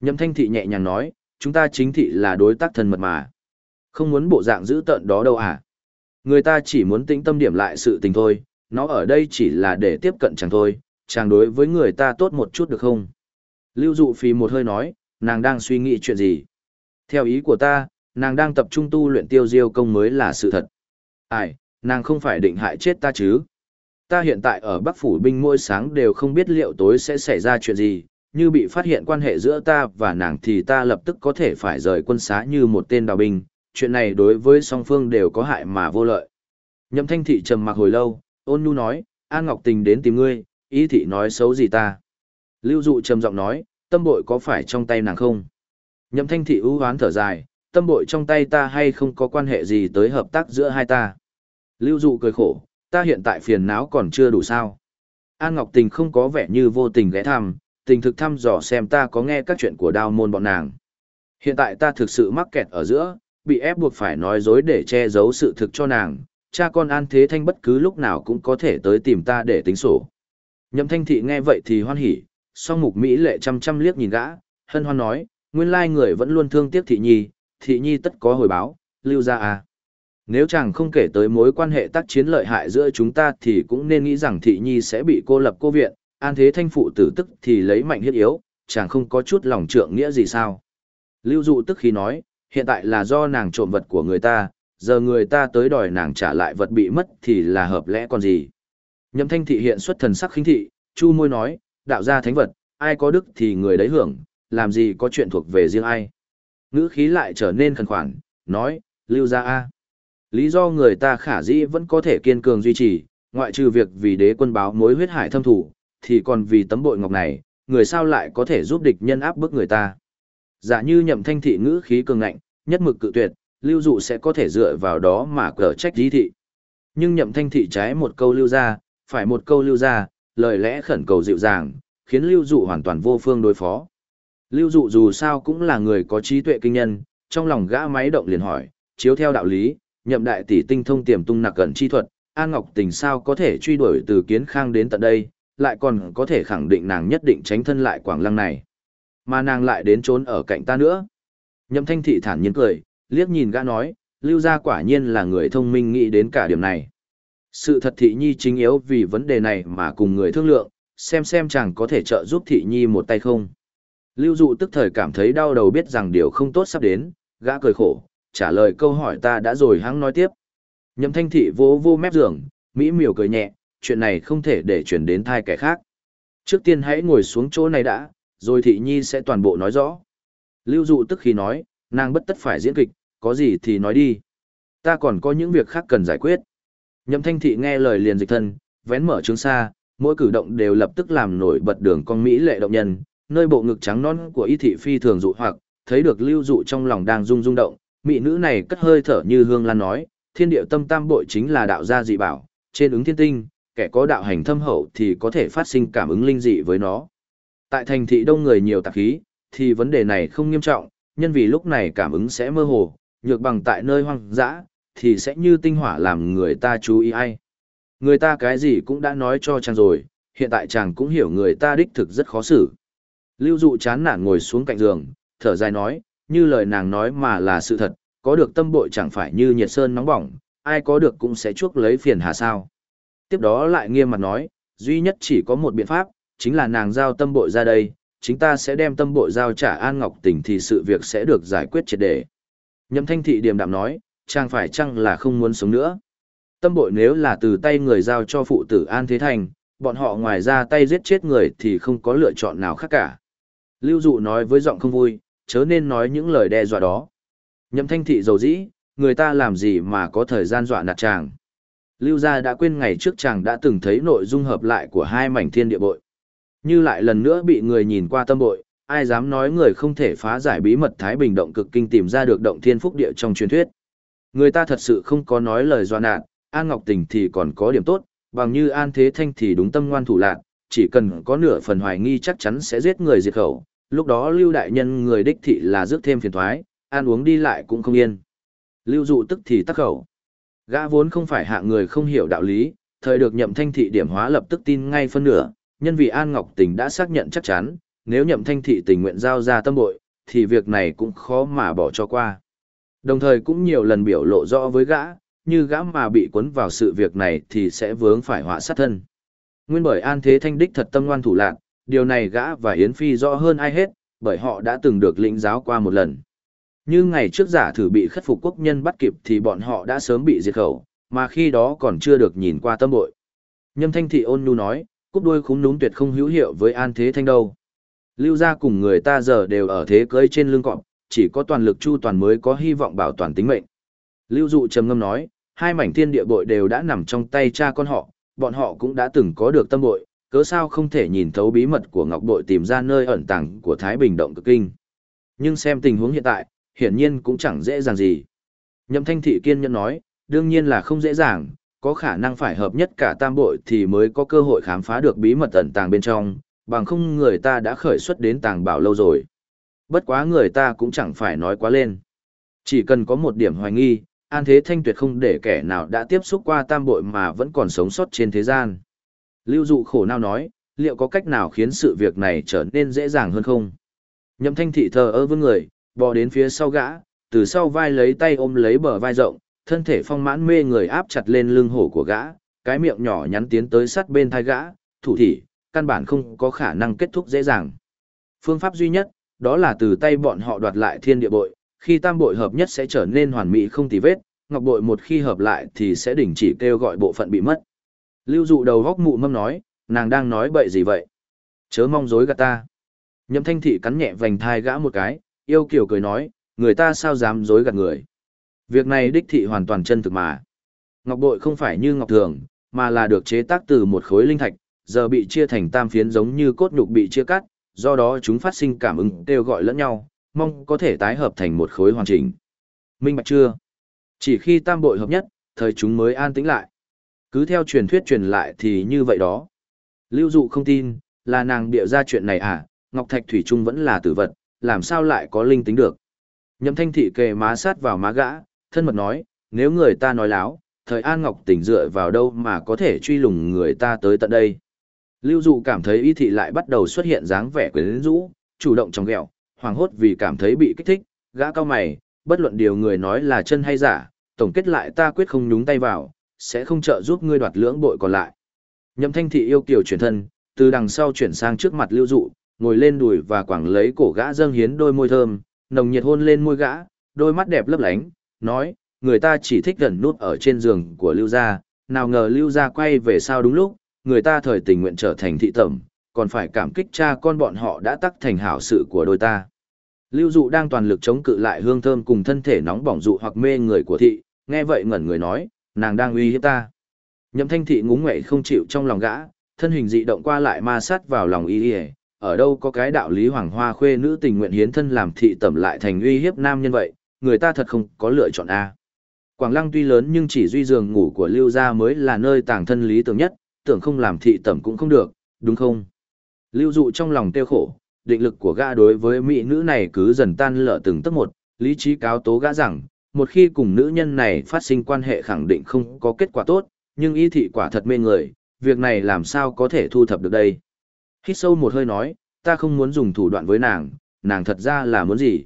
Nhậm thanh thị nhẹ nhàng nói, chúng ta chính thị là đối tác thân mật mà. Không muốn bộ dạng giữ tợn đó đâu à. Người ta chỉ muốn tĩnh tâm điểm lại sự tình thôi, nó ở đây chỉ là để tiếp cận chàng thôi, chàng đối với người ta tốt một chút được không? Lưu dụ phì một hơi nói, nàng đang suy nghĩ chuyện gì? Theo ý của ta, nàng đang tập trung tu luyện tiêu diêu công mới là sự thật. Ai, nàng không phải định hại chết ta chứ? Ta hiện tại ở Bắc Phủ binh mỗi sáng đều không biết liệu tối sẽ xảy ra chuyện gì, như bị phát hiện quan hệ giữa ta và nàng thì ta lập tức có thể phải rời quân xá như một tên đào binh, chuyện này đối với song phương đều có hại mà vô lợi. Nhậm thanh thị trầm mặc hồi lâu, ôn nhu nói, An Ngọc Tình đến tìm ngươi, ý thị nói xấu gì ta. Lưu dụ trầm giọng nói, tâm bội có phải trong tay nàng không? Nhậm thanh thị ưu hoán thở dài, tâm bội trong tay ta hay không có quan hệ gì tới hợp tác giữa hai ta. Lưu dụ cười khổ, ta hiện tại phiền não còn chưa đủ sao. An Ngọc Tình không có vẻ như vô tình ghé thăm, tình thực thăm dò xem ta có nghe các chuyện của đao môn bọn nàng. Hiện tại ta thực sự mắc kẹt ở giữa, bị ép buộc phải nói dối để che giấu sự thực cho nàng, cha con An Thế Thanh bất cứ lúc nào cũng có thể tới tìm ta để tính sổ. Nhậm Thanh Thị nghe vậy thì hoan hỉ, song mục Mỹ lệ chăm chăm liếc nhìn gã, hân hoan nói, nguyên lai người vẫn luôn thương tiếc Thị Nhi, Thị Nhi tất có hồi báo, lưu ra à. Nếu chàng không kể tới mối quan hệ tác chiến lợi hại giữa chúng ta thì cũng nên nghĩ rằng Thị Nhi sẽ bị cô lập cô viện, An Thế Thanh phụ tử tức thì lấy mạnh hiết yếu, chàng không có chút lòng trượng nghĩa gì sao. Lưu dụ tức khi nói, hiện tại là do nàng trộm vật của người ta, giờ người ta tới đòi nàng trả lại vật bị mất thì là hợp lẽ còn gì. Nhậm thanh thị hiện xuất thần sắc khinh thị, chu môi nói, đạo gia thánh vật, ai có đức thì người đấy hưởng, làm gì có chuyện thuộc về riêng ai. Ngữ khí lại trở nên khẩn khoản, nói, lưu gia a Lý do người ta khả dĩ vẫn có thể kiên cường duy trì, ngoại trừ việc vì đế quân báo mối huyết hải thâm thủ, thì còn vì tấm bội ngọc này, người sao lại có thể giúp địch nhân áp bức người ta. Giả như nhậm thanh thị ngữ khí cường ngạnh, nhất mực cự tuyệt, lưu dụ sẽ có thể dựa vào đó mà cờ trách dí thị. Nhưng nhậm thanh thị trái một câu lưu ra, phải một câu lưu ra, lời lẽ khẩn cầu dịu dàng, khiến lưu dụ hoàn toàn vô phương đối phó. Lưu dụ dù sao cũng là người có trí tuệ kinh nhân, trong lòng gã máy động liền hỏi, chiếu theo đạo lý, nhậm đại tỷ tinh thông tiềm tung nạc gần chi thuật, An Ngọc Tình sao có thể truy đuổi từ kiến khang đến tận đây, lại còn có thể khẳng định nàng nhất định tránh thân lại quảng lăng này. Mà nàng lại đến trốn ở cạnh ta nữa. Nhậm thanh thị thản nhiên cười, liếc nhìn gã nói, lưu gia quả nhiên là người thông minh nghĩ đến cả điểm này. Sự thật thị nhi chính yếu vì vấn đề này mà cùng người thương lượng, xem xem chàng có thể trợ giúp thị nhi một tay không. Lưu dụ tức thời cảm thấy đau đầu biết rằng điều không tốt sắp đến, gã cười khổ, trả lời câu hỏi ta đã rồi hắn nói tiếp. Nhậm thanh thị vô vô mép giường, Mỹ miều cười nhẹ, chuyện này không thể để chuyển đến thai kẻ khác. Trước tiên hãy ngồi xuống chỗ này đã, rồi thị nhi sẽ toàn bộ nói rõ. Lưu dụ tức khi nói, nàng bất tất phải diễn kịch, có gì thì nói đi. Ta còn có những việc khác cần giải quyết. Nhậm thanh thị nghe lời liền dịch thân, vén mở trướng xa, mỗi cử động đều lập tức làm nổi bật đường con Mỹ lệ động nhân, nơi bộ ngực trắng non của y thị phi thường dụ hoặc, thấy được lưu dụ trong lòng đang rung rung động, mỹ nữ này cất hơi thở như hương lan nói, thiên điệu tâm tam bội chính là đạo gia dị bảo, trên ứng thiên tinh, kẻ có đạo hành thâm hậu thì có thể phát sinh cảm ứng linh dị với nó. Tại thành thị đông người nhiều tạp khí, thì vấn đề này không nghiêm trọng, nhân vì lúc này cảm ứng sẽ mơ hồ, nhược bằng tại nơi hoang dã, thì sẽ như tinh hỏa làm người ta chú ý ai. Người ta cái gì cũng đã nói cho chàng rồi, hiện tại chàng cũng hiểu người ta đích thực rất khó xử. Lưu dụ chán nản ngồi xuống cạnh giường, thở dài nói, như lời nàng nói mà là sự thật, có được tâm bội chẳng phải như nhiệt sơn nóng bỏng, ai có được cũng sẽ chuốc lấy phiền hà sao. Tiếp đó lại nghiêm mặt nói, duy nhất chỉ có một biện pháp, chính là nàng giao tâm bội ra đây, chúng ta sẽ đem tâm bội giao trả An Ngọc Tình thì sự việc sẽ được giải quyết triệt đề. Nhậm thanh thị điềm đạm nói, chàng phải chăng là không muốn sống nữa. Tâm bội nếu là từ tay người giao cho phụ tử An Thế Thành, bọn họ ngoài ra tay giết chết người thì không có lựa chọn nào khác cả. Lưu dụ nói với giọng không vui, chớ nên nói những lời đe dọa đó. Nhậm thanh thị dầu dĩ, người ta làm gì mà có thời gian dọa nạt chàng. Lưu gia đã quên ngày trước chàng đã từng thấy nội dung hợp lại của hai mảnh thiên địa bội. Như lại lần nữa bị người nhìn qua tâm bội, ai dám nói người không thể phá giải bí mật Thái Bình động cực kinh tìm ra được động thiên phúc địa trong truyền thuyết. Người ta thật sự không có nói lời doan nạn, An Ngọc Tình thì còn có điểm tốt, bằng như An Thế Thanh thì đúng tâm ngoan thủ lạc, chỉ cần có nửa phần hoài nghi chắc chắn sẽ giết người diệt khẩu, lúc đó Lưu Đại Nhân người đích thị là rước thêm phiền thoái, ăn uống đi lại cũng không yên. Lưu dụ tức thì tắc khẩu. Gã vốn không phải hạ người không hiểu đạo lý, thời được nhậm thanh thị điểm hóa lập tức tin ngay phân nửa, nhân vì An Ngọc Tình đã xác nhận chắc chắn, nếu nhậm thanh thị tình nguyện giao ra tâm bội, thì việc này cũng khó mà bỏ cho qua. Đồng thời cũng nhiều lần biểu lộ rõ với gã, như gã mà bị cuốn vào sự việc này thì sẽ vướng phải họa sát thân. Nguyên bởi An Thế Thanh đích thật tâm ngoan thủ lạc, điều này gã và Yến Phi rõ hơn ai hết, bởi họ đã từng được lĩnh giáo qua một lần. Như ngày trước giả thử bị khất phục quốc nhân bắt kịp thì bọn họ đã sớm bị diệt khẩu, mà khi đó còn chưa được nhìn qua tâm bội. Nhâm Thanh Thị ôn nhu nói, cúp đuôi khúng núm tuyệt không hữu hiệu với An Thế Thanh đâu. Lưu gia cùng người ta giờ đều ở thế cưới trên lưng cọp, chỉ có toàn lực chu toàn mới có hy vọng bảo toàn tính mệnh. Lưu dụ trầm ngâm nói, hai mảnh thiên địa bội đều đã nằm trong tay cha con họ, bọn họ cũng đã từng có được tâm bội, cớ sao không thể nhìn thấu bí mật của ngọc bội tìm ra nơi ẩn tàng của Thái Bình động cực kinh. Nhưng xem tình huống hiện tại, hiển nhiên cũng chẳng dễ dàng gì. Nhậm thanh thị kiên nhẫn nói, đương nhiên là không dễ dàng, có khả năng phải hợp nhất cả tam bội thì mới có cơ hội khám phá được bí mật ẩn tàng bên trong, bằng không người ta đã khởi xuất đến tàng bảo lâu rồi. Bất quá người ta cũng chẳng phải nói quá lên. Chỉ cần có một điểm hoài nghi, An Thế Thanh tuyệt không để kẻ nào đã tiếp xúc qua tam bội mà vẫn còn sống sót trên thế gian. Lưu dụ khổ nào nói, liệu có cách nào khiến sự việc này trở nên dễ dàng hơn không? Nhậm thanh thị thờ ơ với người, bò đến phía sau gã, từ sau vai lấy tay ôm lấy bờ vai rộng, thân thể phong mãn mê người áp chặt lên lưng hổ của gã, cái miệng nhỏ nhắn tiến tới sát bên thai gã, thủ thị, căn bản không có khả năng kết thúc dễ dàng. Phương pháp duy nhất, đó là từ tay bọn họ đoạt lại thiên địa bội, khi tam bội hợp nhất sẽ trở nên hoàn mỹ không tì vết, ngọc bội một khi hợp lại thì sẽ đình chỉ kêu gọi bộ phận bị mất. Lưu dụ đầu góc mụ mâm nói, nàng đang nói bậy gì vậy? Chớ mong dối gạt ta. Nhậm thanh thị cắn nhẹ vành thai gã một cái, yêu kiểu cười nói, người ta sao dám dối gạt người. Việc này đích thị hoàn toàn chân thực mà. Ngọc bội không phải như ngọc thường, mà là được chế tác từ một khối linh thạch, giờ bị chia thành tam phiến giống như cốt nhục bị chia cắt, do đó chúng phát sinh cảm ứng kêu gọi lẫn nhau, mong có thể tái hợp thành một khối hoàn chỉnh. Minh bạch chưa? Chỉ khi tam bội hợp nhất, thời chúng mới an tĩnh lại. Cứ theo truyền thuyết truyền lại thì như vậy đó. Lưu dụ không tin, là nàng bịa ra chuyện này à, Ngọc Thạch Thủy Trung vẫn là tử vật, làm sao lại có linh tính được. Nhậm thanh thị kề má sát vào má gã, thân mật nói, nếu người ta nói láo, thời An Ngọc tỉnh dựa vào đâu mà có thể truy lùng người ta tới tận đây. Lưu dụ cảm thấy y thị lại bắt đầu xuất hiện dáng vẻ quyến rũ, chủ động trong ghẹo, hoàng hốt vì cảm thấy bị kích thích, gã cao mày, bất luận điều người nói là chân hay giả, tổng kết lại ta quyết không nhúng tay vào, sẽ không trợ giúp ngươi đoạt lưỡng bội còn lại. Nhậm thanh thị yêu kiều chuyển thân, từ đằng sau chuyển sang trước mặt lưu dụ, ngồi lên đùi và quẳng lấy cổ gã dâng hiến đôi môi thơm, nồng nhiệt hôn lên môi gã, đôi mắt đẹp lấp lánh, nói, người ta chỉ thích gần nút ở trên giường của lưu gia, nào ngờ lưu gia quay về sao đúng lúc, người ta thời tình nguyện trở thành thị tẩm, còn phải cảm kích cha con bọn họ đã tắc thành hảo sự của đôi ta. Lưu dụ đang toàn lực chống cự lại hương thơm cùng thân thể nóng bỏng dụ hoặc mê người của thị, nghe vậy ngẩn người nói, nàng đang uy hiếp ta. Nhậm thanh thị ngúng nguệ không chịu trong lòng gã, thân hình dị động qua lại ma sát vào lòng y y ở đâu có cái đạo lý hoàng hoa khuê nữ tình nguyện hiến thân làm thị tẩm lại thành uy hiếp nam nhân vậy, người ta thật không có lựa chọn A. Quảng lăng tuy lớn nhưng chỉ duy giường ngủ của lưu gia mới là nơi tàng thân lý tưởng nhất, tưởng không làm thị tẩm cũng không được, đúng không? Lưu dụ trong lòng tiêu khổ, định lực của gã đối với mỹ nữ này cứ dần tan lở từng tấc một, lý trí cáo tố gã rằng, một khi cùng nữ nhân này phát sinh quan hệ khẳng định không có kết quả tốt, nhưng y thị quả thật mê người, việc này làm sao có thể thu thập được đây. Hít sâu một hơi nói, ta không muốn dùng thủ đoạn với nàng, nàng thật ra là muốn gì.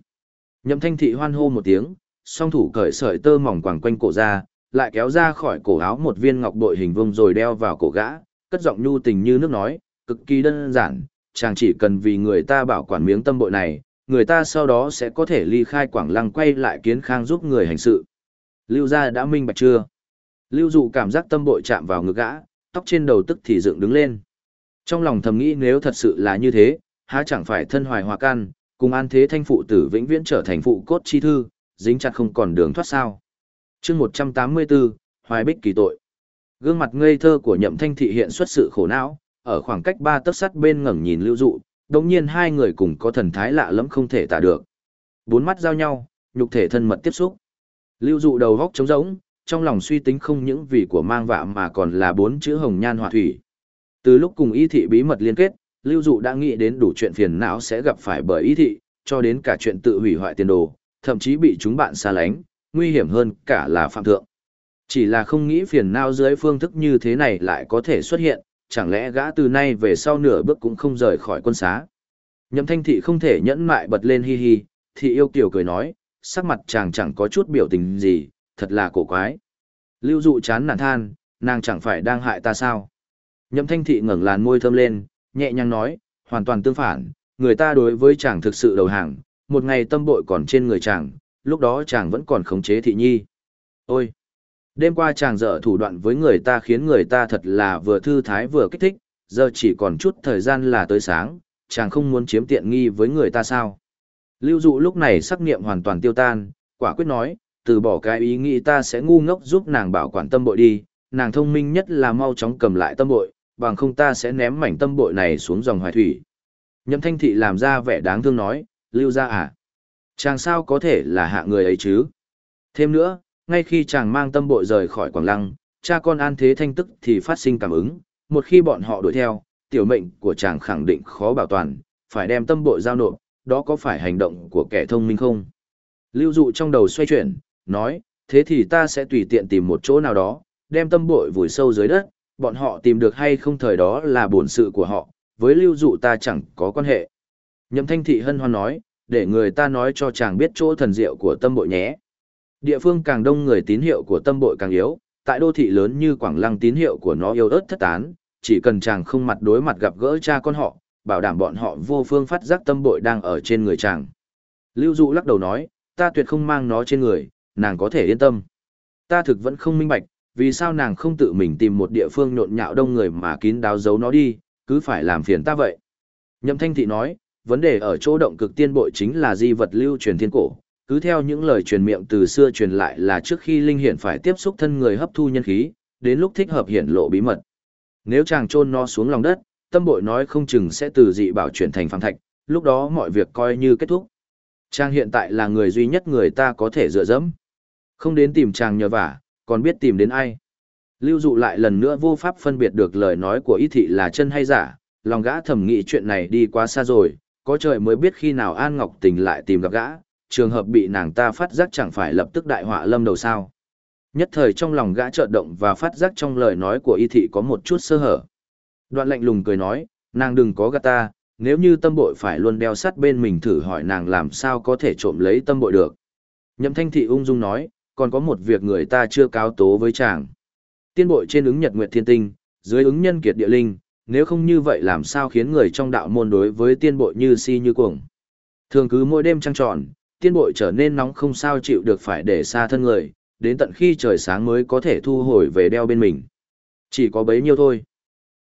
Nhậm thanh thị hoan hô một tiếng, song thủ cởi sợi tơ mỏng quàng quanh cổ ra, lại kéo ra khỏi cổ áo một viên ngọc bội hình vuông rồi đeo vào cổ gã, cất giọng nhu tình như nước nói, cực kỳ đơn giản, chàng chỉ cần vì người ta bảo quản miếng tâm bội này, người ta sau đó sẽ có thể ly khai Quảng Lăng quay lại kiến khang giúp người hành sự. Lưu gia đã minh bạch chưa? Lưu dụ cảm giác tâm bội chạm vào ngực gã, tóc trên đầu tức thì dựng đứng lên. Trong lòng thầm nghĩ nếu thật sự là như thế, há chẳng phải thân hoài hòa can, cùng an thế thanh phụ tử vĩnh viễn trở thành phụ cốt chi thư, dính chặt không còn đường thoát sao. chương 184, Hoài Bích kỳ tội. Gương mặt ngây thơ của nhậm thanh thị hiện xuất sự khổ não, ở khoảng cách ba tấc sắt bên ngẩng nhìn lưu dụ, đồng nhiên hai người cùng có thần thái lạ lẫm không thể tả được. Bốn mắt giao nhau, nhục thể thân mật tiếp xúc. Lưu dụ đầu góc trống rỗng, trong lòng suy tính không những vì của mang vạ mà còn là bốn chữ hồng nhan hỏa thủy. Từ lúc cùng y thị bí mật liên kết, Lưu Dụ đã nghĩ đến đủ chuyện phiền não sẽ gặp phải bởi y thị, cho đến cả chuyện tự hủy hoại tiền đồ, thậm chí bị chúng bạn xa lánh, nguy hiểm hơn cả là phạm thượng. Chỉ là không nghĩ phiền não dưới phương thức như thế này lại có thể xuất hiện, chẳng lẽ gã từ nay về sau nửa bước cũng không rời khỏi quân xá. Nhậm thanh thị không thể nhẫn mại bật lên hi hi, thị yêu kiểu cười nói, sắc mặt chàng chẳng có chút biểu tình gì, thật là cổ quái. Lưu dụ chán nản than, nàng chẳng phải đang hại ta sao. Nhậm thanh thị ngẩng làn môi thơm lên, nhẹ nhàng nói, hoàn toàn tương phản, người ta đối với chàng thực sự đầu hàng, một ngày tâm bội còn trên người chàng, lúc đó chàng vẫn còn khống chế thị nhi. Ôi! Đêm qua chàng dở thủ đoạn với người ta khiến người ta thật là vừa thư thái vừa kích thích, giờ chỉ còn chút thời gian là tới sáng, chàng không muốn chiếm tiện nghi với người ta sao. Lưu dụ lúc này sắc niệm hoàn toàn tiêu tan, quả quyết nói, từ bỏ cái ý nghĩ ta sẽ ngu ngốc giúp nàng bảo quản tâm bội đi, nàng thông minh nhất là mau chóng cầm lại tâm bội, bằng không ta sẽ ném mảnh tâm bội này xuống dòng hoài thủy. Nhậm thanh thị làm ra vẻ đáng thương nói, lưu ra à? Chàng sao có thể là hạ người ấy chứ? Thêm nữa, ngay khi chàng mang tâm bội rời khỏi Quảng Lăng, cha con an thế thanh tức thì phát sinh cảm ứng, một khi bọn họ đuổi theo, tiểu mệnh của chàng khẳng định khó bảo toàn, phải đem tâm bội giao nộp, đó có phải hành động của kẻ thông minh không? Lưu dụ trong đầu xoay chuyển, nói, thế thì ta sẽ tùy tiện tìm một chỗ nào đó, đem tâm bội vùi sâu dưới đất, bọn họ tìm được hay không thời đó là bổn sự của họ, với lưu dụ ta chẳng có quan hệ. Nhậm thanh thị hân hoan nói, để người ta nói cho chàng biết chỗ thần diệu của tâm bội nhé. Địa phương càng đông người tín hiệu của tâm bội càng yếu, tại đô thị lớn như Quảng Lăng tín hiệu của nó yếu ớt thất tán, chỉ cần chàng không mặt đối mặt gặp gỡ cha con họ, bảo đảm bọn họ vô phương phát giác tâm bội đang ở trên người chàng. Lưu Dụ lắc đầu nói, ta tuyệt không mang nó trên người, nàng có thể yên tâm. Ta thực vẫn không minh bạch, vì sao nàng không tự mình tìm một địa phương nhộn nhạo đông người mà kín đáo giấu nó đi, cứ phải làm phiền ta vậy. Nhậm Thanh Thị nói, vấn đề ở chỗ động cực tiên bội chính là di vật lưu truyền thiên cổ, cứ theo những lời truyền miệng từ xưa truyền lại là trước khi linh hiển phải tiếp xúc thân người hấp thu nhân khí, đến lúc thích hợp hiển lộ bí mật. Nếu chàng chôn nó xuống lòng đất, tâm bội nói không chừng sẽ từ dị bảo chuyển thành phàm thạch, lúc đó mọi việc coi như kết thúc. Chàng hiện tại là người duy nhất người ta có thể dựa dẫm. Không đến tìm chàng nhờ vả, còn biết tìm đến ai. Lưu dụ lại lần nữa vô pháp phân biệt được lời nói của y thị là chân hay giả, lòng gã thầm nghĩ chuyện này đi quá xa rồi, có trời mới biết khi nào An Ngọc Tình lại tìm gặp gã, trường hợp bị nàng ta phát giác chẳng phải lập tức đại họa lâm đầu sao. Nhất thời trong lòng gã chợt động và phát giác trong lời nói của y thị có một chút sơ hở. Đoạn lạnh lùng cười nói, nàng đừng có gạt ta, nếu như tâm bội phải luôn đeo sắt bên mình thử hỏi nàng làm sao có thể trộm lấy tâm bội được. Nhậm thanh thị ung dung nói, còn có một việc người ta chưa cáo tố với chàng. Tiên bội trên ứng nhật nguyệt thiên tinh, dưới ứng nhân kiệt địa linh, nếu không như vậy làm sao khiến người trong đạo môn đối với tiên bội như si như cuồng. Thường cứ mỗi đêm trăng tròn, tiên bội trở nên nóng không sao chịu được phải để xa thân người, đến tận khi trời sáng mới có thể thu hồi về đeo bên mình. Chỉ có bấy nhiêu thôi.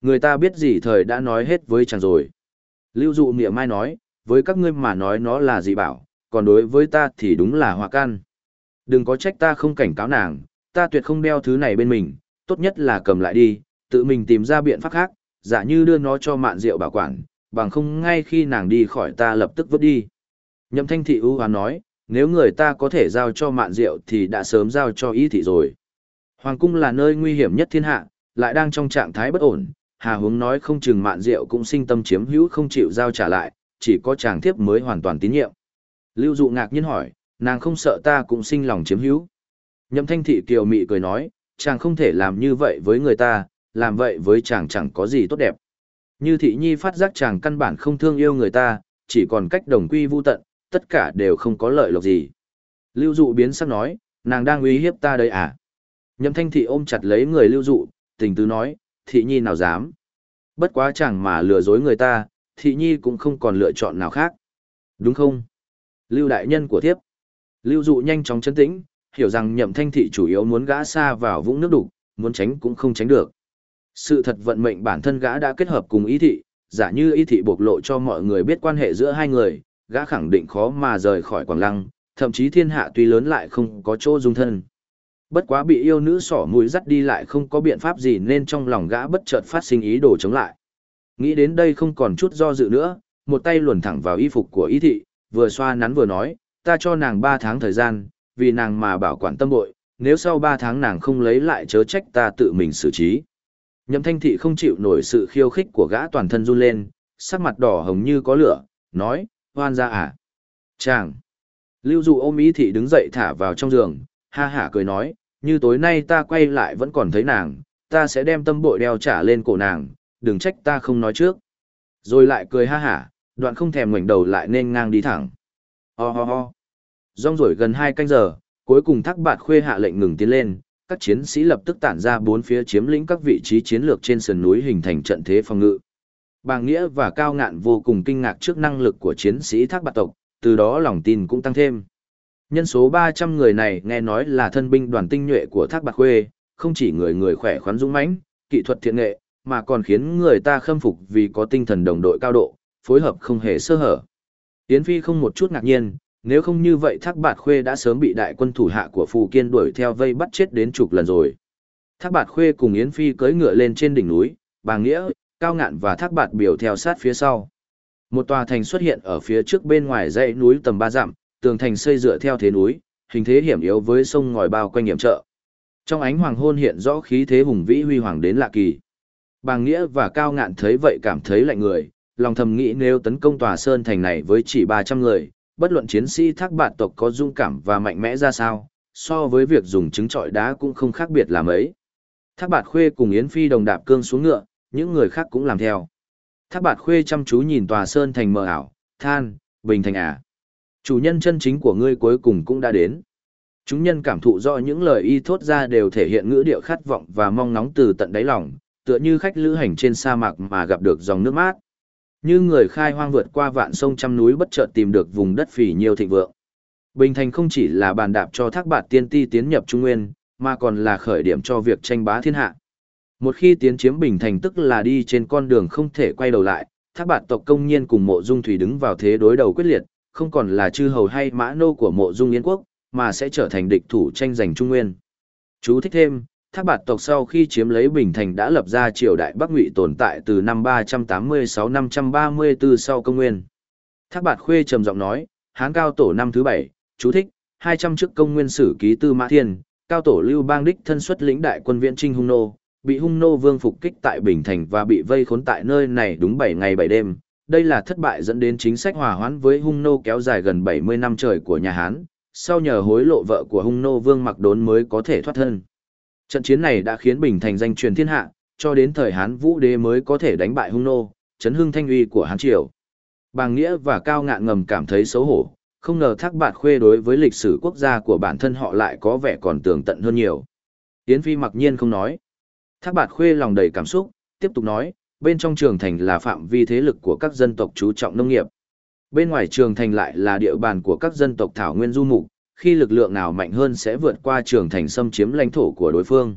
Người ta biết gì thời đã nói hết với chàng rồi. Lưu dụ miệng mai nói, với các ngươi mà nói nó là gì bảo, còn đối với ta thì đúng là hoa can. Đừng có trách ta không cảnh cáo nàng, ta tuyệt không đeo thứ này bên mình, tốt nhất là cầm lại đi, tự mình tìm ra biện pháp khác, giả như đưa nó cho mạn rượu bảo quản, bằng không ngay khi nàng đi khỏi ta lập tức vứt đi. Nhậm thanh thị ưu hoán nói, nếu người ta có thể giao cho mạn rượu thì đã sớm giao cho y thị rồi. Hoàng cung là nơi nguy hiểm nhất thiên hạ, lại đang trong trạng thái bất ổn, Hà Hướng nói không chừng mạn rượu cũng sinh tâm chiếm hữu không chịu giao trả lại, chỉ có chàng thiếp mới hoàn toàn tín nhiệm. Lưu dụ ngạc nhiên hỏi, nàng không sợ ta cũng sinh lòng chiếm hữu. Nhậm thanh thị kiều mị cười nói, chàng không thể làm như vậy với người ta, làm vậy với chàng chẳng có gì tốt đẹp. Như thị nhi phát giác chàng căn bản không thương yêu người ta, chỉ còn cách đồng quy vu tận, tất cả đều không có lợi lộc gì. Lưu dụ biến sắc nói, nàng đang uy hiếp ta đây à? Nhậm thanh thị ôm chặt lấy người lưu dụ, tình tứ nói, thị nhi nào dám. Bất quá chẳng mà lừa dối người ta, thị nhi cũng không còn lựa chọn nào khác. Đúng không? Lưu đại nhân của thiếp. Lưu dụ nhanh chóng chấn tĩnh, hiểu rằng nhậm thanh thị chủ yếu muốn gã xa vào vũng nước đục, muốn tránh cũng không tránh được. Sự thật vận mệnh bản thân gã đã kết hợp cùng ý thị, giả như ý thị bộc lộ cho mọi người biết quan hệ giữa hai người, gã khẳng định khó mà rời khỏi Quảng Lăng, thậm chí thiên hạ tuy lớn lại không có chỗ dung thân. Bất quá bị yêu nữ sỏ mũi dắt đi lại không có biện pháp gì nên trong lòng gã bất chợt phát sinh ý đồ chống lại. Nghĩ đến đây không còn chút do dự nữa, một tay luồn thẳng vào y phục của ý thị, vừa xoa nắn vừa nói, ta cho nàng ba tháng thời gian, vì nàng mà bảo quản tâm bội, nếu sau ba tháng nàng không lấy lại chớ trách ta tự mình xử trí. Nhậm thanh thị không chịu nổi sự khiêu khích của gã toàn thân run lên, sắc mặt đỏ hồng như có lửa, nói, hoan ra à? Chàng! Lưu dụ ôm ý thị đứng dậy thả vào trong giường, ha hả cười nói, như tối nay ta quay lại vẫn còn thấy nàng, ta sẽ đem tâm bội đeo trả lên cổ nàng, đừng trách ta không nói trước. Rồi lại cười ha hả, Đoạn không thèm ngoảnh đầu lại nên ngang đi thẳng. Ho ho ho. Rong rổi gần hai canh giờ, cuối cùng thác bạt khuê hạ lệnh ngừng tiến lên, các chiến sĩ lập tức tản ra bốn phía chiếm lĩnh các vị trí chiến lược trên sườn núi hình thành trận thế phòng ngự. Bàng Nghĩa và Cao Ngạn vô cùng kinh ngạc trước năng lực của chiến sĩ thác bạt tộc, từ đó lòng tin cũng tăng thêm. Nhân số 300 người này nghe nói là thân binh đoàn tinh nhuệ của thác bạt khuê, không chỉ người người khỏe khoắn dũng mãnh, kỹ thuật thiện nghệ, mà còn khiến người ta khâm phục vì có tinh thần đồng đội cao độ, phối hợp không hề sơ hở. Yến Phi không một chút ngạc nhiên, nếu không như vậy Thác Bạt Khuê đã sớm bị đại quân thủ hạ của Phù Kiên đuổi theo vây bắt chết đến chục lần rồi. Thác Bạt Khuê cùng Yến Phi cưỡi ngựa lên trên đỉnh núi, Bà Nghĩa, Cao Ngạn và Thác Bạt biểu theo sát phía sau. Một tòa thành xuất hiện ở phía trước bên ngoài dãy núi tầm ba dặm, tường thành xây dựa theo thế núi, hình thế hiểm yếu với sông ngòi bao quanh hiểm trợ. Trong ánh hoàng hôn hiện rõ khí thế hùng vĩ huy hoàng đến lạ kỳ. bà Nghĩa và Cao Ngạn thấy vậy cảm thấy lạnh người, lòng thầm nghĩ nếu tấn công tòa sơn thành này với chỉ 300 người, bất luận chiến sĩ thác bạt tộc có dung cảm và mạnh mẽ ra sao, so với việc dùng trứng trọi đá cũng không khác biệt là mấy. Thác bạt khuê cùng Yến Phi đồng đạp cương xuống ngựa, những người khác cũng làm theo. Thác bạt khuê chăm chú nhìn tòa sơn thành mờ ảo, than, bình thành à. Chủ nhân chân chính của ngươi cuối cùng cũng đã đến. Chúng nhân cảm thụ do những lời y thốt ra đều thể hiện ngữ điệu khát vọng và mong nóng từ tận đáy lòng, tựa như khách lữ hành trên sa mạc mà gặp được dòng nước mát. Như người khai hoang vượt qua vạn sông trăm núi bất chợt tìm được vùng đất phì nhiều thịnh vượng. Bình Thành không chỉ là bàn đạp cho thác bạt tiên ti tiến nhập Trung Nguyên, mà còn là khởi điểm cho việc tranh bá thiên hạ. Một khi tiến chiếm Bình Thành tức là đi trên con đường không thể quay đầu lại, thác bạt tộc công nhiên cùng mộ dung thủy đứng vào thế đối đầu quyết liệt, không còn là chư hầu hay mã nô của mộ dung yên quốc, mà sẽ trở thành địch thủ tranh giành Trung Nguyên. Chú thích thêm, Thác bạt tộc sau khi chiếm lấy Bình Thành đã lập ra triều đại Bắc Ngụy tồn tại từ năm 386-534 sau công nguyên. Thác bạt khuê trầm giọng nói, Hán cao tổ năm thứ bảy, chú thích, 200 trước công nguyên sử ký tư Mã Thiên, cao tổ lưu bang đích thân xuất lĩnh đại quân viện trinh hung nô, bị hung nô vương phục kích tại Bình Thành và bị vây khốn tại nơi này đúng 7 ngày 7 đêm. Đây là thất bại dẫn đến chính sách hòa hoãn với hung nô kéo dài gần 70 năm trời của nhà Hán, sau nhờ hối lộ vợ của hung nô vương mặc đốn mới có thể thoát thân. Trận chiến này đã khiến Bình Thành danh truyền thiên hạ, cho đến thời Hán Vũ Đế mới có thể đánh bại hung nô, chấn hưng thanh uy của Hán Triều. Bàng Nghĩa và Cao Ngạn ngầm cảm thấy xấu hổ, không ngờ thác bạt khuê đối với lịch sử quốc gia của bản thân họ lại có vẻ còn tường tận hơn nhiều. Yến Phi mặc nhiên không nói. Thác bạt khuê lòng đầy cảm xúc, tiếp tục nói, bên trong trường thành là phạm vi thế lực của các dân tộc chú trọng nông nghiệp. Bên ngoài trường thành lại là địa bàn của các dân tộc thảo nguyên du mục, khi lực lượng nào mạnh hơn sẽ vượt qua trường thành xâm chiếm lãnh thổ của đối phương.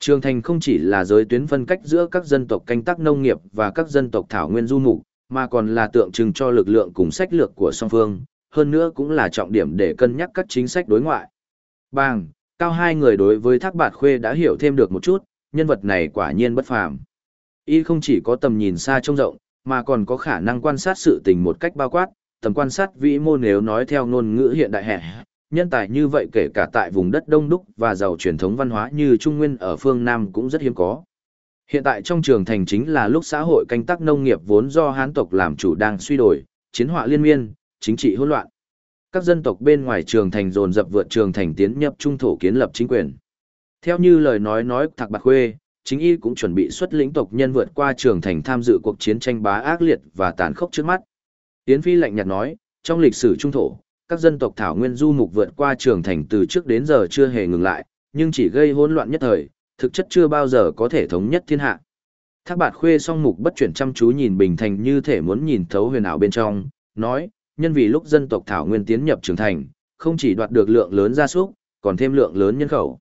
Trường thành không chỉ là giới tuyến phân cách giữa các dân tộc canh tác nông nghiệp và các dân tộc thảo nguyên du mục, mà còn là tượng trưng cho lực lượng cùng sách lược của song phương, hơn nữa cũng là trọng điểm để cân nhắc các chính sách đối ngoại. Bang, cao hai người đối với Thác Bạt Khuê đã hiểu thêm được một chút, nhân vật này quả nhiên bất phàm. Y không chỉ có tầm nhìn xa trông rộng, mà còn có khả năng quan sát sự tình một cách bao quát, tầm quan sát vĩ mô nếu nói theo ngôn ngữ hiện đại hẻ, nhân tài như vậy kể cả tại vùng đất đông đúc và giàu truyền thống văn hóa như Trung Nguyên ở phương Nam cũng rất hiếm có. Hiện tại trong trường thành chính là lúc xã hội canh tác nông nghiệp vốn do Hán tộc làm chủ đang suy đổi, chiến họa liên miên, chính trị hỗn loạn. Các dân tộc bên ngoài trường thành dồn dập vượt trường thành tiến nhập trung thổ kiến lập chính quyền. Theo như lời nói nói Thạc Bạc Khuê, chính y cũng chuẩn bị xuất lĩnh tộc nhân vượt qua trường thành tham dự cuộc chiến tranh bá ác liệt và tàn khốc trước mắt. Yến Phi lạnh nhạt nói, trong lịch sử trung thổ, các dân tộc thảo nguyên du mục vượt qua trường thành từ trước đến giờ chưa hề ngừng lại, nhưng chỉ gây hỗn loạn nhất thời, thực chất chưa bao giờ có thể thống nhất thiên hạ. Thác bạt khuê song mục bất chuyển chăm chú nhìn bình thành như thể muốn nhìn thấu huyền ảo bên trong, nói, nhân vì lúc dân tộc thảo nguyên tiến nhập trường thành, không chỉ đoạt được lượng lớn gia súc, còn thêm lượng lớn nhân khẩu.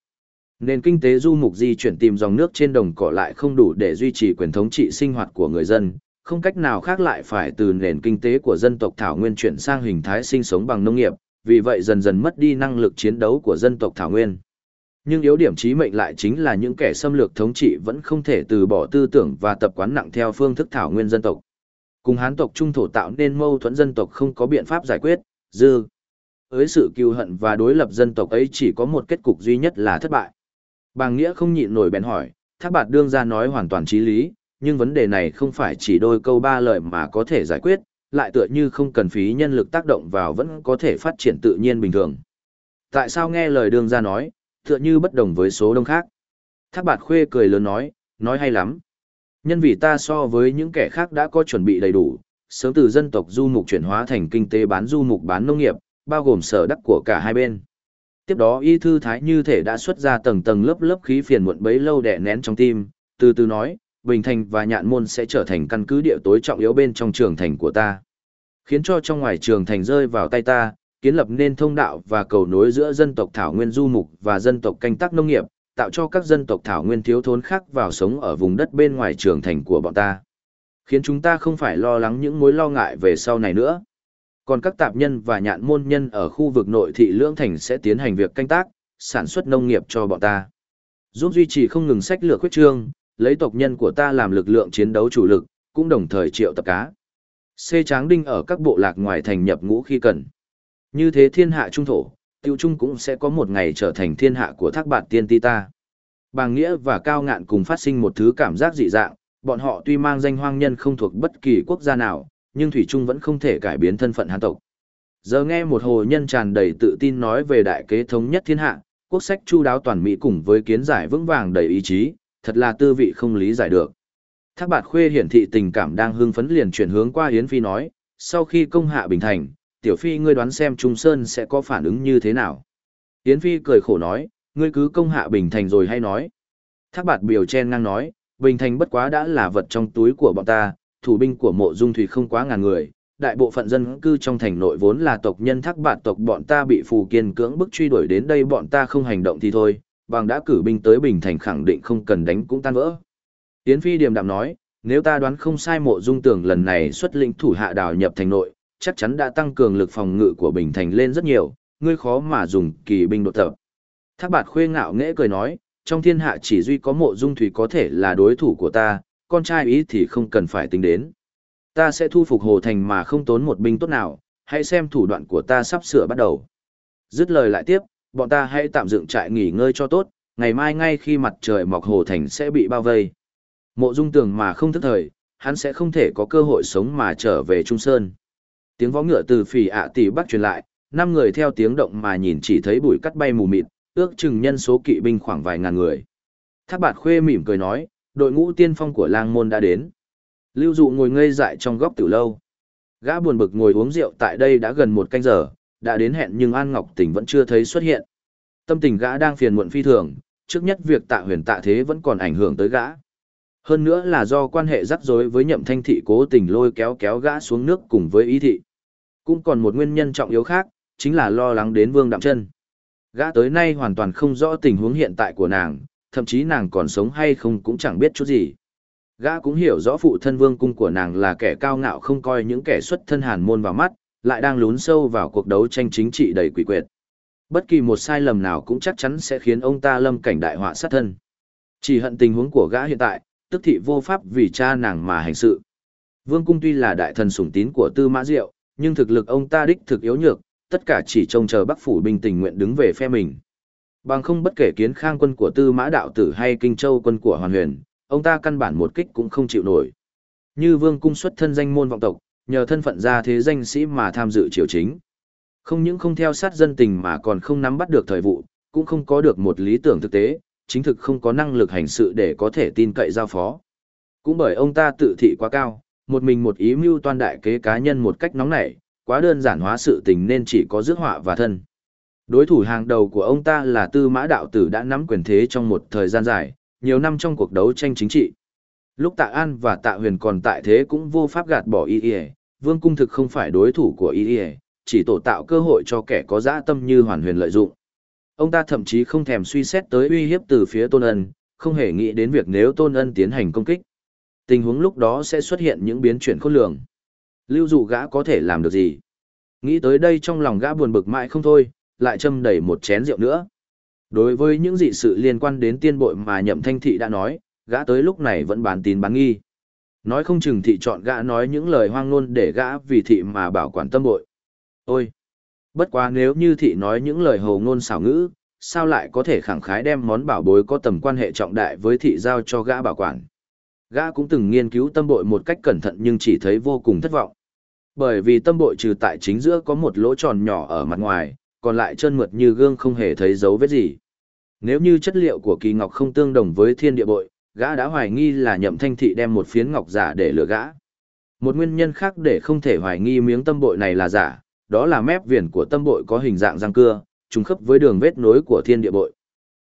Nền kinh tế du mục di chuyển tìm dòng nước trên đồng cỏ lại không đủ để duy trì quyền thống trị sinh hoạt của người dân, không cách nào khác lại phải từ nền kinh tế của dân tộc Thảo Nguyên chuyển sang hình thái sinh sống bằng nông nghiệp, vì vậy dần dần mất đi năng lực chiến đấu của dân tộc Thảo Nguyên. Nhưng yếu điểm chí mệnh lại chính là những kẻ xâm lược thống trị vẫn không thể từ bỏ tư tưởng và tập quán nặng theo phương thức Thảo Nguyên dân tộc. Cùng hán tộc trung thổ tạo nên mâu thuẫn dân tộc không có biện pháp giải quyết, dư. Với sự kiêu hận và đối lập dân tộc ấy chỉ có một kết cục duy nhất là thất bại. Bàng Nghĩa không nhịn nổi bèn hỏi, Thác Bạt đương ra nói hoàn toàn chí lý, nhưng vấn đề này không phải chỉ đôi câu ba lời mà có thể giải quyết, lại tựa như không cần phí nhân lực tác động vào vẫn có thể phát triển tự nhiên bình thường. Tại sao nghe lời đường ra nói, tựa như bất đồng với số đông khác? Thác bạt khuê cười lớn nói, nói hay lắm. Nhân vì ta so với những kẻ khác đã có chuẩn bị đầy đủ, sớm từ dân tộc du mục chuyển hóa thành kinh tế bán du mục bán nông nghiệp, bao gồm sở đắc của cả hai bên. Tiếp đó y thư thái như thể đã xuất ra tầng tầng lớp lớp khí phiền muộn bấy lâu đè nén trong tim, từ từ nói, Bình Thành và Nhạn Môn sẽ trở thành căn cứ địa tối trọng yếu bên trong trường thành của ta. Khiến cho trong ngoài trường thành rơi vào tay ta, kiến lập nên thông đạo và cầu nối giữa dân tộc Thảo Nguyên du mục và dân tộc canh tác nông nghiệp, tạo cho các dân tộc Thảo Nguyên thiếu thốn khác vào sống ở vùng đất bên ngoài trường thành của bọn ta. Khiến chúng ta không phải lo lắng những mối lo ngại về sau này nữa. Còn các tạp nhân và nhạn môn nhân ở khu vực nội thị lưỡng thành sẽ tiến hành việc canh tác, sản xuất nông nghiệp cho bọn ta. Giúp duy trì không ngừng sách lược khuyết trương, lấy tộc nhân của ta làm lực lượng chiến đấu chủ lực, cũng đồng thời triệu tập cá. Xê tráng đinh ở các bộ lạc ngoài thành nhập ngũ khi cần. Như thế thiên hạ trung thổ, tiêu trung cũng sẽ có một ngày trở thành thiên hạ của thác bạt tiên ti ta. Bàng Nghĩa và Cao Ngạn cùng phát sinh một thứ cảm giác dị dạng, bọn họ tuy mang danh hoang nhân không thuộc bất kỳ quốc gia nào, nhưng Thủy Trung vẫn không thể cải biến thân phận hán tộc. Giờ nghe một hồ nhân tràn đầy tự tin nói về đại kế thống nhất thiên hạ, quốc sách chu đáo toàn Mỹ cùng với kiến giải vững vàng đầy ý chí, thật là tư vị không lý giải được. Thác bạt khuê hiển thị tình cảm đang hưng phấn liền chuyển hướng qua Yến Phi nói, sau khi công hạ Bình Thành, Tiểu Phi ngươi đoán xem Trung Sơn sẽ có phản ứng như thế nào. Yến Phi cười khổ nói, ngươi cứ công hạ Bình Thành rồi hay nói. Thác bạt biểu chen ngang nói, Bình Thành bất quá đã là vật trong túi của bọn ta, thủ binh của mộ dung thủy không quá ngàn người, đại bộ phận dân cư trong thành nội vốn là tộc nhân thác bạt tộc bọn ta bị phù kiên cưỡng bức truy đuổi đến đây bọn ta không hành động thì thôi, bằng đã cử binh tới Bình Thành khẳng định không cần đánh cũng tan vỡ. Yến Phi điềm đạm nói, nếu ta đoán không sai mộ dung tưởng lần này xuất lĩnh thủ hạ đào nhập thành nội, chắc chắn đã tăng cường lực phòng ngự của Bình Thành lên rất nhiều, ngươi khó mà dùng kỳ binh đột tập. Thác bạt khuê ngạo nghễ cười nói, trong thiên hạ chỉ duy có mộ dung thủy có thể là đối thủ của ta, con trai ý thì không cần phải tính đến. Ta sẽ thu phục hồ thành mà không tốn một binh tốt nào, hãy xem thủ đoạn của ta sắp sửa bắt đầu. Dứt lời lại tiếp, bọn ta hãy tạm dựng trại nghỉ ngơi cho tốt, ngày mai ngay khi mặt trời mọc hồ thành sẽ bị bao vây. Mộ dung tường mà không thức thời, hắn sẽ không thể có cơ hội sống mà trở về Trung Sơn. Tiếng võ ngựa từ phỉ ạ tỷ bắc truyền lại, năm người theo tiếng động mà nhìn chỉ thấy bụi cắt bay mù mịt, ước chừng nhân số kỵ binh khoảng vài ngàn người. Thác bạt khuê mỉm cười nói, đội ngũ tiên phong của lang môn đã đến. Lưu dụ ngồi ngây dại trong góc tử lâu. Gã buồn bực ngồi uống rượu tại đây đã gần một canh giờ, đã đến hẹn nhưng An Ngọc Tình vẫn chưa thấy xuất hiện. Tâm tình gã đang phiền muộn phi thường, trước nhất việc tạ huyền tạ thế vẫn còn ảnh hưởng tới gã. Hơn nữa là do quan hệ rắc rối với nhậm thanh thị cố tình lôi kéo kéo gã xuống nước cùng với ý thị. Cũng còn một nguyên nhân trọng yếu khác, chính là lo lắng đến vương đạm chân. Gã tới nay hoàn toàn không rõ tình huống hiện tại của nàng, thậm chí nàng còn sống hay không cũng chẳng biết chút gì. Gã cũng hiểu rõ phụ thân vương cung của nàng là kẻ cao ngạo không coi những kẻ xuất thân hàn môn vào mắt, lại đang lún sâu vào cuộc đấu tranh chính trị đầy quỷ quyệt. Bất kỳ một sai lầm nào cũng chắc chắn sẽ khiến ông ta lâm cảnh đại họa sát thân. Chỉ hận tình huống của gã hiện tại, tức thị vô pháp vì cha nàng mà hành sự. Vương cung tuy là đại thần sủng tín của Tư Mã Diệu, nhưng thực lực ông ta đích thực yếu nhược, tất cả chỉ trông chờ Bắc phủ binh tình nguyện đứng về phe mình. Bằng không bất kể kiến khang quân của Tư Mã Đạo Tử hay Kinh Châu quân của Hoàn Huyền, ông ta căn bản một kích cũng không chịu nổi. Như Vương cung xuất thân danh môn vọng tộc, nhờ thân phận ra thế danh sĩ mà tham dự triều chính. Không những không theo sát dân tình mà còn không nắm bắt được thời vụ, cũng không có được một lý tưởng thực tế, chính thực không có năng lực hành sự để có thể tin cậy giao phó. Cũng bởi ông ta tự thị quá cao, một mình một ý mưu toan đại kế cá nhân một cách nóng nảy, quá đơn giản hóa sự tình nên chỉ có rước họa và thân. Đối thủ hàng đầu của ông ta là Tư Mã Đạo Tử đã nắm quyền thế trong một thời gian dài, nhiều năm trong cuộc đấu tranh chính trị. Lúc Tạ An và Tạ Huyền còn tại thế cũng vô pháp gạt bỏ y y, Vương Cung thực không phải đối thủ của y y, chỉ tổ tạo cơ hội cho kẻ có dã tâm như Hoàn Huyền lợi dụng. Ông ta thậm chí không thèm suy xét tới uy hiếp từ phía Tôn Ân, không hề nghĩ đến việc nếu Tôn Ân tiến hành công kích. Tình huống lúc đó sẽ xuất hiện những biến chuyển khôn lường. Lưu dụ gã có thể làm được gì? Nghĩ tới đây trong lòng gã buồn bực mãi không thôi, lại châm đầy một chén rượu nữa. Đối với những dị sự liên quan đến tiên bội mà nhậm thanh thị đã nói, gã tới lúc này vẫn bán tín bán nghi. Nói không chừng thị chọn gã nói những lời hoang ngôn để gã vì thị mà bảo quản tâm bội. Ôi! Bất quá nếu như thị nói những lời hồ ngôn xảo ngữ, sao lại có thể khẳng khái đem món bảo bối có tầm quan hệ trọng đại với thị giao cho gã bảo quản. Gã cũng từng nghiên cứu tâm bội một cách cẩn thận nhưng chỉ thấy vô cùng thất vọng. Bởi vì tâm bội trừ tại chính giữa có một lỗ tròn nhỏ ở mặt ngoài, còn lại trơn mượt như gương không hề thấy dấu vết gì. Nếu như chất liệu của kỳ ngọc không tương đồng với thiên địa bội, gã đã hoài nghi là nhậm thanh thị đem một phiến ngọc giả để lừa gã. Một nguyên nhân khác để không thể hoài nghi miếng tâm bội này là giả, đó là mép viền của tâm bội có hình dạng răng cưa, trùng khớp với đường vết nối của thiên địa bội.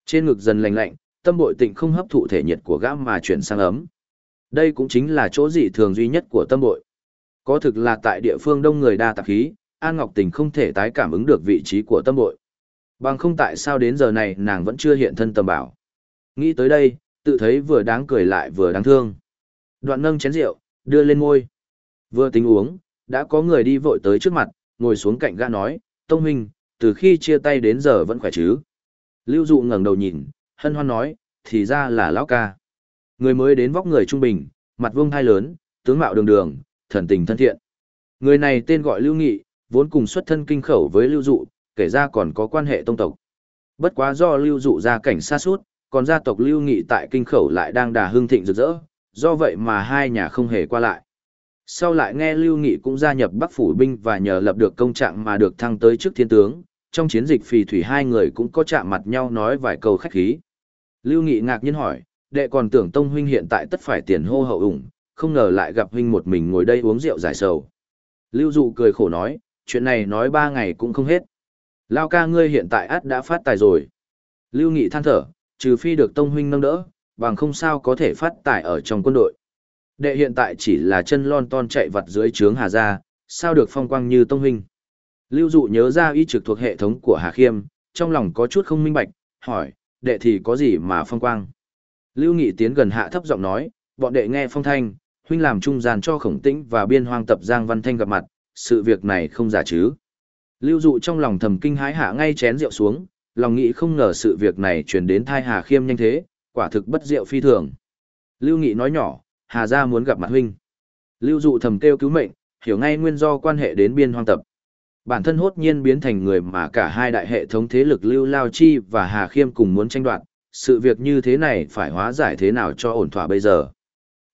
Trên ngực dần lạnh lạnh, tâm bội tịnh không hấp thụ thể nhiệt của gã mà chuyển sang ấm. Đây cũng chính là chỗ dị thường duy nhất của tâm bội. Có thực là tại địa phương đông người đa tạp khí, An Ngọc Tình không thể tái cảm ứng được vị trí của tâm bội. Bằng không tại sao đến giờ này nàng vẫn chưa hiện thân tầm bảo. Nghĩ tới đây, tự thấy vừa đáng cười lại vừa đáng thương. Đoạn nâng chén rượu, đưa lên môi. Vừa tính uống, đã có người đi vội tới trước mặt, ngồi xuống cạnh gã nói, Tông Huynh, từ khi chia tay đến giờ vẫn khỏe chứ. Lưu Dụ ngẩng đầu nhìn, hân hoan nói, thì ra là lão ca. Người mới đến vóc người trung bình, mặt vuông hai lớn, tướng mạo đường đường, thần tình thân thiện. Người này tên gọi Lưu Nghị, vốn cùng xuất thân kinh khẩu với Lưu Dụ, kể ra còn có quan hệ tông tộc. Bất quá do Lưu Dụ ra cảnh xa suốt, còn gia tộc Lưu Nghị tại kinh khẩu lại đang đà hưng thịnh rực rỡ, do vậy mà hai nhà không hề qua lại. Sau lại nghe Lưu Nghị cũng gia nhập Bắc Phủ Binh và nhờ lập được công trạng mà được thăng tới chức thiên tướng, trong chiến dịch phì thủy hai người cũng có chạm mặt nhau nói vài câu khách khí. Lưu Nghị ngạc nhiên hỏi, đệ còn tưởng Tông Huynh hiện tại tất phải tiền hô hậu ủng, không ngờ lại gặp Huynh một mình ngồi đây uống rượu giải sầu. Lưu Dụ cười khổ nói, chuyện này nói ba ngày cũng không hết. Lao ca ngươi hiện tại át đã phát tài rồi. Lưu Nghị than thở, trừ phi được Tông Huynh nâng đỡ, bằng không sao có thể phát tài ở trong quân đội. Đệ hiện tại chỉ là chân lon ton chạy vặt dưới trướng Hà Gia, sao được phong quang như Tông Huynh. Lưu Dụ nhớ ra y trực thuộc hệ thống của Hà Khiêm, trong lòng có chút không minh bạch, hỏi, đệ thì có gì mà phong quang. Lưu Nghị tiến gần hạ thấp giọng nói, bọn đệ nghe phong thanh, huynh làm trung gian cho khổng tĩnh và biên hoang tập Giang Văn Thanh gặp mặt, sự việc này không giả chứ. Lưu dụ trong lòng thầm kinh hái hạ ngay chén rượu xuống, lòng nghĩ không ngờ sự việc này truyền đến thai Hà Khiêm nhanh thế, quả thực bất diệu phi thường. Lưu Nghị nói nhỏ, Hà gia muốn gặp mặt huynh. Lưu dụ thầm kêu cứu mệnh, hiểu ngay nguyên do quan hệ đến biên hoang tập. Bản thân hốt nhiên biến thành người mà cả hai đại hệ thống thế lực Lưu Lao Chi và Hà Khiêm cùng muốn tranh đoạt, sự việc như thế này phải hóa giải thế nào cho ổn thỏa bây giờ.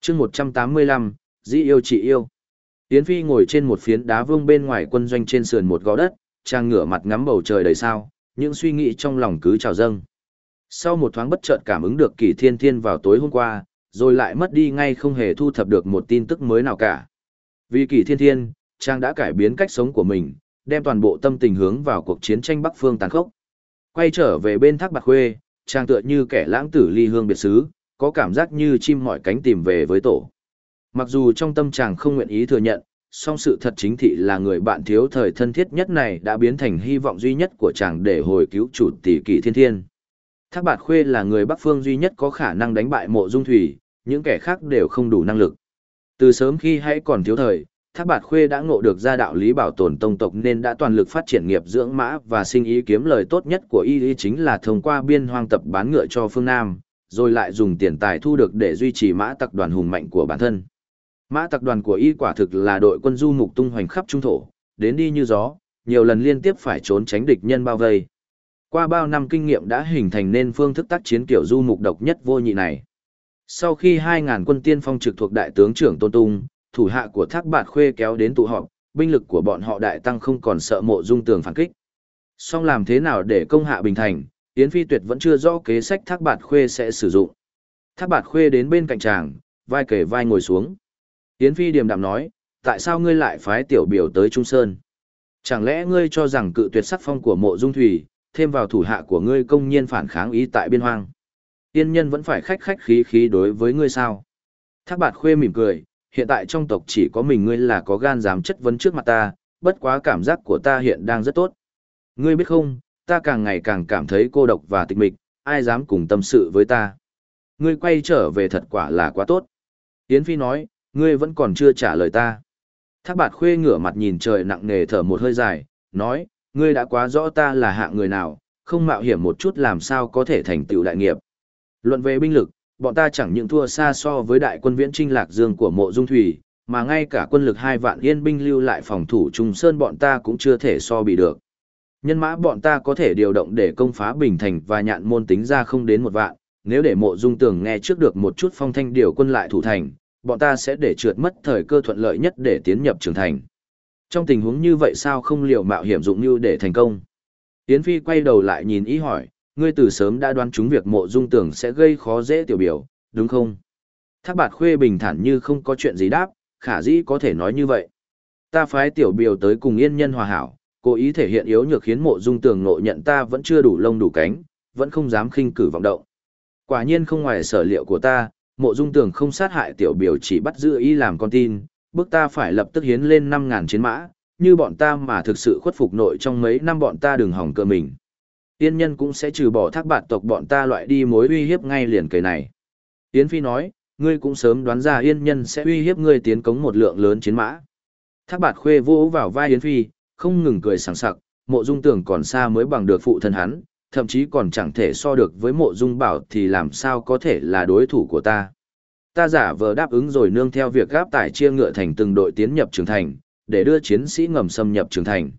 chương 185, Dĩ yêu chị yêu. Yến Phi ngồi trên một phiến đá vương bên ngoài quân doanh trên sườn một gò đất, trang ngửa mặt ngắm bầu trời đầy sao, những suy nghĩ trong lòng cứ trào dâng. Sau một thoáng bất chợt cảm ứng được kỳ Thiên Thiên vào tối hôm qua, rồi lại mất đi ngay không hề thu thập được một tin tức mới nào cả. Vì kỳ Thiên Thiên, Trang đã cải biến cách sống của mình, đem toàn bộ tâm tình hướng vào cuộc chiến tranh Bắc Phương tàn khốc. Quay trở về bên Thác Bạc Khuê, Trang tựa như kẻ lãng tử ly hương biệt xứ, có cảm giác như chim mọi cánh tìm về với tổ. Mặc dù trong tâm chàng không nguyện ý thừa nhận, song sự thật chính thị là người bạn thiếu thời thân thiết nhất này đã biến thành hy vọng duy nhất của chàng để hồi cứu chủ tỷ kỷ thiên thiên. Thác Bạt Khuê là người Bắc Phương duy nhất có khả năng đánh bại mộ dung thủy, những kẻ khác đều không đủ năng lực. Từ sớm khi hãy còn thiếu thời, Thác Bạt Khuê đã ngộ được ra đạo lý bảo tồn tông tộc nên đã toàn lực phát triển nghiệp dưỡng mã và sinh ý kiếm lời tốt nhất của y y chính là thông qua biên hoang tập bán ngựa cho phương Nam, rồi lại dùng tiền tài thu được để duy trì mã tặc đoàn hùng mạnh của bản thân. Mã tặc đoàn của y quả thực là đội quân du mục tung hoành khắp trung thổ, đến đi như gió, nhiều lần liên tiếp phải trốn tránh địch nhân bao vây. Qua bao năm kinh nghiệm đã hình thành nên phương thức tác chiến kiểu du mục độc nhất vô nhị này. Sau khi 2.000 quân tiên phong trực thuộc đại tướng trưởng Tôn Tung, thủ hạ của Thác Bạt Khuê kéo đến tụ họp, binh lực của bọn họ đại tăng không còn sợ mộ dung tường phản kích. Song làm thế nào để công hạ bình thành, Yến Phi Tuyệt vẫn chưa rõ kế sách Thác Bạt Khuê sẽ sử dụng. Thác Bạt Khuê đến bên cạnh chàng, vai kể vai ngồi xuống. Yến Phi điềm đạm nói, tại sao ngươi lại phái tiểu biểu tới Trung Sơn? Chẳng lẽ ngươi cho rằng cự tuyệt sắc phong của mộ dung thủy, thêm vào thủ hạ của ngươi công nhiên phản kháng ý tại biên hoang? Tiên nhân vẫn phải khách khách khí khí đối với ngươi sao? Thác bạt khuê mỉm cười, hiện tại trong tộc chỉ có mình ngươi là có gan dám chất vấn trước mặt ta, bất quá cảm giác của ta hiện đang rất tốt. Ngươi biết không, ta càng ngày càng cảm thấy cô độc và tịch mịch, ai dám cùng tâm sự với ta. Ngươi quay trở về thật quả là quá tốt. Yến Phi nói, ngươi vẫn còn chưa trả lời ta. Thác bạt khuê ngửa mặt nhìn trời nặng nề thở một hơi dài, nói, ngươi đã quá rõ ta là hạng người nào, không mạo hiểm một chút làm sao có thể thành tựu đại nghiệp. Luận về binh lực, bọn ta chẳng những thua xa so với đại quân viễn trinh lạc dương của mộ dung thủy, mà ngay cả quân lực hai vạn yên binh lưu lại phòng thủ trung sơn bọn ta cũng chưa thể so bị được. Nhân mã bọn ta có thể điều động để công phá Bình Thành và nhạn môn tính ra không đến một vạn, nếu để mộ dung tường nghe trước được một chút phong thanh điều quân lại thủ thành, bọn ta sẽ để trượt mất thời cơ thuận lợi nhất để tiến nhập trưởng thành. Trong tình huống như vậy sao không liều mạo hiểm dụng như để thành công? Yến Phi quay đầu lại nhìn ý hỏi, ngươi từ sớm đã đoán chúng việc mộ dung tưởng sẽ gây khó dễ tiểu biểu, đúng không? Thác bạt khuê bình thản như không có chuyện gì đáp, khả dĩ có thể nói như vậy. Ta phái tiểu biểu tới cùng yên nhân hòa hảo, cố ý thể hiện yếu nhược khiến mộ dung tường nộ nhận ta vẫn chưa đủ lông đủ cánh, vẫn không dám khinh cử vọng động. Quả nhiên không ngoài sở liệu của ta, mộ dung tường không sát hại tiểu biểu chỉ bắt giữ y làm con tin, bước ta phải lập tức hiến lên 5.000 chiến mã, như bọn ta mà thực sự khuất phục nội trong mấy năm bọn ta đừng hỏng cơ mình. Tiên nhân cũng sẽ trừ bỏ thác bạt tộc bọn ta loại đi mối uy hiếp ngay liền cây này. Yến Phi nói, ngươi cũng sớm đoán ra yên nhân sẽ uy hiếp ngươi tiến cống một lượng lớn chiến mã. Thác bạt khuê vỗ vào vai Yến Phi, không ngừng cười sảng sặc, mộ dung tưởng còn xa mới bằng được phụ thân hắn, thậm chí còn chẳng thể so được với mộ dung bảo thì làm sao có thể là đối thủ của ta. Ta giả vờ đáp ứng rồi nương theo việc gáp tải chia ngựa thành từng đội tiến nhập trường thành, để đưa chiến sĩ ngầm xâm nhập trường thành.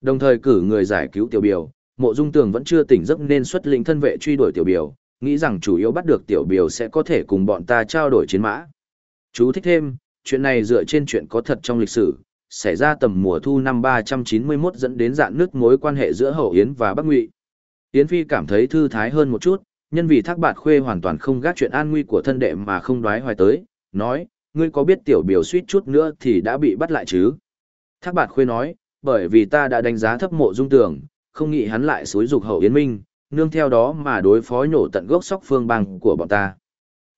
Đồng thời cử người giải cứu tiểu biểu, mộ dung tường vẫn chưa tỉnh giấc nên xuất lĩnh thân vệ truy đuổi tiểu biểu, nghĩ rằng chủ yếu bắt được tiểu biểu sẽ có thể cùng bọn ta trao đổi chiến mã. Chú thích thêm, chuyện này dựa trên chuyện có thật trong lịch sử, xảy ra tầm mùa thu năm 391 dẫn đến dạn nước mối quan hệ giữa Hậu Yến và Bắc Ngụy. Yến Phi cảm thấy thư thái hơn một chút, nhân vì thác bạt khuê hoàn toàn không gác chuyện an nguy của thân đệ mà không đoái hoài tới, nói, ngươi có biết tiểu biểu suýt chút nữa thì đã bị bắt lại chứ? Thác bạt khuê nói, bởi vì ta đã đánh giá thấp mộ dung tưởng, không nghĩ hắn lại xối dục hậu yến minh, nương theo đó mà đối phó nhổ tận gốc sóc phương bang của bọn ta.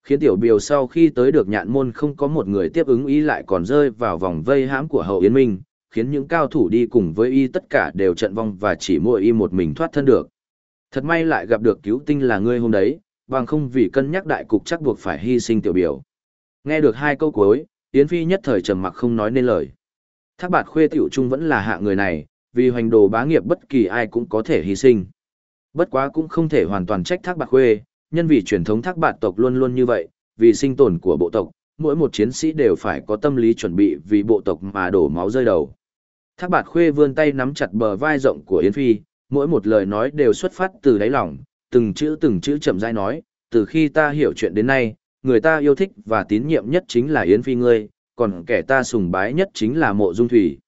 Khiến tiểu biểu sau khi tới được nhạn môn không có một người tiếp ứng ý lại còn rơi vào vòng vây hãm của hậu yến minh, khiến những cao thủ đi cùng với y tất cả đều trận vong và chỉ mỗi y một mình thoát thân được. Thật may lại gặp được cứu tinh là ngươi hôm đấy, bằng không vì cân nhắc đại cục chắc buộc phải hy sinh tiểu biểu. Nghe được hai câu cuối, Yến Phi nhất thời trầm mặc không nói nên lời. Thác bạt khuê tiểu trung vẫn là hạ người này, vì hoành đồ bá nghiệp bất kỳ ai cũng có thể hy sinh. Bất quá cũng không thể hoàn toàn trách thác bạt khuê, nhân vì truyền thống thác bạt tộc luôn luôn như vậy, vì sinh tồn của bộ tộc, mỗi một chiến sĩ đều phải có tâm lý chuẩn bị vì bộ tộc mà đổ máu rơi đầu. Thác bạt khuê vươn tay nắm chặt bờ vai rộng của Yến Phi, mỗi một lời nói đều xuất phát từ đáy lòng, từng chữ từng chữ chậm rãi nói, từ khi ta hiểu chuyện đến nay, người ta yêu thích và tín nhiệm nhất chính là Yến Phi ngươi, còn kẻ ta sùng bái nhất chính là mộ dung thủy.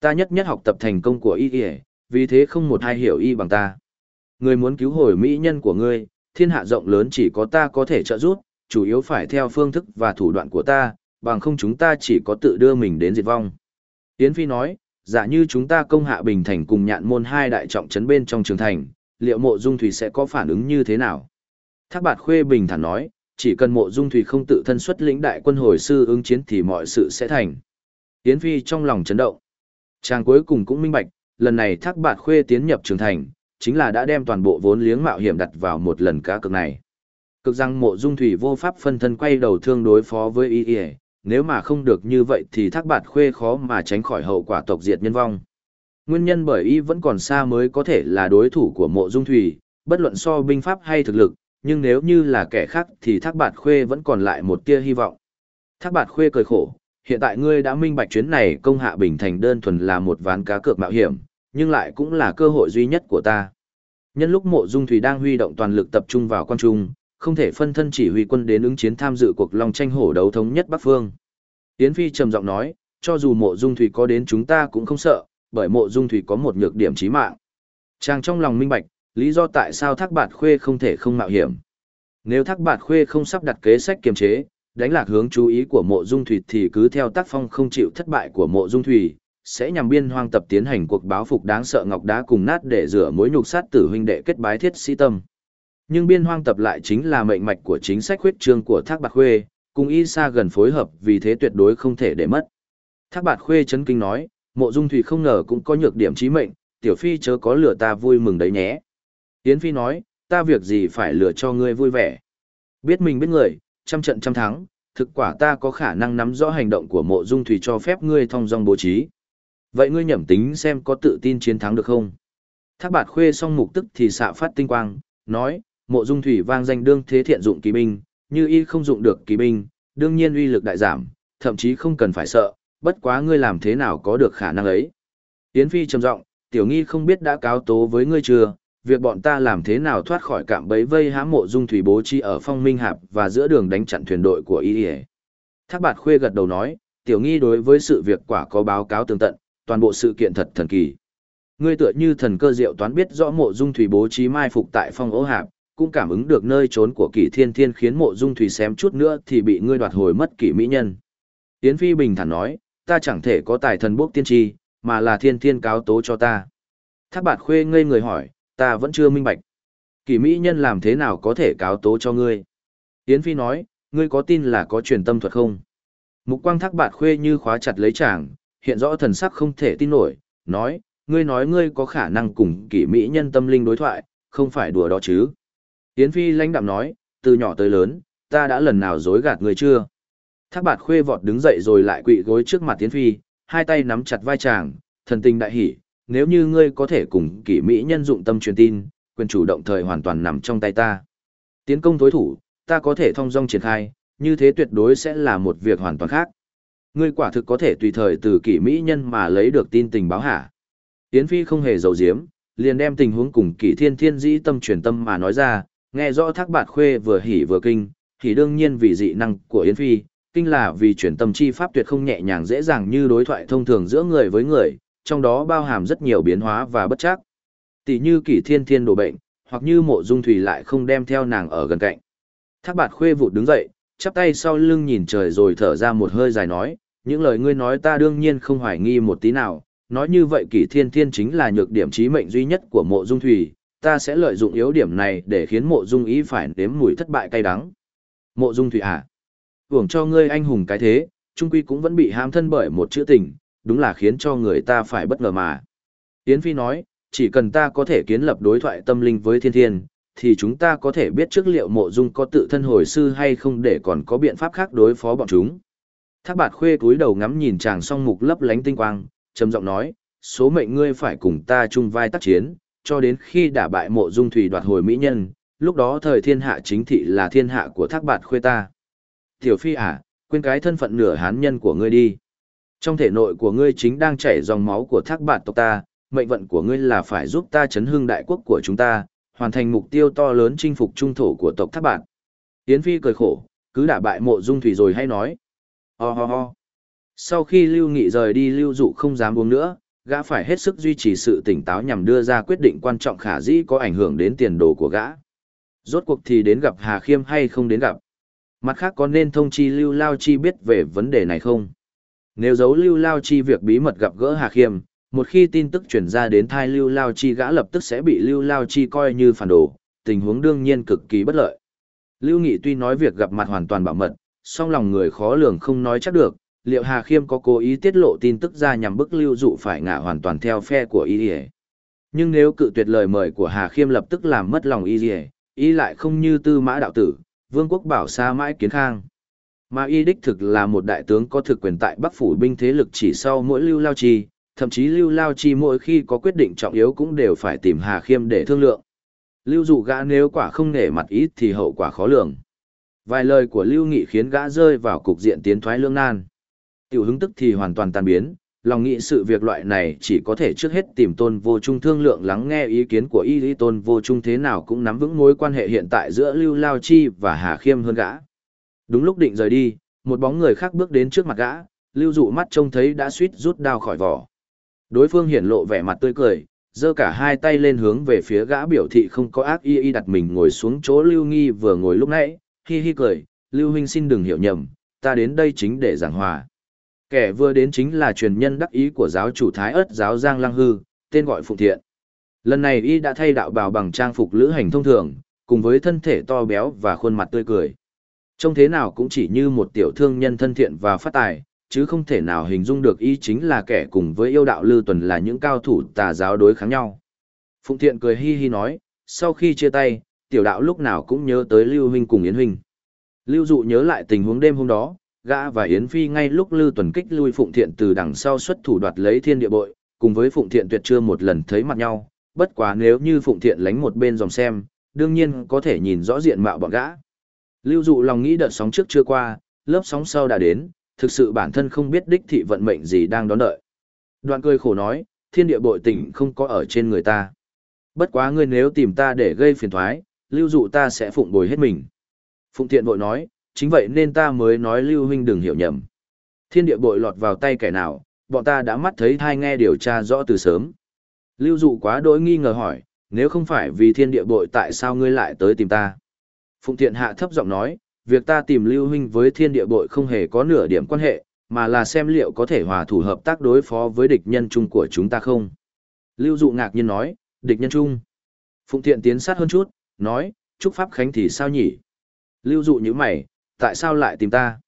Ta nhất nhất học tập thành công của y y, vì thế không một ai hiểu y bằng ta. Ngươi muốn cứu hồi mỹ nhân của ngươi, thiên hạ rộng lớn chỉ có ta có thể trợ giúp, chủ yếu phải theo phương thức và thủ đoạn của ta, bằng không chúng ta chỉ có tự đưa mình đến diệt vong. Yến Phi nói, giả như chúng ta công hạ bình thành cùng nhạn môn hai đại trọng trấn bên trong trường thành, liệu mộ dung thủy sẽ có phản ứng như thế nào? Thác bạt khuê bình thản nói, chỉ cần mộ dung thủy không tự thân xuất lĩnh đại quân hồi sư ứng chiến thì mọi sự sẽ thành. Tiến Phi trong lòng chấn động. Chàng cuối cùng cũng minh bạch, lần này thác bạt khuê tiến nhập trường thành, chính là đã đem toàn bộ vốn liếng mạo hiểm đặt vào một lần cá cực này. Cực rằng mộ dung thủy vô pháp phân thân quay đầu thương đối phó với y y, nếu mà không được như vậy thì thác bạt khuê khó mà tránh khỏi hậu quả tộc diệt nhân vong. Nguyên nhân bởi y vẫn còn xa mới có thể là đối thủ của mộ dung thủy, bất luận so binh pháp hay thực lực, nhưng nếu như là kẻ khác thì thác bạt khuê vẫn còn lại một tia hy vọng. Thác bạt khuê cười khổ, hiện tại ngươi đã minh bạch chuyến này công hạ bình thành đơn thuần là một ván cá cược mạo hiểm, nhưng lại cũng là cơ hội duy nhất của ta. Nhân lúc mộ dung thủy đang huy động toàn lực tập trung vào quan trung, không thể phân thân chỉ huy quân đến ứng chiến tham dự cuộc long tranh hổ đấu thống nhất Bắc Phương. Yến Phi trầm giọng nói, cho dù mộ dung thủy có đến chúng ta cũng không sợ, bởi mộ dung thủy có một nhược điểm chí mạng. Chàng trong lòng minh bạch, lý do tại sao thác bạt khuê không thể không mạo hiểm. Nếu thác bạt khuê không sắp đặt kế sách kiềm chế, đánh lạc hướng chú ý của mộ dung thủy thì cứ theo tác phong không chịu thất bại của mộ dung thủy, sẽ nhằm biên hoang tập tiến hành cuộc báo phục đáng sợ ngọc đá cùng nát để rửa mối nhục sát tử huynh đệ kết bái thiết sĩ tâm. Nhưng biên hoang tập lại chính là mệnh mạch của chính sách huyết trương của Thác Bạt Khuê, cùng y sa gần phối hợp vì thế tuyệt đối không thể để mất. Thác Bạt Khuê chấn kinh nói, mộ dung thủy không ngờ cũng có nhược điểm chí mệnh, tiểu phi chớ có lừa ta vui mừng đấy nhé. Yến Phi nói, ta việc gì phải lừa cho ngươi vui vẻ. Biết mình biết người, trăm trận trăm thắng, thực quả ta có khả năng nắm rõ hành động của mộ dung thủy cho phép ngươi thông dong bố trí. Vậy ngươi nhẩm tính xem có tự tin chiến thắng được không? Thác bạt khuê xong mục tức thì xạ phát tinh quang, nói, mộ dung thủy vang danh đương thế thiện dụng kỳ binh, như y không dụng được kỳ binh, đương nhiên uy lực đại giảm, thậm chí không cần phải sợ, bất quá ngươi làm thế nào có được khả năng ấy. Yến Phi trầm giọng, tiểu nghi không biết đã cáo tố với ngươi chưa, việc bọn ta làm thế nào thoát khỏi cạm bẫy vây hãm mộ dung thủy bố trí ở phong minh hạp và giữa đường đánh chặn thuyền đội của y Thác bạt khuê gật đầu nói, tiểu nghi đối với sự việc quả có báo cáo tường tận, toàn bộ sự kiện thật thần kỳ. Ngươi tựa như thần cơ diệu toán biết rõ mộ dung thủy bố trí mai phục tại phong ố hạp, cũng cảm ứng được nơi trốn của kỷ thiên thiên khiến mộ dung thủy xém chút nữa thì bị ngươi đoạt hồi mất kỷ mỹ nhân. Yến Phi bình thản nói, ta chẳng thể có tài thần bốc tiên tri, mà là thiên thiên cáo tố cho ta. Thác bạt khuê ngây người hỏi, ta vẫn chưa minh bạch. Kỷ mỹ nhân làm thế nào có thể cáo tố cho ngươi? Yến Phi nói, ngươi có tin là có truyền tâm thuật không? Mục quang thác bạt khuê như khóa chặt lấy chàng, hiện rõ thần sắc không thể tin nổi, nói, ngươi nói ngươi có khả năng cùng kỷ mỹ nhân tâm linh đối thoại, không phải đùa đó chứ. Yến Phi lãnh đạm nói, từ nhỏ tới lớn, ta đã lần nào dối gạt người chưa? Thác bạt khuê vọt đứng dậy rồi lại quỵ gối trước mặt Yến Phi, hai tay nắm chặt vai chàng, thần tình đại hỉ, nếu như ngươi có thể cùng kỷ mỹ nhân dụng tâm truyền tin, quyền chủ động thời hoàn toàn nằm trong tay ta. Tiến công tối thủ, ta có thể thông dong triển khai, như thế tuyệt đối sẽ là một việc hoàn toàn khác. Ngươi quả thực có thể tùy thời từ kỷ mỹ nhân mà lấy được tin tình báo hả. Yến Phi không hề dầu diếm, liền đem tình huống cùng kỷ thiên thiên dĩ tâm truyền tâm mà nói ra, nghe rõ thác bạt khuê vừa hỉ vừa kinh, thì đương nhiên vì dị năng của Yến Phi, kinh là vì chuyển tâm chi pháp tuyệt không nhẹ nhàng dễ dàng như đối thoại thông thường giữa người với người, trong đó bao hàm rất nhiều biến hóa và bất chắc. Tỷ như kỷ thiên thiên đổ bệnh, hoặc như mộ dung thủy lại không đem theo nàng ở gần cạnh. Thác bạt khuê vụt đứng dậy, chắp tay sau lưng nhìn trời rồi thở ra một hơi dài nói, những lời ngươi nói ta đương nhiên không hoài nghi một tí nào, nói như vậy kỷ thiên thiên chính là nhược điểm trí mệnh duy nhất của mộ dung thủy, ta sẽ lợi dụng yếu điểm này để khiến mộ dung ý phải nếm mùi thất bại cay đắng. Mộ dung thủy à? Hưởng cho ngươi anh hùng cái thế, trung quy cũng vẫn bị ham thân bởi một chữ tình, đúng là khiến cho người ta phải bất ngờ mà. Yến Phi nói, chỉ cần ta có thể kiến lập đối thoại tâm linh với thiên thiên, thì chúng ta có thể biết trước liệu mộ dung có tự thân hồi sư hay không để còn có biện pháp khác đối phó bọn chúng. Thác bạt khuê cúi đầu ngắm nhìn chàng song mục lấp lánh tinh quang, trầm giọng nói, số mệnh ngươi phải cùng ta chung vai tác chiến, cho đến khi đả bại mộ dung thủy đoạt hồi mỹ nhân, lúc đó thời thiên hạ chính thị là thiên hạ của thác bạt khuê ta. Tiểu phi à, quên cái thân phận nửa hán nhân của ngươi đi. Trong thể nội của ngươi chính đang chảy dòng máu của thác bạt tộc ta, mệnh vận của ngươi là phải giúp ta chấn hưng đại quốc của chúng ta, hoàn thành mục tiêu to lớn chinh phục trung thổ của tộc thác bạt. Yến Phi cười khổ, cứ đả bại mộ dung thủy rồi hay nói. Ho ho ho. Sau khi Lưu Nghị rời đi Lưu Dụ không dám uống nữa, gã phải hết sức duy trì sự tỉnh táo nhằm đưa ra quyết định quan trọng khả dĩ có ảnh hưởng đến tiền đồ của gã. Rốt cuộc thì đến gặp Hà Khiêm hay không đến gặp. Mặt khác có nên thông chi Lưu Lao Chi biết về vấn đề này không? Nếu giấu Lưu Lao Chi việc bí mật gặp gỡ Hà Khiêm, một khi tin tức chuyển ra đến thai Lưu Lao Chi gã lập tức sẽ bị Lưu Lao Chi coi như phản đồ, tình huống đương nhiên cực kỳ bất lợi. Lưu Nghị tuy nói việc gặp mặt hoàn toàn bảo mật, song lòng người khó lường không nói chắc được, liệu Hà Khiêm có cố ý tiết lộ tin tức ra nhằm bức Lưu Dụ phải ngả hoàn toàn theo phe của y Nhưng nếu cự tuyệt lời mời của Hà Khiêm lập tức làm mất lòng y y lại không như tư mã đạo tử, vương quốc bảo xa mãi kiến khang. Mà y đích thực là một đại tướng có thực quyền tại Bắc phủ binh thế lực chỉ sau mỗi lưu lao chi, thậm chí lưu lao chi mỗi khi có quyết định trọng yếu cũng đều phải tìm Hà Khiêm để thương lượng. Lưu dụ gã nếu quả không nể mặt ít thì hậu quả khó lường. Vài lời của Lưu Nghị khiến gã rơi vào cục diện tiến thoái lương nan. Tiểu hứng tức thì hoàn toàn tan biến, lòng nghĩ sự việc loại này chỉ có thể trước hết tìm tôn vô trung thương lượng lắng nghe ý kiến của y lý. Tôn vô trung thế nào cũng nắm vững mối quan hệ hiện tại giữa lưu lao chi và hà khiêm hơn gã. Đúng lúc định rời đi một bóng người khác bước đến trước mặt gã lưu dụ mắt trông thấy đã suýt rút đao khỏi vỏ. Đối phương hiển lộ vẻ mặt tươi cười giơ cả hai tay lên hướng về phía gã biểu thị không có ác y y đặt mình ngồi xuống chỗ lưu nghi vừa ngồi lúc nãy hi hi cười lưu huynh xin đừng hiểu nhầm ta đến đây chính để giảng hòa. Kẻ vừa đến chính là truyền nhân đắc ý của giáo chủ Thái ất giáo Giang Lăng Hư, tên gọi Phụng Thiện. Lần này y đã thay đạo bào bằng trang phục lữ hành thông thường, cùng với thân thể to béo và khuôn mặt tươi cười. Trông thế nào cũng chỉ như một tiểu thương nhân thân thiện và phát tài, chứ không thể nào hình dung được y chính là kẻ cùng với yêu đạo Lư Tuần là những cao thủ tà giáo đối kháng nhau. Phụng Thiện cười hi hi nói, sau khi chia tay, tiểu đạo lúc nào cũng nhớ tới Lưu Huynh cùng Yến Huynh. Lưu Dụ nhớ lại tình huống đêm hôm đó, gã và Yến Phi ngay lúc Lư Tuần kích lui Phụng Thiện từ đằng sau xuất thủ đoạt lấy thiên địa bội, cùng với Phụng Thiện tuyệt chưa một lần thấy mặt nhau, bất quá nếu như Phụng Thiện lánh một bên dòng xem, đương nhiên có thể nhìn rõ diện mạo bọn gã. Lưu dụ lòng nghĩ đợt sóng trước chưa qua, lớp sóng sau đã đến, thực sự bản thân không biết đích thị vận mệnh gì đang đón đợi. Đoạn cười khổ nói, thiên địa bội tỉnh không có ở trên người ta. Bất quá ngươi nếu tìm ta để gây phiền thoái, lưu dụ ta sẽ phụng bồi hết mình. Phụng thiện bội nói, chính vậy nên ta mới nói Lưu huynh đừng hiểu nhầm. Thiên địa bội lọt vào tay kẻ nào, bọn ta đã mắt thấy thai nghe điều tra rõ từ sớm. Lưu dụ quá đỗi nghi ngờ hỏi, nếu không phải vì thiên địa bội tại sao ngươi lại tới tìm ta? Phụng Thiện Hạ thấp giọng nói, việc ta tìm Lưu huynh với thiên địa bội không hề có nửa điểm quan hệ, mà là xem liệu có thể hòa thủ hợp tác đối phó với địch nhân chung của chúng ta không. Lưu Dụ ngạc nhiên nói, địch nhân chung. Phụng Thiện tiến sát hơn chút, nói, chúc Pháp Khánh thì sao nhỉ? Lưu Dụ như mày, tại sao lại tìm ta?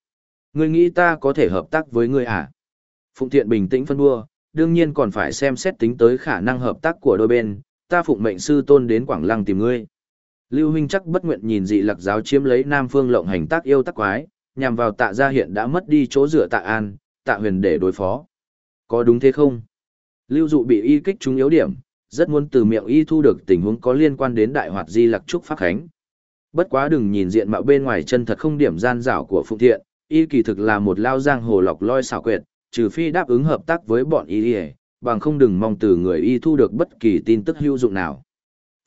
Ngươi nghĩ ta có thể hợp tác với ngươi à? Phụng Thiện bình tĩnh phân đua, đương nhiên còn phải xem xét tính tới khả năng hợp tác của đôi bên, ta phụng mệnh sư tôn đến Quảng Lăng tìm ngươi. Lưu huynh chắc bất nguyện nhìn dị lạc giáo chiếm lấy Nam Phương lộng hành tác yêu tác quái, nhằm vào tạ gia hiện đã mất đi chỗ dựa tạ an, tạ huyền để đối phó. Có đúng thế không? Lưu dụ bị y kích trúng yếu điểm, rất muốn từ miệng y thu được tình huống có liên quan đến đại hoạt di lạc trúc pháp khánh. Bất quá đừng nhìn diện mạo bên ngoài chân thật không điểm gian dảo của Phụng Thiện, y kỳ thực là một lao giang hồ lọc loi xảo quyệt, trừ phi đáp ứng hợp tác với bọn y, bằng không đừng mong từ người y thu được bất kỳ tin tức hữu dụng nào.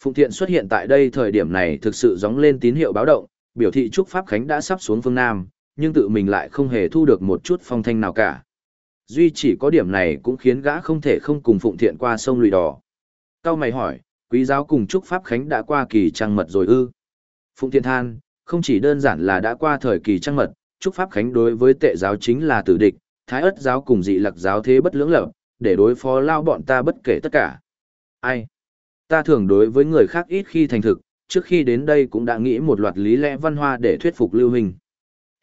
Phụng Thiện xuất hiện tại đây thời điểm này thực sự gióng lên tín hiệu báo động, biểu thị Trúc Pháp Khánh đã sắp xuống phương Nam, nhưng tự mình lại không hề thu được một chút phong thanh nào cả. Duy chỉ có điểm này cũng khiến gã không thể không cùng Phụng Thiện qua sông lùi đỏ. Cao mày hỏi, quý giáo cùng Trúc Pháp Khánh đã qua kỳ trăng mật rồi ư? Phụng Thiên than, không chỉ đơn giản là đã qua thời kỳ trăng mật, Trúc Pháp Khánh đối với tệ giáo chính là tử địch, thái ất giáo cùng dị lặc giáo thế bất lưỡng lập, để đối phó lao bọn ta bất kể tất cả. Ai? Ta thường đối với người khác ít khi thành thực, trước khi đến đây cũng đã nghĩ một loạt lý lẽ văn hoa để thuyết phục Lưu Huynh.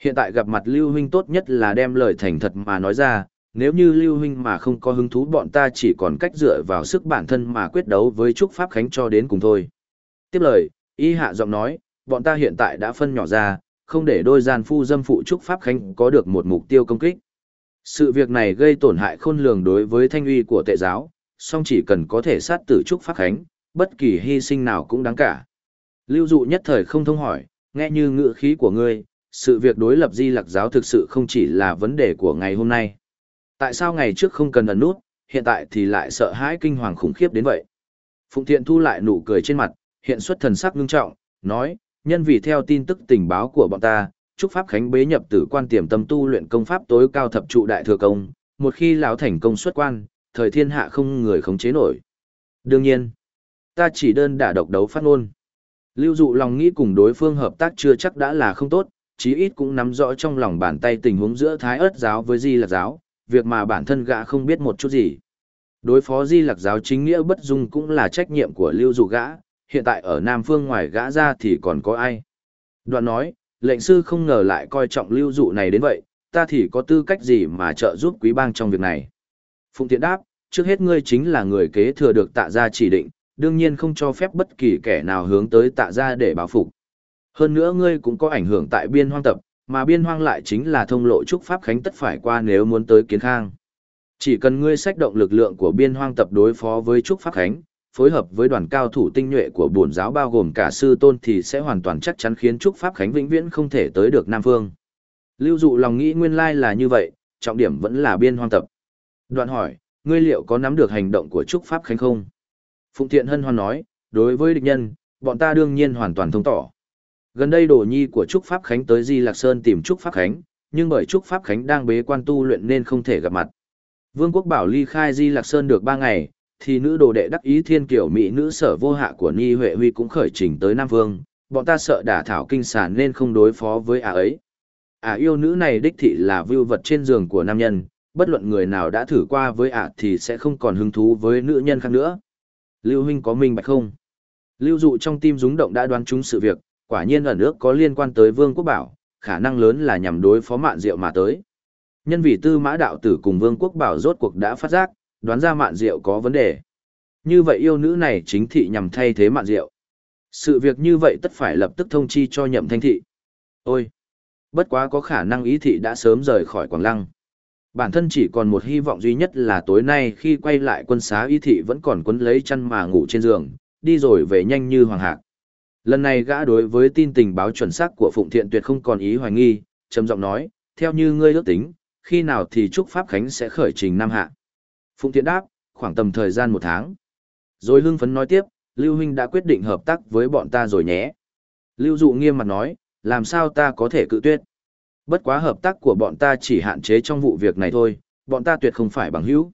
Hiện tại gặp mặt Lưu Huynh tốt nhất là đem lời thành thật mà nói ra, nếu như Lưu Huynh mà không có hứng thú bọn ta chỉ còn cách dựa vào sức bản thân mà quyết đấu với Trúc Pháp Khánh cho đến cùng thôi. Tiếp lời, y hạ giọng nói, bọn ta hiện tại đã phân nhỏ ra, không để đôi gian phu dâm phụ Trúc Pháp Khánh có được một mục tiêu công kích. Sự việc này gây tổn hại khôn lường đối với thanh uy của tệ giáo, song chỉ cần có thể sát tử Trúc Pháp Khánh, bất kỳ hy sinh nào cũng đáng cả. Lưu dụ nhất thời không thông hỏi, nghe như ngữ khí của ngươi, sự việc đối lập di lạc giáo thực sự không chỉ là vấn đề của ngày hôm nay. Tại sao ngày trước không cần ẩn nút, hiện tại thì lại sợ hãi kinh hoàng khủng khiếp đến vậy? Phụng Thiện thu lại nụ cười trên mặt, hiện xuất thần sắc ngưng trọng, nói, nhân vì theo tin tức tình báo của bọn ta, chúc Pháp Khánh bế nhập tử quan tiềm tâm tu luyện công pháp tối cao thập trụ đại thừa công, một khi lão thành công xuất quan, thời thiên hạ không người khống chế nổi. Đương nhiên, Ta chỉ đơn đả độc đấu phát ngôn. Lưu dụ lòng nghĩ cùng đối phương hợp tác chưa chắc đã là không tốt, chí ít cũng nắm rõ trong lòng bàn tay tình huống giữa thái ớt giáo với di lạc giáo, việc mà bản thân gã không biết một chút gì. Đối phó di lạc giáo chính nghĩa bất dung cũng là trách nhiệm của lưu dụ gã, hiện tại ở Nam Phương ngoài gã ra thì còn có ai. Đoạn nói, lệnh sư không ngờ lại coi trọng lưu dụ này đến vậy, ta thì có tư cách gì mà trợ giúp quý bang trong việc này. Phụng thiện đáp, trước hết ngươi chính là người kế thừa được tạ ra chỉ định, đương nhiên không cho phép bất kỳ kẻ nào hướng tới tạ ra để báo phục. Hơn nữa ngươi cũng có ảnh hưởng tại biên hoang tập, mà biên hoang lại chính là thông lộ trúc pháp khánh tất phải qua nếu muốn tới kiến khang. Chỉ cần ngươi sách động lực lượng của biên hoang tập đối phó với trúc pháp khánh, phối hợp với đoàn cao thủ tinh nhuệ của bổn giáo bao gồm cả sư tôn thì sẽ hoàn toàn chắc chắn khiến trúc pháp khánh vĩnh viễn không thể tới được Nam Phương. Lưu dụ lòng nghĩ nguyên lai là như vậy, trọng điểm vẫn là biên hoang tập. Đoạn hỏi, ngươi liệu có nắm được hành động của trúc pháp khánh không? Phụng Thiện Hân Hoan nói, đối với địch nhân, bọn ta đương nhiên hoàn toàn thông tỏ. Gần đây đồ nhi của Trúc Pháp Khánh tới Di Lạc Sơn tìm Trúc Pháp Khánh, nhưng bởi Trúc Pháp Khánh đang bế quan tu luyện nên không thể gặp mặt. Vương quốc bảo ly khai Di Lạc Sơn được ba ngày, thì nữ đồ đệ đắc ý thiên kiểu mỹ nữ sở vô hạ của Ni Huệ Huy cũng khởi trình tới Nam Vương, bọn ta sợ đả thảo kinh sản nên không đối phó với ả ấy. Ả yêu nữ này đích thị là vưu vật trên giường của nam nhân, bất luận người nào đã thử qua với ả thì sẽ không còn hứng thú với nữ nhân khác nữa. Lưu huynh có minh bạch không? Lưu dụ trong tim rúng động đã đoán trúng sự việc, quả nhiên ẩn ước có liên quan tới Vương Quốc Bảo, khả năng lớn là nhằm đối phó mạn diệu mà tới. Nhân vì tư mã đạo tử cùng Vương Quốc Bảo rốt cuộc đã phát giác, đoán ra mạn diệu có vấn đề. Như vậy yêu nữ này chính thị nhằm thay thế mạn diệu. Sự việc như vậy tất phải lập tức thông chi cho nhậm thanh thị. Ôi! Bất quá có khả năng ý thị đã sớm rời khỏi Quảng Lăng. Bản thân chỉ còn một hy vọng duy nhất là tối nay khi quay lại quân xá ý thị vẫn còn quấn lấy chăn mà ngủ trên giường, đi rồi về nhanh như hoàng hạc. Lần này gã đối với tin tình báo chuẩn xác của Phụng Thiện tuyệt không còn ý hoài nghi, trầm giọng nói, theo như ngươi ước tính, khi nào thì Trúc Pháp Khánh sẽ khởi trình Nam Hạ. Phụng Thiện đáp, khoảng tầm thời gian một tháng. Rồi Lương phấn nói tiếp, Lưu Huynh đã quyết định hợp tác với bọn ta rồi nhé. Lưu Dụ nghiêm mặt nói, làm sao ta có thể cự tuyệt. Bất quá hợp tác của bọn ta chỉ hạn chế trong vụ việc này thôi, bọn ta tuyệt không phải bằng hữu.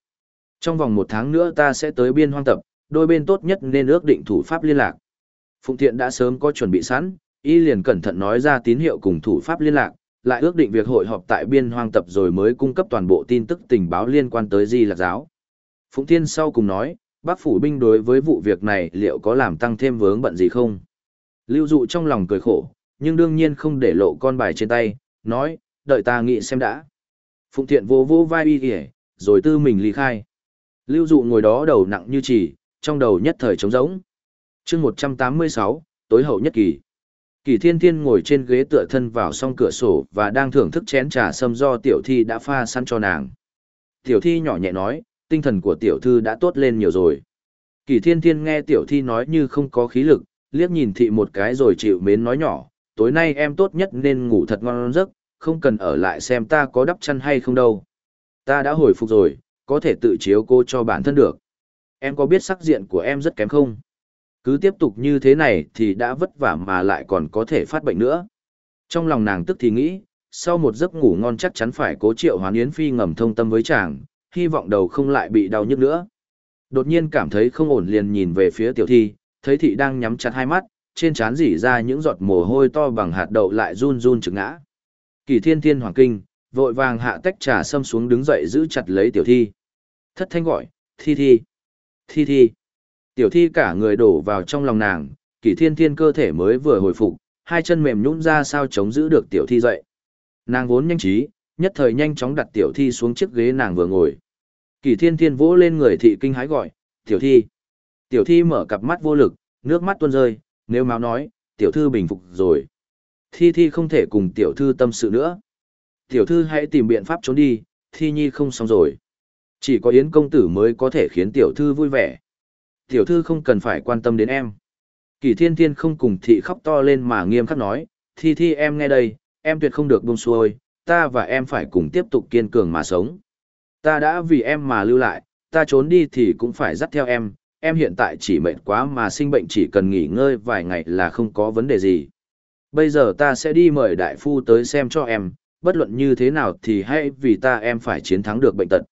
Trong vòng một tháng nữa ta sẽ tới biên hoang tập, đôi bên tốt nhất nên ước định thủ pháp liên lạc. Phụng Thiện đã sớm có chuẩn bị sẵn, y liền cẩn thận nói ra tín hiệu cùng thủ pháp liên lạc, lại ước định việc hội họp tại biên hoang tập rồi mới cung cấp toàn bộ tin tức tình báo liên quan tới Di Lạc Giáo. Phụng Thiên sau cùng nói, bác phủ binh đối với vụ việc này liệu có làm tăng thêm vướng bận gì không? Lưu dụ trong lòng cười khổ, nhưng đương nhiên không để lộ con bài trên tay, nói, đợi ta nghĩ xem đã. Phụng Thiện vô vô vai y kể, rồi tư mình ly khai. Lưu dụ ngồi đó đầu nặng như chỉ, trong đầu nhất thời trống rỗng. chương 186, tối hậu nhất kỳ. Kỳ thiên thiên ngồi trên ghế tựa thân vào song cửa sổ và đang thưởng thức chén trà sâm do tiểu thi đã pha sẵn cho nàng. Tiểu thi nhỏ nhẹ nói, tinh thần của tiểu thư đã tốt lên nhiều rồi. Kỳ thiên thiên nghe tiểu thi nói như không có khí lực, liếc nhìn thị một cái rồi chịu mến nói nhỏ, tối nay em tốt nhất nên ngủ thật ngon giấc, không cần ở lại xem ta có đắp chăn hay không đâu. Ta đã hồi phục rồi, có thể tự chiếu cô cho bản thân được. Em có biết sắc diện của em rất kém không? Cứ tiếp tục như thế này thì đã vất vả mà lại còn có thể phát bệnh nữa. Trong lòng nàng tức thì nghĩ, sau một giấc ngủ ngon chắc chắn phải cố triệu hoán yến phi ngầm thông tâm với chàng, hy vọng đầu không lại bị đau nhức nữa. Đột nhiên cảm thấy không ổn liền nhìn về phía tiểu thi, thấy thị đang nhắm chặt hai mắt, trên trán rỉ ra những giọt mồ hôi to bằng hạt đậu lại run run trực ngã. Kỳ thiên thiên hoàng kinh, vội vàng hạ tách trà xâm xuống đứng dậy giữ chặt lấy tiểu thi. Thất thanh gọi, thi thi, thi thi. Tiểu thi cả người đổ vào trong lòng nàng, kỳ thiên thiên cơ thể mới vừa hồi phục, hai chân mềm nhũn ra sao chống giữ được tiểu thi dậy. Nàng vốn nhanh trí, nhất thời nhanh chóng đặt tiểu thi xuống chiếc ghế nàng vừa ngồi. Kỳ thiên thiên vỗ lên người thị kinh hái gọi, tiểu thi. Tiểu thi mở cặp mắt vô lực, nước mắt tuôn rơi, nếu máu nói, tiểu thư bình phục rồi. Thi thi không thể cùng tiểu thư tâm sự nữa. Tiểu thư hãy tìm biện pháp trốn đi, thi nhi không xong rồi. Chỉ có Yến công tử mới có thể khiến tiểu thư vui vẻ. Tiểu thư không cần phải quan tâm đến em. Kỳ thiên thiên không cùng thị khóc to lên mà nghiêm khắc nói, thi thi em nghe đây, em tuyệt không được buông xuôi, ta và em phải cùng tiếp tục kiên cường mà sống. Ta đã vì em mà lưu lại, ta trốn đi thì cũng phải dắt theo em, em hiện tại chỉ mệt quá mà sinh bệnh chỉ cần nghỉ ngơi vài ngày là không có vấn đề gì. Bây giờ ta sẽ đi mời đại phu tới xem cho em, bất luận như thế nào thì hãy vì ta em phải chiến thắng được bệnh tật.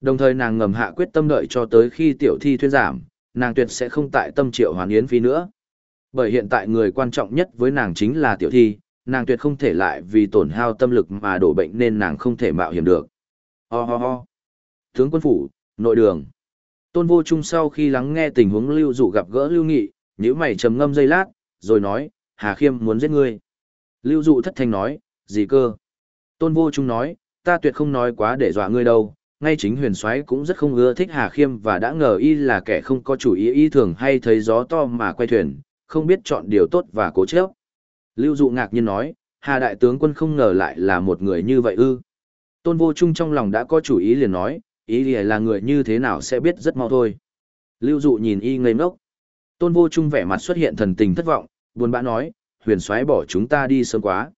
Đồng thời nàng ngầm hạ quyết tâm đợi cho tới khi tiểu thi thuyên giảm, nàng tuyệt sẽ không tại tâm triệu hoàn yến phi nữa. Bởi hiện tại người quan trọng nhất với nàng chính là tiểu thi, nàng tuyệt không thể lại vì tổn hao tâm lực mà đổ bệnh nên nàng không thể mạo hiểm được. Ho ho ho. Tướng quân phủ, nội đường. Tôn vô trung sau khi lắng nghe tình huống lưu dụ gặp gỡ lưu nghị, nhíu mày trầm ngâm giây lát, rồi nói, Hà Khiêm muốn giết ngươi. Lưu dụ thất thanh nói, gì cơ? Tôn vô trung nói, ta tuyệt không nói quá để dọa ngươi đâu, ngay chính huyền soái cũng rất không ưa thích Hà Khiêm và đã ngờ y là kẻ không có chủ ý ý thường hay thấy gió to mà quay thuyền, không biết chọn điều tốt và cố chấp. Lưu dụ ngạc nhiên nói, Hà đại tướng quân không ngờ lại là một người như vậy ư. Tôn vô trung trong lòng đã có chủ ý liền nói, ý là người như thế nào sẽ biết rất mau thôi. Lưu dụ nhìn y ngây ngốc. Tôn vô trung vẻ mặt xuất hiện thần tình thất vọng, buồn bã nói, huyền soái bỏ chúng ta đi sớm quá.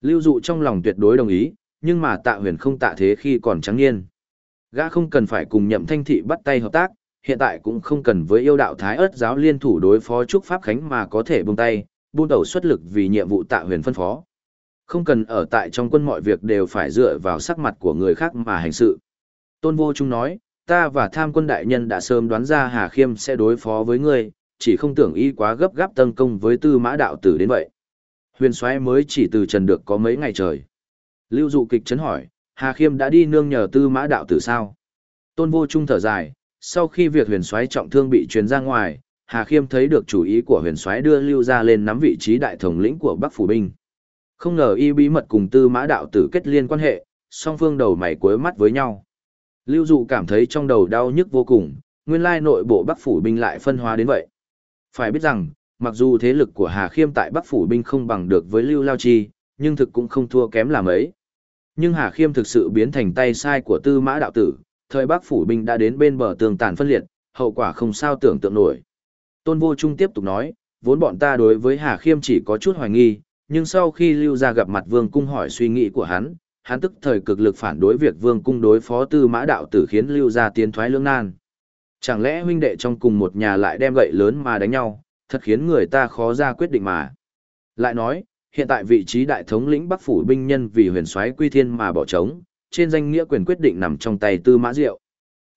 Lưu dụ trong lòng tuyệt đối đồng ý, nhưng mà tạ huyền không tạ thế khi còn trắng niên. Gã không cần phải cùng nhậm thanh thị bắt tay hợp tác, hiện tại cũng không cần với yêu đạo thái ớt giáo liên thủ đối phó trúc pháp khánh mà có thể buông tay, buôn đầu xuất lực vì nhiệm vụ tạ huyền phân phó. Không cần ở tại trong quân mọi việc đều phải dựa vào sắc mặt của người khác mà hành sự. Tôn vô trung nói, ta và tham quân đại nhân đã sớm đoán ra Hà Khiêm sẽ đối phó với ngươi, chỉ không tưởng y quá gấp gáp tấn công với tư mã đạo tử đến vậy. Huyền soái mới chỉ từ trần được có mấy ngày trời. Lưu dụ kịch chấn hỏi, Hà Khiêm đã đi nương nhờ tư mã đạo tử sao? Tôn vô trung thở dài, sau khi việc huyền soái trọng thương bị truyền ra ngoài, Hà Khiêm thấy được chủ ý của huyền soái đưa Lưu ra lên nắm vị trí đại thống lĩnh của Bắc Phủ Binh. Không ngờ y bí mật cùng tư mã đạo tử kết liên quan hệ, song phương đầu mày cuối mắt với nhau. Lưu dụ cảm thấy trong đầu đau nhức vô cùng, nguyên lai nội bộ Bắc Phủ Binh lại phân hóa đến vậy. Phải biết rằng, mặc dù thế lực của Hà Khiêm tại Bắc Phủ Binh không bằng được với Lưu Lao Chi, nhưng thực cũng không thua kém là mấy. Nhưng Hà Khiêm thực sự biến thành tay sai của tư mã đạo tử, thời Bắc Phủ Binh đã đến bên bờ tường tàn phân liệt, hậu quả không sao tưởng tượng nổi. Tôn Vô Trung tiếp tục nói, vốn bọn ta đối với Hà Khiêm chỉ có chút hoài nghi, nhưng sau khi Lưu gia gặp mặt Vương Cung hỏi suy nghĩ của hắn, hắn tức thời cực lực phản đối việc Vương Cung đối phó tư mã đạo tử khiến Lưu gia tiến thoái lưỡng nan. Chẳng lẽ huynh đệ trong cùng một nhà lại đem gậy lớn mà đánh nhau, thật khiến người ta khó ra quyết định mà. Lại nói, hiện tại vị trí đại thống lĩnh Bắc phủ binh nhân vì huyền soái quy thiên mà bỏ trống, trên danh nghĩa quyền quyết định nằm trong tay Tư Mã Diệu.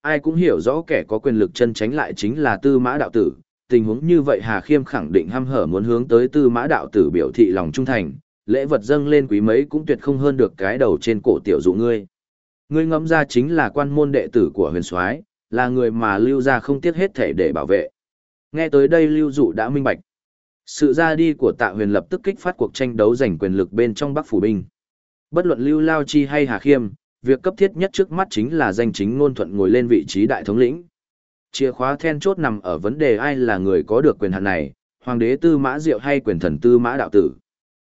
Ai cũng hiểu rõ kẻ có quyền lực chân tránh lại chính là Tư Mã đạo tử, tình huống như vậy Hà Khiêm khẳng định ham hở muốn hướng tới Tư Mã đạo tử biểu thị lòng trung thành, lễ vật dâng lên quý mấy cũng tuyệt không hơn được cái đầu trên cổ tiểu dụ ngươi. Ngươi ngẫm ra chính là quan môn đệ tử của huyền soái là người mà lưu gia không tiếc hết thể để bảo vệ. Nghe tới đây lưu dụ đã minh bạch. Sự ra đi của tạ huyền lập tức kích phát cuộc tranh đấu giành quyền lực bên trong Bắc Phủ Binh. Bất luận lưu lao chi hay hà khiêm, việc cấp thiết nhất trước mắt chính là danh chính ngôn thuận ngồi lên vị trí đại thống lĩnh. Chìa khóa then chốt nằm ở vấn đề ai là người có được quyền hạn này, hoàng đế tư mã diệu hay quyền thần tư mã đạo tử.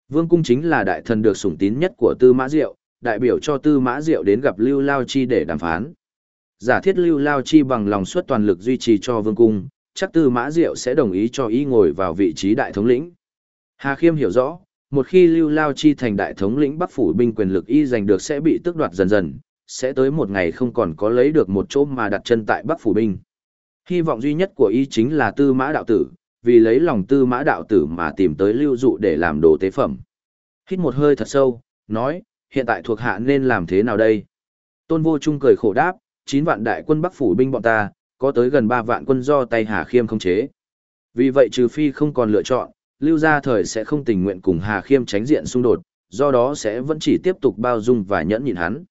Vương cung chính là đại thần được sủng tín nhất của tư mã diệu, đại biểu cho tư mã diệu đến gặp lưu lao chi để đàm phán. Giả thiết lưu lao chi bằng lòng suất toàn lực duy trì cho vương cung, chắc tư mã diệu sẽ đồng ý cho y ngồi vào vị trí đại thống lĩnh. Hà Khiêm hiểu rõ, một khi lưu lao chi thành đại thống lĩnh bắc phủ binh quyền lực y giành được sẽ bị tước đoạt dần dần, sẽ tới một ngày không còn có lấy được một chỗ mà đặt chân tại bắc phủ binh. Hy vọng duy nhất của y chính là tư mã đạo tử, vì lấy lòng tư mã đạo tử mà tìm tới lưu dụ để làm đồ tế phẩm. Hít một hơi thật sâu, nói, hiện tại thuộc hạ nên làm thế nào đây? Tôn vô trung cười khổ đáp, 9 vạn đại quân bắc phủ binh bọn ta, có tới gần 3 vạn quân do tay Hà Khiêm không chế. Vì vậy trừ phi không còn lựa chọn, lưu gia thời sẽ không tình nguyện cùng Hà Khiêm tránh diện xung đột, do đó sẽ vẫn chỉ tiếp tục bao dung và nhẫn nhịn hắn.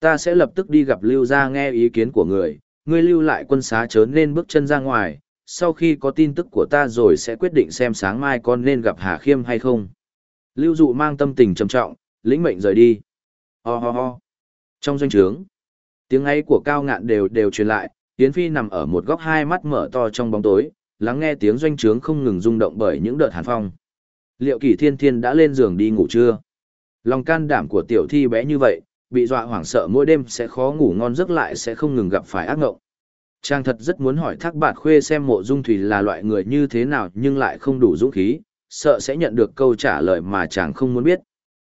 Ta sẽ lập tức đi gặp lưu gia nghe ý kiến của người, ngươi lưu lại quân xá chớ nên bước chân ra ngoài, sau khi có tin tức của ta rồi sẽ quyết định xem sáng mai con nên gặp Hà Khiêm hay không. Lưu dụ mang tâm tình trầm trọng, lĩnh mệnh rời đi. Ho ho ho. Trong doanh trướng, tiếng ấy của cao ngạn đều đều truyền lại, Yến Phi nằm ở một góc hai mắt mở to trong bóng tối, lắng nghe tiếng doanh trướng không ngừng rung động bởi những đợt hàn phong. Liệu Kỳ Thiên Thiên đã lên giường đi ngủ chưa? Lòng can đảm của tiểu thi bé như vậy, bị dọa hoảng sợ mỗi đêm sẽ khó ngủ ngon giấc lại sẽ không ngừng gặp phải ác ngộng. Trang thật rất muốn hỏi Thác Bạt Khuê xem Mộ Dung Thủy là loại người như thế nào nhưng lại không đủ dũng khí, sợ sẽ nhận được câu trả lời mà chàng không muốn biết.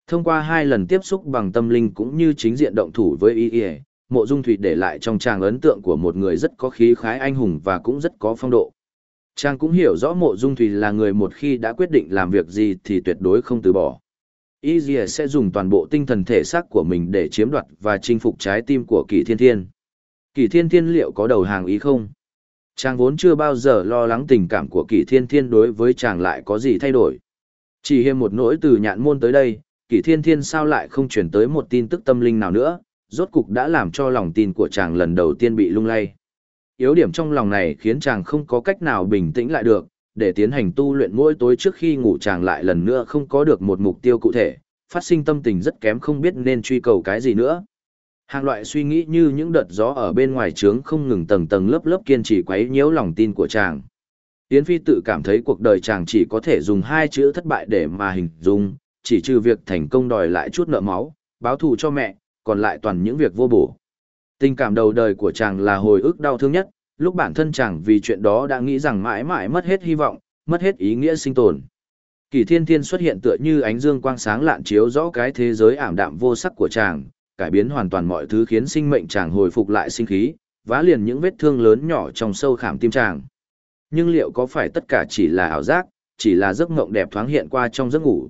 Thông qua hai lần tiếp xúc bằng tâm linh cũng như chính diện động thủ với y y, Mộ Dung Thủy để lại trong chàng ấn tượng của một người rất có khí khái anh hùng và cũng rất có phong độ. Chàng cũng hiểu rõ Mộ Dung Thủy là người một khi đã quyết định làm việc gì thì tuyệt đối không từ bỏ. Y sẽ dùng toàn bộ tinh thần thể xác của mình để chiếm đoạt và chinh phục trái tim của Kỳ Thiên Thiên. Kỳ Thiên Thiên liệu có đầu hàng ý không? Chàng vốn chưa bao giờ lo lắng tình cảm của Kỳ Thiên Thiên đối với chàng lại có gì thay đổi. Chỉ hiêm một nỗi từ nhạn môn tới đây, Kỳ Thiên Thiên sao lại không chuyển tới một tin tức tâm linh nào nữa, rốt cục đã làm cho lòng tin của chàng lần đầu tiên bị lung lay. Yếu điểm trong lòng này khiến chàng không có cách nào bình tĩnh lại được, để tiến hành tu luyện mỗi tối trước khi ngủ chàng lại lần nữa không có được một mục tiêu cụ thể, phát sinh tâm tình rất kém không biết nên truy cầu cái gì nữa. Hàng loại suy nghĩ như những đợt gió ở bên ngoài trướng không ngừng tầng tầng lớp lớp kiên trì quấy nhiễu lòng tin của chàng. Yến Phi tự cảm thấy cuộc đời chàng chỉ có thể dùng hai chữ thất bại để mà hình dung, chỉ trừ việc thành công đòi lại chút nợ máu, báo thù cho mẹ, còn lại toàn những việc vô bổ. Tình cảm đầu đời của chàng là hồi ức đau thương nhất, lúc bản thân chẳng vì chuyện đó đã nghĩ rằng mãi mãi mất hết hy vọng, mất hết ý nghĩa sinh tồn. Kỳ thiên thiên xuất hiện tựa như ánh dương quang sáng lạn chiếu rõ cái thế giới ảm đạm vô sắc của chàng, cải biến hoàn toàn mọi thứ khiến sinh mệnh chàng hồi phục lại sinh khí, vá liền những vết thương lớn nhỏ trong sâu khảm tim chàng. Nhưng liệu có phải tất cả chỉ là ảo giác, chỉ là giấc mộng đẹp thoáng hiện qua trong giấc ngủ?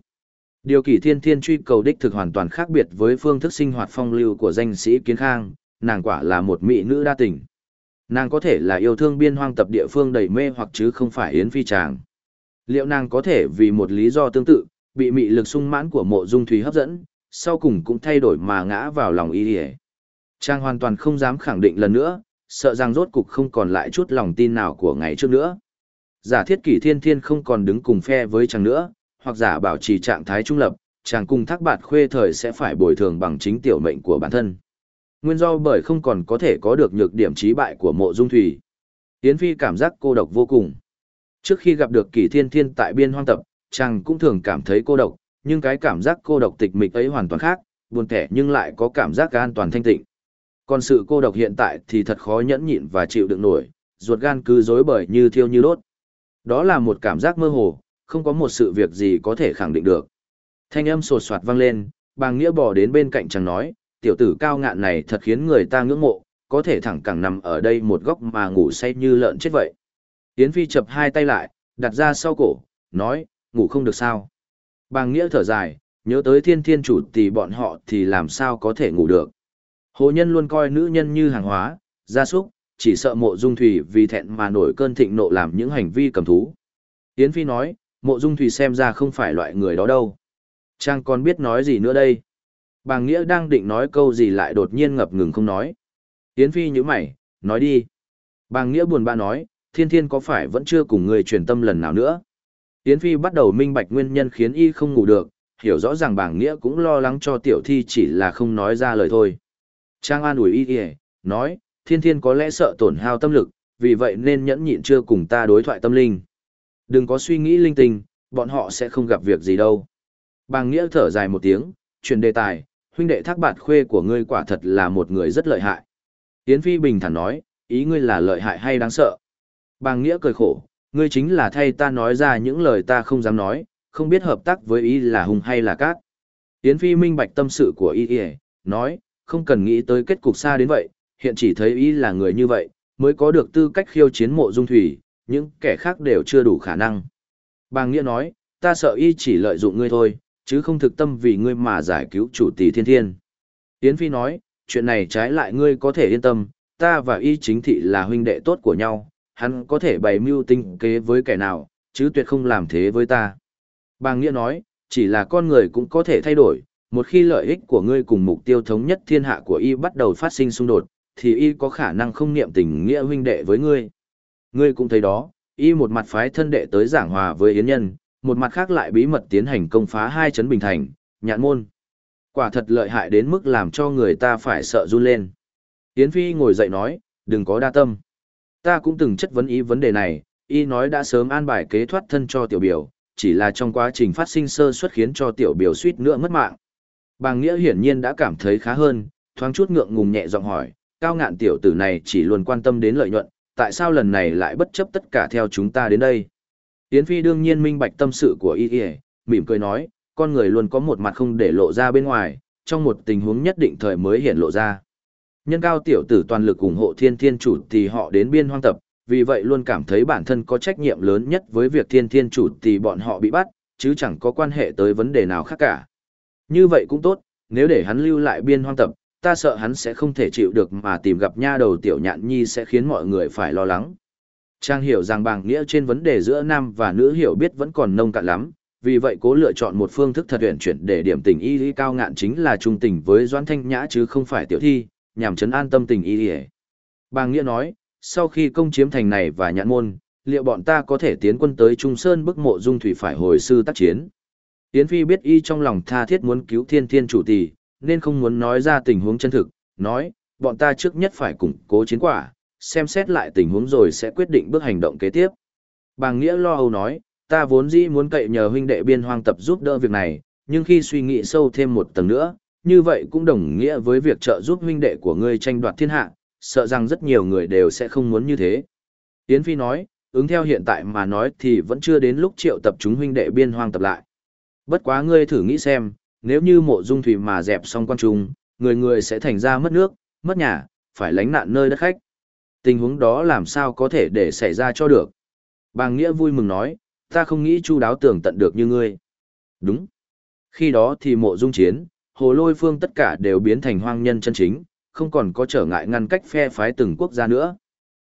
Điều kỳ thiên thiên truy cầu đích thực hoàn toàn khác biệt với phương thức sinh hoạt phong lưu của danh sĩ Kiến Khang, nàng quả là một mỹ nữ đa tình. Nàng có thể là yêu thương biên hoang tập địa phương đầy mê hoặc chứ không phải yến phi chàng. Liệu nàng có thể vì một lý do tương tự, bị mị lực sung mãn của mộ dung thủy hấp dẫn, sau cùng cũng thay đổi mà ngã vào lòng y ỉa trang hoàn toàn không dám khẳng định lần nữa sợ rằng rốt cục không còn lại chút lòng tin nào của ngày trước nữa. Giả thiết kỷ thiên thiên không còn đứng cùng phe với chàng nữa hoặc giả bảo trì trạng thái trung lập chàng cùng thác bạt khuê thời sẽ phải bồi thường bằng chính tiểu mệnh của bản thân nguyên do bởi không còn có thể có được nhược điểm trí bại của mộ dung thủy yến phi cảm giác cô độc vô cùng trước khi gặp được kỷ thiên thiên tại biên hoang tập chàng cũng thường cảm thấy cô độc nhưng cái cảm giác cô độc tịch mịch ấy hoàn toàn khác, buồn kẻ nhưng lại có cảm giác an toàn thanh tịnh. Còn sự cô độc hiện tại thì thật khó nhẫn nhịn và chịu đựng nổi, ruột gan cứ rối bời như thiêu như đốt. Đó là một cảm giác mơ hồ, không có một sự việc gì có thể khẳng định được. Thanh âm sột soạt vang lên, bàng nghĩa bỏ đến bên cạnh chàng nói, tiểu tử cao ngạn này thật khiến người ta ngưỡng mộ, có thể thẳng cẳng nằm ở đây một góc mà ngủ say như lợn chết vậy. Yến Phi chập hai tay lại, đặt ra sau cổ, nói, ngủ không được sao. Bàng nghĩa thở dài, nhớ tới thiên thiên chủ tỷ bọn họ thì làm sao có thể ngủ được. Hồ nhân luôn coi nữ nhân như hàng hóa, gia súc, chỉ sợ mộ dung thủy vì thẹn mà nổi cơn thịnh nộ làm những hành vi cầm thú. Yến Phi nói, mộ dung thủy xem ra không phải loại người đó đâu. Trang còn biết nói gì nữa đây? Bàng Nghĩa đang định nói câu gì lại đột nhiên ngập ngừng không nói. Yến Phi như mày, nói đi. Bàng Nghĩa buồn bã nói, thiên thiên có phải vẫn chưa cùng người truyền tâm lần nào nữa? Yến Phi bắt đầu minh bạch nguyên nhân khiến y không ngủ được, hiểu rõ ràng bàng Nghĩa cũng lo lắng cho tiểu thi chỉ là không nói ra lời thôi. Trang an ủi y kìa, nói, thiên thiên có lẽ sợ tổn hao tâm lực, vì vậy nên nhẫn nhịn chưa cùng ta đối thoại tâm linh. Đừng có suy nghĩ linh tinh, bọn họ sẽ không gặp việc gì đâu. Bàng Nghĩa thở dài một tiếng, chuyển đề tài, huynh đệ thác bạt khuê của ngươi quả thật là một người rất lợi hại. Yến Phi bình thản nói, ý ngươi là lợi hại hay đáng sợ. Bàng Nghĩa cười khổ, ngươi chính là thay ta nói ra những lời ta không dám nói, không biết hợp tác với ý là hùng hay là cát. Yến Phi minh bạch tâm sự của y y, nói, không cần nghĩ tới kết cục xa đến vậy, hiện chỉ thấy ý là người như vậy, mới có được tư cách khiêu chiến mộ dung thủy, những kẻ khác đều chưa đủ khả năng. Bàng Nghĩa nói, ta sợ y chỉ lợi dụng ngươi thôi, chứ không thực tâm vì ngươi mà giải cứu chủ tỷ thiên thiên. Yến Phi nói, chuyện này trái lại ngươi có thể yên tâm, ta và y chính thị là huynh đệ tốt của nhau, hắn có thể bày mưu tinh kế với kẻ nào, chứ tuyệt không làm thế với ta. Bàng Nghĩa nói, chỉ là con người cũng có thể thay đổi, một khi lợi ích của ngươi cùng mục tiêu thống nhất thiên hạ của y bắt đầu phát sinh xung đột, thì y có khả năng không niệm tình nghĩa huynh đệ với ngươi. Ngươi cũng thấy đó, y một mặt phái thân đệ tới giảng hòa với yến nhân, một mặt khác lại bí mật tiến hành công phá hai chấn bình thành, nhạn môn. Quả thật lợi hại đến mức làm cho người ta phải sợ run lên. Yến Phi ngồi dậy nói, đừng có đa tâm. Ta cũng từng chất vấn ý vấn đề này, y nói đã sớm an bài kế thoát thân cho tiểu biểu, chỉ là trong quá trình phát sinh sơ suất khiến cho tiểu biểu suýt nữa mất mạng. Bàng Nghĩa hiển nhiên đã cảm thấy khá hơn, thoáng chút ngượng ngùng nhẹ giọng hỏi, cao ngạn tiểu tử này chỉ luôn quan tâm đến lợi nhuận, tại sao lần này lại bất chấp tất cả theo chúng ta đến đây? Yến Phi đương nhiên minh bạch tâm sự của y y, mỉm cười nói, con người luôn có một mặt không để lộ ra bên ngoài, trong một tình huống nhất định thời mới hiện lộ ra. Nhân cao tiểu tử toàn lực ủng hộ thiên thiên chủ thì họ đến biên hoang tập, vì vậy luôn cảm thấy bản thân có trách nhiệm lớn nhất với việc thiên thiên chủ thì bọn họ bị bắt, chứ chẳng có quan hệ tới vấn đề nào khác cả. Như vậy cũng tốt, nếu để hắn lưu lại biên hoang tập, ta sợ hắn sẽ không thể chịu được mà tìm gặp nha đầu tiểu nhạn nhi sẽ khiến mọi người phải lo lắng. Trang hiểu rằng bàng nghĩa trên vấn đề giữa nam và nữ hiểu biết vẫn còn nông cạn lắm, vì vậy cố lựa chọn một phương thức thật huyền chuyển để điểm tình y lý cao ngạn chính là trung tình với Doãn Thanh Nhã chứ không phải tiểu thi, nhằm chấn an tâm tình y lý. Bàng nghĩa nói, sau khi công chiếm thành này và nhãn môn, liệu bọn ta có thể tiến quân tới Trung Sơn bức mộ dung thủy phải hồi sư tác chiến. Tiến Phi biết y trong lòng tha thiết muốn cứu thiên thiên chủ tỷ, nên không muốn nói ra tình huống chân thực, nói, bọn ta trước nhất phải củng cố chiến quả, xem xét lại tình huống rồi sẽ quyết định bước hành động kế tiếp. Bàng Nghĩa lo âu nói, ta vốn dĩ muốn cậy nhờ huynh đệ biên hoang tập giúp đỡ việc này, nhưng khi suy nghĩ sâu thêm một tầng nữa, như vậy cũng đồng nghĩa với việc trợ giúp huynh đệ của ngươi tranh đoạt thiên hạ, sợ rằng rất nhiều người đều sẽ không muốn như thế. Yến Phi nói, ứng theo hiện tại mà nói thì vẫn chưa đến lúc triệu tập chúng huynh đệ biên hoang tập lại. Bất quá ngươi thử nghĩ xem, nếu như mộ dung thủy mà dẹp xong quan trung, người người sẽ thành ra mất nước, mất nhà, phải lánh nạn nơi đất khách. Tình huống đó làm sao có thể để xảy ra cho được. Bàng Nghĩa vui mừng nói, ta không nghĩ chu đáo tưởng tận được như ngươi. Đúng. Khi đó thì mộ dung chiến, hồ lôi phương tất cả đều biến thành hoang nhân chân chính, không còn có trở ngại ngăn cách phe phái từng quốc gia nữa.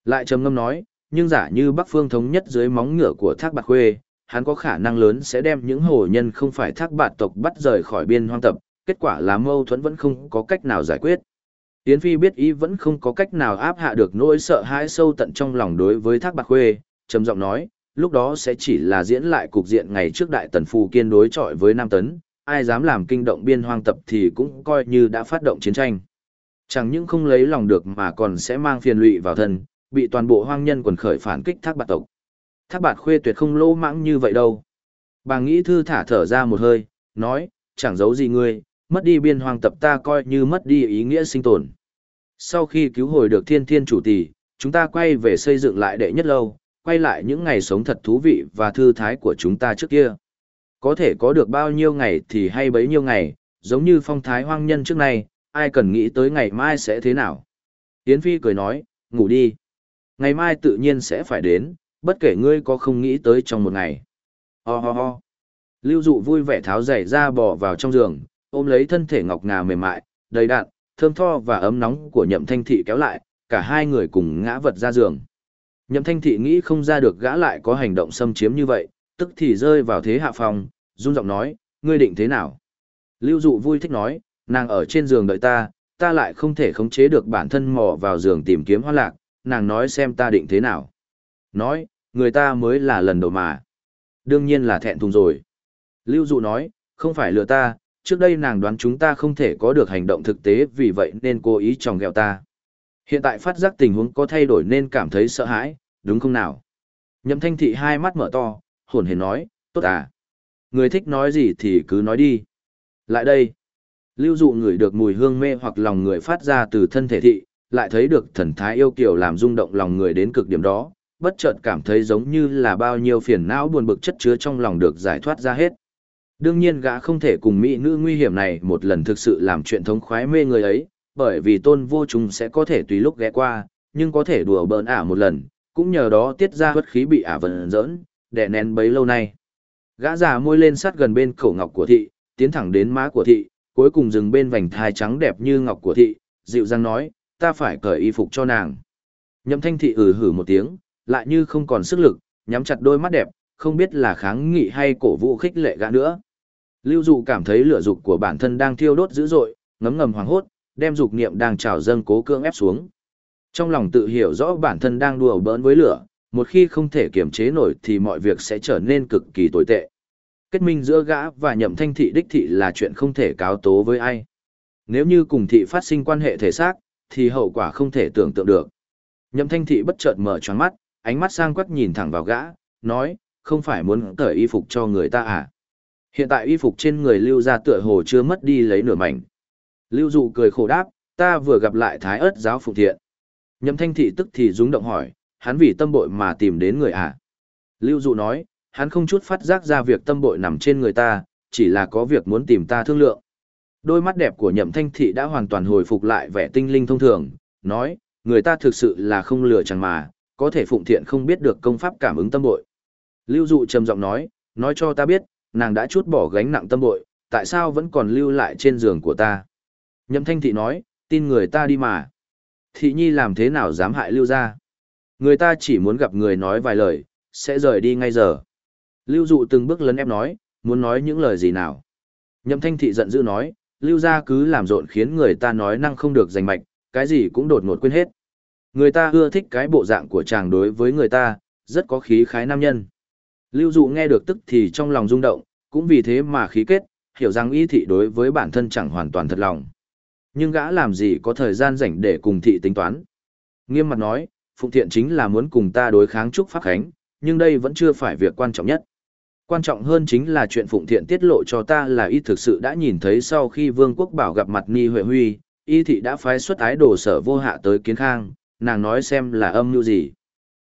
Lại trầm ngâm nói, nhưng giả như Bắc Phương thống nhất dưới móng ngựa của Thác Bạc Khuê, hắn có khả năng lớn sẽ đem những hồ nhân không phải Thác Bạt tộc bắt rời khỏi biên hoang tập, kết quả là mâu thuẫn vẫn không có cách nào giải quyết. Yến Phi biết ý vẫn không có cách nào áp hạ được nỗi sợ hãi sâu tận trong lòng đối với Thác Bạc Khuê, trầm giọng nói, lúc đó sẽ chỉ là diễn lại cục diện ngày trước đại tần phù kiên đối chọi với Nam Tấn, ai dám làm kinh động biên hoang tập thì cũng coi như đã phát động chiến tranh. Chẳng những không lấy lòng được mà còn sẽ mang phiền lụy vào thân, bị toàn bộ hoang nhân quần khởi phản kích Thác Bạt tộc. Thác Bạt Khuê tuyệt không lỗ mãng như vậy đâu. Bà nghĩ thư thả thở ra một hơi, nói, chẳng giấu gì ngươi, mất đi biên hoang tập ta coi như mất đi ý nghĩa sinh tồn. Sau khi cứu hồi được thiên thiên chủ tỷ, chúng ta quay về xây dựng lại đệ nhất lâu, quay lại những ngày sống thật thú vị và thư thái của chúng ta trước kia. Có thể có được bao nhiêu ngày thì hay bấy nhiêu ngày, giống như phong thái hoang nhân trước nay, ai cần nghĩ tới ngày mai sẽ thế nào. Yến Phi cười nói, ngủ đi. Ngày mai tự nhiên sẽ phải đến, bất kể ngươi có không nghĩ tới trong một ngày. Ho ho ho. Lưu dụ vui vẻ tháo giày ra bỏ vào trong giường, ôm lấy thân thể ngọc ngà mềm mại, đầy đạn, thơm tho và ấm nóng của nhậm thanh thị kéo lại, cả hai người cùng ngã vật ra giường. Nhậm thanh thị nghĩ không ra được gã lại có hành động xâm chiếm như vậy, tức thì rơi vào thế hạ phòng, run giọng nói, ngươi định thế nào? Lưu dụ vui thích nói, nàng ở trên giường đợi ta, ta lại không thể khống chế được bản thân mò vào giường tìm kiếm hoa lạc, nàng nói xem ta định thế nào. Nói, người ta mới là lần đầu mà. Đương nhiên là thẹn thùng rồi. Lưu dụ nói, không phải lừa ta, trước đây nàng đoán chúng ta không thể có được hành động thực tế vì vậy nên cố ý tròng ghẹo ta. Hiện tại phát giác tình huống có thay đổi nên cảm thấy sợ hãi, đúng không nào? Nhậm thanh thị hai mắt mở to, hồn hề nói, tốt à. Người thích nói gì thì cứ nói đi. Lại đây. Lưu dụ người được mùi hương mê hoặc lòng người phát ra từ thân thể thị, lại thấy được thần thái yêu kiều làm rung động lòng người đến cực điểm đó, bất chợt cảm thấy giống như là bao nhiêu phiền não buồn bực chất chứa trong lòng được giải thoát ra hết. Đương nhiên gã không thể cùng mỹ nữ nguy hiểm này một lần thực sự làm chuyện thống khoái mê người ấy, bởi vì tôn vô chúng sẽ có thể tùy lúc ghé qua, nhưng có thể đùa bỡn ả một lần, cũng nhờ đó tiết ra bất khí bị ả vần dỡn, đè nén bấy lâu nay. Gã già môi lên sát gần bên khẩu ngọc của thị, tiến thẳng đến má của thị, cuối cùng dừng bên vành thai trắng đẹp như ngọc của thị, dịu dàng nói, ta phải cởi y phục cho nàng. Nhậm thanh thị ừ hử một tiếng, lại như không còn sức lực, nhắm chặt đôi mắt đẹp, không biết là kháng nghị hay cổ vũ khích lệ gã nữa. Lưu dụ cảm thấy lửa dục của bản thân đang thiêu đốt dữ dội, ngấm ngầm hoảng hốt, đem dục niệm đang trào dâng cố cương ép xuống. Trong lòng tự hiểu rõ bản thân đang đùa bỡn với lửa, một khi không thể kiềm chế nổi thì mọi việc sẽ trở nên cực kỳ tồi tệ. Kết minh giữa gã và nhậm thanh thị đích thị là chuyện không thể cáo tố với ai. Nếu như cùng thị phát sinh quan hệ thể xác, thì hậu quả không thể tưởng tượng được. Nhậm thanh thị bất chợt mở choáng mắt, ánh mắt sang quắc nhìn thẳng vào gã, nói, không phải muốn cởi y phục cho người ta à? Hiện tại y phục trên người lưu ra tựa hồ chưa mất đi lấy nửa mảnh. Lưu dụ cười khổ đáp, ta vừa gặp lại thái ớt giáo phụ thiện. Nhậm thanh thị tức thì rúng động hỏi, hắn vì tâm bội mà tìm đến người à? Lưu dụ nói, hắn không chút phát giác ra việc tâm bội nằm trên người ta, chỉ là có việc muốn tìm ta thương lượng. Đôi mắt đẹp của nhậm thanh thị đã hoàn toàn hồi phục lại vẻ tinh linh thông thường, nói, người ta thực sự là không lừa chẳng mà, có thể phụng thiện không biết được công pháp cảm ứng tâm bội. Lưu dụ trầm giọng nói, nói cho ta biết, nàng đã chút bỏ gánh nặng tâm bội, tại sao vẫn còn lưu lại trên giường của ta. Nhậm thanh thị nói, tin người ta đi mà. Thị nhi làm thế nào dám hại lưu ra. Người ta chỉ muốn gặp người nói vài lời, sẽ rời đi ngay giờ. Lưu dụ từng bước lấn ép nói, muốn nói những lời gì nào. Nhậm thanh thị giận dữ nói, lưu ra cứ làm rộn khiến người ta nói năng không được giành mạch, cái gì cũng đột ngột quên hết. Người ta ưa thích cái bộ dạng của chàng đối với người ta, rất có khí khái nam nhân. Lưu dụ nghe được tức thì trong lòng rung động, cũng vì thế mà khí kết, hiểu rằng y thị đối với bản thân chẳng hoàn toàn thật lòng. Nhưng gã làm gì có thời gian rảnh để cùng thị tính toán. Nghiêm mặt nói, Phụng Thiện chính là muốn cùng ta đối kháng Trúc Pháp Khánh, nhưng đây vẫn chưa phải việc quan trọng nhất. Quan trọng hơn chính là chuyện Phụng Thiện tiết lộ cho ta là y thực sự đã nhìn thấy sau khi Vương Quốc Bảo gặp mặt Ni Huệ Huy, y thị đã phái xuất ái đồ sở vô hạ tới kiến khang, nàng nói xem là âm mưu gì.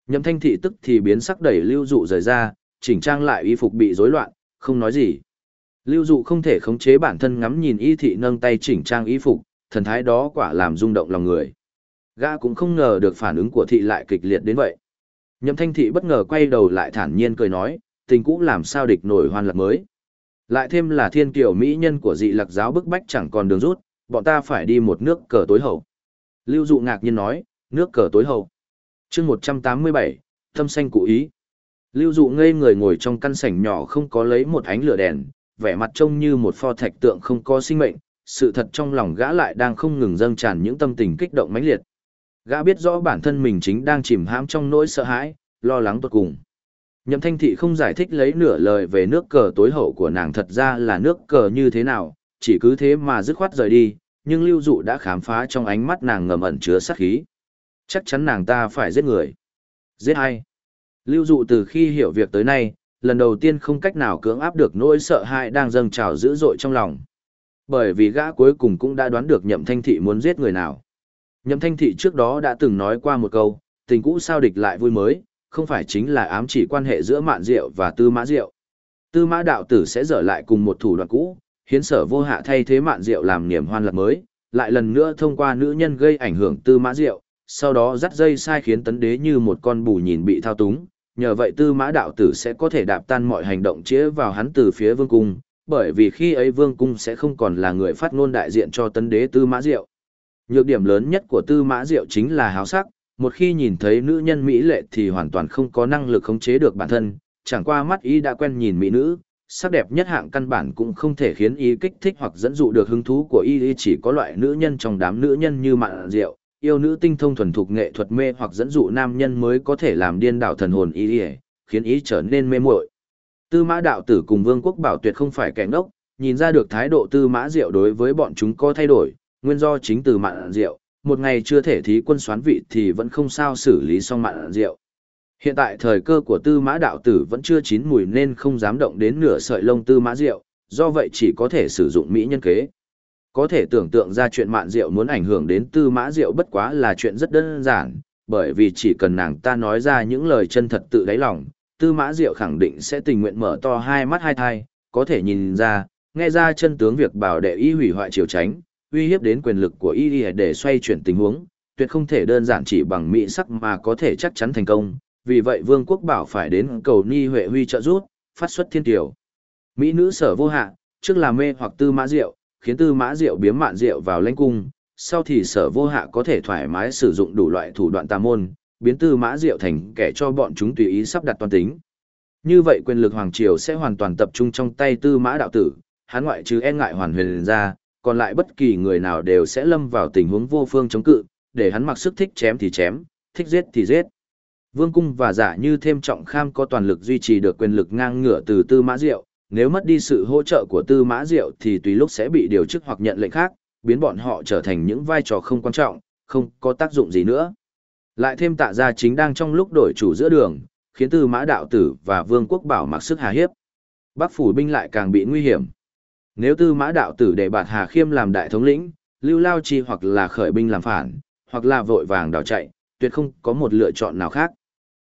Nhậm thanh thị tức thì biến sắc đẩy lưu dụ rời ra, chỉnh trang lại y phục bị rối loạn, không nói gì. Lưu dụ không thể khống chế bản thân ngắm nhìn y thị nâng tay chỉnh trang y phục, thần thái đó quả làm rung động lòng người. Gã cũng không ngờ được phản ứng của thị lại kịch liệt đến vậy. Nhậm thanh thị bất ngờ quay đầu lại thản nhiên cười nói, tình cũ làm sao địch nổi hoan lạc mới. Lại thêm là thiên kiều mỹ nhân của dị lạc giáo bức bách chẳng còn đường rút, bọn ta phải đi một nước cờ tối hậu. Lưu dụ ngạc nhiên nói, nước cờ tối hậu. chương 187, tâm xanh cụ ý. Lưu dụ ngây người ngồi trong căn sảnh nhỏ không có lấy một ánh lửa đèn, vẻ mặt trông như một pho thạch tượng không có sinh mệnh, sự thật trong lòng gã lại đang không ngừng dâng tràn những tâm tình kích động mãnh liệt. Gã biết rõ bản thân mình chính đang chìm hãm trong nỗi sợ hãi, lo lắng tột cùng. Nhậm thanh thị không giải thích lấy nửa lời về nước cờ tối hậu của nàng thật ra là nước cờ như thế nào, chỉ cứ thế mà dứt khoát rời đi, nhưng lưu dụ đã khám phá trong ánh mắt nàng ngầm ẩn chứa sát khí. Chắc chắn nàng ta phải giết người. Giết ai? Lưu dụ từ khi hiểu việc tới nay, lần đầu tiên không cách nào cưỡng áp được nỗi sợ hãi đang dâng trào dữ dội trong lòng. Bởi vì gã cuối cùng cũng đã đoán được nhậm thanh thị muốn giết người nào. Nhậm thanh thị trước đó đã từng nói qua một câu, tình cũ sao địch lại vui mới, không phải chính là ám chỉ quan hệ giữa mạn diệu và tư mã diệu. Tư mã đạo tử sẽ dở lại cùng một thủ đoạn cũ, hiến sở vô hạ thay thế mạn diệu làm niềm hoan lạc mới, lại lần nữa thông qua nữ nhân gây ảnh hưởng tư mã diệu, sau đó dắt dây sai khiến tấn đế như một con bù nhìn bị thao túng, nhờ vậy tư mã đạo tử sẽ có thể đạp tan mọi hành động chĩa vào hắn từ phía vương cung, bởi vì khi ấy vương cung sẽ không còn là người phát ngôn đại diện cho tấn đế tư mã diệu. Nhược điểm lớn nhất của tư mã diệu chính là háo sắc, một khi nhìn thấy nữ nhân mỹ lệ thì hoàn toàn không có năng lực khống chế được bản thân, chẳng qua mắt ý đã quen nhìn mỹ nữ, sắc đẹp nhất hạng căn bản cũng không thể khiến y kích thích hoặc dẫn dụ được hứng thú của y chỉ có loại nữ nhân trong đám nữ nhân như mạn rượu, yêu nữ tinh thông thuần thục nghệ thuật mê hoặc dẫn dụ nam nhân mới có thể làm điên đảo thần hồn ý y khiến ý trở nên mê muội. Tư mã đạo tử cùng vương quốc bảo tuyệt không phải kẻ ngốc, nhìn ra được thái độ tư mã diệu đối với bọn chúng có thay đổi, nguyên do chính từ mạn diệu, một ngày chưa thể thí quân xoán vị thì vẫn không sao xử lý xong mạn diệu. Hiện tại thời cơ của tư mã đạo tử vẫn chưa chín mùi nên không dám động đến nửa sợi lông tư mã diệu, do vậy chỉ có thể sử dụng mỹ nhân kế. Có thể tưởng tượng ra chuyện mạn diệu muốn ảnh hưởng đến tư mã diệu bất quá là chuyện rất đơn giản, bởi vì chỉ cần nàng ta nói ra những lời chân thật tự đáy lòng, tư mã diệu khẳng định sẽ tình nguyện mở to hai mắt hai thai, có thể nhìn ra, nghe ra chân tướng việc bảo đệ y hủy hoại triều tránh, uy hiếp đến quyền lực của y để xoay chuyển tình huống, tuyệt không thể đơn giản chỉ bằng mỹ sắc mà có thể chắc chắn thành công, vì vậy Vương quốc bảo phải đến cầu Ni Huệ Huy trợ giúp, phát xuất thiên tiểu. Mỹ nữ sở vô hạ, trước là mê hoặc tư mã diệu, khiến tư mã diệu biếm mạn diệu vào lãnh cung, sau thì sở vô hạ có thể thoải mái sử dụng đủ loại thủ đoạn tà môn, biến tư mã diệu thành kẻ cho bọn chúng tùy ý sắp đặt toàn tính. Như vậy quyền lực hoàng triều sẽ hoàn toàn tập trung trong tay tư mã đạo tử, hắn ngoại trừ e ngại hoàn huyền ra, còn lại bất kỳ người nào đều sẽ lâm vào tình huống vô phương chống cự, để hắn mặc sức thích chém thì chém, thích giết thì giết. Vương cung và giả như thêm trọng kham có toàn lực duy trì được quyền lực ngang ngửa từ tư mã diệu, nếu mất đi sự hỗ trợ của tư mã diệu thì tùy lúc sẽ bị điều chức hoặc nhận lệnh khác, biến bọn họ trở thành những vai trò không quan trọng, không có tác dụng gì nữa. Lại thêm tạ gia chính đang trong lúc đổi chủ giữa đường, khiến tư mã đạo tử và vương quốc bảo mặc sức hà hiếp. Bắc phủ binh lại càng bị nguy hiểm. Nếu tư mã đạo tử để bạt hà khiêm làm đại thống lĩnh, lưu lao chi hoặc là khởi binh làm phản, hoặc là vội vàng đào chạy, tuyệt không có một lựa chọn nào khác.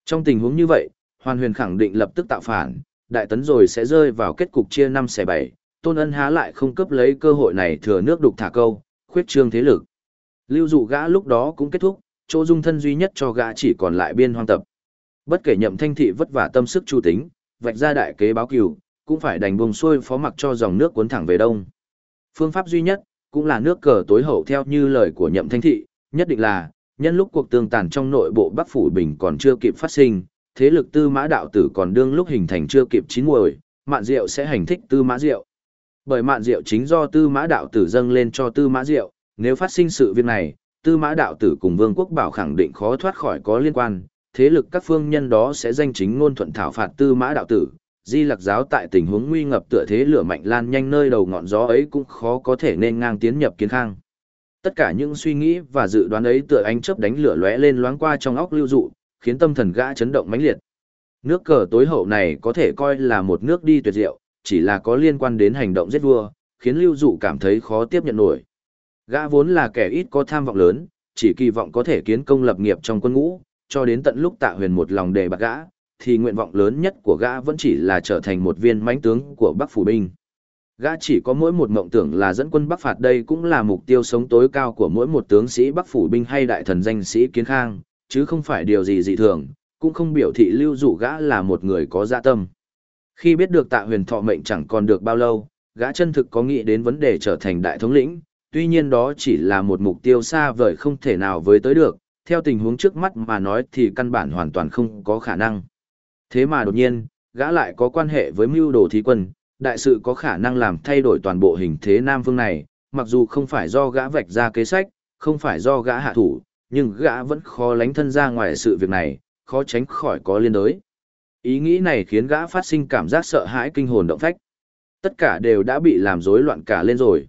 Trong tình huống như vậy, Hoàn Huyền khẳng định lập tức tạo phản, đại tấn rồi sẽ rơi vào kết cục chia năm xẻ bảy, Tôn Ân há lại không cấp lấy cơ hội này thừa nước đục thả câu, khuyết trương thế lực. Lưu dụ gã lúc đó cũng kết thúc, chỗ dung thân duy nhất cho gã chỉ còn lại biên hoang tập. Bất kể nhậm thanh thị vất vả tâm sức chu tính, vạch ra đại kế báo cừu, cũng phải đành buông xuôi phó mặc cho dòng nước cuốn thẳng về đông. Phương pháp duy nhất, cũng là nước cờ tối hậu theo như lời của nhậm thanh thị, nhất định là, nhân lúc cuộc tương tàn trong nội bộ Bắc Phủ Bình còn chưa kịp phát sinh, thế lực tư mã đạo tử còn đương lúc hình thành chưa kịp chín muồi, mạn diệu sẽ hành thích tư mã diệu. Bởi mạn diệu chính do tư mã đạo tử dâng lên cho tư mã diệu, nếu phát sinh sự việc này, tư mã đạo tử cùng vương quốc bảo khẳng định khó thoát khỏi có liên quan, thế lực các phương nhân đó sẽ danh chính ngôn thuận thảo phạt tư mã đạo tử. Di lặc giáo tại tình huống nguy ngập tựa thế lửa mạnh lan nhanh nơi đầu ngọn gió ấy cũng khó có thể nên ngang tiến nhập kiến khang. Tất cả những suy nghĩ và dự đoán ấy tựa ánh chớp đánh lửa lóe lên loáng qua trong óc lưu dụ, khiến tâm thần gã chấn động mãnh liệt. Nước cờ tối hậu này có thể coi là một nước đi tuyệt diệu, chỉ là có liên quan đến hành động giết vua, khiến lưu dụ cảm thấy khó tiếp nhận nổi. Gã vốn là kẻ ít có tham vọng lớn, chỉ kỳ vọng có thể kiến công lập nghiệp trong quân ngũ, cho đến tận lúc tạ huyền một lòng đề bạc gã, thì nguyện vọng lớn nhất của gã vẫn chỉ là trở thành một viên mãnh tướng của Bắc Phủ Binh. Gã chỉ có mỗi một mộng tưởng là dẫn quân Bắc phạt đây cũng là mục tiêu sống tối cao của mỗi một tướng sĩ Bắc phủ binh hay đại thần danh sĩ kiến khang, chứ không phải điều gì dị thường, cũng không biểu thị lưu dụ gã là một người có dạ tâm. Khi biết được tạ huyền thọ mệnh chẳng còn được bao lâu, gã chân thực có nghĩ đến vấn đề trở thành đại thống lĩnh, tuy nhiên đó chỉ là một mục tiêu xa vời không thể nào với tới được, theo tình huống trước mắt mà nói thì căn bản hoàn toàn không có khả năng. Thế mà đột nhiên, gã lại có quan hệ với mưu đồ thí quân, đại sự có khả năng làm thay đổi toàn bộ hình thế Nam Vương này, mặc dù không phải do gã vạch ra kế sách, không phải do gã hạ thủ, nhưng gã vẫn khó lánh thân ra ngoài sự việc này, khó tránh khỏi có liên đới. Ý nghĩ này khiến gã phát sinh cảm giác sợ hãi kinh hồn động phách. Tất cả đều đã bị làm rối loạn cả lên rồi.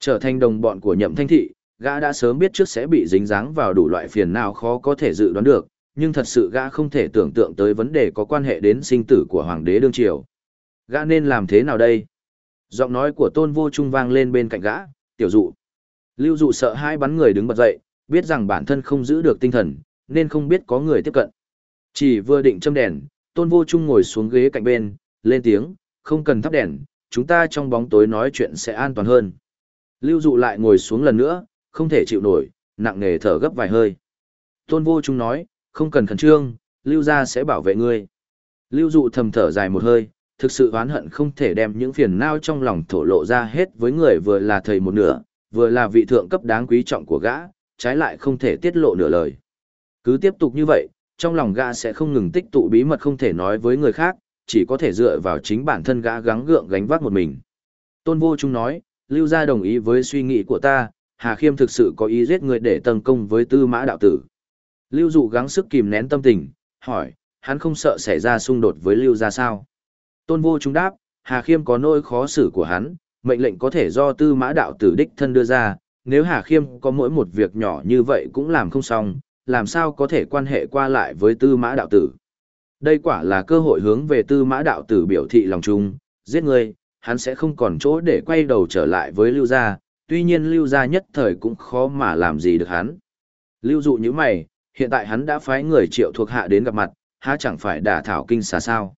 Trở thành đồng bọn của nhậm thanh thị, gã đã sớm biết trước sẽ bị dính dáng vào đủ loại phiền nào khó có thể dự đoán được, nhưng thật sự gã không thể tưởng tượng tới vấn đề có quan hệ đến sinh tử của hoàng đế đương triều. Gã nên làm thế nào đây? Giọng nói của tôn vô trung vang lên bên cạnh gã, tiểu dụ. Lưu dụ sợ hai bắn người đứng bật dậy, biết rằng bản thân không giữ được tinh thần, nên không biết có người tiếp cận. Chỉ vừa định châm đèn, tôn vô trung ngồi xuống ghế cạnh bên, lên tiếng, không cần thắp đèn, chúng ta trong bóng tối nói chuyện sẽ an toàn hơn. Lưu dụ lại ngồi xuống lần nữa, không thể chịu nổi, nặng nề thở gấp vài hơi. Tôn vô trung nói, không cần khẩn trương, lưu gia sẽ bảo vệ ngươi. Lưu dụ thầm thở dài một hơi, thực sự oán hận không thể đem những phiền não trong lòng thổ lộ ra hết với người vừa là thầy một nửa, vừa là vị thượng cấp đáng quý trọng của gã, trái lại không thể tiết lộ nửa lời. Cứ tiếp tục như vậy, trong lòng gã sẽ không ngừng tích tụ bí mật không thể nói với người khác, chỉ có thể dựa vào chính bản thân gã gắng gượng gánh vác một mình. Tôn Vô Trung nói, Lưu Gia đồng ý với suy nghĩ của ta, Hà Khiêm thực sự có ý giết người để tấn công với tư mã đạo tử. Lưu Dụ gắng sức kìm nén tâm tình, hỏi, hắn không sợ xảy ra xung đột với Lưu Gia sao? Tôn Vô Trung đáp, Hà Khiêm có nỗi khó xử của hắn, mệnh lệnh có thể do tư mã đạo tử đích thân đưa ra, nếu Hà Khiêm có mỗi một việc nhỏ như vậy cũng làm không xong, làm sao có thể quan hệ qua lại với tư mã đạo tử. Đây quả là cơ hội hướng về tư mã đạo tử biểu thị lòng chung, giết người, hắn sẽ không còn chỗ để quay đầu trở lại với lưu gia, tuy nhiên lưu gia nhất thời cũng khó mà làm gì được hắn. Lưu dụ như mày, hiện tại hắn đã phái người triệu thuộc hạ đến gặp mặt, há chẳng phải đả thảo kinh xà sao.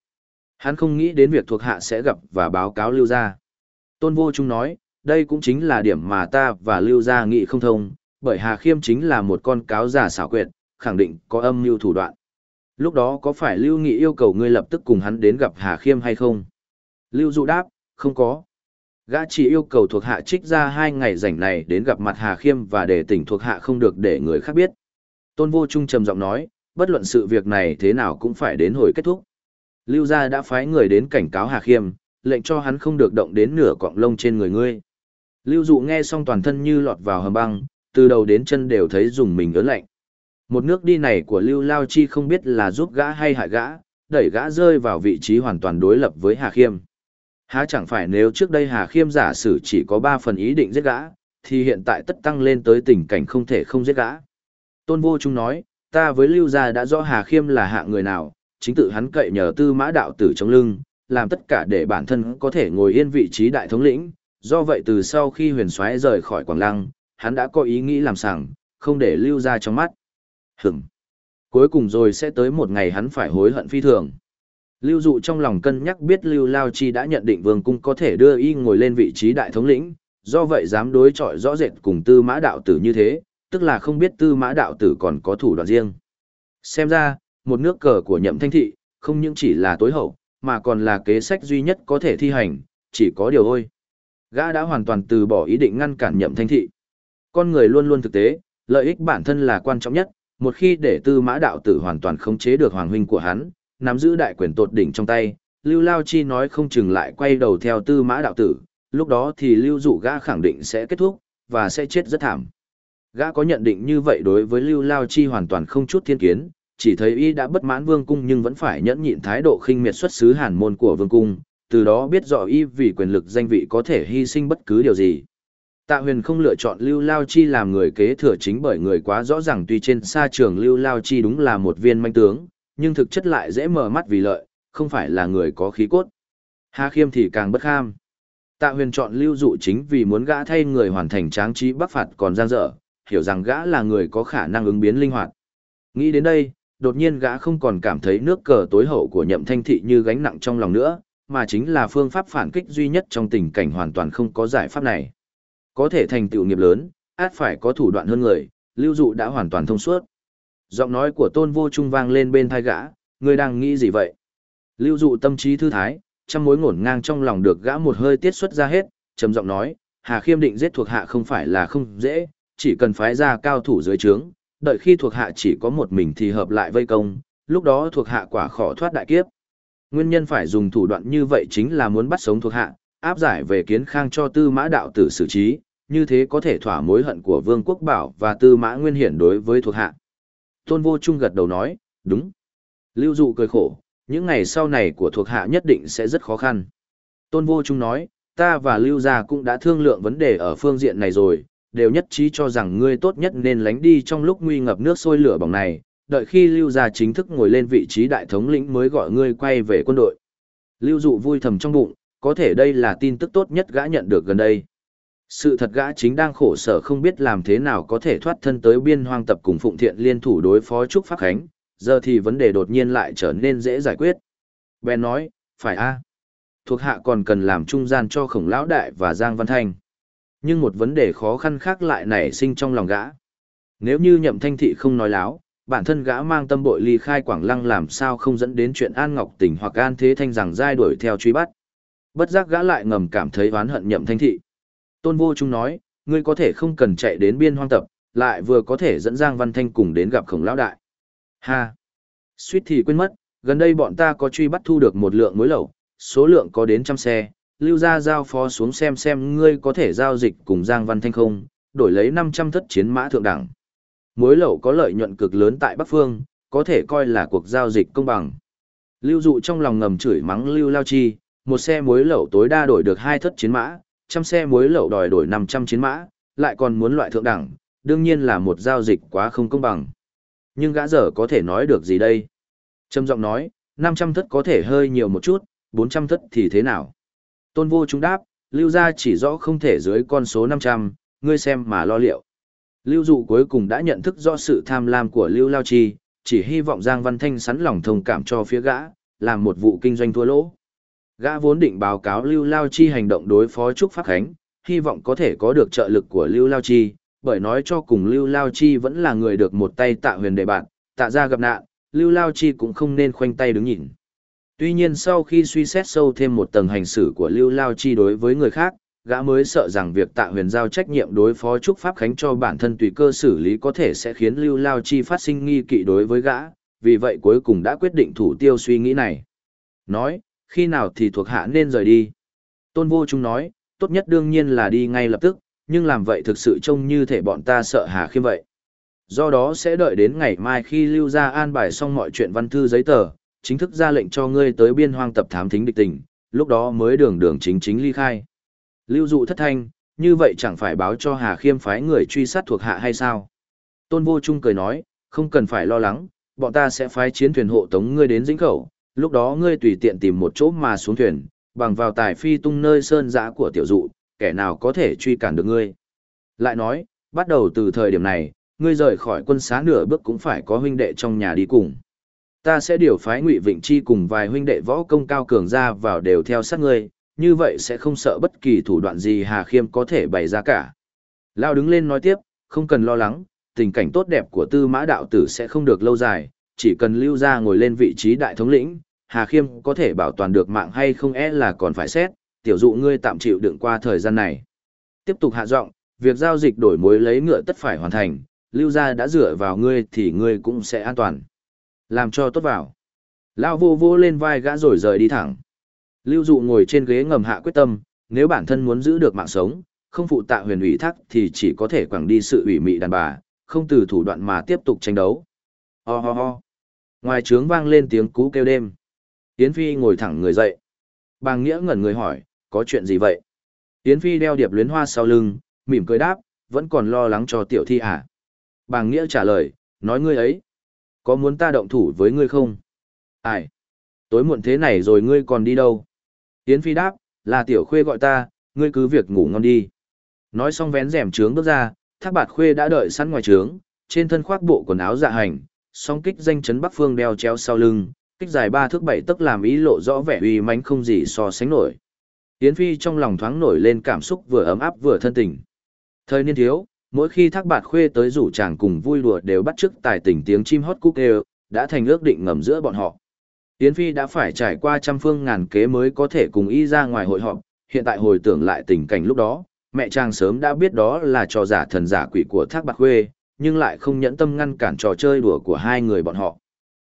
Hắn không nghĩ đến việc thuộc hạ sẽ gặp và báo cáo lưu gia. Tôn vô trung nói, đây cũng chính là điểm mà ta và lưu gia nghị không thông, bởi Hà Khiêm chính là một con cáo giả xảo quyệt, khẳng định có âm mưu thủ đoạn. Lúc đó có phải Lưu Nghị yêu cầu ngươi lập tức cùng hắn đến gặp Hà Khiêm hay không? Lưu Dụ đáp, không có. Gã chỉ yêu cầu thuộc hạ trích ra hai ngày rảnh này đến gặp mặt Hà Khiêm và để tỉnh thuộc hạ không được để người khác biết. Tôn Vô Trung trầm giọng nói, bất luận sự việc này thế nào cũng phải đến hồi kết thúc. Lưu gia đã phái người đến cảnh cáo Hà Khiêm, lệnh cho hắn không được động đến nửa cọng lông trên người ngươi. Lưu Dụ nghe xong toàn thân như lọt vào hầm băng, từ đầu đến chân đều thấy dùng mình ớn lạnh. Một nước đi này của Lưu Lao Chi không biết là giúp gã hay hại gã, đẩy gã rơi vào vị trí hoàn toàn đối lập với Hà Khiêm. Há chẳng phải nếu trước đây Hà Khiêm giả sử chỉ có 3 phần ý định giết gã, thì hiện tại tất tăng lên tới tình cảnh không thể không giết gã. Tôn Vô Trung nói, ta với Lưu Gia đã rõ Hà Khiêm là hạ người nào, chính tự hắn cậy nhờ tư mã đạo tử chống lưng, làm tất cả để bản thân có thể ngồi yên vị trí đại thống lĩnh. Do vậy từ sau khi huyền soái rời khỏi Quảng Lăng, hắn đã có ý nghĩ làm sảng, không để Lưu Gia trong mắt. Hửm. Cuối cùng rồi sẽ tới một ngày hắn phải hối hận phi thường. Lưu dụ trong lòng cân nhắc biết Lưu Lao Chi đã nhận định vương cung có thể đưa y ngồi lên vị trí đại thống lĩnh, do vậy dám đối chọi rõ rệt cùng tư mã đạo tử như thế, tức là không biết tư mã đạo tử còn có thủ đoạn riêng. Xem ra, một nước cờ của nhậm thanh thị, không những chỉ là tối hậu, mà còn là kế sách duy nhất có thể thi hành, chỉ có điều thôi. Gã đã hoàn toàn từ bỏ ý định ngăn cản nhậm thanh thị. Con người luôn luôn thực tế, lợi ích bản thân là quan trọng nhất, một khi để tư mã đạo tử hoàn toàn khống chế được hoàng huynh của hắn, nắm giữ đại quyền tột đỉnh trong tay, Lưu Lao Chi nói không chừng lại quay đầu theo tư mã đạo tử, lúc đó thì Lưu Dụ gã khẳng định sẽ kết thúc, và sẽ chết rất thảm. Gã có nhận định như vậy đối với Lưu Lao Chi hoàn toàn không chút thiên kiến, chỉ thấy y đã bất mãn vương cung nhưng vẫn phải nhẫn nhịn thái độ khinh miệt xuất xứ hàn môn của vương cung, từ đó biết rõ y vì quyền lực danh vị có thể hy sinh bất cứ điều gì. Tạ huyền không lựa chọn Lưu Lao Chi làm người kế thừa chính bởi người quá rõ ràng tuy trên xa trường Lưu Lao Chi đúng là một viên manh tướng, nhưng thực chất lại dễ mở mắt vì lợi, không phải là người có khí cốt. Hà Khiêm thì càng bất kham. Tạ huyền chọn Lưu Dụ chính vì muốn gã thay người hoàn thành tráng trí bắc phạt còn giang dở, hiểu rằng gã là người có khả năng ứng biến linh hoạt. Nghĩ đến đây, đột nhiên gã không còn cảm thấy nước cờ tối hậu của nhậm thanh thị như gánh nặng trong lòng nữa, mà chính là phương pháp phản kích duy nhất trong tình cảnh hoàn toàn không có giải pháp này. Có thể thành tựu nghiệp lớn, át phải có thủ đoạn hơn người, lưu dụ đã hoàn toàn thông suốt. Giọng nói của tôn vô trung vang lên bên thai gã, người đang nghĩ gì vậy? Lưu dụ tâm trí thư thái, trăm mối ngổn ngang trong lòng được gã một hơi tiết xuất ra hết, trầm giọng nói, Hà Khiêm định giết thuộc hạ không phải là không dễ, chỉ cần phái ra cao thủ dưới trướng, đợi khi thuộc hạ chỉ có một mình thì hợp lại vây công, lúc đó thuộc hạ quả khó thoát đại kiếp. Nguyên nhân phải dùng thủ đoạn như vậy chính là muốn bắt sống thuộc hạ, áp giải về kiến khang cho tư mã đạo tử xử trí, như thế có thể thỏa mối hận của Vương Quốc Bảo và tư mã nguyên hiển đối với thuộc hạ. Tôn Vô Trung gật đầu nói, đúng. Lưu Dụ cười khổ, những ngày sau này của thuộc hạ nhất định sẽ rất khó khăn. Tôn Vô Trung nói, ta và Lưu Gia cũng đã thương lượng vấn đề ở phương diện này rồi, đều nhất trí cho rằng ngươi tốt nhất nên lánh đi trong lúc nguy ngập nước sôi lửa bỏng này, đợi khi Lưu Gia chính thức ngồi lên vị trí đại thống lĩnh mới gọi ngươi quay về quân đội. Lưu Dụ vui thầm trong bụng, có thể đây là tin tức tốt nhất gã nhận được gần đây. Sự thật gã chính đang khổ sở không biết làm thế nào có thể thoát thân tới biên hoang tập cùng Phụng Thiện liên thủ đối phó Trúc Pháp Khánh, giờ thì vấn đề đột nhiên lại trở nên dễ giải quyết. Ben nói, phải a Thuộc hạ còn cần làm trung gian cho khổng lão đại và Giang Văn Thanh. Nhưng một vấn đề khó khăn khác lại nảy sinh trong lòng gã. Nếu như nhậm thanh thị không nói láo, bản thân gã mang tâm bội ly khai Quảng Lăng làm sao không dẫn đến chuyện An Ngọc Tỉnh hoặc An Thế Thanh rằng giai đuổi theo truy bắt. Bất giác gã lại ngầm cảm thấy oán hận nhậm thanh thị. Tôn vô trung nói, ngươi có thể không cần chạy đến biên hoang tập, lại vừa có thể dẫn Giang Văn Thanh cùng đến gặp khổng lão đại. Ha! Suýt thì quên mất, Gần đây bọn ta có truy bắt thu được một lượng mối lẩu, số lượng có đến trăm xe, lưu ra giao phó xuống xem xem ngươi có thể giao dịch cùng Giang Văn Thanh không, đổi lấy 500 thất chiến mã thượng đẳng. Muối lậu có lợi nhuận cực lớn tại Bắc Phương, có thể coi là cuộc giao dịch công bằng. Lưu dụ trong lòng ngầm chửi mắng Lưu Lao Chi, một xe muối lậu tối đa đổi được hai thất chiến mã, trăm xe muối lậu đòi đổi 500 chiến mã, lại còn muốn loại thượng đẳng, đương nhiên là một giao dịch quá không công bằng. Nhưng gã dở có thể nói được gì đây? Trâm giọng nói, 500 thất có thể hơi nhiều một chút, 400 thất thì thế nào? Tôn vô chúng đáp, lưu ra chỉ rõ không thể dưới con số 500, ngươi xem mà lo liệu. Lưu dụ cuối cùng đã nhận thức rõ sự tham lam của Lưu Lao Chi, chỉ hy vọng Giang Văn Thanh sẵn lòng thông cảm cho phía gã, làm một vụ kinh doanh thua lỗ. Gã vốn định báo cáo Lưu Lao Chi hành động đối phó Trúc Pháp Khánh, hy vọng có thể có được trợ lực của Lưu Lao Chi, bởi nói cho cùng Lưu Lao Chi vẫn là người được một tay tạ huyền đề bạn, tạ ra gặp nạn, Lưu Lao Chi cũng không nên khoanh tay đứng nhìn. Tuy nhiên sau khi suy xét sâu thêm một tầng hành xử của Lưu Lao Chi đối với người khác, gã mới sợ rằng việc tạ huyền giao trách nhiệm đối phó Trúc Pháp Khánh cho bản thân tùy cơ xử lý có thể sẽ khiến Lưu Lao Chi phát sinh nghi kỵ đối với gã, vì vậy cuối cùng đã quyết định thủ tiêu suy nghĩ này. Nói, khi nào thì thuộc hạ nên rời đi. Tôn vô Trung nói, tốt nhất đương nhiên là đi ngay lập tức, nhưng làm vậy thực sự trông như thể bọn ta sợ Hà Khiêm vậy. Do đó sẽ đợi đến ngày mai khi lưu Gia an bài xong mọi chuyện văn thư giấy tờ, chính thức ra lệnh cho ngươi tới biên hoang tập thám thính địch tình, lúc đó mới đường đường chính chính ly khai. Lưu dụ thất thanh, như vậy chẳng phải báo cho Hà Khiêm phái người truy sát thuộc hạ hay sao? Tôn vô trung cười nói, không cần phải lo lắng, bọn ta sẽ phái chiến thuyền hộ tống ngươi đến dĩnh khẩu, lúc đó ngươi tùy tiện tìm một chỗ mà xuống thuyền, bằng vào tài phi tung nơi sơn giã của tiểu dụ, kẻ nào có thể truy cản được ngươi. Lại nói, bắt đầu từ thời điểm này, ngươi rời khỏi quân xá nửa bước cũng phải có huynh đệ trong nhà đi cùng. Ta sẽ điều phái Ngụy Vịnh Chi cùng vài huynh đệ võ công cao cường ra vào đều theo sát ngươi, như vậy sẽ không sợ bất kỳ thủ đoạn gì Hà Khiêm có thể bày ra cả. Lao đứng lên nói tiếp, không cần lo lắng, tình cảnh tốt đẹp của tư mã đạo tử sẽ không được lâu dài, chỉ cần lưu ra ngồi lên vị trí đại thống lĩnh, Hà Khiêm có thể bảo toàn được mạng hay không é e là còn phải xét, tiểu dụ ngươi tạm chịu đựng qua thời gian này. Tiếp tục hạ giọng, việc giao dịch đổi mối lấy ngựa tất phải hoàn thành, lưu gia đã dựa vào ngươi thì ngươi cũng sẽ an toàn. Làm cho tốt vào. Lao vô vô lên vai gã rồi rời đi thẳng. Lưu dụ ngồi trên ghế ngầm hạ quyết tâm, nếu bản thân muốn giữ được mạng sống, không phụ tạ huyền ủy thác thì chỉ có thể quẳng đi sự ủy mị đàn bà, không từ thủ đoạn mà tiếp tục tranh đấu. Ho ho ho. Ngoài trướng vang lên tiếng cú kêu đêm. Yến Phi ngồi thẳng người dậy. Bàng Nghĩa ngẩn người hỏi, có chuyện gì vậy? Yến Phi đeo điệp luyến hoa sau lưng, mỉm cười đáp, vẫn còn lo lắng cho tiểu thi à? Bàng Nghĩa trả lời, nói ngươi ấy. Có muốn ta động thủ với ngươi không? Ai? Tối muộn thế này rồi ngươi còn đi đâu? Yến Phi đáp, là tiểu khuê gọi ta, ngươi cứ việc ngủ ngon đi. Nói xong vén rèm trướng bước ra, thác bạt khuê đã đợi sẵn ngoài trướng, trên thân khoác bộ quần áo dạ hành, song kích danh chấn Bắc Phương đeo treo sau lưng, kích dài ba thước bảy tấc làm ý lộ rõ vẻ uy mãnh không gì so sánh nổi. Yến Phi trong lòng thoáng nổi lên cảm xúc vừa ấm áp vừa thân tình. Thời niên thiếu, mỗi khi thác bạt khuê tới rủ chàng cùng vui đùa đều bắt chước tài tình tiếng chim hót cúc đều, đã thành ước định ngầm giữa bọn họ. Yến Phi đã phải trải qua trăm phương ngàn kế mới có thể cùng y ra ngoài hội họp, hiện tại hồi tưởng lại tình cảnh lúc đó, mẹ chàng sớm đã biết đó là trò giả thần giả quỷ của thác bạt khuê, nhưng lại không nhẫn tâm ngăn cản trò chơi đùa của hai người bọn họ.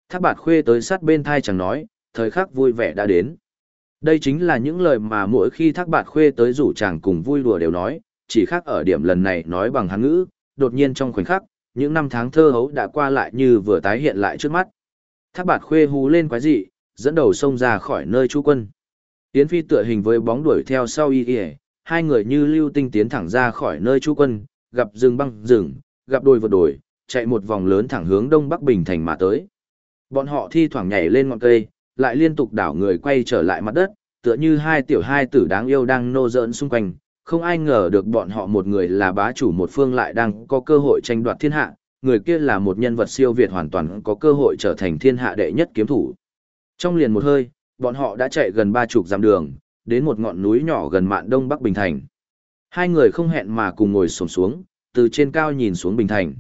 Thác bạt khuê tới sát bên thai chàng nói, thời khắc vui vẻ đã đến. Đây chính là những lời mà mỗi khi thác bạt khuê tới rủ chàng cùng vui đùa đều nói, chỉ khác ở điểm lần này nói bằng hán ngữ, đột nhiên trong khoảnh khắc, những năm tháng thơ hấu đã qua lại như vừa tái hiện lại trước mắt. Thác bạt khuê hú lên quái dị, dẫn đầu sông ra khỏi nơi trú quân. Tiến Phi tựa hình với bóng đuổi theo sau y y, hai người như lưu tinh tiến thẳng ra khỏi nơi trú quân, gặp rừng băng rừng, gặp đồi vượt đồi, chạy một vòng lớn thẳng hướng đông bắc bình thành mà tới. Bọn họ thi thoảng nhảy lên ngọn cây, lại liên tục đảo người quay trở lại mặt đất, tựa như hai tiểu hai tử đáng yêu đang nô dỡn xung quanh, không ai ngờ được bọn họ một người là bá chủ một phương lại đang có cơ hội tranh đoạt thiên hạ, người kia là một nhân vật siêu việt hoàn toàn có cơ hội trở thành thiên hạ đệ nhất kiếm thủ. Trong liền một hơi, bọn họ đã chạy gần ba chục dặm đường, đến một ngọn núi nhỏ gần mạn đông bắc Bình Thành. Hai người không hẹn mà cùng ngồi xổm xuống, từ trên cao nhìn xuống Bình Thành.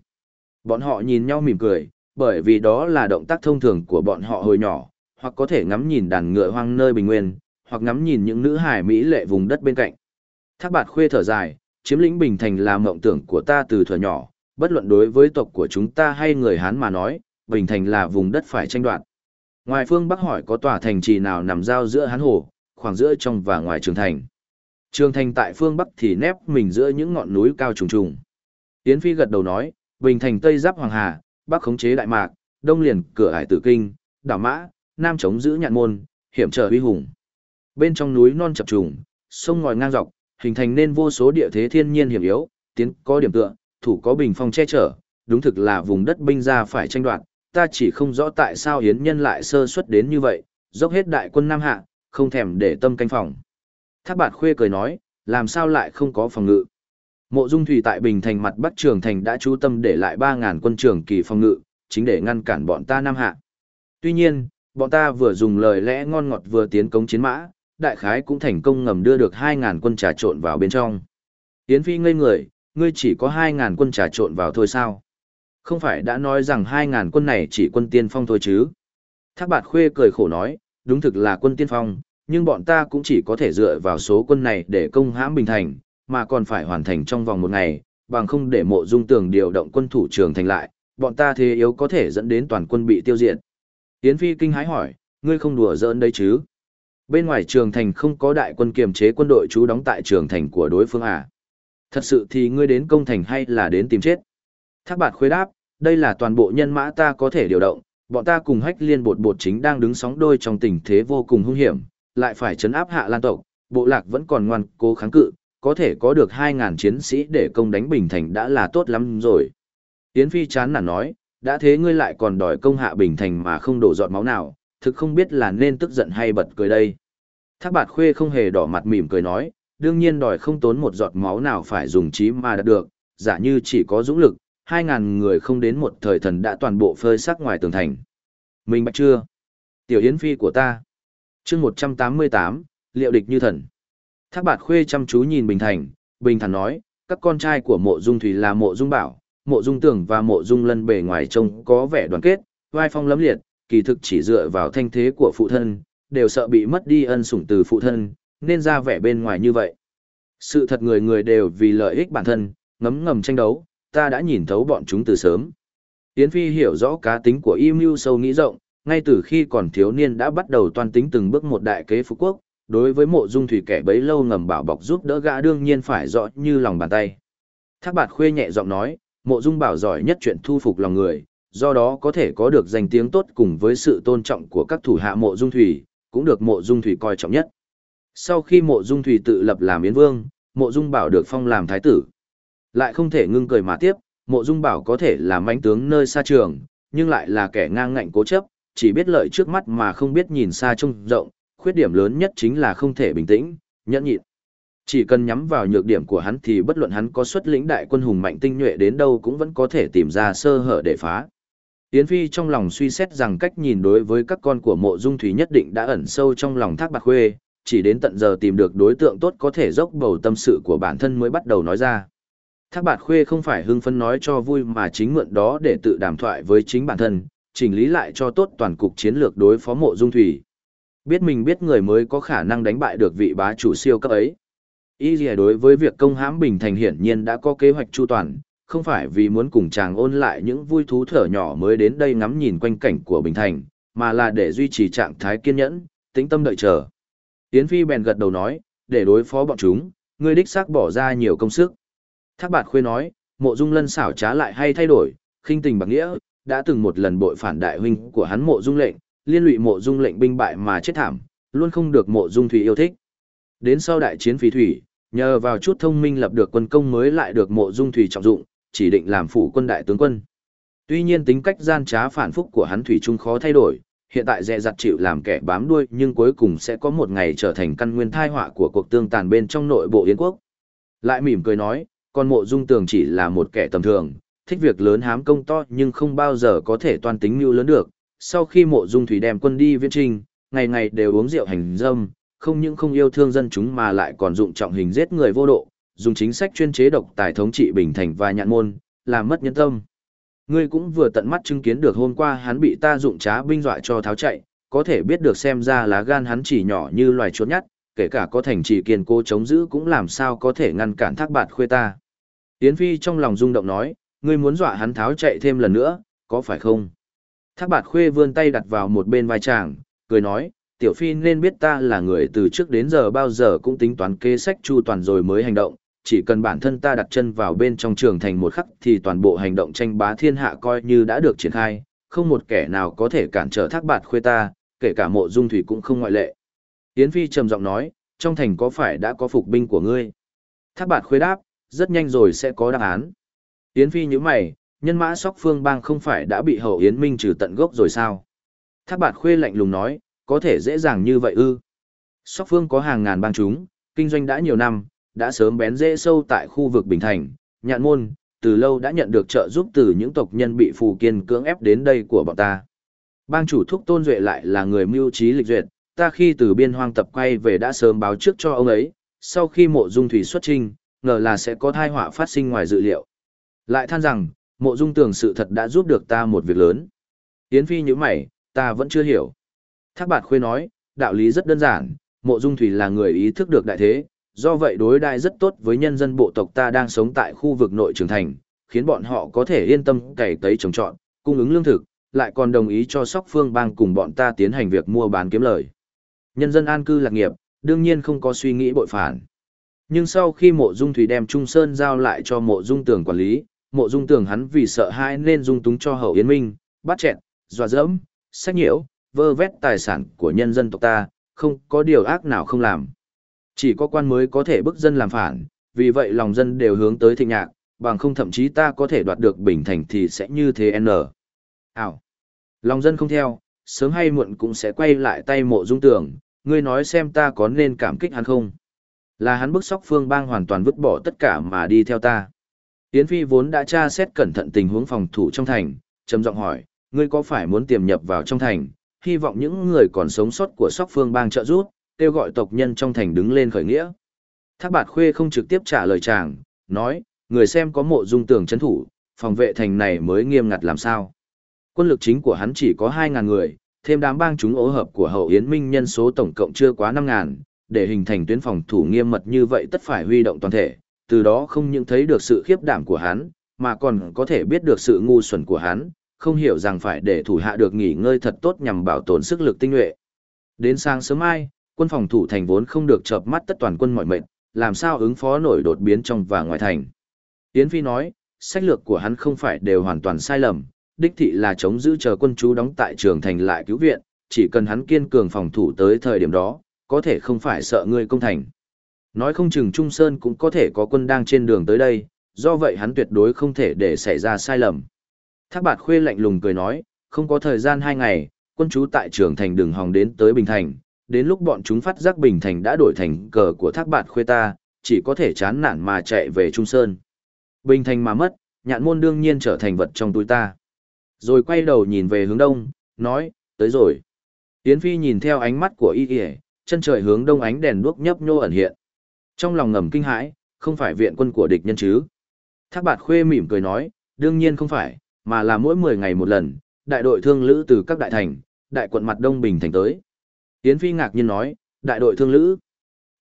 Bọn họ nhìn nhau mỉm cười, bởi vì đó là động tác thông thường của bọn họ hồi nhỏ, hoặc có thể ngắm nhìn đàn ngựa hoang nơi bình nguyên, hoặc ngắm nhìn những nữ hài mỹ lệ vùng đất bên cạnh. Thác bạt khuê thở dài, chiếm lĩnh Bình Thành là mộng tưởng của ta từ thuở nhỏ, bất luận đối với tộc của chúng ta hay người Hán mà nói, Bình Thành là vùng đất phải tranh đoạt. Ngoài phương Bắc hỏi có tòa thành trì nào nằm giao giữa hán hồ, khoảng giữa trong và ngoài trường thành. Trường thành tại phương Bắc thì nép mình giữa những ngọn núi cao trùng trùng. Yến Phi gật đầu nói, Bình thành Tây giáp Hoàng Hà, Bắc khống chế Đại Mạc, Đông liền cửa ải tử kinh, đảo mã, Nam chống giữ nhạn môn, hiểm trở uy hùng. Bên trong núi non chập trùng, sông ngòi ngang dọc, hình thành nên vô số địa thế thiên nhiên hiểm yếu, tiến có điểm tựa, thủ có bình phong che chở, đúng thực là vùng đất binh ra phải tranh đoạt, ta chỉ không rõ tại sao hiến nhân lại sơ suất đến như vậy, dốc hết đại quân Nam Hạ, không thèm để tâm canh phòng. Thác bạt khuê cười nói, làm sao lại không có phòng ngự. Mộ Dung Thủy tại Bình Thành mặt Bắc Trường Thành đã chú tâm để lại 3.000 quân trường kỳ phòng ngự, chính để ngăn cản bọn ta Nam Hạ. Tuy nhiên, bọn ta vừa dùng lời lẽ ngon ngọt vừa tiến công chiến mã, đại khái cũng thành công ngầm đưa được 2.000 quân trà trộn vào bên trong. Yến Phi ngây người, ngươi chỉ có 2.000 quân trà trộn vào thôi sao? Không phải đã nói rằng 2.000 quân này chỉ quân tiên phong thôi chứ? Thác bạt khuê cười khổ nói, đúng thực là quân tiên phong, nhưng bọn ta cũng chỉ có thể dựa vào số quân này để công hãm Bình Thành, mà còn phải hoàn thành trong vòng một ngày, bằng không để mộ dung tường điều động quân thủ trường thành lại, bọn ta thế yếu có thể dẫn đến toàn quân bị tiêu diệt. Yến Phi kinh hái hỏi, ngươi không đùa giỡn đấy chứ? Bên ngoài trường thành không có đại quân kiềm chế quân đội trú đóng tại trường thành của đối phương à? Thật sự thì ngươi đến công thành hay là đến tìm chết? Thác bạt khuế đáp, đây là toàn bộ nhân mã ta có thể điều động, bọn ta cùng hách liên bột bột chính đang đứng sóng đôi trong tình thế vô cùng hung hiểm, lại phải chấn áp hạ lan tộc, bộ lạc vẫn còn ngoan cố kháng cự, có thể có được 2.000 chiến sĩ để công đánh Bình Thành đã là tốt lắm rồi. Yến Phi chán nản nói, đã thế ngươi lại còn đòi công hạ Bình Thành mà không đổ giọt máu nào, thực không biết là nên tức giận hay bật cười đây. Thác bạt khuê không hề đỏ mặt mỉm cười nói, đương nhiên đòi không tốn một giọt máu nào phải dùng trí mà đạt được, giả như chỉ có dũng lực, 2.000 người không đến một thời thần đã toàn bộ phơi sắc ngoài tường thành. Mình bạch chưa? Tiểu Yến Phi của ta. chương 188, liệu địch như thần. Thác bạt khuê chăm chú nhìn Bình Thành, Bình Thành nói, các con trai của mộ dung thủy là mộ dung bảo, mộ dung tưởng và mộ dung lân bề ngoài trông có vẻ đoàn kết, vai phong lấm liệt, kỳ thực chỉ dựa vào thanh thế của phụ thân, đều sợ bị mất đi ân sủng từ phụ thân, nên ra vẻ bên ngoài như vậy. Sự thật người người đều vì lợi ích bản thân, ngấm ngầm tranh đấu, ta đã nhìn thấu bọn chúng từ sớm. Yến Phi hiểu rõ cá tính của y mưu sâu nghĩ rộng, ngay từ khi còn thiếu niên đã bắt đầu toan tính từng bước một đại kế phú quốc, đối với mộ dung thủy kẻ bấy lâu ngầm bảo bọc giúp đỡ gã đương nhiên phải rõ như lòng bàn tay. Thác bạt khuê nhẹ giọng nói, mộ dung bảo giỏi nhất chuyện thu phục lòng người, do đó có thể có được danh tiếng tốt cùng với sự tôn trọng của các thủ hạ mộ dung thủy, cũng được mộ dung thủy coi trọng nhất. Sau khi mộ dung thủy tự lập làm yến vương, mộ dung bảo được phong làm thái tử. Lại không thể ngưng cười mà tiếp, mộ dung bảo có thể là mánh tướng nơi xa trường, nhưng lại là kẻ ngang ngạnh cố chấp, chỉ biết lợi trước mắt mà không biết nhìn xa trông rộng, khuyết điểm lớn nhất chính là không thể bình tĩnh, nhẫn nhịn. Chỉ cần nhắm vào nhược điểm của hắn thì bất luận hắn có xuất lĩnh đại quân hùng mạnh tinh nhuệ đến đâu cũng vẫn có thể tìm ra sơ hở để phá. Yến Phi trong lòng suy xét rằng cách nhìn đối với các con của mộ dung thủy nhất định đã ẩn sâu trong lòng thác bạc khuê, chỉ đến tận giờ tìm được đối tượng tốt có thể dốc bầu tâm sự của bản thân mới bắt đầu nói ra. Thác Bạt khuê không phải hưng phấn nói cho vui mà chính mượn đó để tự đàm thoại với chính bản thân, chỉnh lý lại cho tốt toàn cục chiến lược đối phó mộ dung thủy. Biết mình biết người mới có khả năng đánh bại được vị bá chủ siêu cấp ấy. Y gì đối với việc công hãm Bình Thành hiển nhiên đã có kế hoạch chu toàn, không phải vì muốn cùng chàng ôn lại những vui thú thở nhỏ mới đến đây ngắm nhìn quanh cảnh của Bình Thành, mà là để duy trì trạng thái kiên nhẫn, tĩnh tâm đợi chờ. Yến Phi bèn gật đầu nói, để đối phó bọn chúng, ngươi đích xác bỏ ra nhiều công sức. Thác bạt khuê nói, mộ dung lân xảo trá lại hay thay đổi, khinh tình Bằng nghĩa, đã từng một lần bội phản đại huynh của hắn mộ dung lệnh, liên lụy mộ dung lệnh binh bại mà chết thảm, luôn không được mộ dung thủy yêu thích. Đến sau đại chiến phí thủy, nhờ vào chút thông minh lập được quân công mới lại được mộ dung thủy trọng dụng, chỉ định làm phủ quân đại tướng quân. Tuy nhiên tính cách gian trá phản phúc của hắn thủy trung khó thay đổi, hiện tại dè dặt chịu làm kẻ bám đuôi nhưng cuối cùng sẽ có một ngày trở thành căn nguyên thai họa của cuộc tương tàn bên trong nội bộ Yến quốc. Lại mỉm cười nói, con mộ dung tường chỉ là một kẻ tầm thường, thích việc lớn hám công to nhưng không bao giờ có thể toan tính mưu lớn được, sau khi mộ dung thủy đem quân đi viễn trinh, ngày ngày đều uống rượu hành dâm, không những không yêu thương dân chúng mà lại còn dụng trọng hình giết người vô độ, dùng chính sách chuyên chế độc tài thống trị bình thành và nhạn môn, làm mất nhân tâm. Ngươi cũng vừa tận mắt chứng kiến được hôm qua hắn bị ta dụng trá binh dọa cho tháo chạy, có thể biết được xem ra lá gan hắn chỉ nhỏ như loài chuột nhắt, kể cả có thành trì kiên cố chống giữ cũng làm sao có thể ngăn cản thác bạt khuê ta. Yến Phi trong lòng rung động nói, ngươi muốn dọa hắn tháo chạy thêm lần nữa, có phải không? Thác bạt khuê vươn tay đặt vào một bên vai chàng, cười nói, tiểu phi nên biết ta là người từ trước đến giờ bao giờ cũng tính toán kế sách chu toàn rồi mới hành động, chỉ cần bản thân ta đặt chân vào bên trong trường thành một khắc thì toàn bộ hành động tranh bá thiên hạ coi như đã được triển khai, không một kẻ nào có thể cản trở thác bạt khuê ta, kể cả mộ dung thủy cũng không ngoại lệ. Yến Phi trầm giọng nói, trong thành có phải đã có phục binh của ngươi? Thác bạt khuê đáp, rất nhanh rồi sẽ có đáp án. Yến Phi nhíu mày, nhân mã sóc phương bang không phải đã bị hậu Yến Minh trừ tận gốc rồi sao? Thác bạt khuê lạnh lùng nói, có thể dễ dàng như vậy ư. Sóc phương có hàng ngàn bang chúng, kinh doanh đã nhiều năm, đã sớm bén rễ sâu tại khu vực Bình Thành, nhạn môn, từ lâu đã nhận được trợ giúp từ những tộc nhân bị phù kiên cưỡng ép đến đây của bọn ta. Bang chủ thúc tôn duệ lại là người mưu trí lịch duyệt, ta khi từ biên hoang tập quay về đã sớm báo trước cho ông ấy, sau khi mộ dung thủy xuất trình, ngờ là sẽ có thai họa phát sinh ngoài dự liệu. Lại than rằng, mộ dung tưởng sự thật đã giúp được ta một việc lớn. Yến Phi như mày, ta vẫn chưa hiểu. Thác bạt khuê nói, đạo lý rất đơn giản, mộ dung thủy là người ý thức được đại thế, do vậy đối đại rất tốt với nhân dân bộ tộc ta đang sống tại khu vực nội trường thành, khiến bọn họ có thể yên tâm cày cấy trồng trọt, cung ứng lương thực, lại còn đồng ý cho sóc phương bang cùng bọn ta tiến hành việc mua bán kiếm lời. Nhân dân an cư lạc nghiệp, đương nhiên không có suy nghĩ bội phản. Nhưng sau khi mộ dung thủy đem Trung Sơn giao lại cho mộ dung tường quản lý, mộ dung tường hắn vì sợ hãi nên dung túng cho hậu yến minh, bắt chẹn, dọa dẫm, sách nhiễu, vơ vét tài sản của nhân dân tộc ta, không có điều ác nào không làm. Chỉ có quan mới có thể bức dân làm phản, vì vậy lòng dân đều hướng tới thịnh nhạc, bằng không thậm chí ta có thể đoạt được bình thành thì sẽ như thế n. Ảo. Lòng dân không theo, sớm hay muộn cũng sẽ quay lại tay mộ dung tưởng, ngươi nói xem ta có nên cảm kích hắn không? Là hắn bức sóc phương bang hoàn toàn vứt bỏ tất cả mà đi theo ta. Yến Phi vốn đã tra xét cẩn thận tình huống phòng thủ trong thành, trầm giọng hỏi, ngươi có phải muốn tiềm nhập vào trong thành, hy vọng những người còn sống sót của sóc phương bang trợ giúp, kêu gọi tộc nhân trong thành đứng lên khởi nghĩa. Thác bạt khuê không trực tiếp trả lời chàng, nói, người xem có mộ dung tường chấn thủ, phòng vệ thành này mới nghiêm ngặt làm sao. Quân lực chính của hắn chỉ có 2.000 người, thêm đám bang chúng ố hợp của hậu Yến Minh nhân số tổng cộng chưa quá 5.000, để hình thành tuyến phòng thủ nghiêm mật như vậy tất phải huy động toàn thể, từ đó không những thấy được sự khiếp đảm của hắn, mà còn có thể biết được sự ngu xuẩn của hắn, không hiểu rằng phải để thủ hạ được nghỉ ngơi thật tốt nhằm bảo tồn sức lực tinh nhuệ. Đến sáng sớm mai, quân phòng thủ thành vốn không được chợp mắt tất toàn quân mọi mệnh, làm sao ứng phó nổi đột biến trong và ngoài thành. Yến Phi nói, sách lược của hắn không phải đều hoàn toàn sai lầm, đích thị là chống giữ chờ quân chú đóng tại trường thành lại cứu viện, chỉ cần hắn kiên cường phòng thủ tới thời điểm đó, có thể không phải sợ ngươi công thành. Nói không chừng Trung Sơn cũng có thể có quân đang trên đường tới đây, do vậy hắn tuyệt đối không thể để xảy ra sai lầm. Thác bạt khuê lạnh lùng cười nói, không có thời gian hai ngày, quân chú tại trường thành đường hòng đến tới Bình Thành, đến lúc bọn chúng phát giác Bình Thành đã đổi thành cờ của thác bạt khuê ta, chỉ có thể chán nản mà chạy về Trung Sơn. Bình Thành mà mất, nhạn môn đương nhiên trở thành vật trong túi ta. Rồi quay đầu nhìn về hướng đông, nói, tới rồi. Yến Phi nhìn theo ánh mắt của y y, chân trời hướng đông ánh đèn đuốc nhấp nhô ẩn hiện. Trong lòng ngầm kinh hãi, không phải viện quân của địch nhân chứ. Thác bạt khuê mỉm cười nói, đương nhiên không phải, mà là mỗi 10 ngày một lần, đại đội thương lữ từ các đại thành, đại quận mặt đông bình thành tới. Yến Phi ngạc nhiên nói, đại đội thương lữ.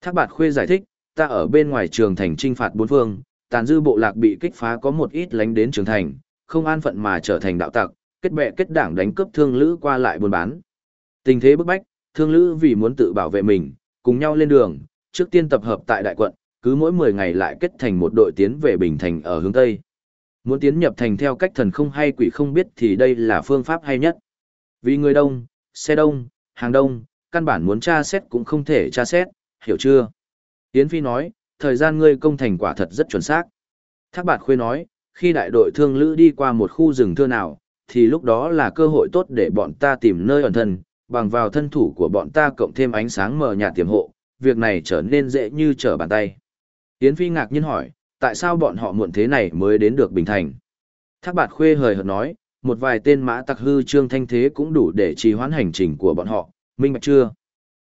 Thác bạt khuê giải thích, ta ở bên ngoài trường thành trinh phạt bốn phương, tàn dư bộ lạc bị kích phá có một ít lánh đến trường thành, không an phận mà trở thành đạo tặc, kết bè kết đảng đánh cướp thương lữ qua lại buôn bán. Tình thế bức bách, thương lữ vì muốn tự bảo vệ mình, cùng nhau lên đường, trước tiên tập hợp tại đại quận, cứ mỗi 10 ngày lại kết thành một đội tiến về Bình Thành ở hướng Tây. Muốn tiến nhập thành theo cách thần không hay quỷ không biết thì đây là phương pháp hay nhất. Vì người đông, xe đông, hàng đông, căn bản muốn tra xét cũng không thể tra xét, hiểu chưa? Yến Phi nói, thời gian ngươi công thành quả thật rất chuẩn xác. Thác bạt khuê nói, khi đại đội thương lữ đi qua một khu rừng thưa nào, thì lúc đó là cơ hội tốt để bọn ta tìm nơi ẩn thân, bằng vào thân thủ của bọn ta cộng thêm ánh sáng mờ nhạt tiềm hộ, việc này trở nên dễ như trở bàn tay. Yến Phi ngạc nhiên hỏi, tại sao bọn họ muộn thế này mới đến được Bình Thành? Thác bạt khuê hời hợt nói, một vài tên mã tặc hư trương thanh thế cũng đủ để trì hoãn hành trình của bọn họ, minh bạch chưa?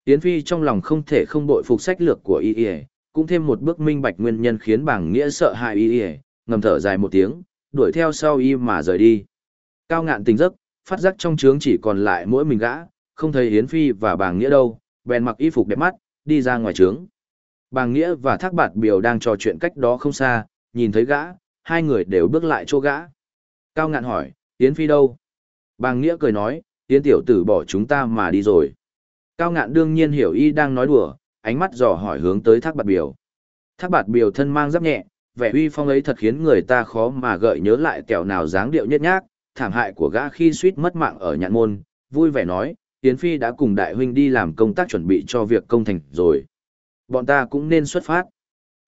Yến Phi trong lòng không thể không bội phục sách lược của y y, cũng thêm một bước minh bạch nguyên nhân khiến bảng nghĩa sợ hãi y y, ngầm thở dài một tiếng, đuổi theo sau y mà rời đi. Cao ngạn tỉnh giấc, phát giác trong trướng chỉ còn lại mỗi mình gã, không thấy Yến Phi và bảng nghĩa đâu, bèn mặc y phục đẹp mắt, đi ra ngoài trướng. Bàng Nghĩa và Thác Bạt Biểu đang trò chuyện cách đó không xa, nhìn thấy gã, hai người đều bước lại chỗ gã. Cao ngạn hỏi, Yến Phi đâu? Bàng Nghĩa cười nói, Yến tiểu tử bỏ chúng ta mà đi rồi. Cao ngạn đương nhiên hiểu y đang nói đùa, ánh mắt dò hỏi hướng tới thác bạt biểu. Thác bạt biểu thân mang giáp nhẹ, vẻ uy phong ấy thật khiến người ta khó mà gợi nhớ lại kẻo nào dáng điệu nhất nhác, thảm hại của gã khi suýt mất mạng ở nhạn môn, vui vẻ nói, Yến Phi đã cùng đại huynh đi làm công tác chuẩn bị cho việc công thành rồi. Bọn ta cũng nên xuất phát.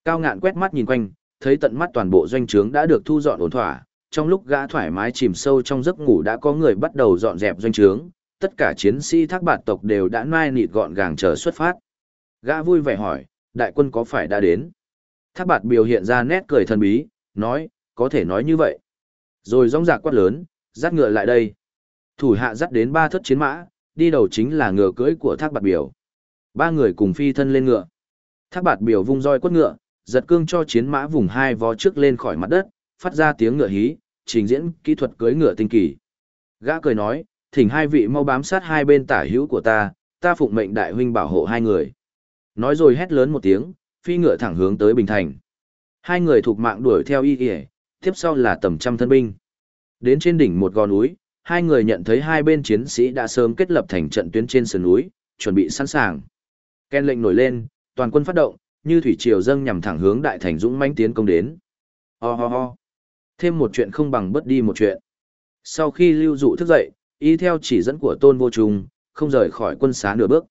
Cao ngạn quét mắt nhìn quanh, thấy tận mắt toàn bộ doanh trướng đã được thu dọn ổn thỏa, trong lúc gã thoải mái chìm sâu trong giấc ngủ đã có người bắt đầu dọn dẹp doanh trướng, tất cả chiến sĩ thác bạt tộc đều đã nai nịt gọn gàng chờ xuất phát. Gã vui vẻ hỏi, đại quân có phải đã đến? Thác bạt biểu hiện ra nét cười thần bí, nói, có thể nói như vậy. Rồi rong rạc quát lớn, dắt ngựa lại đây. Thủ hạ dắt đến ba thất chiến mã, đi đầu chính là ngựa cưỡi của thác bạt biểu. Ba người cùng phi thân lên ngựa. Thác bạt biểu vung roi quất ngựa, giật cương cho chiến mã vùng hai vó trước lên khỏi mặt đất, phát ra tiếng ngựa hí, trình diễn kỹ thuật cưỡi ngựa tinh kỳ. Gã cười nói, thỉnh hai vị mau bám sát hai bên tả hữu của ta, ta phụng mệnh đại huynh bảo hộ hai người. Nói rồi hét lớn một tiếng, phi ngựa thẳng hướng tới Bình Thành. Hai người thuộc mạng đuổi theo y y, tiếp sau là tầm trăm thân binh. Đến trên đỉnh một gò núi, hai người nhận thấy hai bên chiến sĩ đã sớm kết lập thành trận tuyến trên sườn núi, chuẩn bị sẵn sàng. Ken lệnh nổi lên, toàn quân phát động, như thủy triều dâng nhằm thẳng hướng đại thành dũng mãnh tiến công đến. Ho ho ho. Thêm một chuyện không bằng bất đi một chuyện. Sau khi lưu dụ thức dậy, y theo chỉ dẫn của tôn vô trùng, không rời khỏi quân xá nửa bước.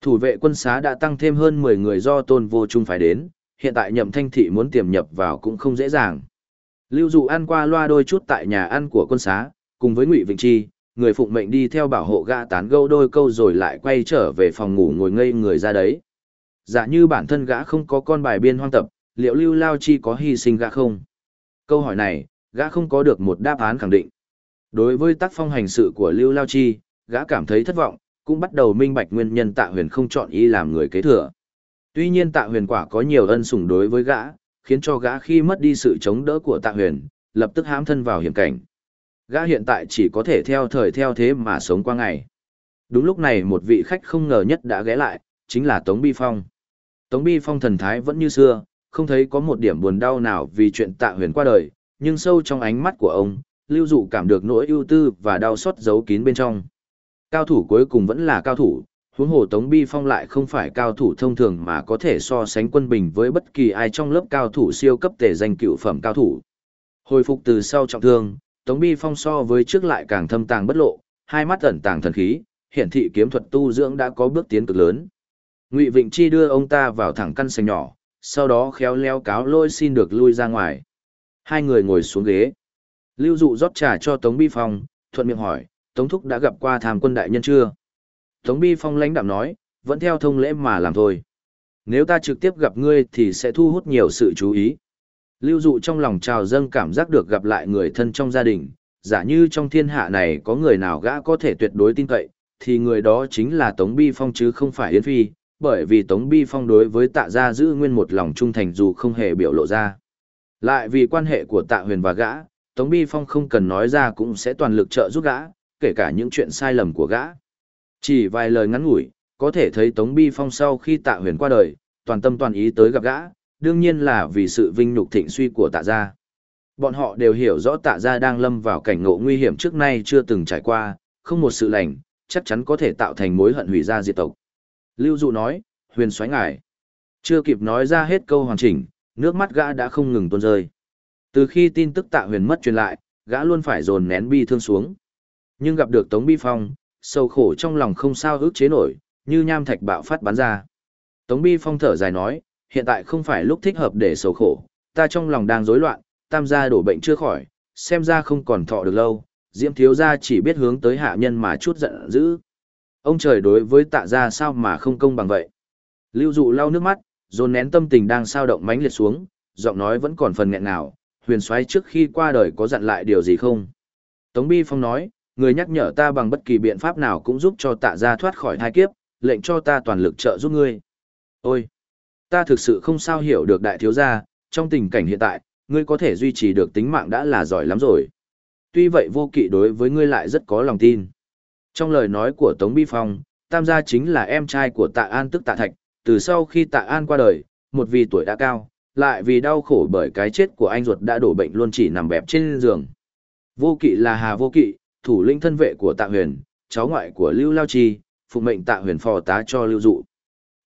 Thủ vệ quân xá đã tăng thêm hơn 10 người do tôn vô trung phải đến, hiện tại nhậm thanh thị muốn tiềm nhập vào cũng không dễ dàng. Lưu dụ ăn qua loa đôi chút tại nhà ăn của quân xá, cùng với Ngụy Vịnh Chi, người phụng mệnh đi theo bảo hộ gã tán gẫu đôi câu rồi lại quay trở về phòng ngủ ngồi ngây người ra đấy. Giả như bản thân gã không có con bài biên hoang tập, liệu Lưu Lao Chi có hy sinh gã không? Câu hỏi này, gã không có được một đáp án khẳng định. Đối với tác phong hành sự của Lưu Lao Chi, gã cảm thấy thất vọng, cũng bắt đầu minh bạch nguyên nhân tạ huyền không chọn y làm người kế thừa. Tuy nhiên tạ huyền quả có nhiều ân sủng đối với gã, khiến cho gã khi mất đi sự chống đỡ của tạ huyền, lập tức hãm thân vào hiểm cảnh. Gã hiện tại chỉ có thể theo thời theo thế mà sống qua ngày. Đúng lúc này một vị khách không ngờ nhất đã ghé lại, chính là Tống Bi Phong. Tống Bi Phong thần thái vẫn như xưa, không thấy có một điểm buồn đau nào vì chuyện tạ huyền qua đời, nhưng sâu trong ánh mắt của ông, lưu dụ cảm được nỗi ưu tư và đau xót giấu kín bên trong. Cao thủ cuối cùng vẫn là cao thủ, huống hồ Tống Bi Phong lại không phải cao thủ thông thường mà có thể so sánh quân bình với bất kỳ ai trong lớp cao thủ siêu cấp tể danh cựu phẩm cao thủ. Hồi phục từ sau trọng thương, Tống Bi Phong so với trước lại càng thâm tàng bất lộ, hai mắt ẩn tàng thần khí, hiển thị kiếm thuật tu dưỡng đã có bước tiến cực lớn. Ngụy Vịnh Chi đưa ông ta vào thẳng căn sành nhỏ, sau đó khéo léo cáo lôi xin được lui ra ngoài. Hai người ngồi xuống ghế. Lưu dụ rót trà cho Tống Bi Phong, thuận miệng hỏi, Tống Thúc đã gặp qua tham quân đại nhân chưa? Tống Bi Phong lãnh đạm nói, vẫn theo thông lễ mà làm thôi. Nếu ta trực tiếp gặp ngươi thì sẽ thu hút nhiều sự chú ý. Lưu dụ trong lòng trào dâng cảm giác được gặp lại người thân trong gia đình, giả như trong thiên hạ này có người nào gã có thể tuyệt đối tin cậy, thì người đó chính là Tống Bi Phong chứ không phải Yến Phi, bởi vì Tống Bi Phong đối với tạ gia giữ nguyên một lòng trung thành dù không hề biểu lộ ra. Lại vì quan hệ của tạ huyền và gã, Tống Bi Phong không cần nói ra cũng sẽ toàn lực trợ giúp gã, kể cả những chuyện sai lầm của gã. Chỉ vài lời ngắn ngủi, có thể thấy Tống Bi Phong sau khi tạ huyền qua đời, toàn tâm toàn ý tới gặp gã, đương nhiên là vì sự vinh nhục thịnh suy của tạ gia. Bọn họ đều hiểu rõ tạ gia đang lâm vào cảnh ngộ nguy hiểm trước nay chưa từng trải qua, không một sự lành, chắc chắn có thể tạo thành mối hận hủy gia diệt tộc. Lưu Dụ nói, huyền xoáy ngải, Chưa kịp nói ra hết câu hoàn chỉnh, nước mắt gã đã không ngừng tuôn rơi. Từ khi tin tức tạ huyền mất truyền lại, gã luôn phải dồn nén bi thương xuống. Nhưng gặp được Tống Bi Phong, sâu khổ trong lòng không sao ức chế nổi, như nham thạch bạo phát bắn ra. Tống Bi Phong thở dài nói, hiện tại không phải lúc thích hợp để sầu khổ, ta trong lòng đang rối loạn, tam gia đổ bệnh chưa khỏi, xem ra không còn thọ được lâu, diễm thiếu gia chỉ biết hướng tới hạ nhân mà chút giận dữ. Ông trời đối với tạ gia sao mà không công bằng vậy? Lưu dụ lau nước mắt, dồn nén tâm tình đang sao động mãnh liệt xuống, giọng nói vẫn còn phần nghẹn ngào huyền soái trước khi qua đời có dặn lại điều gì không? Tống Bi Phong nói, người nhắc nhở ta bằng bất kỳ biện pháp nào cũng giúp cho tạ gia thoát khỏi thai kiếp, lệnh cho ta toàn lực trợ giúp ngươi. Ôi! Ta thực sự không sao hiểu được đại thiếu gia, trong tình cảnh hiện tại, ngươi có thể duy trì được tính mạng đã là giỏi lắm rồi. Tuy vậy vô kỵ đối với ngươi lại rất có lòng tin. Trong lời nói của Tống Bi Phong, Tam gia chính là em trai của Tạ An tức Tạ Thạch, từ sau khi Tạ An qua đời, một vì tuổi đã cao, lại vì đau khổ bởi cái chết của anh ruột đã đổ bệnh luôn chỉ nằm bẹp trên giường. Vô kỵ là Hà Vô kỵ, thủ lĩnh thân vệ của tạ huyền, cháu ngoại của Lưu Lao Chi, phụ mệnh tạ huyền phò tá cho Lưu Dụ.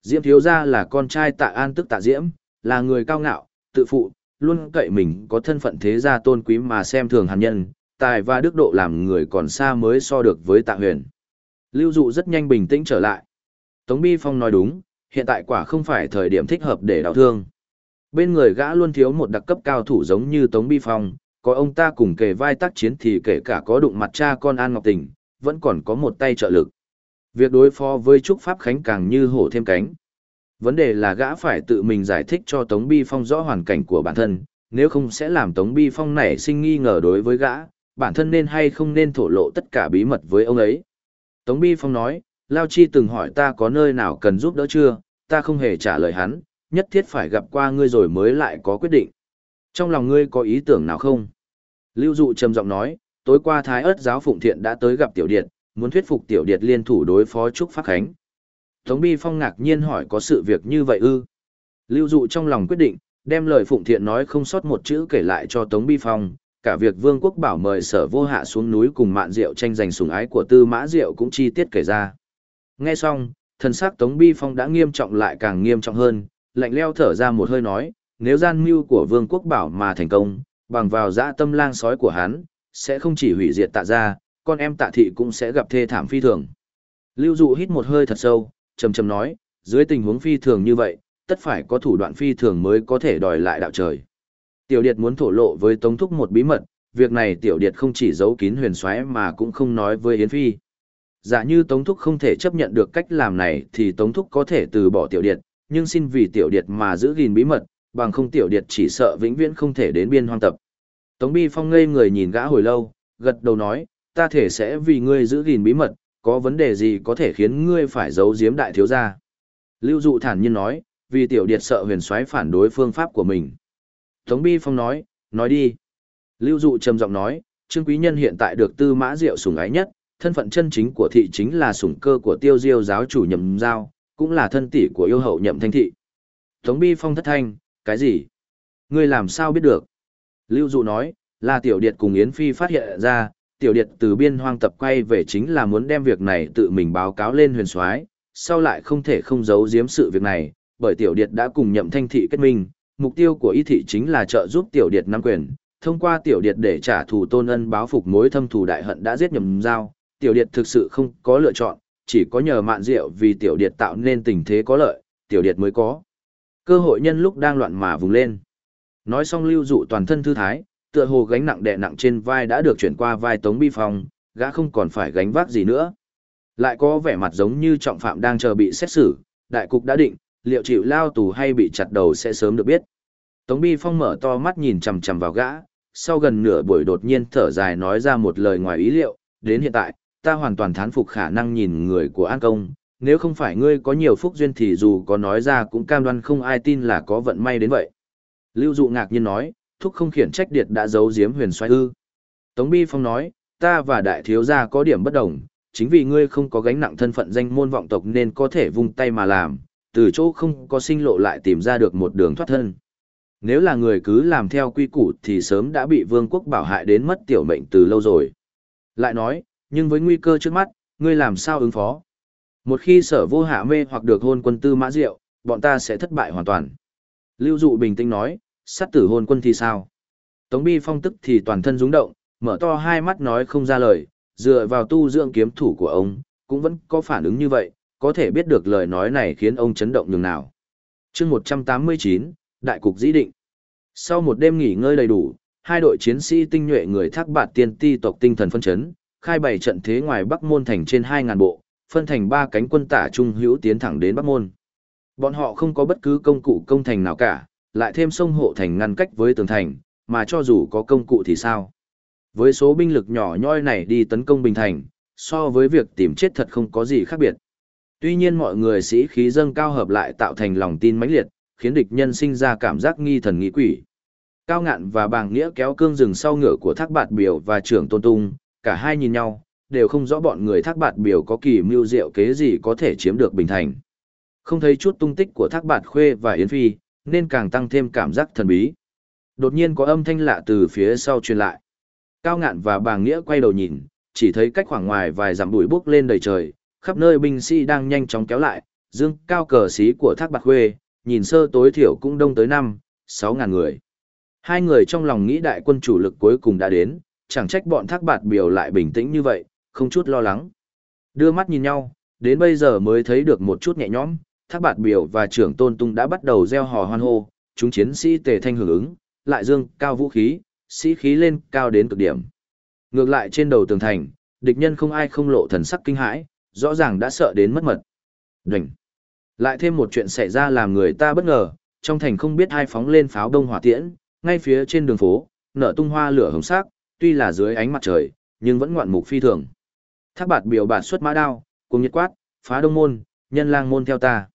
Diễm thiếu gia là con trai tạ an tức tạ Diễm, là người cao ngạo, tự phụ, luôn cậy mình có thân phận thế gia tôn quý mà xem thường hàn nhân, tài và đức độ làm người còn xa mới so được với tạ huyền. Lưu Dụ rất nhanh bình tĩnh trở lại. Tống Bi Phong nói đúng, hiện tại quả không phải thời điểm thích hợp để đào thương. Bên người gã luôn thiếu một đặc cấp cao thủ giống như Tống Bi Phong, có ông ta cùng kề vai tác chiến thì kể cả có đụng mặt cha con An Ngọc Tình, vẫn còn có một tay trợ lực. Việc đối phó với Trúc Pháp Khánh càng như hổ thêm cánh. Vấn đề là gã phải tự mình giải thích cho Tống Bi Phong rõ hoàn cảnh của bản thân, nếu không sẽ làm Tống Bi Phong nảy sinh nghi ngờ đối với gã, bản thân nên hay không nên thổ lộ tất cả bí mật với ông ấy. Tống Bi Phong nói, Lao Chi từng hỏi ta có nơi nào cần giúp đỡ chưa, ta không hề trả lời hắn, nhất thiết phải gặp qua ngươi rồi mới lại có quyết định. Trong lòng ngươi có ý tưởng nào không? Lưu Dụ trầm giọng nói, tối qua Thái ớt giáo Phụng Thiện đã tới gặp Tiểu Điệt, muốn thuyết phục Tiểu Điệt liên thủ đối phó Trúc Pháp Khánh. Tống Bi Phong ngạc nhiên hỏi có sự việc như vậy ư? Lưu Dụ trong lòng quyết định, đem lời Phụng Thiện nói không sót một chữ kể lại cho Tống Bi Phong, cả việc Vương Quốc Bảo mời sở vô hạ xuống núi cùng mạn rượu tranh giành sủng ái của Tư Mã Diệu cũng chi tiết kể ra. Nghe xong, thần sắc Tống Bi Phong đã nghiêm trọng lại càng nghiêm trọng hơn, lạnh leo thở ra một hơi nói, nếu gian mưu của Vương Quốc Bảo mà thành công, bằng vào dã tâm lang sói của hắn, sẽ không chỉ hủy diệt tạ ra, con em tạ thị cũng sẽ gặp thê thảm phi thường. Lưu Dụ hít một hơi thật sâu, trầm trầm nói, dưới tình huống phi thường như vậy, tất phải có thủ đoạn phi thường mới có thể đòi lại đạo trời. Tiểu Điệt muốn thổ lộ với Tống Thúc một bí mật, việc này Tiểu Điệt không chỉ giấu kín huyền soái mà cũng không nói với Yến Phi. Giả như Tống Thúc không thể chấp nhận được cách làm này thì Tống Thúc có thể từ bỏ Tiểu Điệt, nhưng xin vì Tiểu Điệt mà giữ gìn bí mật, bằng không Tiểu Điệt chỉ sợ vĩnh viễn không thể đến biên hoang tập. Tống Bi Phong ngây người nhìn gã hồi lâu, gật đầu nói, ta thể sẽ vì ngươi giữ gìn bí mật, có vấn đề gì có thể khiến ngươi phải giấu giếm đại thiếu gia. Lưu Dụ thản nhiên nói, vì Tiểu Điệt sợ huyền soái phản đối phương pháp của mình. Tống Bi Phong nói, nói đi. Lưu Dụ trầm giọng nói, Trương Quý Nhân hiện tại được tư mã diệu sủng ái nhất, thân phận chân chính của thị chính là sủng cơ của tiêu diêu giáo chủ nhậm giao, cũng là thân tỷ của yêu hậu nhậm thanh thị. Tống Bi Phong thất thanh, cái gì? Ngươi làm sao biết được? Lưu Dụ nói, là Tiểu Điệt cùng Yến Phi phát hiện ra, Tiểu Điệt từ biên hoang tập quay về chính là muốn đem việc này tự mình báo cáo lên huyền soái, sau lại không thể không giấu giếm sự việc này, bởi Tiểu Điệt đã cùng nhậm thanh thị kết minh, mục tiêu của y thị chính là trợ giúp tiểu điệt nắm quyền, thông qua tiểu điệt để trả thù tôn ân báo phục mối thâm thù đại hận đã giết nhầm giao, tiểu điệt thực sự không có lựa chọn, chỉ có nhờ mạn rượu vì tiểu điệt tạo nên tình thế có lợi, tiểu điệt mới có. Cơ hội nhân lúc đang loạn mà vùng lên. Nói xong lưu dụ toàn thân thư thái, tựa hồ gánh nặng đè nặng trên vai đã được chuyển qua vai Tống Bi Phong, gã không còn phải gánh vác gì nữa. Lại có vẻ mặt giống như trọng phạm đang chờ bị xét xử, đại cục đã định, liệu chịu lao tù hay bị chặt đầu sẽ sớm được biết. Tống Bi Phong mở to mắt nhìn chằm chằm vào gã, sau gần nửa buổi đột nhiên thở dài nói ra một lời ngoài ý liệu, đến hiện tại, ta hoàn toàn thán phục khả năng nhìn người của An Công, nếu không phải ngươi có nhiều phúc duyên thì dù có nói ra cũng cam đoan không ai tin là có vận may đến vậy. Lưu Dụ ngạc nhiên nói, thúc không khiển trách điệt đã giấu giếm huyền xoay ư. Tống Bi Phong nói, ta và đại thiếu gia có điểm bất đồng, chính vì ngươi không có gánh nặng thân phận danh môn vọng tộc nên có thể vung tay mà làm, từ chỗ không có sinh lộ lại tìm ra được một đường thoát thân. Nếu là người cứ làm theo quy củ thì sớm đã bị vương quốc bảo hại đến mất tiểu mệnh từ lâu rồi. Lại nói, nhưng với nguy cơ trước mắt, ngươi làm sao ứng phó? Một khi sở vô hạ mê hoặc được hôn quân tư mã diệu, bọn ta sẽ thất bại hoàn toàn. Lưu dụ bình tĩnh nói, sát tử hôn quân thì sao? Tống bi phong tức thì toàn thân rúng động, mở to hai mắt nói không ra lời, dựa vào tu dưỡng kiếm thủ của ông, cũng vẫn có phản ứng như vậy, có thể biết được lời nói này khiến ông chấn động nhường nào. chương 189, Đại cục dĩ định. Sau một đêm nghỉ ngơi đầy đủ, hai đội chiến sĩ tinh nhuệ người thác bạt tiên ti tộc tinh thần phân chấn, khai bày trận thế ngoài Bắc Môn thành trên 2000 bộ, phân thành ba cánh quân tả trung hữu tiến thẳng đến Bắc Môn. Bọn họ không có bất cứ công cụ công thành nào cả, lại thêm sông hộ thành ngăn cách với tường thành, mà cho dù có công cụ thì sao? Với số binh lực nhỏ nhoi này đi tấn công Bình Thành, so với việc tìm chết thật không có gì khác biệt. Tuy nhiên mọi người sĩ khí dâng cao hợp lại tạo thành lòng tin mãnh liệt, khiến địch nhân sinh ra cảm giác nghi thần nghi quỷ. Cao ngạn và bàng nghĩa kéo cương rừng sau ngựa của thác bạt biểu và trưởng tôn tung, cả hai nhìn nhau, đều không rõ bọn người thác bạt biểu có kỳ mưu diệu kế gì có thể chiếm được bình thành. Không thấy chút tung tích của thác bạt khuê và yến phi, nên càng tăng thêm cảm giác thần bí. Đột nhiên có âm thanh lạ từ phía sau truyền lại. Cao ngạn và bàng nghĩa quay đầu nhìn, chỉ thấy cách khoảng ngoài vài dặm bụi bốc lên đầy trời, khắp nơi binh sĩ đang nhanh chóng kéo lại, dương cao cờ xí của thác bạc khuê, nhìn sơ tối thiểu cũng đông tới năm, sáu ngàn người. Hai người trong lòng nghĩ đại quân chủ lực cuối cùng đã đến, chẳng trách bọn thác bạt biểu lại bình tĩnh như vậy, không chút lo lắng. Đưa mắt nhìn nhau, đến bây giờ mới thấy được một chút nhẹ nhõm, thác bạt biểu và trưởng tôn tung đã bắt đầu gieo hò hoan hô, chúng chiến sĩ tề thanh hưởng ứng, lại dương cao vũ khí, sĩ khí lên cao đến cực điểm. Ngược lại trên đầu tường thành, địch nhân không ai không lộ thần sắc kinh hãi, rõ ràng đã sợ đến mất mật. Đỉnh. Lại thêm một chuyện xảy ra làm người ta bất ngờ, trong thành không biết ai phóng lên pháo đông hỏa tiễn, ngay phía trên đường phố, nở tung hoa lửa hồng sắc, tuy là dưới ánh mặt trời, nhưng vẫn ngoạn mục phi thường. Thác bạt biểu bản xuất mã đao, cùng nhiệt quát, phá đông môn, nhân lang môn theo ta.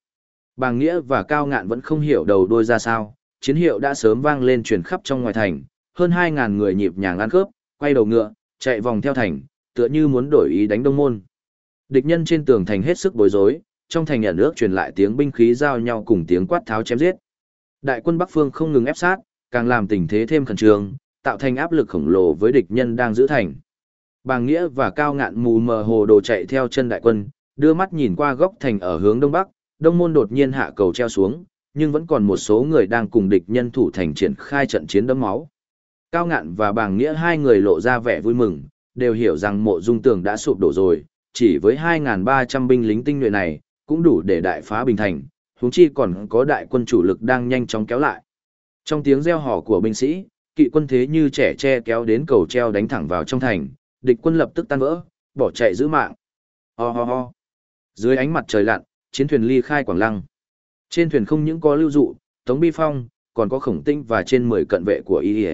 Bàng Nghĩa và Cao Ngạn vẫn không hiểu đầu đôi ra sao, chiến hiệu đã sớm vang lên truyền khắp trong ngoài thành, hơn 2.000 người nhịp nhàng ăn khớp, quay đầu ngựa, chạy vòng theo thành, tựa như muốn đổi ý đánh đông môn. Địch nhân trên tường thành hết sức bối rối, trong thành nhà nước truyền lại tiếng binh khí giao nhau cùng tiếng quát tháo chém giết. Đại quân Bắc Phương không ngừng ép sát, càng làm tình thế thêm khẩn trương, tạo thành áp lực khổng lồ với địch nhân đang giữ thành. Bàng Nghĩa và Cao Ngạn mù mờ hồ đồ chạy theo chân đại quân, đưa mắt nhìn qua góc thành ở hướng đông bắc, đông môn đột nhiên hạ cầu treo xuống, nhưng vẫn còn một số người đang cùng địch nhân thủ thành triển khai trận chiến đẫm máu. Cao Ngạn và Bàng Nghĩa hai người lộ ra vẻ vui mừng, đều hiểu rằng mộ dung tường đã sụp đổ rồi, chỉ với 2.300 binh lính tinh nhuệ này, cũng đủ để đại phá bình thành, huống chi còn có đại quân chủ lực đang nhanh chóng kéo lại. Trong tiếng reo hò của binh sĩ, kỵ quân thế như trẻ tre kéo đến cầu treo đánh thẳng vào trong thành, địch quân lập tức tan vỡ, bỏ chạy giữ mạng. Ho ho ho. Dưới ánh mặt trời lặn, chiến thuyền ly khai Quảng Lăng. Trên thuyền không những có lưu dụ, Tống Bi Phong, còn có khổng tinh và trên 10 cận vệ của y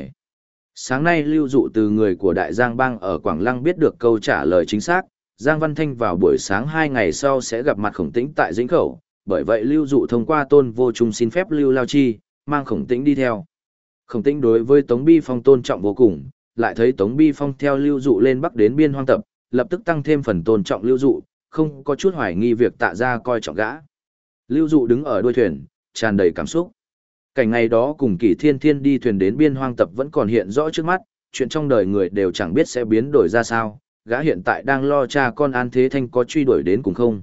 Sáng nay lưu dụ từ người của Đại Giang Bang ở Quảng Lăng biết được câu trả lời chính xác, Giang Văn Thanh vào buổi sáng hai ngày sau sẽ gặp mặt khổng tĩnh tại Dĩnh Khẩu, bởi vậy lưu dụ thông qua tôn vô trung xin phép lưu lao chi, mang khổng tĩnh đi theo. Khổng tĩnh đối với Tống Bi Phong tôn trọng vô cùng, lại thấy Tống Bi Phong theo lưu dụ lên bắc đến biên hoang tập, lập tức tăng thêm phần tôn trọng lưu dụ, không có chút hoài nghi việc tạ ra coi trọng gã. Lưu dụ đứng ở đuôi thuyền, tràn đầy cảm xúc. Cảnh ngày đó cùng kỷ thiên thiên đi thuyền đến biên hoang tập vẫn còn hiện rõ trước mắt, chuyện trong đời người đều chẳng biết sẽ biến đổi ra sao, gã hiện tại đang lo cha con An Thế Thanh có truy đuổi đến cùng không.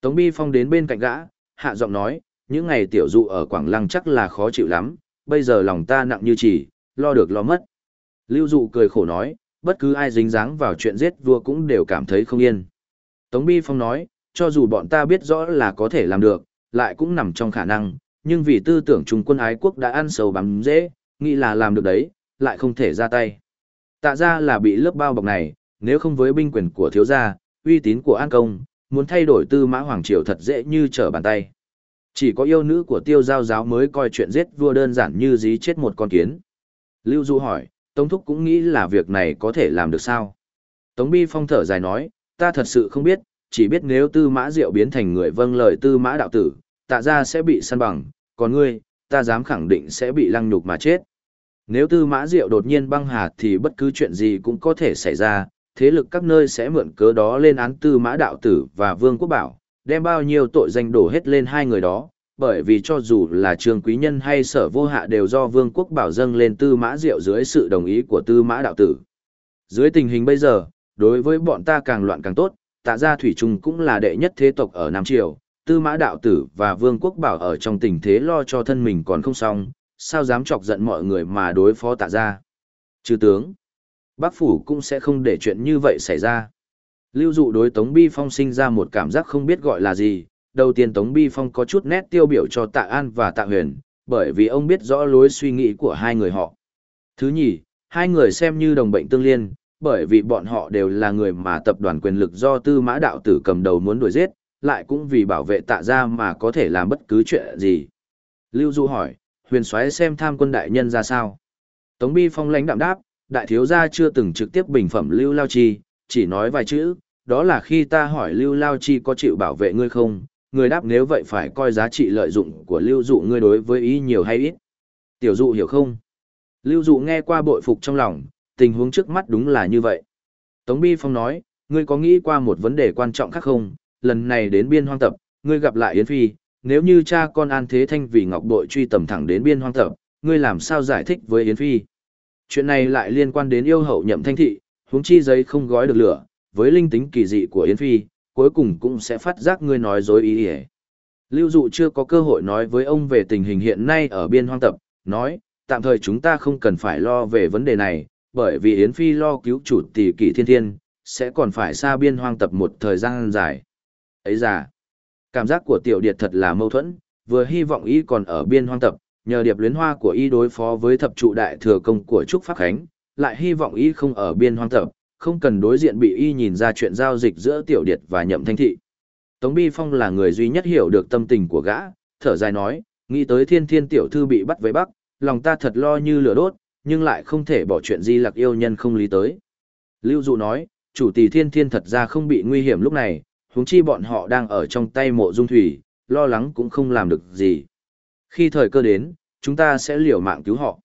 Tống Bi Phong đến bên cạnh gã, hạ giọng nói, những ngày tiểu dụ ở Quảng Lăng chắc là khó chịu lắm, bây giờ lòng ta nặng như chỉ, lo được lo mất. Lưu dụ cười khổ nói, bất cứ ai dính dáng vào chuyện giết vua cũng đều cảm thấy không yên. Tống Bi Phong nói, cho dù bọn ta biết rõ là có thể làm được, lại cũng nằm trong khả năng, nhưng vì tư tưởng trung quân ái quốc đã ăn sầu bắm dễ, nghĩ là làm được đấy, lại không thể ra tay. Tạ ra là bị lớp bao bọc này, nếu không với binh quyền của thiếu gia, uy tín của An Công, muốn thay đổi tư mã hoàng triều thật dễ như trở bàn tay. Chỉ có yêu nữ của tiêu giao giáo mới coi chuyện giết vua đơn giản như dí chết một con kiến. Lưu Du hỏi, Tống Thúc cũng nghĩ là việc này có thể làm được sao? Tống Bi Phong thở dài nói, ta thật sự không biết, chỉ biết nếu tư mã diệu biến thành người vâng lời tư mã đạo tử, tạ ra sẽ bị săn bằng, còn ngươi, ta dám khẳng định sẽ bị lăng nhục mà chết. Nếu tư mã diệu đột nhiên băng hà thì bất cứ chuyện gì cũng có thể xảy ra, thế lực các nơi sẽ mượn cớ đó lên án tư mã đạo tử và vương quốc bảo, đem bao nhiêu tội danh đổ hết lên hai người đó, bởi vì cho dù là trường quý nhân hay sở vô hạ đều do vương quốc bảo dâng lên tư mã diệu dưới sự đồng ý của tư mã đạo tử. Dưới tình hình bây giờ, đối với bọn ta càng loạn càng tốt, tạ gia thủy trung cũng là đệ nhất thế tộc ở Nam Triều, tư mã đạo tử và vương quốc bảo ở trong tình thế lo cho thân mình còn không xong, sao dám chọc giận mọi người mà đối phó tạ gia. Chư tướng, bác phủ cũng sẽ không để chuyện như vậy xảy ra. Lưu dụ đối Tống Bi Phong sinh ra một cảm giác không biết gọi là gì, đầu tiên Tống Bi Phong có chút nét tiêu biểu cho tạ An và tạ Huyền, bởi vì ông biết rõ lối suy nghĩ của hai người họ. Thứ nhì, hai người xem như đồng bệnh tương liên, bởi vì bọn họ đều là người mà tập đoàn quyền lực do tư mã đạo tử cầm đầu muốn đuổi giết, lại cũng vì bảo vệ tạ gia mà có thể làm bất cứ chuyện gì. Lưu Du hỏi, huyền soái xem tham quân đại nhân ra sao? Tống Bi Phong lãnh đạm đáp, đại thiếu gia chưa từng trực tiếp bình phẩm Lưu Lao Chi, chỉ nói vài chữ, đó là khi ta hỏi Lưu Lao Chi có chịu bảo vệ ngươi không, người đáp nếu vậy phải coi giá trị lợi dụng của Lưu Dụ ngươi đối với ý nhiều hay ít. Tiểu Dụ hiểu không? Lưu Dụ nghe qua bội phục trong lòng, tình huống trước mắt đúng là như vậy. Tống Bi Phong nói, ngươi có nghĩ qua một vấn đề quan trọng khác không, lần này đến biên hoang tập, ngươi gặp lại Yến Phi, nếu như cha con An Thế Thanh vì Ngọc Bội truy tầm thẳng đến biên hoang tập, ngươi làm sao giải thích với Yến Phi? Chuyện này lại liên quan đến yêu hậu nhậm thanh thị, huống chi giấy không gói được lửa, với linh tính kỳ dị của Yến Phi, cuối cùng cũng sẽ phát giác ngươi nói dối ý ý. Lưu Dụ chưa có cơ hội nói với ông về tình hình hiện nay ở biên hoang tập, nói, tạm thời chúng ta không cần phải lo về vấn đề này, bởi vì Yến Phi lo cứu chủ tỷ kỷ thiên thiên, sẽ còn phải xa biên hoang tập một thời gian dài. Ấy ra, cảm giác của tiểu điệt thật là mâu thuẫn, vừa hy vọng y còn ở biên hoang tập, nhờ điệp luyến hoa của y đối phó với thập trụ đại thừa công của Trúc Pháp Khánh, lại hy vọng y không ở biên hoang tập, không cần đối diện bị y nhìn ra chuyện giao dịch giữa tiểu điệt và nhậm thanh thị. Tống Bi Phong là người duy nhất hiểu được tâm tình của gã, thở dài nói, nghĩ tới thiên thiên tiểu thư bị bắt với bắc, lòng ta thật lo như lửa đốt, nhưng lại không thể bỏ chuyện di lạc yêu nhân không lý tới. Lưu Dụ nói, chủ tỷ thiên thiên thật ra không bị nguy hiểm lúc này, huống chi bọn họ đang ở trong tay mộ dung thủy, lo lắng cũng không làm được gì. Khi thời cơ đến, chúng ta sẽ liều mạng cứu họ.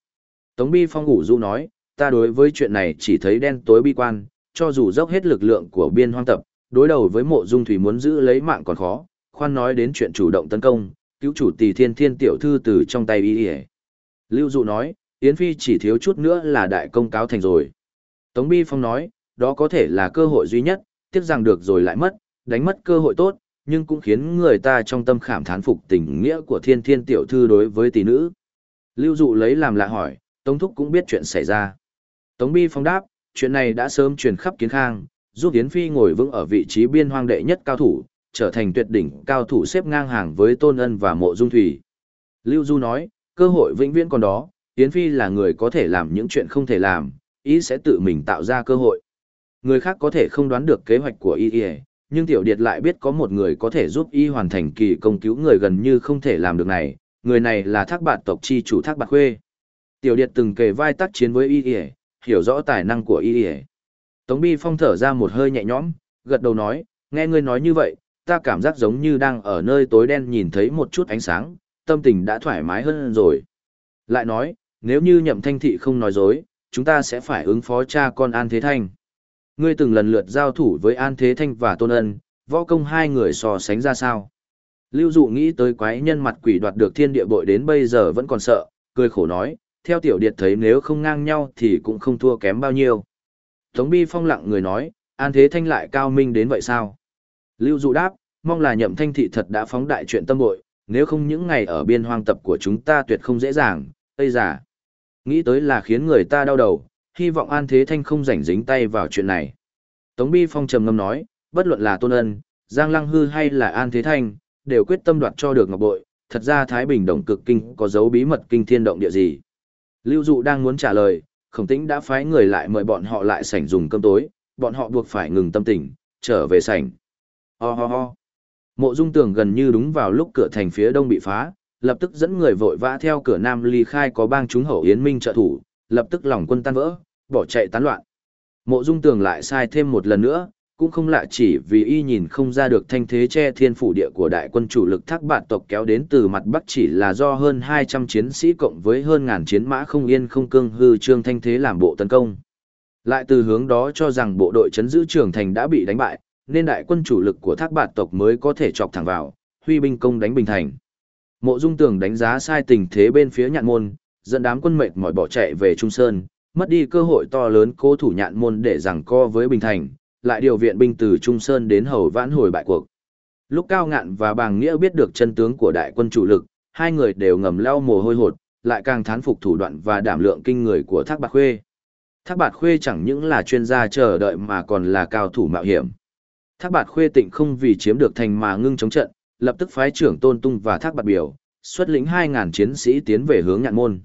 Tống Bi Phong ngủ du nói, ta đối với chuyện này chỉ thấy đen tối bi quan, cho dù dốc hết lực lượng của biên hoang tập, đối đầu với mộ dung thủy muốn giữ lấy mạng còn khó, khoan nói đến chuyện chủ động tấn công, cứu chủ tỷ thiên thiên tiểu thư từ trong tay y Lưu Dụ nói, Yến Phi chỉ thiếu chút nữa là đại công cáo thành rồi. Tống Bi Phong nói, đó có thể là cơ hội duy nhất, tiếc rằng được rồi lại mất, đánh mất cơ hội tốt, nhưng cũng khiến người ta trong tâm khảm thán phục tình nghĩa của thiên thiên tiểu thư đối với tỷ nữ. Lưu Dụ lấy làm lạ hỏi, Tống Thúc cũng biết chuyện xảy ra. Tống Bi Phong đáp, chuyện này đã sớm truyền khắp kiến khang, giúp Yến Phi ngồi vững ở vị trí biên hoang đệ nhất cao thủ, trở thành tuyệt đỉnh cao thủ xếp ngang hàng với Tôn Ân và Mộ Dung Thủy. Lưu Du nói, cơ hội vĩnh viễn còn đó, Yến Phi là người có thể làm những chuyện không thể làm, ý sẽ tự mình tạo ra cơ hội. Người khác có thể không đoán được kế hoạch của y Y, nhưng Tiểu Điệt lại biết có một người có thể giúp y hoàn thành kỳ công cứu người gần như không thể làm được này, người này là thác bạt tộc chi chủ thác bạt khuê. Tiểu Điệt từng kề vai tác chiến với Y y hiểu rõ tài năng của y Tống Bi Phong thở ra một hơi nhẹ nhõm, gật đầu nói, nghe ngươi nói như vậy, ta cảm giác giống như đang ở nơi tối đen nhìn thấy một chút ánh sáng, tâm tình đã thoải mái hơn rồi. Lại nói, nếu như nhậm thanh thị không nói dối, chúng ta sẽ phải ứng phó cha con An Thế Thanh. Ngươi từng lần lượt giao thủ với An Thế Thanh và Tôn Ân, võ công hai người so sánh ra sao? Lưu Dụ nghĩ tới quái nhân mặt quỷ đoạt được thiên địa bội đến bây giờ vẫn còn sợ, cười khổ nói, theo tiểu điệt thấy nếu không ngang nhau thì cũng không thua kém bao nhiêu. Tống Bi Phong lặng người nói, An Thế Thanh lại cao minh đến vậy sao? Lưu Dụ đáp, mong là nhậm thanh thị thật đã phóng đại chuyện tâm bội, nếu không những ngày ở biên hoang tập của chúng ta tuyệt không dễ dàng, Tây giả. Nghĩ tới là khiến người ta đau đầu, hy vọng An Thế Thanh không rảnh dính tay vào chuyện này. Tống Bi Phong trầm ngâm nói, bất luận là Tôn Ân, Giang Lăng Hư hay là An Thế Thanh, đều quyết tâm đoạt cho được ngọc bội, thật ra Thái Bình Động cực kinh có dấu bí mật kinh thiên động địa gì. Lưu Dụ đang muốn trả lời, khổng tĩnh đã phái người lại mời bọn họ lại sảnh dùng cơm tối, bọn họ buộc phải ngừng tâm tình, trở về sảnh. Ho ho ho. Mộ dung tường gần như đúng vào lúc cửa thành phía đông bị phá, lập tức dẫn người vội vã theo cửa nam ly khai có bang chúng hậu yến minh trợ thủ, lập tức lòng quân tan vỡ, bỏ chạy tán loạn. Mộ dung tường lại sai thêm một lần nữa, cũng không lạ chỉ vì y nhìn không ra được thanh thế che thiên phủ địa của đại quân chủ lực thác bạn tộc kéo đến từ mặt bắc chỉ là do hơn 200 chiến sĩ cộng với hơn ngàn chiến mã không yên không cương hư trương thanh thế làm bộ tấn công. Lại từ hướng đó cho rằng bộ đội chấn giữ trường thành đã bị đánh bại, nên đại quân chủ lực của thác bạn tộc mới có thể chọc thẳng vào, huy binh công đánh bình thành. Mộ Dung Tường đánh giá sai tình thế bên phía nhạn môn, dẫn đám quân mệt mỏi bỏ chạy về Trung Sơn, mất đi cơ hội to lớn cố thủ nhạn môn để giằng co với Bình Thành, lại điều viện binh từ Trung Sơn đến hầu vãn hồi bại cuộc. Lúc Cao Ngạn và Bàng Nghĩa biết được chân tướng của đại quân chủ lực, hai người đều ngầm leo mồ hôi hột, lại càng thán phục thủ đoạn và đảm lượng kinh người của Thác Bạt Khuê. Thác Bạt Khuê chẳng những là chuyên gia chờ đợi mà còn là cao thủ mạo hiểm. Thác Bạt Khuê tịnh không vì chiếm được thành mà ngưng chống trận, lập tức phái trưởng Tôn Tung và Thác Bạt Biểu, xuất lĩnh 2000 chiến sĩ tiến về hướng Nhạn Môn.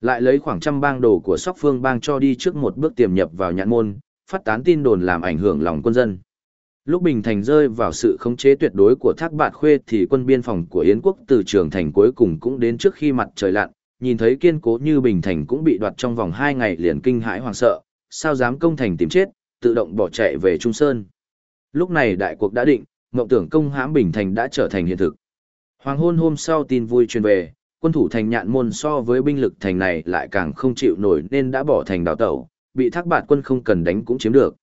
Lại lấy khoảng trăm bang đồ của Sóc Phương bang cho đi trước một bước tiềm nhập vào Nhạn Môn, phát tán tin đồn làm ảnh hưởng lòng quân dân. Lúc Bình Thành rơi vào sự khống chế tuyệt đối của Thác Bạt Khuê thì quân biên phòng của Yến quốc từ trường thành cuối cùng cũng đến trước khi mặt trời lặn, nhìn thấy kiên cố như Bình Thành cũng bị đoạt trong vòng 2 ngày liền kinh hãi hoàng sợ, sao dám công thành tìm chết, tự động bỏ chạy về Trung Sơn. Lúc này đại cuộc đã định, mộng tưởng công hãm Bình Thành đã trở thành hiện thực. Hoàng hôn hôm sau tin vui truyền về, quân thủ thành nhạn môn so với binh lực thành này lại càng không chịu nổi nên đã bỏ thành đào tẩu, bị thác bạt quân không cần đánh cũng chiếm được.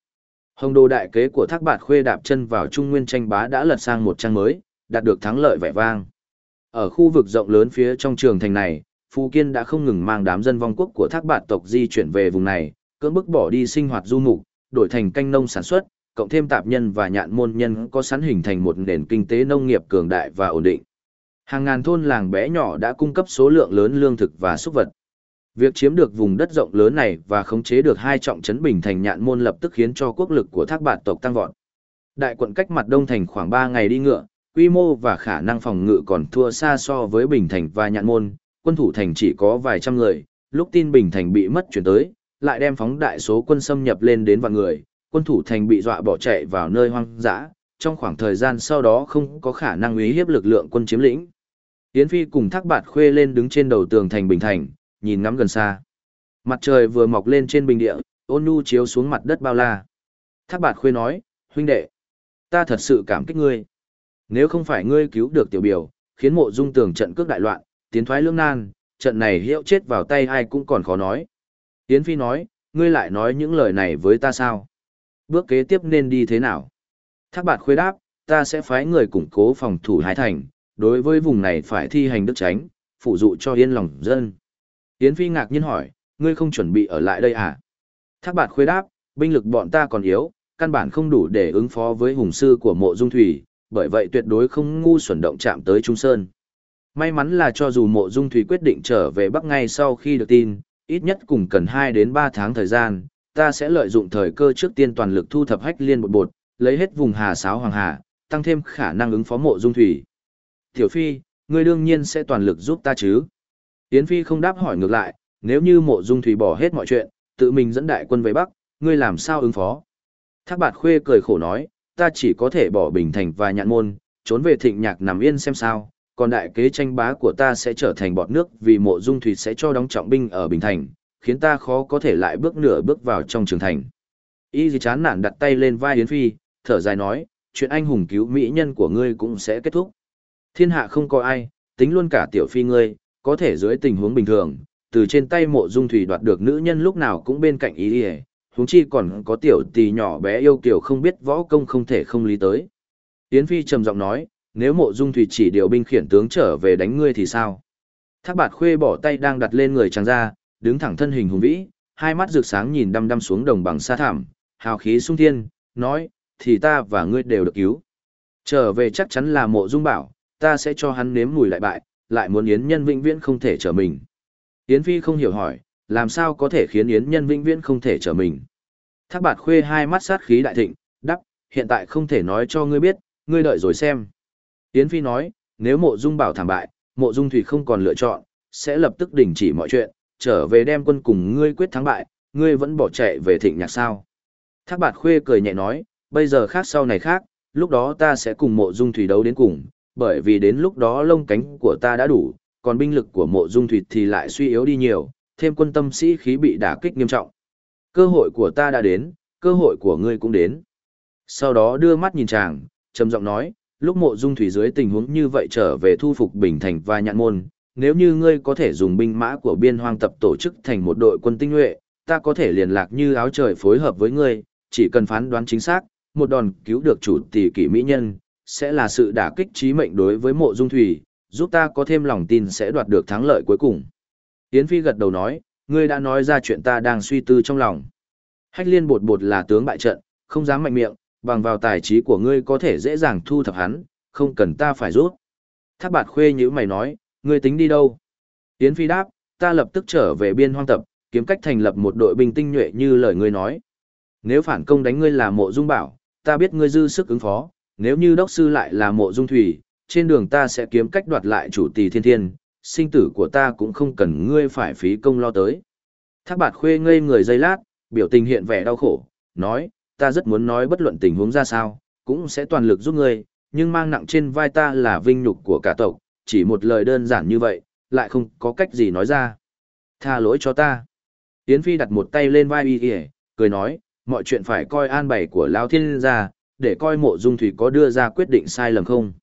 Hồng đồ đại kế của thác bạt khuê đạp chân vào trung nguyên tranh bá đã lật sang một trang mới, đạt được thắng lợi vẻ vang. Ở khu vực rộng lớn phía trong trường thành này, Phú Kiên đã không ngừng mang đám dân vong quốc của thác bạt tộc di chuyển về vùng này, cưỡng bức bỏ đi sinh hoạt du mục, đổi thành canh nông sản xuất, cộng thêm tạp nhân và nhạn môn nhân có sẵn hình thành một nền kinh tế nông nghiệp cường đại và ổn định. Hàng ngàn thôn làng bé nhỏ đã cung cấp số lượng lớn lương thực và súc vật. Việc chiếm được vùng đất rộng lớn này và khống chế được hai trọng trấn bình thành nhạn môn lập tức khiến cho quốc lực của thác bạt tộc tăng vọt. Đại quận cách mặt đông thành khoảng 3 ngày đi ngựa, quy mô và khả năng phòng ngự còn thua xa so với bình thành và nhạn môn, quân thủ thành chỉ có vài trăm người, lúc tin bình thành bị mất chuyển tới, lại đem phóng đại số quân xâm nhập lên đến vạn người, quân thủ thành bị dọa bỏ chạy vào nơi hoang dã, trong khoảng thời gian sau đó không có khả năng uy hiếp lực lượng quân chiếm lĩnh. Yến Phi cùng Thác Bạt Khuê lên đứng trên đầu tường thành bình thành, nhìn ngắm gần xa. Mặt trời vừa mọc lên trên bình địa, ôn nhu chiếu xuống mặt đất bao la. Thác Bạt Khuê nói, huynh đệ, ta thật sự cảm kích ngươi. Nếu không phải ngươi cứu được tiểu biểu, khiến mộ dung tường trận cước đại loạn, tiến thoái lưỡng nan, trận này hiệu chết vào tay ai cũng còn khó nói. tiến Phi nói, ngươi lại nói những lời này với ta sao? Bước kế tiếp nên đi thế nào? Thác bạt khuê đáp, ta sẽ phái người củng cố phòng thủ Hải Thành, đối với vùng này phải thi hành đức tránh, phụ dụ cho yên lòng dân. Yến Phi ngạc nhiên hỏi, ngươi không chuẩn bị ở lại đây à? Thác bạt khuê đáp, binh lực bọn ta còn yếu, căn bản không đủ để ứng phó với hùng sư của mộ dung thủy, bởi vậy tuyệt đối không ngu xuẩn động chạm tới Trung Sơn. May mắn là cho dù mộ dung thủy quyết định trở về Bắc ngay sau khi được tin, ít nhất cùng cần 2 đến 3 tháng thời gian, ta sẽ lợi dụng thời cơ trước tiên toàn lực thu thập hách liên bột bột, lấy hết vùng hà sáo hoàng hà, tăng thêm khả năng ứng phó mộ dung thủy. Tiểu Phi, ngươi đương nhiên sẽ toàn lực giúp ta chứ. Yến Phi không đáp hỏi ngược lại, nếu như mộ dung thủy bỏ hết mọi chuyện, tự mình dẫn đại quân về Bắc, ngươi làm sao ứng phó? Thác bạt khuê cười khổ nói, ta chỉ có thể bỏ bình thành và nhạn môn, trốn về thịnh nhạc nằm yên xem sao, còn đại kế tranh bá của ta sẽ trở thành bọt nước vì mộ dung thủy sẽ cho đóng trọng binh ở bình thành, khiến ta khó có thể lại bước nửa bước vào trong trường thành. Y gì chán nản đặt tay lên vai Yến Phi, thở dài nói, chuyện anh hùng cứu mỹ nhân của ngươi cũng sẽ kết thúc. Thiên hạ không có ai, tính luôn cả tiểu phi ngươi, có thể dưới tình huống bình thường, từ trên tay mộ dung thủy đoạt được nữ nhân lúc nào cũng bên cạnh ý đi huống chi còn có tiểu tì nhỏ bé yêu kiểu không biết võ công không thể không lý tới. Yến Phi trầm giọng nói, nếu mộ dung thủy chỉ điều binh khiển tướng trở về đánh ngươi thì sao? Thác bạt khuê bỏ tay đang đặt lên người chàng ra, đứng thẳng thân hình hùng vĩ, hai mắt rực sáng nhìn đăm đăm xuống đồng bằng xa thảm, hào khí sung thiên, nói, thì ta và ngươi đều được cứu. Trở về chắc chắn là mộ dung bảo, ta sẽ cho hắn nếm mùi lại bại, lại muốn Yến nhân vĩnh viễn không thể trở mình. Yến Phi không hiểu hỏi, làm sao có thể khiến Yến nhân vĩnh viễn không thể trở mình. Thác bạt khuê hai mắt sát khí đại thịnh, đắp, hiện tại không thể nói cho ngươi biết, ngươi đợi rồi xem. Yến Phi nói, nếu mộ dung bảo thảm bại, mộ dung thủy không còn lựa chọn, sẽ lập tức đình chỉ mọi chuyện, trở về đem quân cùng ngươi quyết thắng bại, ngươi vẫn bỏ chạy về thịnh nhạc sao. Thác bạt khuê cười nhẹ nói, bây giờ khác sau này khác, lúc đó ta sẽ cùng mộ dung thủy đấu đến cùng, bởi vì đến lúc đó lông cánh của ta đã đủ, còn binh lực của mộ dung thủy thì lại suy yếu đi nhiều, thêm quân tâm sĩ khí bị đả kích nghiêm trọng. Cơ hội của ta đã đến, cơ hội của ngươi cũng đến. Sau đó đưa mắt nhìn chàng, trầm giọng nói, lúc mộ dung thủy dưới tình huống như vậy trở về thu phục bình thành và nhạn môn, nếu như ngươi có thể dùng binh mã của biên hoang tập tổ chức thành một đội quân tinh nhuệ, ta có thể liên lạc như áo trời phối hợp với ngươi, chỉ cần phán đoán chính xác, một đòn cứu được chủ tỷ kỷ mỹ nhân, sẽ là sự đả kích trí mệnh đối với mộ dung thủy, giúp ta có thêm lòng tin sẽ đoạt được thắng lợi cuối cùng. Yến Phi gật đầu nói, ngươi đã nói ra chuyện ta đang suy tư trong lòng. Hách liên bột bột là tướng bại trận, không dám mạnh miệng, bằng vào tài trí của ngươi có thể dễ dàng thu thập hắn, không cần ta phải rút. Thác bạt khuê như mày nói, ngươi tính đi đâu? Yến Phi đáp, ta lập tức trở về biên hoang tập, kiếm cách thành lập một đội binh tinh nhuệ như lời ngươi nói. Nếu phản công đánh ngươi là mộ dung bảo, ta biết ngươi dư sức ứng phó, nếu như đốc sư lại là mộ dung thủy, trên đường ta sẽ kiếm cách đoạt lại chủ tỷ thiên thiên, sinh tử của ta cũng không cần ngươi phải phí công lo tới. Thác bạt khuê ngây người giây lát, biểu tình hiện vẻ đau khổ, nói, ta rất muốn nói bất luận tình huống ra sao, cũng sẽ toàn lực giúp ngươi, nhưng mang nặng trên vai ta là vinh nhục của cả tộc, chỉ một lời đơn giản như vậy, lại không có cách gì nói ra. Tha lỗi cho ta. Yến Phi đặt một tay lên vai y y, cười nói, mọi chuyện phải coi an bày của Lao Thiên ra, để coi mộ dung thủy có đưa ra quyết định sai lầm không.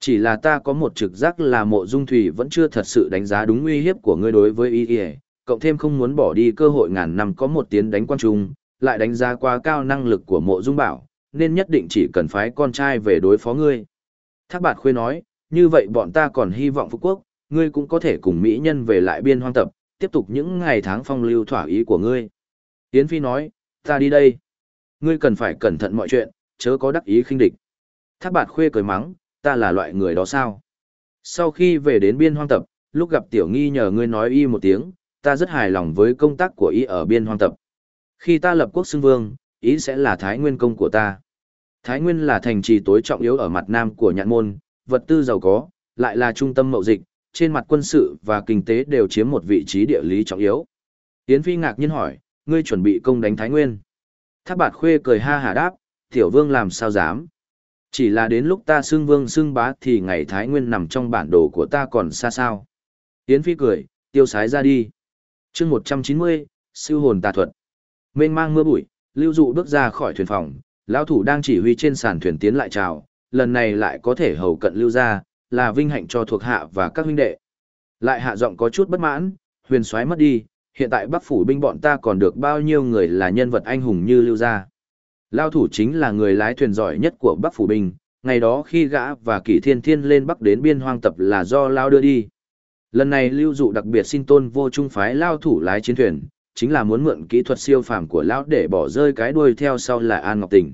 Chỉ là ta có một trực giác là mộ dung thủy vẫn chưa thật sự đánh giá đúng uy hiếp của ngươi đối với y y, cộng thêm không muốn bỏ đi cơ hội ngàn năm có một tiến đánh quan trung, lại đánh giá quá cao năng lực của mộ dung bảo, nên nhất định chỉ cần phái con trai về đối phó ngươi. Thác bạt khuê nói, như vậy bọn ta còn hy vọng phú quốc, ngươi cũng có thể cùng Mỹ nhân về lại biên hoang tập, tiếp tục những ngày tháng phong lưu thỏa ý của ngươi. Yến Phi nói, ta đi đây. Ngươi cần phải cẩn thận mọi chuyện, chớ có đắc ý khinh địch. Thác bạt khuê cười mắng, ta là loại người đó sao? Sau khi về đến biên hoang tập, lúc gặp tiểu nghi nhờ ngươi nói y một tiếng, ta rất hài lòng với công tác của y ở biên hoang tập. Khi ta lập quốc xưng vương, ý sẽ là thái nguyên công của ta. Thái nguyên là thành trì tối trọng yếu ở mặt nam của nhạn môn, vật tư giàu có, lại là trung tâm mậu dịch, trên mặt quân sự và kinh tế đều chiếm một vị trí địa lý trọng yếu. Yến Phi ngạc nhiên hỏi, ngươi chuẩn bị công đánh Thái Nguyên. Thác bạt khuê cười ha hà đáp, tiểu vương làm sao dám. Chỉ là đến lúc ta xưng vương xưng bá thì ngày Thái Nguyên nằm trong bản đồ của ta còn xa sao. Yến Phi cười, tiêu sái ra đi. chương 190, siêu hồn tà thuật. Mênh mang mưa bụi, lưu dụ bước ra khỏi thuyền phòng, lão thủ đang chỉ huy trên sàn thuyền tiến lại chào, lần này lại có thể hầu cận lưu ra, là vinh hạnh cho thuộc hạ và các huynh đệ. Lại hạ giọng có chút bất mãn, huyền soái mất đi, hiện tại bắc phủ binh bọn ta còn được bao nhiêu người là nhân vật anh hùng như lưu gia. Lao thủ chính là người lái thuyền giỏi nhất của bắc phủ Bình. ngày đó khi gã và kỷ thiên thiên lên bắc đến biên hoang tập là do Lao đưa đi. Lần này lưu dụ đặc biệt xin tôn vô trung phái Lao thủ lái chiến thuyền, chính là muốn mượn kỹ thuật siêu phàm của Lão để bỏ rơi cái đuôi theo sau là An Ngọc Tình.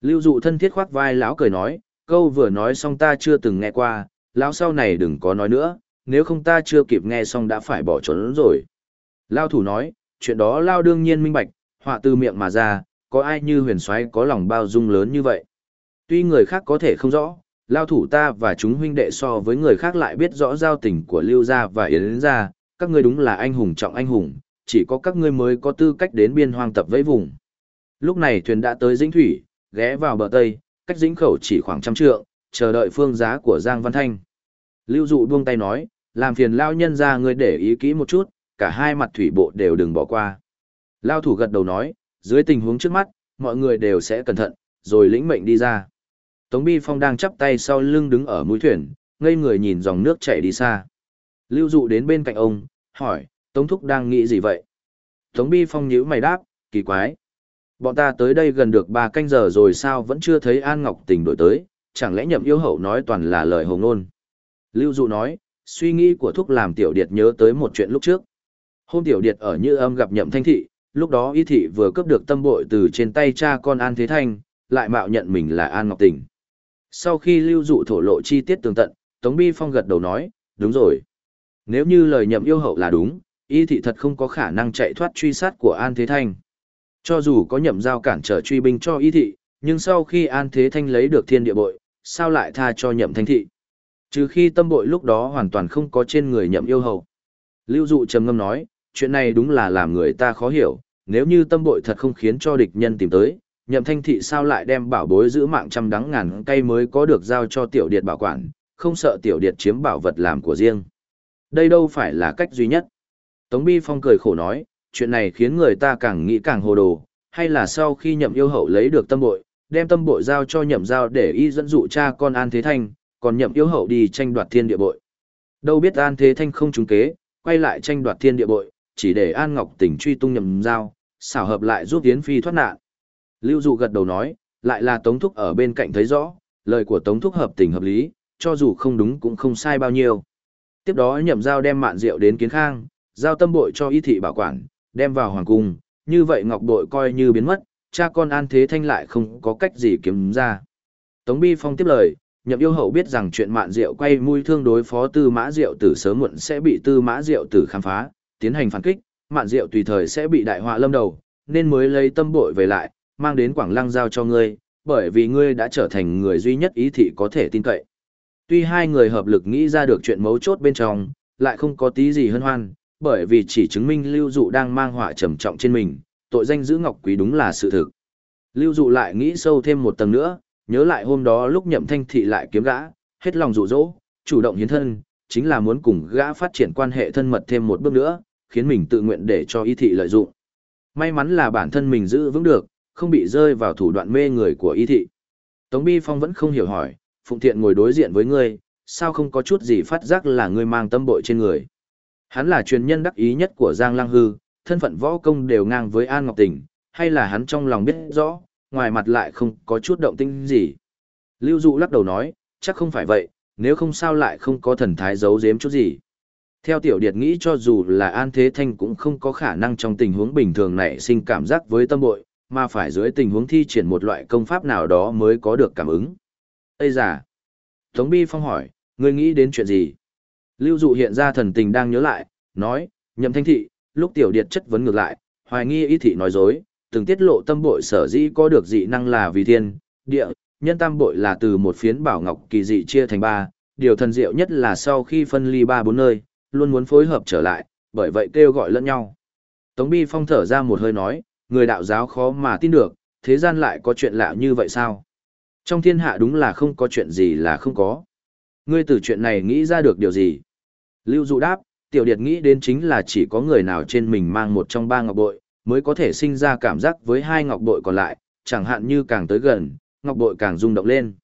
Lưu dụ thân thiết khoác vai lão cười nói, câu vừa nói xong ta chưa từng nghe qua, lão sau này đừng có nói nữa, nếu không ta chưa kịp nghe xong đã phải bỏ trốn rồi. Lao thủ nói, chuyện đó Lao đương nhiên minh bạch, họa từ miệng mà ra, có ai như huyền soái có lòng bao dung lớn như vậy. Tuy người khác có thể không rõ, Lao thủ ta và chúng huynh đệ so với người khác lại biết rõ giao tình của Lưu Gia và Yến Gia, các ngươi đúng là anh hùng trọng anh hùng, chỉ có các ngươi mới có tư cách đến biên hoang tập với vùng. Lúc này thuyền đã tới Dĩnh Thủy, ghé vào bờ Tây, cách Dĩnh Khẩu chỉ khoảng trăm trượng, chờ đợi phương giá của Giang Văn Thanh. Lưu Dụ buông tay nói, làm phiền Lao nhân ra ngươi để ý kỹ một chút, cả hai mặt thủy bộ đều đừng bỏ qua. Lao thủ gật đầu nói, dưới tình huống trước mắt, mọi người đều sẽ cẩn thận, rồi lĩnh mệnh đi ra. Tống Bi Phong đang chắp tay sau lưng đứng ở mũi thuyền, ngây người nhìn dòng nước chảy đi xa. Lưu dụ đến bên cạnh ông, hỏi, Tống Thúc đang nghĩ gì vậy? Tống Bi Phong nhíu mày đáp, kỳ quái. Bọn ta tới đây gần được ba canh giờ rồi sao vẫn chưa thấy An Ngọc Tình đổi tới, chẳng lẽ nhậm yêu hậu nói toàn là lời hồng ngôn. Lưu dụ nói, suy nghĩ của Thúc làm tiểu điệt nhớ tới một chuyện lúc trước. Hôm tiểu điệt ở Như Âm gặp Nhậm Thanh Thị, lúc đó y thị vừa cướp được tâm bội từ trên tay cha con An Thế Thanh, lại mạo nhận mình là An Ngọc Tình. Sau khi lưu dụ thổ lộ chi tiết tường tận, Tống Bi Phong gật đầu nói, đúng rồi. Nếu như lời nhậm yêu hậu là đúng, y thị thật không có khả năng chạy thoát truy sát của An Thế Thanh. Cho dù có nhậm giao cản trở truy binh cho y thị, nhưng sau khi An Thế Thanh lấy được thiên địa bội, sao lại tha cho nhậm thanh thị? Trừ khi tâm bội lúc đó hoàn toàn không có trên người nhậm yêu hậu. Lưu dụ trầm ngâm nói, chuyện này đúng là làm người ta khó hiểu, nếu như tâm bội thật không khiến cho địch nhân tìm tới, nhậm thanh thị sao lại đem bảo bối giữ mạng trăm đắng ngàn cây mới có được giao cho tiểu điệt bảo quản, không sợ tiểu điệt chiếm bảo vật làm của riêng. Đây đâu phải là cách duy nhất. Tống Bi Phong cười khổ nói, chuyện này khiến người ta càng nghĩ càng hồ đồ, hay là sau khi nhậm yêu hậu lấy được tâm bội, đem tâm bội giao cho nhậm giao để y dẫn dụ cha con An Thế Thanh, còn nhậm yêu hậu đi tranh đoạt thiên địa bội. Đâu biết An Thế Thanh không trúng kế, quay lại tranh đoạt thiên địa bội, chỉ để An Ngọc Tỉnh truy tung Nhậm Giao xảo hợp lại giúp Yến Phi thoát nạn. Lưu Dụ gật đầu nói, lại là Tống Thúc ở bên cạnh thấy rõ, lời của Tống Thúc hợp tình hợp lý, cho dù không đúng cũng không sai bao nhiêu. Tiếp đó nhậm Giao đem mạn rượu đến kiến khang, giao tâm bội cho y thị bảo quản, đem vào hoàng cung, như vậy ngọc bội coi như biến mất, cha con An Thế Thanh lại không có cách gì kiếm ra. Tống Bi Phong tiếp lời, nhậm yêu hậu biết rằng chuyện mạn rượu quay mui thương đối phó tư mã diệu tử sớm muộn sẽ bị tư mã diệu tử khám phá tiến hành phản kích mạn diệu tùy thời sẽ bị đại họa lâm đầu nên mới lấy tâm bội về lại mang đến quảng lăng giao cho ngươi bởi vì ngươi đã trở thành người duy nhất ý thị có thể tin cậy. Tuy hai người hợp lực nghĩ ra được chuyện mấu chốt bên trong lại không có tí gì hân hoan bởi vì chỉ chứng minh lưu dụ đang mang họa trầm trọng trên mình tội danh giữ ngọc quý đúng là sự thực. Lưu dụ lại nghĩ sâu thêm một tầng nữa nhớ lại hôm đó lúc nhậm thanh thị lại kiếm gã, hết lòng dụ dỗ, chủ động hiến thân, chính là muốn cùng gã phát triển quan hệ thân mật thêm một bước nữa, khiến mình tự nguyện để cho y thị lợi dụng. May mắn là bản thân mình giữ vững được, không bị rơi vào thủ đoạn mê người của y thị. Tống Bi Phong vẫn không hiểu hỏi, Phụng Thiện ngồi đối diện với ngươi, sao không có chút gì phát giác là ngươi mang tâm bội trên người. Hắn là truyền nhân đắc ý nhất của Giang Lang Hư, thân phận võ công đều ngang với An Ngọc Tình, hay là hắn trong lòng biết rõ, ngoài mặt lại không có chút động tĩnh gì. Lưu Dụ lắc đầu nói, chắc không phải vậy, nếu không sao lại không có thần thái giấu giếm chút gì. Theo tiểu điệt nghĩ cho dù là An Thế Thanh cũng không có khả năng trong tình huống bình thường này sinh cảm giác với tâm bội, mà phải dưới tình huống thi triển một loại công pháp nào đó mới có được cảm ứng. Ây giả! Tống Bi Phong hỏi, ngươi nghĩ đến chuyện gì? Lưu Dụ hiện ra thần tình đang nhớ lại, nói, nhậm thanh thị, lúc tiểu điệt chất vấn ngược lại, hoài nghi y thị nói dối, từng tiết lộ tâm bội sở dĩ có được dị năng là vì thiên, địa, nhân tam bội là từ một phiến bảo ngọc kỳ dị chia thành ba, điều thần diệu nhất là sau khi phân ly ba bốn nơi, luôn muốn phối hợp trở lại, bởi vậy kêu gọi lẫn nhau. Tống Bi Phong thở ra một hơi nói, người đạo giáo khó mà tin được, thế gian lại có chuyện lạ như vậy sao? Trong thiên hạ đúng là không có chuyện gì là không có. Ngươi từ chuyện này nghĩ ra được điều gì? Lưu Dụ đáp, tiểu điệt nghĩ đến chính là chỉ có người nào trên mình mang một trong ba ngọc bội, mới có thể sinh ra cảm giác với hai ngọc bội còn lại, chẳng hạn như càng tới gần, ngọc bội càng rung động lên.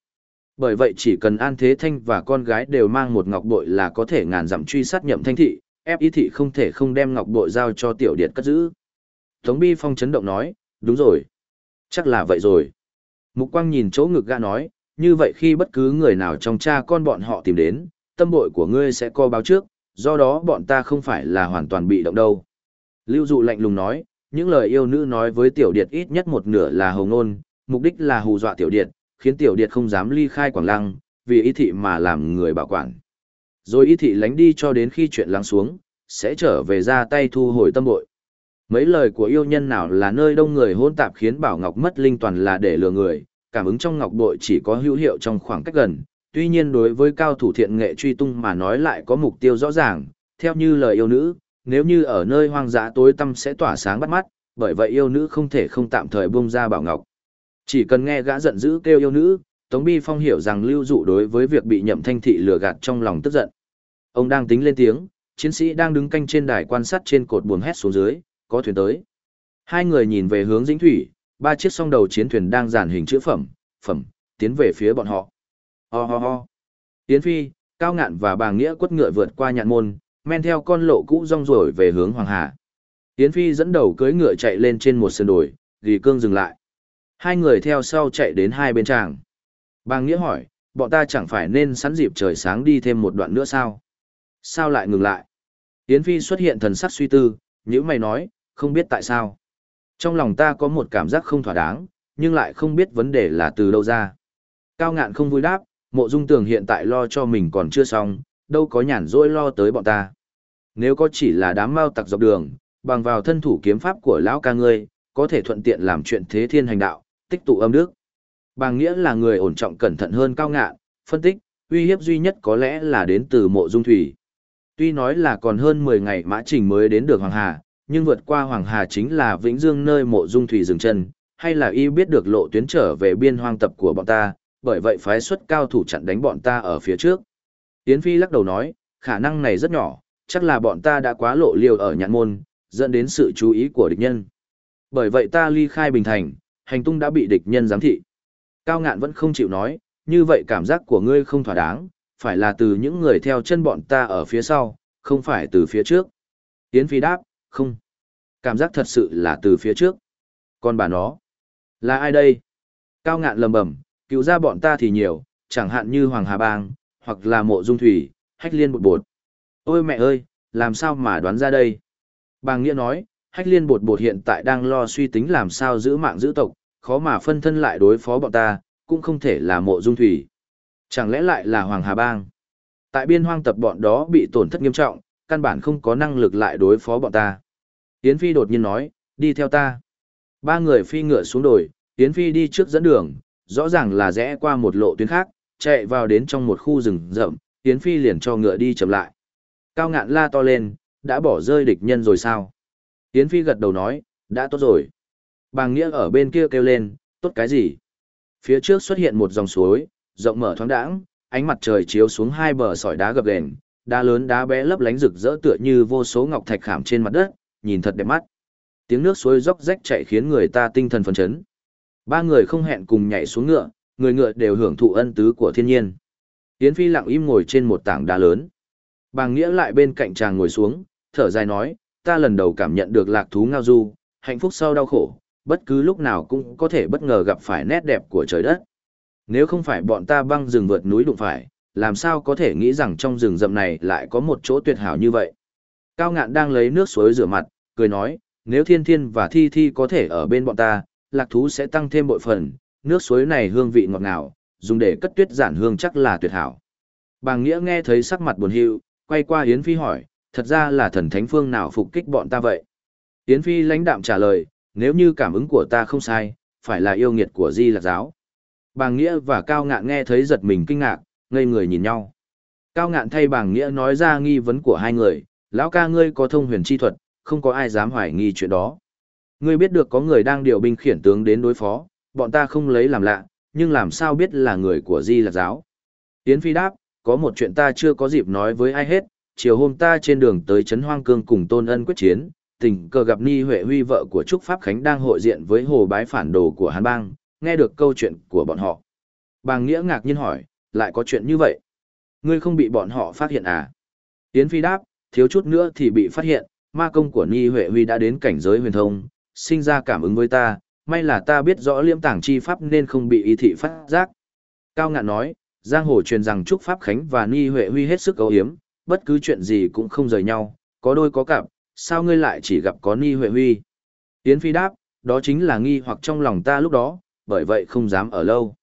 Bởi vậy chỉ cần An Thế Thanh và con gái đều mang một ngọc bội là có thể ngàn dặm truy sát nhậm thanh thị, ép ý thị không thể không đem ngọc bội giao cho tiểu điệt cất giữ. Tống Bi Phong chấn động nói, đúng rồi. Chắc là vậy rồi. Mục Quang nhìn chỗ ngực gã nói, như vậy khi bất cứ người nào trong cha con bọn họ tìm đến, tâm bội của ngươi sẽ co báo trước, do đó bọn ta không phải là hoàn toàn bị động đâu. Lưu Dụ lạnh lùng nói, những lời yêu nữ nói với tiểu điệt ít nhất một nửa là hồng nôn, mục đích là hù dọa tiểu điệt, khiến tiểu điệt không dám ly khai quảng lăng, vì ý thị mà làm người bảo quản. Rồi ý thị lánh đi cho đến khi chuyện lắng xuống, sẽ trở về ra tay thu hồi tâm bội. Mấy lời của yêu nhân nào là nơi đông người hôn tạp khiến Bảo Ngọc mất linh toàn là để lừa người, cảm ứng trong ngọc bội chỉ có hữu hiệu trong khoảng cách gần. Tuy nhiên đối với cao thủ thiện nghệ truy tung mà nói lại có mục tiêu rõ ràng, theo như lời yêu nữ, nếu như ở nơi hoang dã tối tăm sẽ tỏa sáng bắt mắt, bởi vậy yêu nữ không thể không tạm thời buông ra Bảo Ngọc. Chỉ cần nghe gã giận dữ kêu yêu nữ, Tống Bi Phong hiểu rằng lưu dụ đối với việc bị nhậm thanh thị lừa gạt trong lòng tức giận. Ông đang tính lên tiếng, chiến sĩ đang đứng canh trên đài quan sát trên cột buồm hét xuống dưới, có thuyền tới. Hai người nhìn về hướng dĩnh thủy, ba chiếc song đầu chiến thuyền đang dàn hình chữ phẩm, phẩm, tiến về phía bọn họ. Ho ho ho. Tiến phi, cao ngạn và bà nghĩa quất ngựa vượt qua nhạn môn, men theo con lộ cũ rong ruổi về hướng Hoàng Hà. Tiến phi dẫn đầu cưỡi ngựa chạy lên trên một sườn đồi, ghi cương dừng lại. Hai người theo sau chạy đến hai bên tràng. Bàng nghĩa hỏi, bọn ta chẳng phải nên sẵn dịp trời sáng đi thêm một đoạn nữa sao? Sao lại ngừng lại? Yến Phi xuất hiện thần sắc suy tư, như mày nói, không biết tại sao. Trong lòng ta có một cảm giác không thỏa đáng, nhưng lại không biết vấn đề là từ đâu ra. Cao ngạn không vui đáp, mộ dung tường hiện tại lo cho mình còn chưa xong, đâu có nhàn rỗi lo tới bọn ta. Nếu có chỉ là đám mau tặc dọc đường, bằng vào thân thủ kiếm pháp của lão ca ngươi, có thể thuận tiện làm chuyện thế thiên hành đạo, tích tụ âm đức. Bàng nghĩa là người ổn trọng cẩn thận hơn cao ngạn, phân tích, uy hiếp duy nhất có lẽ là đến từ mộ dung thủy. Tuy nói là còn hơn 10 ngày mã trình mới đến được Hoàng Hà, nhưng vượt qua Hoàng Hà chính là Vĩnh Dương nơi mộ dung thủy dừng chân, hay là y biết được lộ tuyến trở về biên hoang tập của bọn ta, bởi vậy phái xuất cao thủ chặn đánh bọn ta ở phía trước. Yến Phi lắc đầu nói, khả năng này rất nhỏ, chắc là bọn ta đã quá lộ liều ở nhạn môn, dẫn đến sự chú ý của địch nhân. Bởi vậy ta ly khai Bình Thành, hành tung đã bị địch nhân giám thị. Cao ngạn vẫn không chịu nói, như vậy cảm giác của ngươi không thỏa đáng, phải là từ những người theo chân bọn ta ở phía sau, không phải từ phía trước. Yến Phi đáp, không. Cảm giác thật sự là từ phía trước. Còn bà nó, là ai đây? Cao ngạn lầm bầm, cứu ra bọn ta thì nhiều, chẳng hạn như Hoàng Hà Bang, hoặc là mộ dung thủy, hách liên bột bột. Ôi mẹ ơi, làm sao mà đoán ra đây? Bàng Nghĩa nói, hách liên bột bột hiện tại đang lo suy tính làm sao giữ mạng giữ tộc, khó mà phân thân lại đối phó bọn ta, cũng không thể là mộ dung thủy. Chẳng lẽ lại là Hoàng Hà Bang? Tại biên hoang tập bọn đó bị tổn thất nghiêm trọng, căn bản không có năng lực lại đối phó bọn ta. Yến Phi đột nhiên nói, đi theo ta. Ba người phi ngựa xuống đồi, Yến Phi đi trước dẫn đường, rõ ràng là rẽ qua một lộ tuyến khác, chạy vào đến trong một khu rừng rậm, Yến Phi liền cho ngựa đi chậm lại. Cao ngạn la to lên, đã bỏ rơi địch nhân rồi sao? Yến Phi gật đầu nói, đã tốt rồi. Bàng Nghĩa ở bên kia kêu lên, tốt cái gì? Phía trước xuất hiện một dòng suối, rộng mở thoáng đãng, ánh mặt trời chiếu xuống hai bờ sỏi đá gập ghềnh, đá lớn đá bé lấp lánh rực rỡ tựa như vô số ngọc thạch khảm trên mặt đất, nhìn thật đẹp mắt. Tiếng nước suối róc rách chảy khiến người ta tinh thần phấn chấn. Ba người không hẹn cùng nhảy xuống ngựa, người ngựa đều hưởng thụ ân tứ của thiên nhiên. Yến Phi lặng im ngồi trên một tảng đá lớn. Bàng Nghĩa lại bên cạnh chàng ngồi xuống, thở dài nói, ta lần đầu cảm nhận được lạc thú ngao du, hạnh phúc sau đau khổ, bất cứ lúc nào cũng có thể bất ngờ gặp phải nét đẹp của trời đất. Nếu không phải bọn ta băng rừng vượt núi đụng phải, làm sao có thể nghĩ rằng trong rừng rậm này lại có một chỗ tuyệt hảo như vậy. Cao ngạn đang lấy nước suối rửa mặt, cười nói, nếu thiên thiên và thi thi có thể ở bên bọn ta, lạc thú sẽ tăng thêm bội phần, nước suối này hương vị ngọt ngào, dùng để cất tuyết giản hương chắc là tuyệt hảo. Bàng Nghĩa nghe thấy sắc mặt buồn hiu, quay qua Yến Phi hỏi, thật ra là thần thánh phương nào phục kích bọn ta vậy? Yến Phi lãnh đạm trả lời, nếu như cảm ứng của ta không sai, phải là yêu nghiệt của Di Lạc Giáo. Bàng Nghĩa và Cao Ngạn nghe thấy giật mình kinh ngạc, ngây người nhìn nhau. Cao Ngạn thay Bàng Nghĩa nói ra nghi vấn của hai người, lão ca ngươi có thông huyền chi thuật, không có ai dám hoài nghi chuyện đó. Ngươi biết được có người đang điều binh khiển tướng đến đối phó, bọn ta không lấy làm lạ, nhưng làm sao biết là người của Di Lạc Giáo. Yến Phi đáp, có một chuyện ta chưa có dịp nói với ai hết, chiều hôm ta trên đường tới Trấn Hoang Cương cùng Tôn Ân quyết chiến, tình cờ gặp Ni Huệ Huy vợ của Trúc Pháp Khánh đang hội diện với hồ bái phản đồ của Hàn Bang, nghe được câu chuyện của bọn họ. Bàng Nghĩa ngạc nhiên hỏi, lại có chuyện như vậy? Ngươi không bị bọn họ phát hiện à? Yến Phi đáp, thiếu chút nữa thì bị phát hiện, ma công của Ni Huệ Huy đã đến cảnh giới huyền thông, sinh ra cảm ứng với ta, may là ta biết rõ liêm tảng chi pháp nên không bị y thị phát giác. Cao ngạn nói, giang hồ truyền rằng Trúc Pháp Khánh và Ni Huệ Huy hết sức cấu hiếm, bất cứ chuyện gì cũng không rời nhau, có đôi có cặp, sao ngươi lại chỉ gặp có Ni Huệ Huy? Yến Phi đáp, đó chính là nghi hoặc trong lòng ta lúc đó, bởi vậy không dám ở lâu.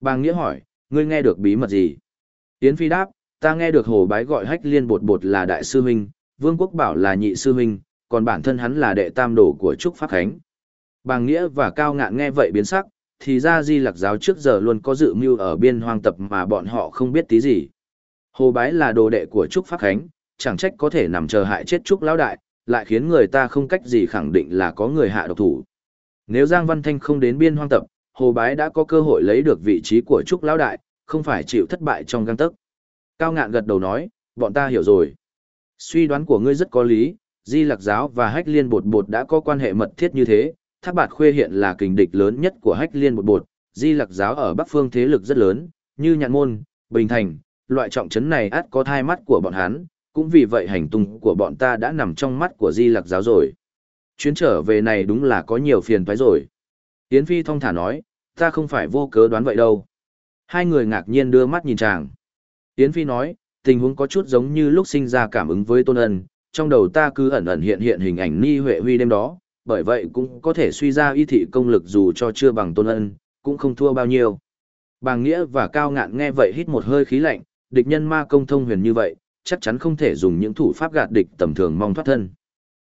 Bàng Nghĩa hỏi, ngươi nghe được bí mật gì? Yến Phi đáp, ta nghe được hồ bái gọi hách liên bột bột là đại sư huynh, vương quốc bảo là nhị sư huynh, còn bản thân hắn là đệ tam đồ của Trúc Pháp Khánh. Bàng Nghĩa và Cao Ngạn nghe vậy biến sắc, thì ra di lạc giáo trước giờ luôn có dự mưu ở biên hoang tập mà bọn họ không biết tí gì. Hồ Bái là đồ đệ của Trúc Pháp Khánh, chẳng trách có thể nằm chờ hại chết Trúc Lão Đại, lại khiến người ta không cách gì khẳng định là có người hạ độc thủ. Nếu Giang Văn Thanh không đến biên hoang tập, Hồ Bái đã có cơ hội lấy được vị trí của Trúc Lão Đại, không phải chịu thất bại trong găng tấc. Cao ngạn gật đầu nói, bọn ta hiểu rồi. Suy đoán của ngươi rất có lý, Di Lạc Giáo và Hách Liên Bột Bột đã có quan hệ mật thiết như thế, Thác Bạt Khuê hiện là kình địch lớn nhất của Hách Liên Bột Bột, Di Lạc Giáo ở Bắc Phương thế lực rất lớn, như Nhạn Môn, Bình Thành, loại trọng trấn này át có thai mắt của bọn hắn, cũng vì vậy hành tung của bọn ta đã nằm trong mắt của Di Lặc Giáo rồi. Chuyến trở về này đúng là có nhiều phiền toái rồi. Yến Phi thong thả nói, ta không phải vô cớ đoán vậy đâu. Hai người ngạc nhiên đưa mắt nhìn chàng. Yến Phi nói, tình huống có chút giống như lúc sinh ra cảm ứng với Tôn Ân, trong đầu ta cứ ẩn ẩn hiện hiện hình ảnh Ni Huệ Huy đêm đó, bởi vậy cũng có thể suy ra y thị công lực dù cho chưa bằng Tôn Ân, cũng không thua bao nhiêu. Bàng Nghĩa và Cao Ngạn nghe vậy hít một hơi khí lạnh, địch nhân ma công thông huyền như vậy, chắc chắn không thể dùng những thủ pháp gạt địch tầm thường mong thoát thân.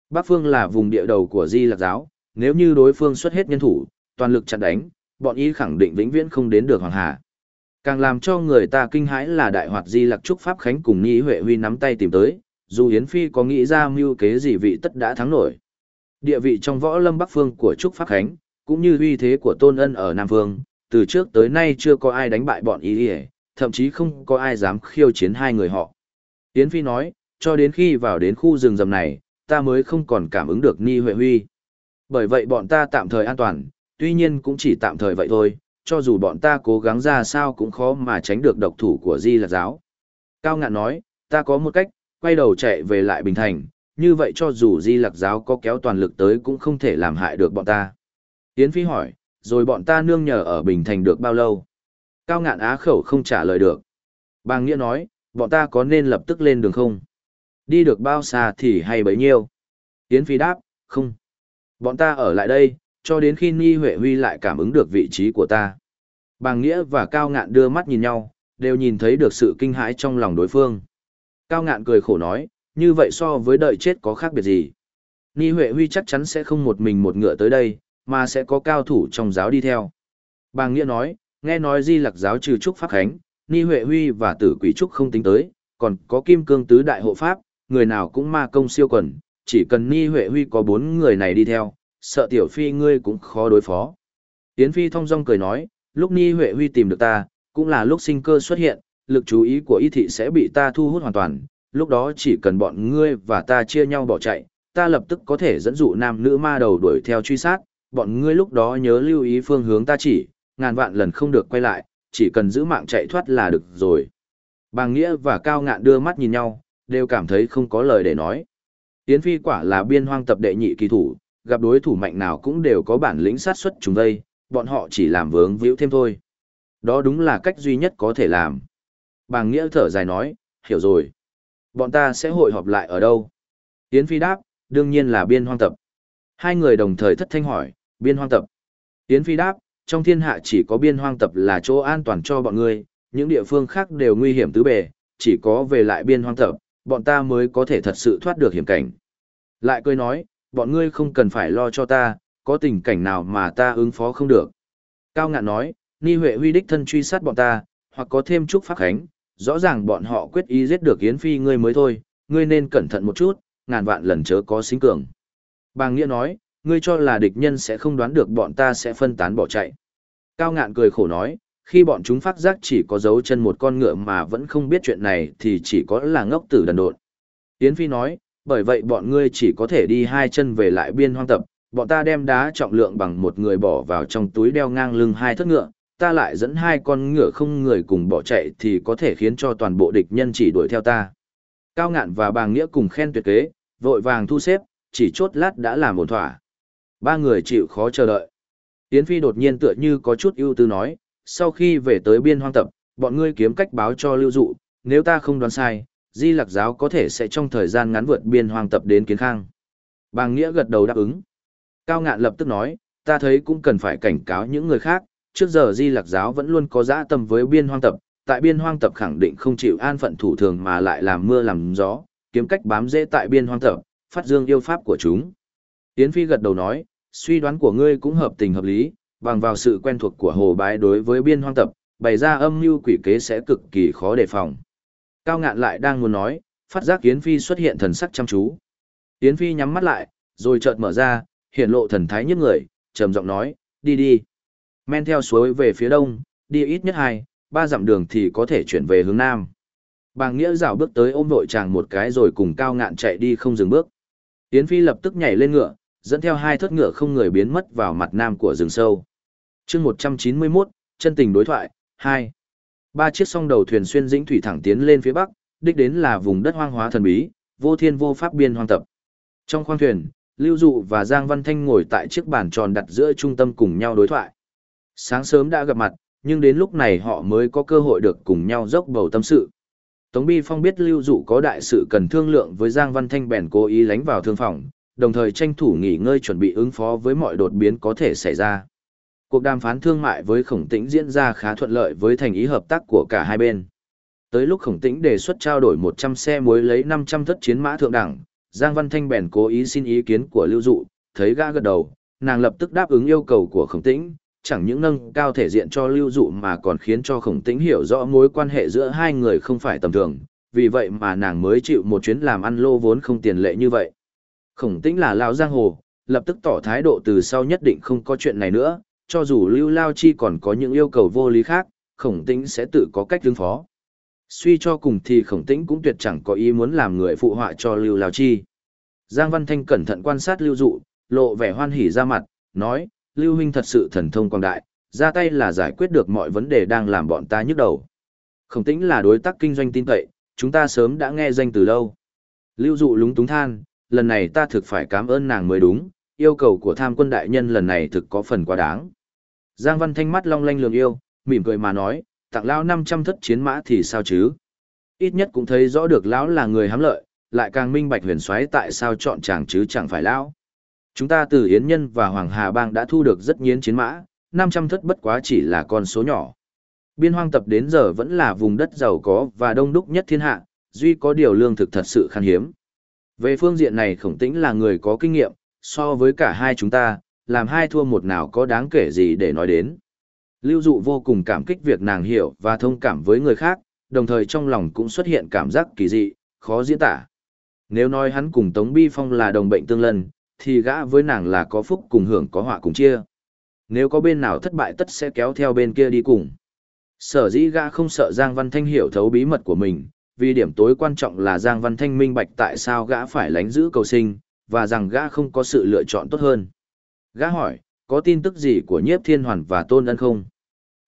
Bắc Phương là vùng địa đầu của Di Lạc Giáo, nếu như đối phương xuất hết nhân thủ, toàn lực chặn đánh, bọn y khẳng định vĩnh viễn không đến được Hoàng Hà. Càng làm cho người ta kinh hãi là đại hoạt Di Lạc Trúc Pháp Khánh cùng Nhi Huệ Huy nắm tay tìm tới, dù Yến Phi có nghĩ ra mưu kế gì vị tất đã thắng nổi. Địa vị trong võ lâm Bắc Phương của Trúc Pháp Khánh, cũng như uy thế của Tôn Ân ở Nam Phương, từ trước tới nay chưa có ai đánh bại bọn ý thậm chí không có ai dám khiêu chiến hai người họ. Yến Phi nói, cho đến khi vào đến khu rừng rầm này, ta mới không còn cảm ứng được Ni Huệ Huy. Bởi vậy bọn ta tạm thời an toàn, tuy nhiên cũng chỉ tạm thời vậy thôi, cho dù bọn ta cố gắng ra sao cũng khó mà tránh được độc thủ của Di Lạc Giáo. Cao Ngạn nói, ta có một cách, quay đầu chạy về lại Bình Thành, như vậy cho dù Di Lạc Giáo có kéo toàn lực tới cũng không thể làm hại được bọn ta. Yến Phi hỏi, rồi bọn ta nương nhờ ở Bình Thành được bao lâu? Cao Ngạn á khẩu không trả lời được. Bàng Nghĩa nói, bọn ta có nên lập tức lên đường không? Đi được bao xa thì hay bấy nhiêu? Yến Phi đáp, không. Bọn ta ở lại đây, cho đến khi Ni Huệ Huy lại cảm ứng được vị trí của ta. Bàng Nghĩa và Cao Ngạn đưa mắt nhìn nhau, đều nhìn thấy được sự kinh hãi trong lòng đối phương. Cao Ngạn cười khổ nói, như vậy so với đợi chết có khác biệt gì? Ni Huệ Huy chắc chắn sẽ không một mình một ngựa tới đây, mà sẽ có cao thủ trong giáo đi theo. Bàng Nghĩa nói, nghe nói Di Lặc giáo trừ Trúc Pháp Khánh, Ni Huệ Huy và Tử Quỷ Trúc không tính tới, còn có Kim Cương Tứ Đại Hộ Pháp, người nào cũng ma công siêu quần, chỉ cần Ni Huệ Huy có bốn người này đi theo, sợ tiểu phi ngươi cũng khó đối phó. Yến Phi thong dong cười nói, lúc Ni Huệ Huy tìm được ta, cũng là lúc sinh cơ xuất hiện, lực chú ý của y thị sẽ bị ta thu hút hoàn toàn, lúc đó chỉ cần bọn ngươi và ta chia nhau bỏ chạy, ta lập tức có thể dẫn dụ nam nữ ma đầu đuổi theo truy sát, bọn ngươi lúc đó nhớ lưu ý phương hướng ta chỉ, ngàn vạn lần không được quay lại, chỉ cần giữ mạng chạy thoát là được rồi. Bàng Nghĩa và Cao Ngạn đưa mắt nhìn nhau, đều cảm thấy không có lời để nói. Yến Phi quả là biên hoang tập đệ nhị kỳ thủ, gặp đối thủ mạnh nào cũng đều có bản lĩnh sát xuất chúng đây, bọn họ chỉ làm vướng víu thêm thôi. Đó đúng là cách duy nhất có thể làm. Bàng Nghĩa thở dài nói, hiểu rồi. Bọn ta sẽ hội họp lại ở đâu? Yến Phi đáp, đương nhiên là biên hoang tập. Hai người đồng thời thất thanh hỏi, biên hoang tập. Yến Phi đáp, trong thiên hạ chỉ có biên hoang tập là chỗ an toàn cho bọn ngươi, những địa phương khác đều nguy hiểm tứ bề, chỉ có về lại biên hoang tập, bọn ta mới có thể thật sự thoát được hiểm cảnh. Lại cười nói, bọn ngươi không cần phải lo cho ta, có tình cảnh nào mà ta ứng phó không được. Cao ngạn nói, Ni Huệ huy đích thân truy sát bọn ta, hoặc có thêm chút pháp khánh, rõ ràng bọn họ quyết ý giết được Yến Phi ngươi mới thôi, ngươi nên cẩn thận một chút, ngàn vạn lần chớ có xính cường. Bàng Nghĩa nói, ngươi cho là địch nhân sẽ không đoán được bọn ta sẽ phân tán bỏ chạy. Cao ngạn cười khổ nói, khi bọn chúng phát giác chỉ có dấu chân một con ngựa mà vẫn không biết chuyện này thì chỉ có là ngốc tử đần độn. Yến Phi nói, bởi vậy bọn ngươi chỉ có thể đi hai chân về lại biên hoang tập, bọn ta đem đá trọng lượng bằng một người bỏ vào trong túi đeo ngang lưng hai thất ngựa, ta lại dẫn hai con ngựa không người cùng bỏ chạy thì có thể khiến cho toàn bộ địch nhân chỉ đuổi theo ta. Cao ngạn và bàng nghĩa cùng khen tuyệt kế, vội vàng thu xếp, chỉ chốt lát đã làm ổn thỏa. Ba người chịu khó chờ đợi. Yến Phi đột nhiên tựa như có chút ưu tư nói, sau khi về tới biên hoang tập, bọn ngươi kiếm cách báo cho lưu dụ, nếu ta không đoán sai, di lạc giáo có thể sẽ trong thời gian ngắn vượt biên hoang tập đến kiến khang. Bàng Nghĩa gật đầu đáp ứng. Cao ngạn lập tức nói, ta thấy cũng cần phải cảnh cáo những người khác, trước giờ di lạc giáo vẫn luôn có dã tâm với biên hoang tập, tại biên hoang tập khẳng định không chịu an phận thủ thường mà lại làm mưa làm gió, kiếm cách bám dễ tại biên hoang tập, phát dương yêu pháp của chúng. Yến Phi gật đầu nói, suy đoán của ngươi cũng hợp tình hợp lý, bằng vào sự quen thuộc của hồ bái đối với biên hoang tập, bày ra âm mưu quỷ kế sẽ cực kỳ khó đề phòng. Cao ngạn lại đang muốn nói, phát giác Yến Phi xuất hiện thần sắc chăm chú. Yến Phi nhắm mắt lại, rồi chợt mở ra, hiện lộ thần thái nhất người, trầm giọng nói, đi đi. Men theo suối về phía đông, đi ít nhất hai, ba dặm đường thì có thể chuyển về hướng nam. Bàng Nghĩa rảo bước tới ôm vội chàng một cái rồi cùng cao ngạn chạy đi không dừng bước. Yến Phi lập tức nhảy lên ngựa, dẫn theo hai thất ngựa không người biến mất vào mặt nam của rừng sâu. chương 191, chân tình đối thoại, 2. Ba chiếc song đầu thuyền xuyên dĩnh thủy thẳng tiến lên phía bắc, đích đến là vùng đất hoang hóa thần bí, vô thiên vô pháp biên hoang tập. Trong khoang thuyền, Lưu Dụ và Giang Văn Thanh ngồi tại chiếc bàn tròn đặt giữa trung tâm cùng nhau đối thoại. Sáng sớm đã gặp mặt, nhưng đến lúc này họ mới có cơ hội được cùng nhau dốc bầu tâm sự. Tống Bi Phong biết Lưu Dụ có đại sự cần thương lượng với Giang Văn Thanh bèn cố ý lánh vào thương phòng, đồng thời tranh thủ nghỉ ngơi chuẩn bị ứng phó với mọi đột biến có thể xảy ra. Cuộc đàm phán thương mại với Khổng Tĩnh diễn ra khá thuận lợi với thành ý hợp tác của cả hai bên. Tới lúc Khổng Tĩnh đề xuất trao đổi 100 xe muối lấy 500 thất chiến mã thượng đẳng, Giang Văn Thanh bèn cố ý xin ý kiến của Lưu Dụ, thấy gã gật đầu, nàng lập tức đáp ứng yêu cầu của Khổng Tĩnh, chẳng những nâng cao thể diện cho Lưu Dụ mà còn khiến cho Khổng Tĩnh hiểu rõ mối quan hệ giữa hai người không phải tầm thường, vì vậy mà nàng mới chịu một chuyến làm ăn lô vốn không tiền lệ như vậy. Khổng tĩnh là lão giang hồ, lập tức tỏ thái độ từ sau nhất định không có chuyện này nữa, cho dù Lưu Lao Chi còn có những yêu cầu vô lý khác, khổng tĩnh sẽ tự có cách ứng phó. Suy cho cùng thì khổng tĩnh cũng tuyệt chẳng có ý muốn làm người phụ họa cho Lưu Lao Chi. Giang Văn Thanh cẩn thận quan sát Lưu Dụ, lộ vẻ hoan hỉ ra mặt, nói, Lưu Huynh thật sự thần thông quang đại, ra tay là giải quyết được mọi vấn đề đang làm bọn ta nhức đầu. Khổng tĩnh là đối tác kinh doanh tin cậy, chúng ta sớm đã nghe danh từ lâu. Lưu Dụ lúng túng than, lần này ta thực phải cảm ơn nàng mới đúng, yêu cầu của tham quân đại nhân lần này thực có phần quá đáng. Giang Văn Thanh mắt long lanh lường yêu, mỉm cười mà nói, tặng lão 500 thất chiến mã thì sao chứ? Ít nhất cũng thấy rõ được lão là người hám lợi, lại càng minh bạch huyền xoáy tại sao chọn chàng chứ chẳng phải lão. Chúng ta từ Yến Nhân và Hoàng Hà Bang đã thu được rất nhiến chiến mã, 500 thất bất quá chỉ là con số nhỏ. Biên hoang tập đến giờ vẫn là vùng đất giàu có và đông đúc nhất thiên hạ, duy có điều lương thực thật sự khan hiếm. Về phương diện này khổng tĩnh là người có kinh nghiệm, so với cả hai chúng ta, làm hai thua một nào có đáng kể gì để nói đến. Lưu dụ vô cùng cảm kích việc nàng hiểu và thông cảm với người khác, đồng thời trong lòng cũng xuất hiện cảm giác kỳ dị, khó diễn tả. Nếu nói hắn cùng Tống Bi Phong là đồng bệnh tương lân, thì gã với nàng là có phúc cùng hưởng có họa cùng chia. Nếu có bên nào thất bại tất sẽ kéo theo bên kia đi cùng. Sở dĩ gã không sợ Giang Văn Thanh hiểu thấu bí mật của mình, vì điểm tối quan trọng là Giang Văn Thanh minh bạch tại sao gã phải lánh giữ cầu sinh, và rằng gã không có sự lựa chọn tốt hơn. Gã hỏi, có tin tức gì của nhiếp thiên hoàn và tôn ân không?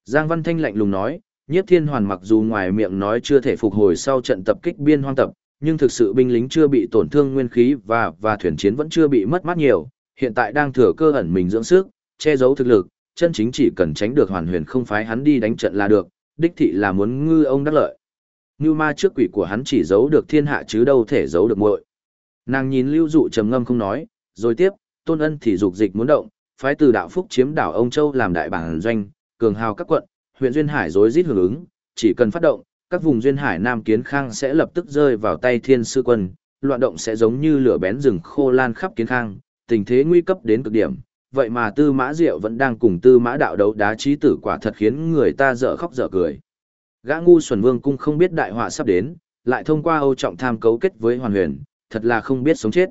Giang Văn Thanh lạnh lùng nói, nhiếp thiên hoàn mặc dù ngoài miệng nói chưa thể phục hồi sau trận tập kích biên hoang tập, nhưng thực sự binh lính chưa bị tổn thương nguyên khí và và thuyền chiến vẫn chưa bị mất mát nhiều, hiện tại đang thừa cơ ẩn mình dưỡng sức, che giấu thực lực, chân chính chỉ cần tránh được hoàn huyền không phái hắn đi đánh trận là được, đích thị là muốn ngư ông đắc lợi. Như ma trước quỷ của hắn chỉ giấu được thiên hạ chứ đâu thể giấu được muội. Nàng nhìn lưu dụ trầm ngâm không nói, rồi tiếp, tôn ân thì dục dịch muốn động, phái từ đạo phúc chiếm đảo ông Châu làm đại bản doanh, cường hào các quận, huyện Duyên Hải rối rít hưởng ứng, chỉ cần phát động, các vùng Duyên Hải Nam Kiến Khang sẽ lập tức rơi vào tay thiên sư quân, loạn động sẽ giống như lửa bén rừng khô lan khắp Kiến Khang, tình thế nguy cấp đến cực điểm. Vậy mà Tư Mã Diệu vẫn đang cùng Tư Mã Đạo đấu đá trí tử quả thật khiến người ta dở khóc dở cười. Gã ngu xuẩn vương cung không biết đại họa sắp đến, lại thông qua Âu Trọng tham cấu kết với Hoàn Huyền, thật là không biết sống chết.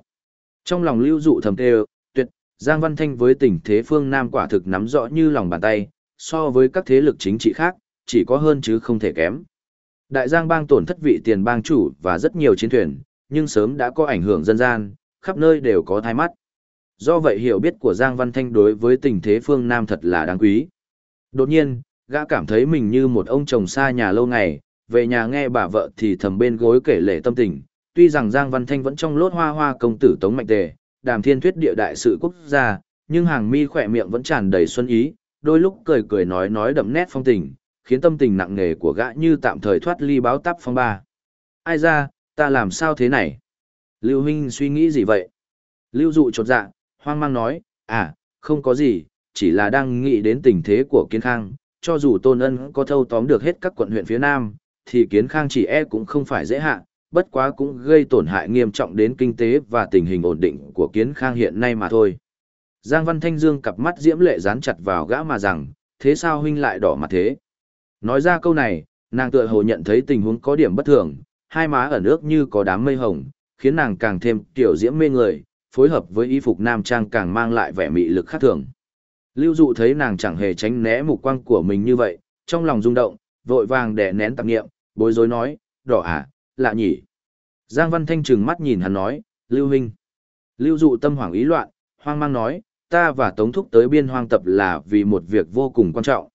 Trong lòng lưu dụ thầm tê tuyệt, Giang Văn Thanh với tình thế phương Nam quả thực nắm rõ như lòng bàn tay, so với các thế lực chính trị khác, chỉ có hơn chứ không thể kém. Đại Giang bang tổn thất vị tiền bang chủ và rất nhiều chiến thuyền, nhưng sớm đã có ảnh hưởng dân gian, khắp nơi đều có thai mắt. Do vậy hiểu biết của Giang Văn Thanh đối với tình thế phương Nam thật là đáng quý. Đột nhiên, gã cảm thấy mình như một ông chồng xa nhà lâu ngày, về nhà nghe bà vợ thì thầm bên gối kể lể tâm tình, tuy rằng Giang Văn Thanh vẫn trong lốt hoa hoa công tử Tống Mạnh Tề, đàm thiên thuyết địa đại sự quốc gia, nhưng hàng mi khỏe miệng vẫn tràn đầy xuân ý, đôi lúc cười cười nói nói đậm nét phong tình, khiến tâm tình nặng nề của gã như tạm thời thoát ly báo tắp phong ba. Ai ra, ta làm sao thế này? Lưu Minh suy nghĩ gì vậy? Lưu dụ chột dạ, hoang mang nói, à, không có gì, chỉ là đang nghĩ đến tình thế của kiến khang, cho dù tôn ân có thâu tóm được hết các quận huyện phía nam, thì kiến khang chỉ e cũng không phải dễ hạ, bất quá cũng gây tổn hại nghiêm trọng đến kinh tế và tình hình ổn định của kiến khang hiện nay mà thôi. Giang Văn Thanh Dương cặp mắt diễm lệ dán chặt vào gã mà rằng, thế sao huynh lại đỏ mặt thế? Nói ra câu này, nàng tựa hồ nhận thấy tình huống có điểm bất thường, hai má ở nước như có đám mây hồng, khiến nàng càng thêm tiểu diễm mê người, phối hợp với y phục nam trang càng mang lại vẻ mị lực khác thường. Lưu dụ thấy nàng chẳng hề tránh né mục quang của mình như vậy, trong lòng rung động, vội vàng để nén tạp nghiệm, bối rối nói, đỏ à, lạ nhỉ. Giang Văn Thanh trừng mắt nhìn hắn nói, Lưu Huynh. Lưu dụ tâm hoảng ý loạn, hoang mang nói, ta và Tống Thúc tới biên hoang tập là vì một việc vô cùng quan trọng.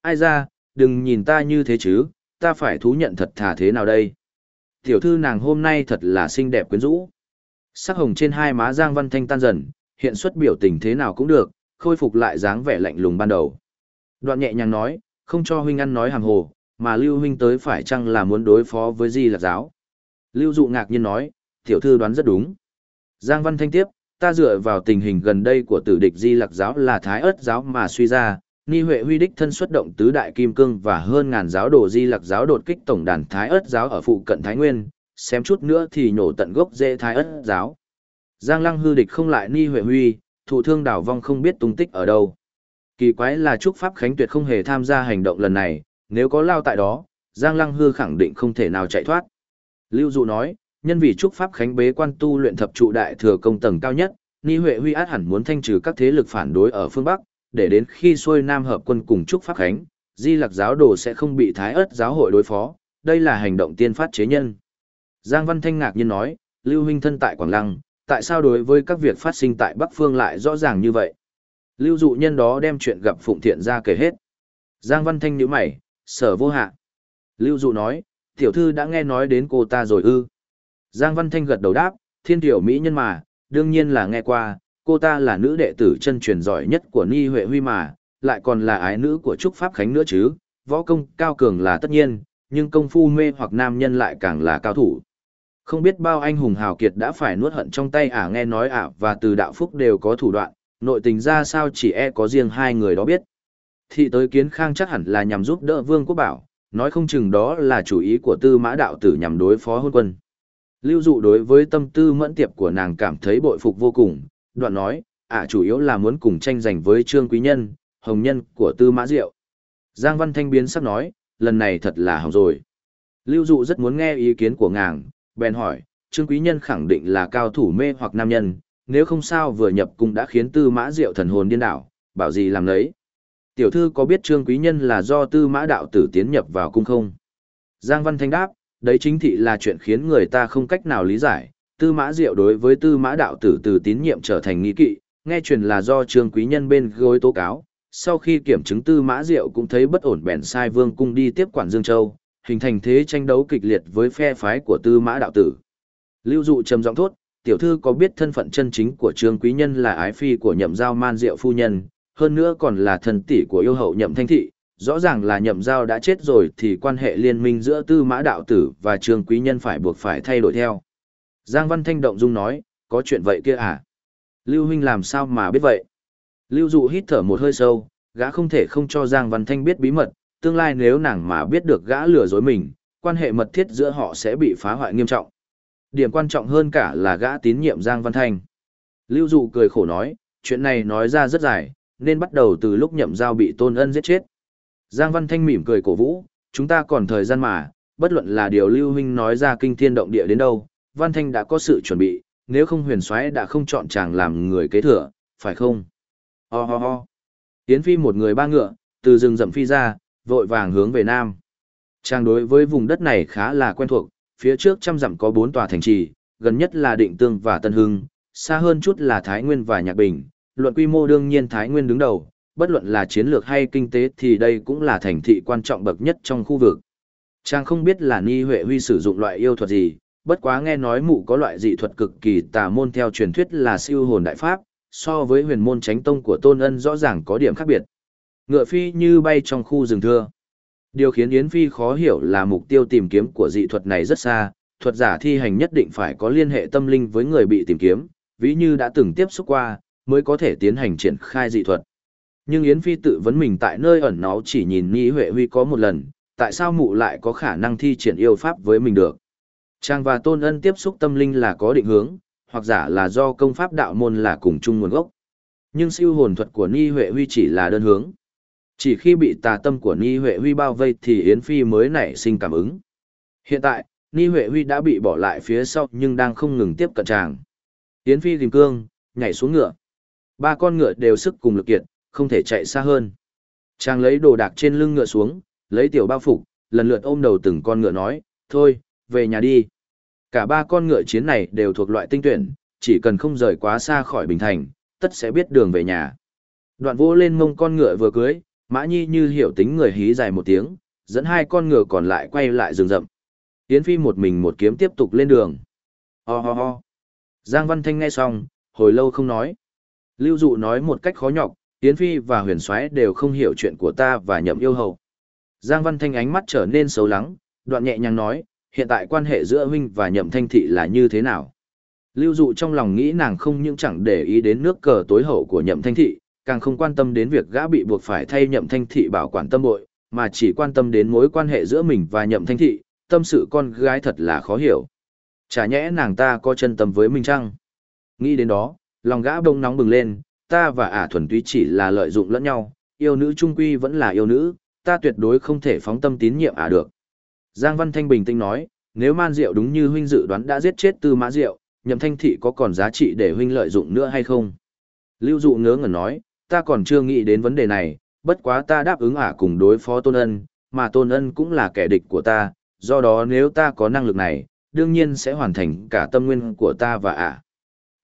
Ai ra, đừng nhìn ta như thế chứ, ta phải thú nhận thật thà thế nào đây. Tiểu thư nàng hôm nay thật là xinh đẹp quyến rũ. Sắc hồng trên hai má Giang Văn Thanh tan dần, hiện xuất biểu tình thế nào cũng được, khôi phục lại dáng vẻ lạnh lùng ban đầu. Đoạn nhẹ nhàng nói, không cho huynh ăn nói hàng hồ, mà Lưu huynh tới phải chăng là muốn đối phó với Di Lạc giáo. Lưu dụ ngạc nhiên nói, tiểu thư đoán rất đúng. Giang Văn Thanh tiếp, ta dựa vào tình hình gần đây của tử địch Di Lạc giáo là Thái Ức giáo mà suy ra, Ni Huệ huy đích thân xuất động tứ đại kim cương và hơn ngàn giáo đồ Di Lạc giáo đột kích tổng đàn Thái Ức giáo ở phụ cận Thái Nguyên, xem chút nữa thì nhổ tận gốc dễ Thái Ức giáo. Giang Lăng hư địch không lại Ni Huệ huy, thụ thương đảo vong không biết tung tích ở đâu. Kỳ quái là Trúc Pháp Khánh tuyệt không hề tham gia hành động lần này, nếu có lao tại đó, Giang Lăng hư khẳng định không thể nào chạy thoát. Lưu Dụ nói, nhân vì Trúc Pháp Khánh bế quan tu luyện thập trụ đại thừa công tầng cao nhất, Ni Huệ Huy át hẳn muốn thanh trừ các thế lực phản đối ở phương Bắc, để đến khi xuôi Nam hợp quân cùng Trúc Pháp Khánh, Di Lặc giáo đồ sẽ không bị Thái ớt giáo hội đối phó, đây là hành động tiên phát chế nhân. Giang Văn Thanh ngạc nhiên nói, Lưu Huynh thân tại Quảng Lăng, tại sao đối với các việc phát sinh tại Bắc Phương lại rõ ràng như vậy? Lưu dụ nhân đó đem chuyện gặp Phụng Thiện ra kể hết. Giang Văn Thanh nhíu mày, sở vô hạ. Lưu dụ nói, tiểu thư đã nghe nói đến cô ta rồi ư. Giang Văn Thanh gật đầu đáp, thiên tiểu mỹ nhân mà, đương nhiên là nghe qua, cô ta là nữ đệ tử chân truyền giỏi nhất của Ni Huệ Huy mà, lại còn là ái nữ của Trúc Pháp Khánh nữa chứ, võ công cao cường là tất nhiên, nhưng công phu mê hoặc nam nhân lại càng là cao thủ. Không biết bao anh hùng hào kiệt đã phải nuốt hận trong tay ả nghe nói ả và từ đạo phúc đều có thủ đoạn, nội tình ra sao chỉ e có riêng hai người đó biết. Thị tới kiến khang chắc hẳn là nhằm giúp đỡ vương quốc bảo, nói không chừng đó là chủ ý của tư mã đạo tử nhằm đối phó hôn quân. Lưu dụ đối với tâm tư mẫn tiệp của nàng cảm thấy bội phục vô cùng, đoạn nói, ả chủ yếu là muốn cùng tranh giành với trương quý nhân, hồng nhân của tư mã diệu. Giang Văn Thanh biến sắc nói, lần này thật là hỏng rồi. Lưu dụ rất muốn nghe ý kiến của ngàng bèn hỏi, trương quý nhân khẳng định là cao thủ mê hoặc nam nhân, nếu không sao vừa nhập cung đã khiến tư mã diệu thần hồn điên đảo, bảo gì làm lấy. Tiểu thư có biết trương quý nhân là do tư mã đạo tử tiến nhập vào cung không? Giang Văn Thanh đáp, đấy chính thị là chuyện khiến người ta không cách nào lý giải. Tư mã diệu đối với tư mã đạo tử từ tín nhiệm trở thành nghi kỵ, nghe truyền là do trương quý nhân bên gối tố cáo. Sau khi kiểm chứng tư mã diệu cũng thấy bất ổn bèn sai vương cung đi tiếp quản Dương Châu, hình thành thế tranh đấu kịch liệt với phe phái của tư mã đạo tử. Lưu dụ trầm giọng thốt, tiểu thư có biết thân phận chân chính của trương quý nhân là ái phi của nhậm giao man diệu phu nhân, hơn nữa còn là thần tỷ của yêu hậu nhậm thanh thị, rõ ràng là nhậm giao đã chết rồi thì quan hệ liên minh giữa tư mã đạo tử và trương quý nhân phải buộc phải thay đổi theo. Giang Văn Thanh động dung nói, có chuyện vậy kia à? Lưu Huynh làm sao mà biết vậy? Lưu dụ hít thở một hơi sâu, gã không thể không cho Giang Văn Thanh biết bí mật, tương lai nếu nàng mà biết được gã lừa dối mình, quan hệ mật thiết giữa họ sẽ bị phá hoại nghiêm trọng. Điểm quan trọng hơn cả là gã tín nhiệm Giang Văn Thanh. Lưu dụ cười khổ nói, chuyện này nói ra rất dài, nên bắt đầu từ lúc nhậm giao bị tôn ân giết chết. Giang Văn Thanh mỉm cười cổ vũ, chúng ta còn thời gian mà, bất luận là điều Lưu Huynh nói ra kinh thiên động địa đến đâu, Văn Thanh đã có sự chuẩn bị, nếu không huyền soái đã không chọn chàng làm người kế thừa, phải không? Ho ho ho. Tiến Phi một người ba ngựa, từ rừng rậm phi ra, vội vàng hướng về nam. Trang đối với vùng đất này khá là quen thuộc, phía trước trăm dặm có bốn tòa thành trì, gần nhất là Định Tương và Tân Hưng, xa hơn chút là Thái Nguyên và Nhạc Bình. Luận quy mô đương nhiên Thái Nguyên đứng đầu, bất luận là chiến lược hay kinh tế thì đây cũng là thành thị quan trọng bậc nhất trong khu vực. Trang không biết là Ni Huệ Huy sử dụng loại yêu thuật gì, bất quá nghe nói mụ có loại dị thuật cực kỳ tà môn theo truyền thuyết là siêu hồn đại pháp, so với huyền môn chánh tông của Tôn Ân rõ ràng có điểm khác biệt. Ngựa phi như bay trong khu rừng thưa. Điều khiến Yến Phi khó hiểu là mục tiêu tìm kiếm của dị thuật này rất xa, thuật giả thi hành nhất định phải có liên hệ tâm linh với người bị tìm kiếm, ví như đã từng tiếp xúc qua, mới có thể tiến hành triển khai dị thuật. Nhưng Yến Phi tự vấn mình tại nơi ẩn náu chỉ nhìn Ni Huệ Huy có một lần, tại sao mụ lại có khả năng thi triển yêu pháp với mình được. Trang và Tôn Ân tiếp xúc tâm linh là có định hướng, hoặc giả là do công pháp đạo môn là cùng chung nguồn gốc. Nhưng siêu hồn thuật của Ni Huệ Huy chỉ là đơn hướng. Chỉ khi bị tà tâm của Ni Huệ Huy bao vây thì Yến Phi mới nảy sinh cảm ứng. Hiện tại, Ni Huệ Huy đã bị bỏ lại phía sau nhưng đang không ngừng tiếp cận chàng. Yến Phi tìm cương, nhảy xuống ngựa. Ba con ngựa đều sức cùng lực kiệt, không thể chạy xa hơn. Chàng lấy đồ đạc trên lưng ngựa xuống, lấy tiểu bao phục, lần lượt ôm đầu từng con ngựa nói, thôi, về nhà đi. Cả ba con ngựa chiến này đều thuộc loại tinh tuyển, chỉ cần không rời quá xa khỏi Bình Thành, tất sẽ biết đường về nhà. Đoạn vô lên mông con ngựa vừa cưới, Mã Nhi như hiểu tính người hí dài một tiếng, dẫn hai con ngựa còn lại quay lại rừng rậm. Yến Phi một mình một kiếm tiếp tục lên đường. Ho ho ho. Giang Văn Thanh nghe xong, hồi lâu không nói. Lưu Dụ nói một cách khó nhọc, Yến Phi và huyền soái đều không hiểu chuyện của ta và nhậm yêu hầu. Giang Văn Thanh ánh mắt trở nên xấu lắng, đoạn nhẹ nhàng nói, hiện tại quan hệ giữa huynh và nhậm thanh thị là như thế nào? Lưu dụ trong lòng nghĩ nàng không những chẳng để ý đến nước cờ tối hậu của nhậm thanh thị, càng không quan tâm đến việc gã bị buộc phải thay nhậm thanh thị bảo quản tâm bội, mà chỉ quan tâm đến mối quan hệ giữa mình và nhậm thanh thị, tâm sự con gái thật là khó hiểu. Chả nhẽ nàng ta có chân tâm với mình chăng? Nghĩ đến đó, lòng gã bông nóng bừng lên, ta và ả thuần túy chỉ là lợi dụng lẫn nhau, yêu nữ trung quy vẫn là yêu nữ, ta tuyệt đối không thể phóng tâm tín nhiệm ả được. Giang Văn Thanh bình tĩnh nói, nếu man diệu đúng như huynh dự đoán đã giết chết tư mã diệu, nhậm thanh thị có còn giá trị để huynh lợi dụng nữa hay không? Lưu dụ ngớ ngẩn nói, ta còn chưa nghĩ đến vấn đề này, bất quá ta đáp ứng ả cùng đối phó tôn ân, mà tôn ân cũng là kẻ địch của ta, do đó nếu ta có năng lực này, đương nhiên sẽ hoàn thành cả tâm nguyên của ta và ả.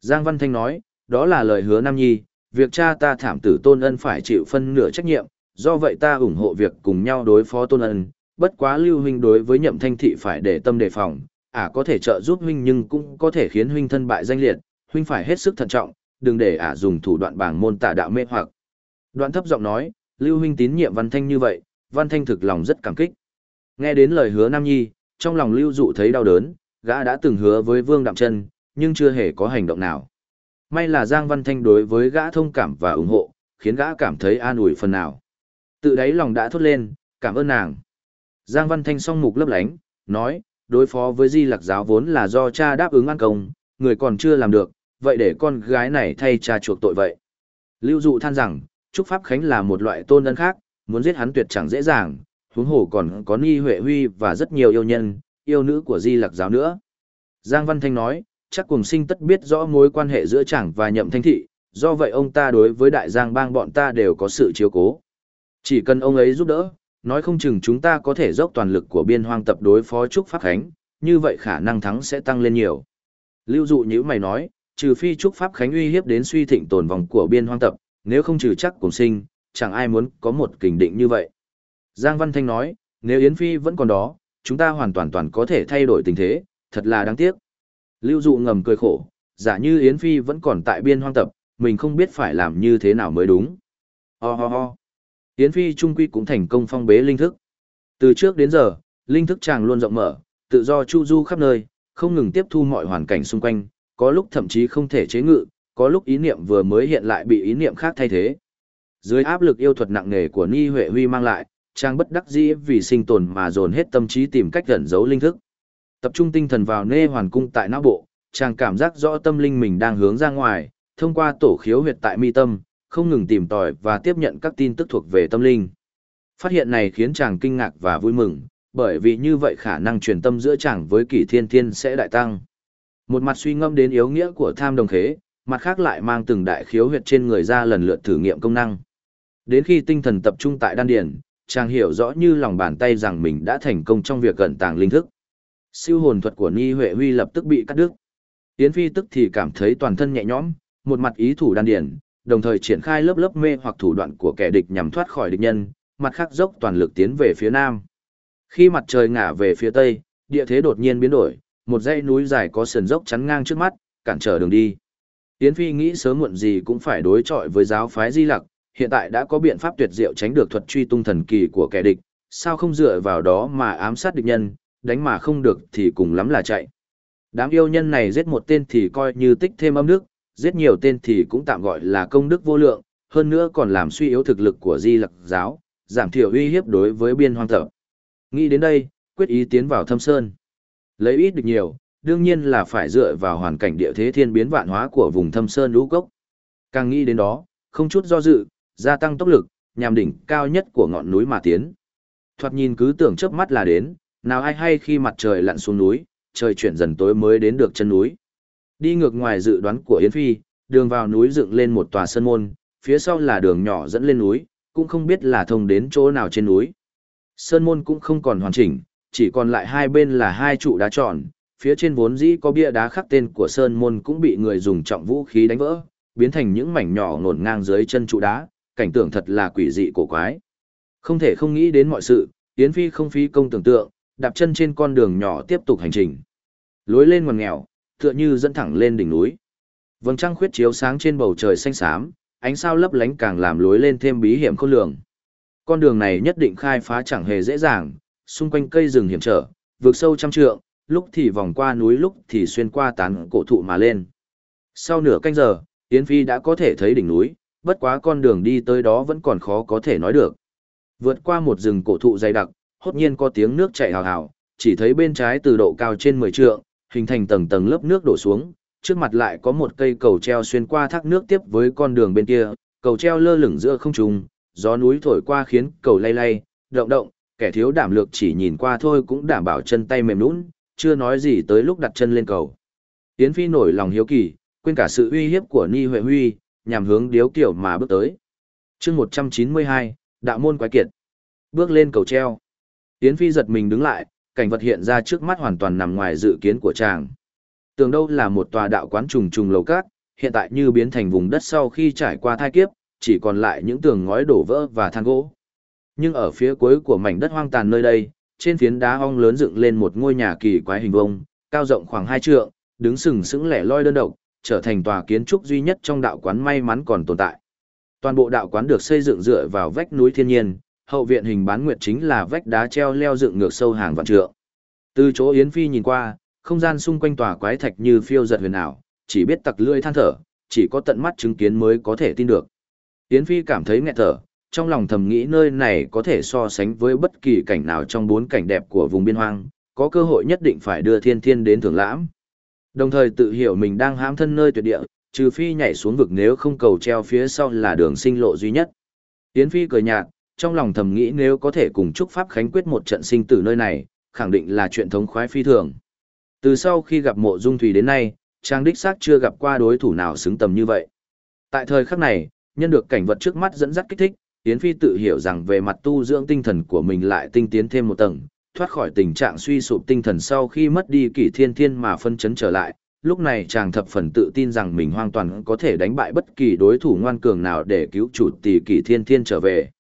Giang Văn Thanh nói, đó là lời hứa Nam Nhi, việc cha ta thảm tử tôn ân phải chịu phân nửa trách nhiệm, do vậy ta ủng hộ việc cùng nhau đối phó tôn ân, bất quá lưu huynh đối với nhậm thanh thị phải để tâm đề phòng, ả à, có thể trợ giúp huynh nhưng cũng có thể khiến huynh thân bại danh liệt, huynh phải hết sức thận trọng, đừng để ả dùng thủ đoạn bảng môn tả đạo mê hoặc. Đoạn thấp giọng nói, lưu huynh tín nhiệm văn thanh như vậy, văn thanh thực lòng rất cảm kích. Nghe đến lời hứa Nam Nhi, trong lòng lưu dụ thấy đau đớn, gã đã từng hứa với vương đạm chân, nhưng chưa hề có hành động nào. May là Giang Văn Thanh đối với gã thông cảm và ủng hộ, khiến gã cảm thấy an ủi phần nào. Tự đáy lòng đã thốt lên, cảm ơn nàng. Giang Văn Thanh song mục lấp lánh, nói, đối phó với di lạc giáo vốn là do cha đáp ứng ăn công, người còn chưa làm được, vậy để con gái này thay cha chuộc tội vậy. Lưu dụ than rằng, Trúc Pháp Khánh là một loại tôn ân khác, muốn giết hắn tuyệt chẳng dễ dàng, huống hồ còn có Ni Huệ Huy và rất nhiều yêu nhân, yêu nữ của di lạc giáo nữa. Giang Văn Thanh nói, chắc cùng sinh tất biết rõ mối quan hệ giữa chẳng và nhậm thanh thị, do vậy ông ta đối với đại giang bang bọn ta đều có sự chiếu cố. Chỉ cần ông ấy giúp đỡ, nói không chừng chúng ta có thể dốc toàn lực của biên hoang tập đối phó Trúc Pháp Khánh, như vậy khả năng thắng sẽ tăng lên nhiều. Lưu dụ như mày nói, trừ phi Trúc Pháp Khánh uy hiếp đến suy thịnh tồn vòng của biên hoang tập, nếu không trừ chắc cùng sinh, chẳng ai muốn có một kình định như vậy. Giang Văn Thanh nói, nếu Yến Phi vẫn còn đó, chúng ta hoàn toàn toàn có thể thay đổi tình thế, thật là đáng tiếc. Lưu dụ ngầm cười khổ, giả như Yến Phi vẫn còn tại biên hoang tập, mình không biết phải làm như thế nào mới đúng. Ho ho ho. Yến Phi trung quy cũng thành công phong bế linh thức. Từ trước đến giờ, linh thức chàng luôn rộng mở, tự do chu du khắp nơi, không ngừng tiếp thu mọi hoàn cảnh xung quanh, có lúc thậm chí không thể chế ngự, có lúc ý niệm vừa mới hiện lại bị ý niệm khác thay thế. Dưới áp lực yêu thuật nặng nề của Ni Huệ Huy mang lại, trang bất đắc dĩ vì sinh tồn mà dồn hết tâm trí tìm cách gần giấu linh thức. Tập trung tinh thần vào nê hoàn cung tại não bộ, Trang cảm giác rõ tâm linh mình đang hướng ra ngoài, thông qua tổ khiếu huyệt tại mi tâm, không ngừng tìm tòi và tiếp nhận các tin tức thuộc về tâm linh. Phát hiện này khiến chàng kinh ngạc và vui mừng, bởi vì như vậy khả năng truyền tâm giữa chàng với kỷ thiên thiên sẽ đại tăng. Một mặt suy ngẫm đến yếu nghĩa của tham đồng khế, mặt khác lại mang từng đại khiếu huyệt trên người ra lần lượt thử nghiệm công năng. Đến khi tinh thần tập trung tại đan điền, chàng hiểu rõ như lòng bàn tay rằng mình đã thành công trong việc cẩn tàng linh thức. Siêu hồn thuật của Ni Huệ Huy lập tức bị cắt đứt. Yến Phi tức thì cảm thấy toàn thân nhẹ nhõm, một mặt ý thủ đan điền, đồng thời triển khai lớp lớp mê hoặc thủ đoạn của kẻ địch nhằm thoát khỏi địch nhân, mặt khác dốc toàn lực tiến về phía nam. Khi mặt trời ngả về phía tây, địa thế đột nhiên biến đổi, một dãy núi dài có sườn dốc chắn ngang trước mắt, cản trở đường đi. Yến Phi nghĩ sớm muộn gì cũng phải đối chọi với giáo phái Di Lặc, hiện tại đã có biện pháp tuyệt diệu tránh được thuật truy tung thần kỳ của kẻ địch, sao không dựa vào đó mà ám sát địch nhân, đánh mà không được thì cùng lắm là chạy. Đám yêu nhân này giết một tên thì coi như tích thêm âm đức, giết nhiều tên thì cũng tạm gọi là công đức vô lượng, hơn nữa còn làm suy yếu thực lực của Di Lặc giáo, giảm thiểu uy hiếp đối với biên hoang thợ. Nghĩ đến đây, quyết ý tiến vào thâm sơn. Lấy ít được nhiều, đương nhiên là phải dựa vào hoàn cảnh địa thế thiên biến vạn hóa của vùng thâm sơn lũ cốc. Càng nghĩ đến đó, không chút do dự, gia tăng tốc lực, nhằm đỉnh cao nhất của ngọn núi mà tiến. Thoạt nhìn cứ tưởng chớp mắt là đến, nào ai hay khi mặt trời lặn xuống núi, trời chuyển dần tối mới đến được chân núi. Đi ngược ngoài dự đoán của Yến Phi, đường vào núi dựng lên một tòa sân môn, phía sau là đường nhỏ dẫn lên núi, cũng không biết là thông đến chỗ nào trên núi. Sơn môn cũng không còn hoàn chỉnh, chỉ còn lại hai bên là hai trụ đá tròn, phía trên vốn dĩ có bia đá khắc tên của sơn môn cũng bị người dùng trọng vũ khí đánh vỡ, biến thành những mảnh nhỏ ngổn ngang dưới chân trụ đá, cảnh tượng thật là quỷ dị cổ quái. Không thể không nghĩ đến mọi sự, Yến Phi không phí công tưởng tượng, đạp chân trên con đường nhỏ tiếp tục hành trình. Lối lên ngoằn nghèo, tựa như dẫn thẳng lên đỉnh núi. Vầng trăng khuyết chiếu sáng trên bầu trời xanh xám, ánh sao lấp lánh càng làm lối lên thêm bí hiểm khôn lường. Con đường này nhất định khai phá chẳng hề dễ dàng, xung quanh cây rừng hiểm trở, vượt sâu trăm trượng, lúc thì vòng qua núi lúc thì xuyên qua tán cổ thụ mà lên. Sau nửa canh giờ, Yến Phi đã có thể thấy đỉnh núi, bất quá con đường đi tới đó vẫn còn khó có thể nói được. Vượt qua một rừng cổ thụ dày đặc, hốt nhiên có tiếng nước chảy hào hào, chỉ thấy bên trái từ độ cao trên 10 trượng, hình thành tầng tầng lớp nước đổ xuống, trước mặt lại có một cây cầu treo xuyên qua thác nước tiếp với con đường bên kia, cầu treo lơ lửng giữa không trung, gió núi thổi qua khiến cầu lay lay, động động, kẻ thiếu đảm lược chỉ nhìn qua thôi cũng đảm bảo chân tay mềm nhũn, chưa nói gì tới lúc đặt chân lên cầu. Yến Phi nổi lòng hiếu kỳ, quên cả sự uy hiếp của Ni Huệ Huy, nhằm hướng điếu kiểu mà bước tới. chương 192, Đạo môn quái kiệt. Bước lên cầu treo. Yến Phi giật mình đứng lại, cảnh vật hiện ra trước mắt hoàn toàn nằm ngoài dự kiến của chàng. Tường đâu là một tòa đạo quán trùng trùng lầu cát, hiện tại như biến thành vùng đất sau khi trải qua thai kiếp, chỉ còn lại những tường ngói đổ vỡ và than gỗ. Nhưng ở phía cuối của mảnh đất hoang tàn nơi đây, trên phiến đá ong lớn dựng lên một ngôi nhà kỳ quái hình vuông, cao rộng khoảng hai trượng, đứng sừng sững lẻ loi đơn độc, trở thành tòa kiến trúc duy nhất trong đạo quán may mắn còn tồn tại. Toàn bộ đạo quán được xây dựng dựa vào vách núi thiên nhiên, hậu viện hình bán nguyệt chính là vách đá treo leo dựng ngược sâu hàng vạn trượng. Từ chỗ Yến Phi nhìn qua, không gian xung quanh tòa quái thạch như phiêu giật huyền ảo, chỉ biết tặc lưỡi than thở, chỉ có tận mắt chứng kiến mới có thể tin được. Yến Phi cảm thấy nghẹt thở, trong lòng thầm nghĩ nơi này có thể so sánh với bất kỳ cảnh nào trong bốn cảnh đẹp của vùng biên hoang, có cơ hội nhất định phải đưa thiên thiên đến thưởng lãm. Đồng thời tự hiểu mình đang hãm thân nơi tuyệt địa, trừ phi nhảy xuống vực nếu không cầu treo phía sau là đường sinh lộ duy nhất. Yến Phi cười nhạt, trong lòng thầm nghĩ nếu có thể cùng Trúc Pháp Khánh quyết một trận sinh tử nơi này, khẳng định là chuyện thống khoái phi thường. Từ sau khi gặp mộ dung thủy đến nay, Trang đích xác chưa gặp qua đối thủ nào xứng tầm như vậy. Tại thời khắc này, nhân được cảnh vật trước mắt dẫn dắt kích thích, Yến Phi tự hiểu rằng về mặt tu dưỡng tinh thần của mình lại tinh tiến thêm một tầng, thoát khỏi tình trạng suy sụp tinh thần sau khi mất đi kỷ thiên thiên mà phân chấn trở lại. Lúc này chàng thập phần tự tin rằng mình hoàn toàn có thể đánh bại bất kỳ đối thủ ngoan cường nào để cứu chủ tỷ kỷ thiên thiên trở về.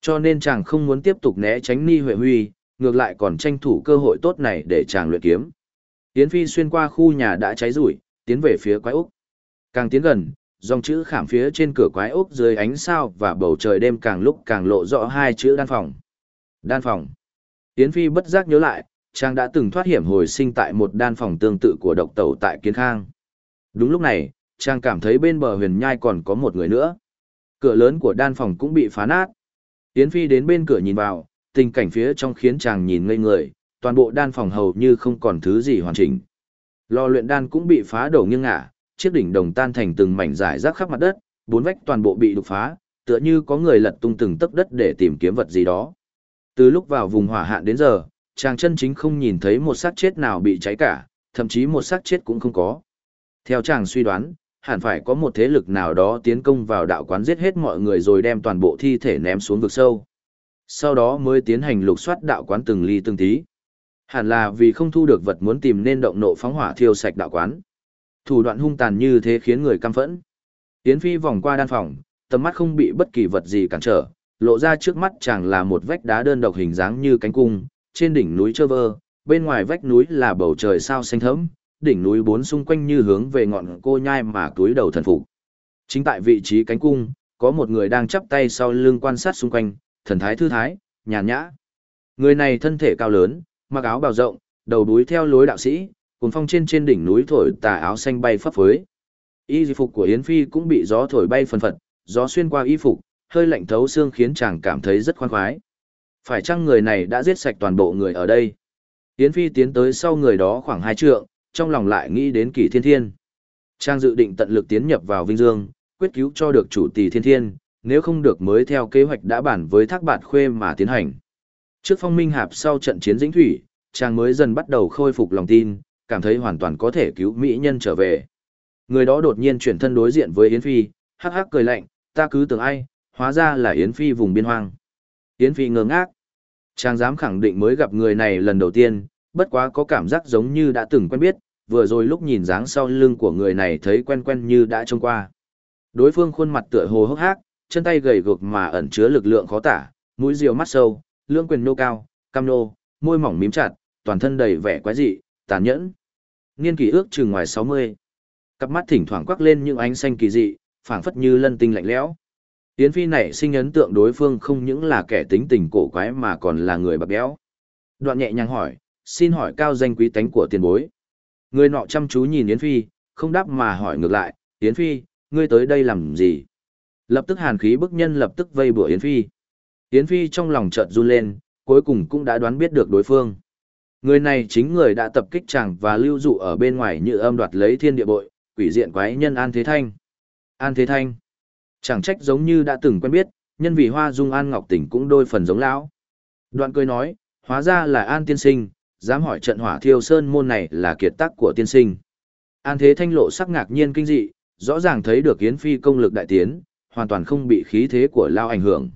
Cho nên chàng không muốn tiếp tục né tránh Ni Huệ Huy, ngược lại còn tranh thủ cơ hội tốt này để chàng luyện kiếm. Yến Phi xuyên qua khu nhà đã cháy rủi, tiến về phía quái úc. Càng tiến gần, dòng chữ khảm phía trên cửa quái ốc dưới ánh sao và bầu trời đêm càng lúc càng lộ rõ hai chữ đan phòng. Đan phòng. Yến Phi bất giác nhớ lại, chàng đã từng thoát hiểm hồi sinh tại một đan phòng tương tự của độc tẩu tại Kiến Khang. Đúng lúc này, chàng cảm thấy bên bờ huyền nhai còn có một người nữa. Cửa lớn của đan phòng cũng bị phá nát. Yến Phi đến bên cửa nhìn vào, tình cảnh phía trong khiến chàng nhìn ngây người, toàn bộ đan phòng hầu như không còn thứ gì hoàn chỉnh. Lò luyện đan cũng bị phá đổ nghiêng ngả, chiếc đỉnh đồng tan thành từng mảnh rải rác khắp mặt đất, bốn vách toàn bộ bị đục phá, tựa như có người lật tung từng tấc đất để tìm kiếm vật gì đó. Từ lúc vào vùng hỏa hạn đến giờ, chàng chân chính không nhìn thấy một xác chết nào bị cháy cả, thậm chí một xác chết cũng không có. Theo chàng suy đoán, hẳn phải có một thế lực nào đó tiến công vào đạo quán giết hết mọi người rồi đem toàn bộ thi thể ném xuống vực sâu. Sau đó mới tiến hành lục soát đạo quán từng ly từng tí. Hẳn là vì không thu được vật muốn tìm nên động nộ phóng hỏa thiêu sạch đạo quán. Thủ đoạn hung tàn như thế khiến người căm phẫn. Yến Phi vòng qua đan phòng, tầm mắt không bị bất kỳ vật gì cản trở, lộ ra trước mắt chẳng là một vách đá đơn độc hình dáng như cánh cung, trên đỉnh núi trơ vơ, bên ngoài vách núi là bầu trời sao xanh thẫm, đỉnh núi bốn xung quanh như hướng về ngọn cô nhai mà túi đầu thần phục. Chính tại vị trí cánh cung, có một người đang chắp tay sau lưng quan sát xung quanh, thần thái thư thái, nhàn nhã. Người này thân thể cao lớn, mặc áo bào rộng, đầu đuối theo lối đạo sĩ, cuồng phong trên trên đỉnh núi thổi tà áo xanh bay phấp phới. Y phục của Yến Phi cũng bị gió thổi bay phần phật, gió xuyên qua y phục, hơi lạnh thấu xương khiến chàng cảm thấy rất khoan khoái. Phải chăng người này đã giết sạch toàn bộ người ở đây? Yến Phi tiến tới sau người đó khoảng hai trượng, trong lòng lại nghĩ đến kỳ thiên thiên. Trang dự định tận lực tiến nhập vào Vinh Dương, quyết cứu cho được chủ tỷ thiên thiên, nếu không được mới theo kế hoạch đã bản với thác bạt khuê mà tiến hành. Trước phong minh hạp sau trận chiến dĩnh thủy, Trang mới dần bắt đầu khôi phục lòng tin, cảm thấy hoàn toàn có thể cứu mỹ nhân trở về. Người đó đột nhiên chuyển thân đối diện với Yến Phi, hắc hắc cười lạnh, ta cứ tưởng ai, hóa ra là Yến Phi vùng biên hoang. Yến Phi ngơ ngác. chàng dám khẳng định mới gặp người này lần đầu tiên, bất quá có cảm giác giống như đã từng quen biết, vừa rồi lúc nhìn dáng sau lưng của người này thấy quen quen như đã trông qua. Đối phương khuôn mặt tựa hồ hốc hác, chân tay gầy gộc mà ẩn chứa lực lượng khó tả, mũi rìu mắt sâu, lưỡng quyền nô cao, cam nô, môi mỏng mím chặt, toàn thân đầy vẻ quái dị, tàn nhẫn. Niên kỷ ước chừng ngoài 60. Cặp mắt thỉnh thoảng quắc lên những ánh xanh kỳ dị, phảng phất như lân tinh lạnh lẽo. Yến Phi này sinh ấn tượng đối phương không những là kẻ tính tình cổ quái mà còn là người bạc béo. Đoạn nhẹ nhàng hỏi, xin hỏi cao danh quý tánh của tiền bối. Người nọ chăm chú nhìn Yến Phi, không đáp mà hỏi ngược lại, Yến Phi, ngươi tới đây làm gì? Lập tức hàn khí bức nhân lập tức vây bữa Yến Phi. Yến Phi trong lòng chợt run lên, cuối cùng cũng đã đoán biết được đối phương. Người này chính người đã tập kích chàng và lưu dụ ở bên ngoài như âm đoạt lấy thiên địa bội, quỷ diện quái nhân An Thế Thanh. An Thế Thanh. Chẳng trách giống như đã từng quen biết, nhân vì hoa dung An Ngọc Tỉnh cũng đôi phần giống lão. Đoạn cười nói, hóa ra là An Tiên Sinh, dám hỏi trận hỏa thiêu sơn môn này là kiệt tác của tiên sinh. An Thế Thanh lộ sắc ngạc nhiên kinh dị, rõ ràng thấy được Yến Phi công lực đại tiến, hoàn toàn không bị khí thế của lao ảnh hưởng.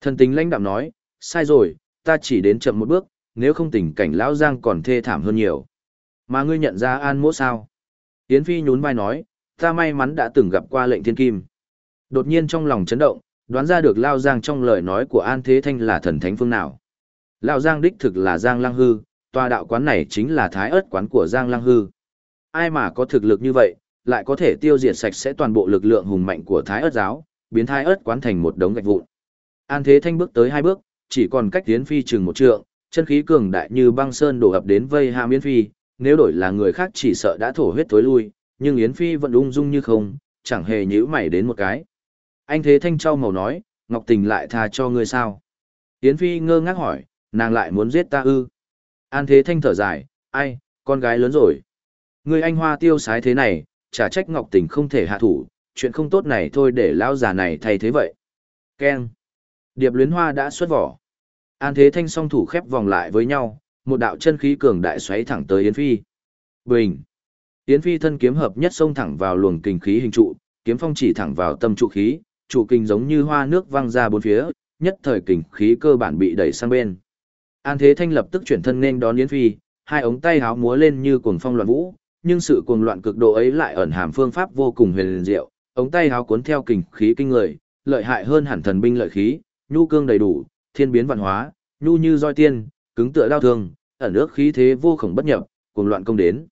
Thần tính lãnh đạm nói, sai rồi, ta chỉ đến chậm một bước, nếu không tình cảnh lão giang còn thê thảm hơn nhiều. Mà ngươi nhận ra An Mỗ sao? Yến Phi nhún vai nói, ta may mắn đã từng gặp qua lệnh thiên kim. Đột nhiên trong lòng chấn động, đoán ra được Lao Giang trong lời nói của An Thế Thanh là thần thánh phương nào. Lao Giang đích thực là Giang Lang Hư, tòa đạo quán này chính là thái ớt quán của Giang Lang Hư. Ai mà có thực lực như vậy, lại có thể tiêu diệt sạch sẽ toàn bộ lực lượng hùng mạnh của thái ớt giáo, biến thái ớt quán thành một đống gạch vụn. An Thế Thanh bước tới hai bước, chỉ còn cách tiến phi chừng một trượng, chân khí cường đại như băng sơn đổ ập đến vây hàm Yến phi, nếu đổi là người khác chỉ sợ đã thổ huyết tối lui, nhưng Yến Phi vẫn ung dung như không, chẳng hề nhíu mày đến một cái. Anh Thế Thanh Châu màu nói, Ngọc Tình lại tha cho ngươi sao? Yến Phi ngơ ngác hỏi, nàng lại muốn giết ta ư? An Thế Thanh thở dài, ai, con gái lớn rồi. Người anh hoa tiêu sái thế này, chả trách Ngọc Tình không thể hạ thủ, chuyện không tốt này thôi để lão già này thay thế vậy. Ken. Điệp luyến hoa đã xuất vỏ. An Thế Thanh song thủ khép vòng lại với nhau, một đạo chân khí cường đại xoáy thẳng tới Yến Phi. Bình. Yến Phi thân kiếm hợp nhất xông thẳng vào luồng kình khí hình trụ, kiếm phong chỉ thẳng vào tâm trụ khí, trụ kình giống như hoa nước văng ra bốn phía, nhất thời kình khí cơ bản bị đẩy sang bên. An Thế Thanh lập tức chuyển thân nên đón Yến Phi, hai ống tay háo múa lên như cuồng phong loạn vũ, nhưng sự cuồng loạn cực độ ấy lại ẩn hàm phương pháp vô cùng huyền diệu, ống tay háo cuốn theo kình khí kinh người, lợi hại hơn hẳn thần binh lợi khí, nhu cương đầy đủ, thiên biến văn hóa, nhu như roi tiên, cứng tựa đao thương, ẩn ước khí thế vô khổng bất nhập, cuồng loạn công đến.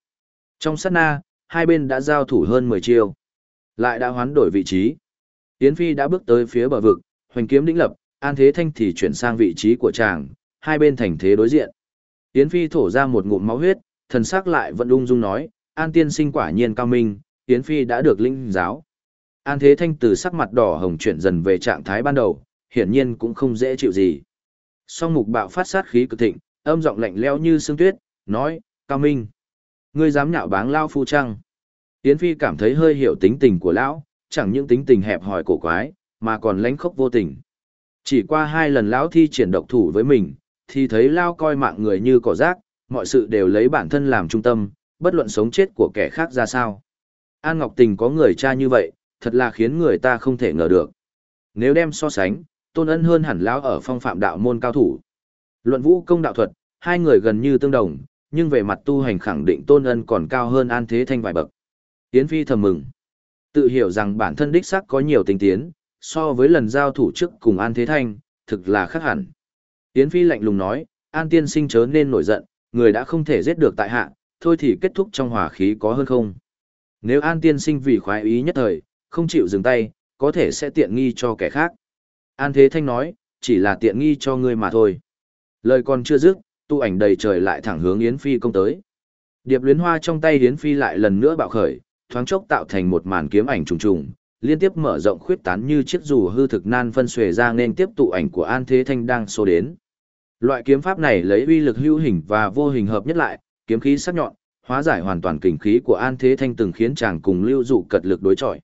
Trong sát na, hai bên đã giao thủ hơn 10 chiêu. Lại đã hoán đổi vị trí. Yến Phi đã bước tới phía bờ vực, hoành kiếm đĩnh lập, An Thế Thanh thì chuyển sang vị trí của chàng, hai bên thành thế đối diện. Yến Phi thổ ra một ngụm máu huyết, thần sắc lại vẫn ung dung nói, An tiên sinh quả nhiên cao minh, Yến Phi đã được linh giáo. An Thế Thanh từ sắc mặt đỏ hồng chuyển dần về trạng thái ban đầu, hiển nhiên cũng không dễ chịu gì. Song mục bạo phát sát khí cực thịnh, âm giọng lạnh lẽo như sương tuyết, nói, Cao Minh, ngươi dám nhạo báng lao phu trăng. Yến Phi cảm thấy hơi hiểu tính tình của lão, chẳng những tính tình hẹp hòi cổ quái, mà còn lánh khốc vô tình. Chỉ qua hai lần lão thi triển độc thủ với mình, thì thấy lao coi mạng người như cỏ rác, mọi sự đều lấy bản thân làm trung tâm, bất luận sống chết của kẻ khác ra sao. An Ngọc Tình có người cha như vậy, thật là khiến người ta không thể ngờ được. Nếu đem so sánh, Tôn Ân hơn hẳn lão ở phong phạm đạo môn cao thủ. Luận vũ công đạo thuật, hai người gần như tương đồng, nhưng về mặt tu hành khẳng định Tôn Ân còn cao hơn An Thế Thanh vài bậc. Yến Phi thầm mừng. Tự hiểu rằng bản thân đích xác có nhiều tình tiến, so với lần giao thủ trước cùng An Thế Thanh, thực là khác hẳn. Yến Phi lạnh lùng nói, An tiên sinh chớ nên nổi giận, người đã không thể giết được tại hạ, thôi thì kết thúc trong hòa khí có hơn không. Nếu An tiên sinh vì khoái ý nhất thời, không chịu dừng tay, có thể sẽ tiện nghi cho kẻ khác. An Thế Thanh nói, chỉ là tiện nghi cho ngươi mà thôi. Lời còn chưa dứt, tu ảnh đầy trời lại thẳng hướng Yến Phi công tới. Điệp luyến hoa trong tay Yến Phi lại lần nữa bạo khởi, thoáng chốc tạo thành một màn kiếm ảnh trùng trùng, liên tiếp mở rộng khuyết tán như chiếc dù hư thực nan phân xuề ra nên tiếp tụ ảnh của An Thế Thanh đang xô đến. Loại kiếm pháp này lấy uy lực hữu hình và vô hình hợp nhất lại, kiếm khí sắc nhọn, hóa giải hoàn toàn kình khí của An Thế Thanh từng khiến chàng cùng lưu dụ cật lực đối chọi.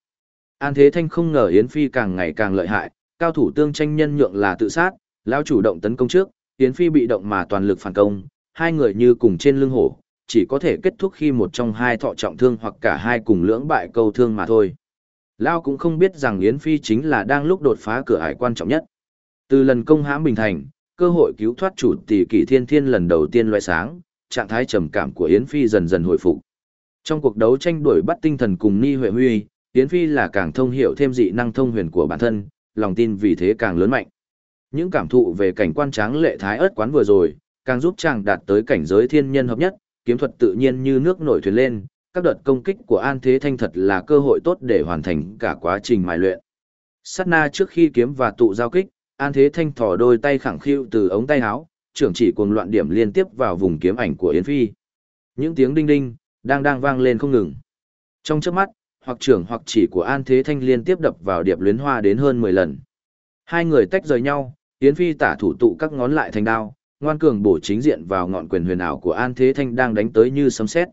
An Thế Thanh không ngờ Yến Phi càng ngày càng lợi hại, cao thủ tương tranh nhân nhượng là tự sát, lão chủ động tấn công trước, Yến Phi bị động mà toàn lực phản công, hai người như cùng trên lưng hổ, chỉ có thể kết thúc khi một trong hai thọ trọng thương hoặc cả hai cùng lưỡng bại câu thương mà thôi. Lão cũng không biết rằng Yến Phi chính là đang lúc đột phá cửa hải quan trọng nhất. Từ lần công hãm Bình Thành, cơ hội cứu thoát chủ tỷ kỷ thiên thiên lần đầu tiên loại sáng, trạng thái trầm cảm của Yến Phi dần dần hồi phục. Trong cuộc đấu tranh đuổi bắt tinh thần cùng Ni Huệ Huy, Yến Phi là càng thông hiểu thêm dị năng thông huyền của bản thân, lòng tin vì thế càng lớn mạnh. Những cảm thụ về cảnh quan tráng lệ thái ớt quán vừa rồi, càng giúp chàng đạt tới cảnh giới thiên nhân hợp nhất, kiếm thuật tự nhiên như nước nổi thuyền lên, các đợt công kích của An Thế Thanh thật là cơ hội tốt để hoàn thành cả quá trình mài luyện. Sát na trước khi kiếm và tụ giao kích, An Thế Thanh thò đôi tay khẳng khiu từ ống tay áo, trưởng chỉ cuồng loạn điểm liên tiếp vào vùng kiếm ảnh của Yến Phi. Những tiếng đinh đinh, đang đang vang lên không ngừng. Trong chớp mắt, hoặc trưởng hoặc chỉ của An Thế Thanh liên tiếp đập vào điệp luyến hoa đến hơn 10 lần. Hai người tách rời nhau, Yến Phi tả thủ tụ các ngón lại thành đao, ngoan cường bổ chính diện vào ngọn quyền huyền ảo của An Thế Thanh đang đánh tới như sấm sét.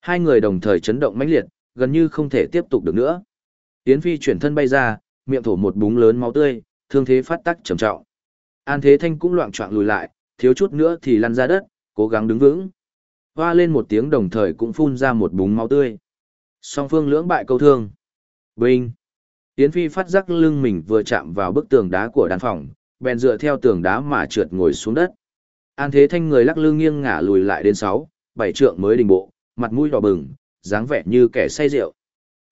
Hai người đồng thời chấn động mãnh liệt, gần như không thể tiếp tục được nữa. Yến Phi chuyển thân bay ra, miệng thổ một búng lớn máu tươi, thương thế phát tắc trầm trọng. An Thế Thanh cũng loạn choạng lùi lại, thiếu chút nữa thì lăn ra đất, cố gắng đứng vững. Hoa lên một tiếng đồng thời cũng phun ra một búng máu tươi. Song phương lưỡng bại câu thương. Binh. Yến Phi phát giác lưng mình vừa chạm vào bức tường đá của đàn phòng, bèn dựa theo tường đá mà trượt ngồi xuống đất. An Thế Thanh người lắc lưng nghiêng ngả lùi lại đến sáu, bảy trượng mới đình bộ, mặt mũi đỏ bừng, dáng vẻ như kẻ say rượu.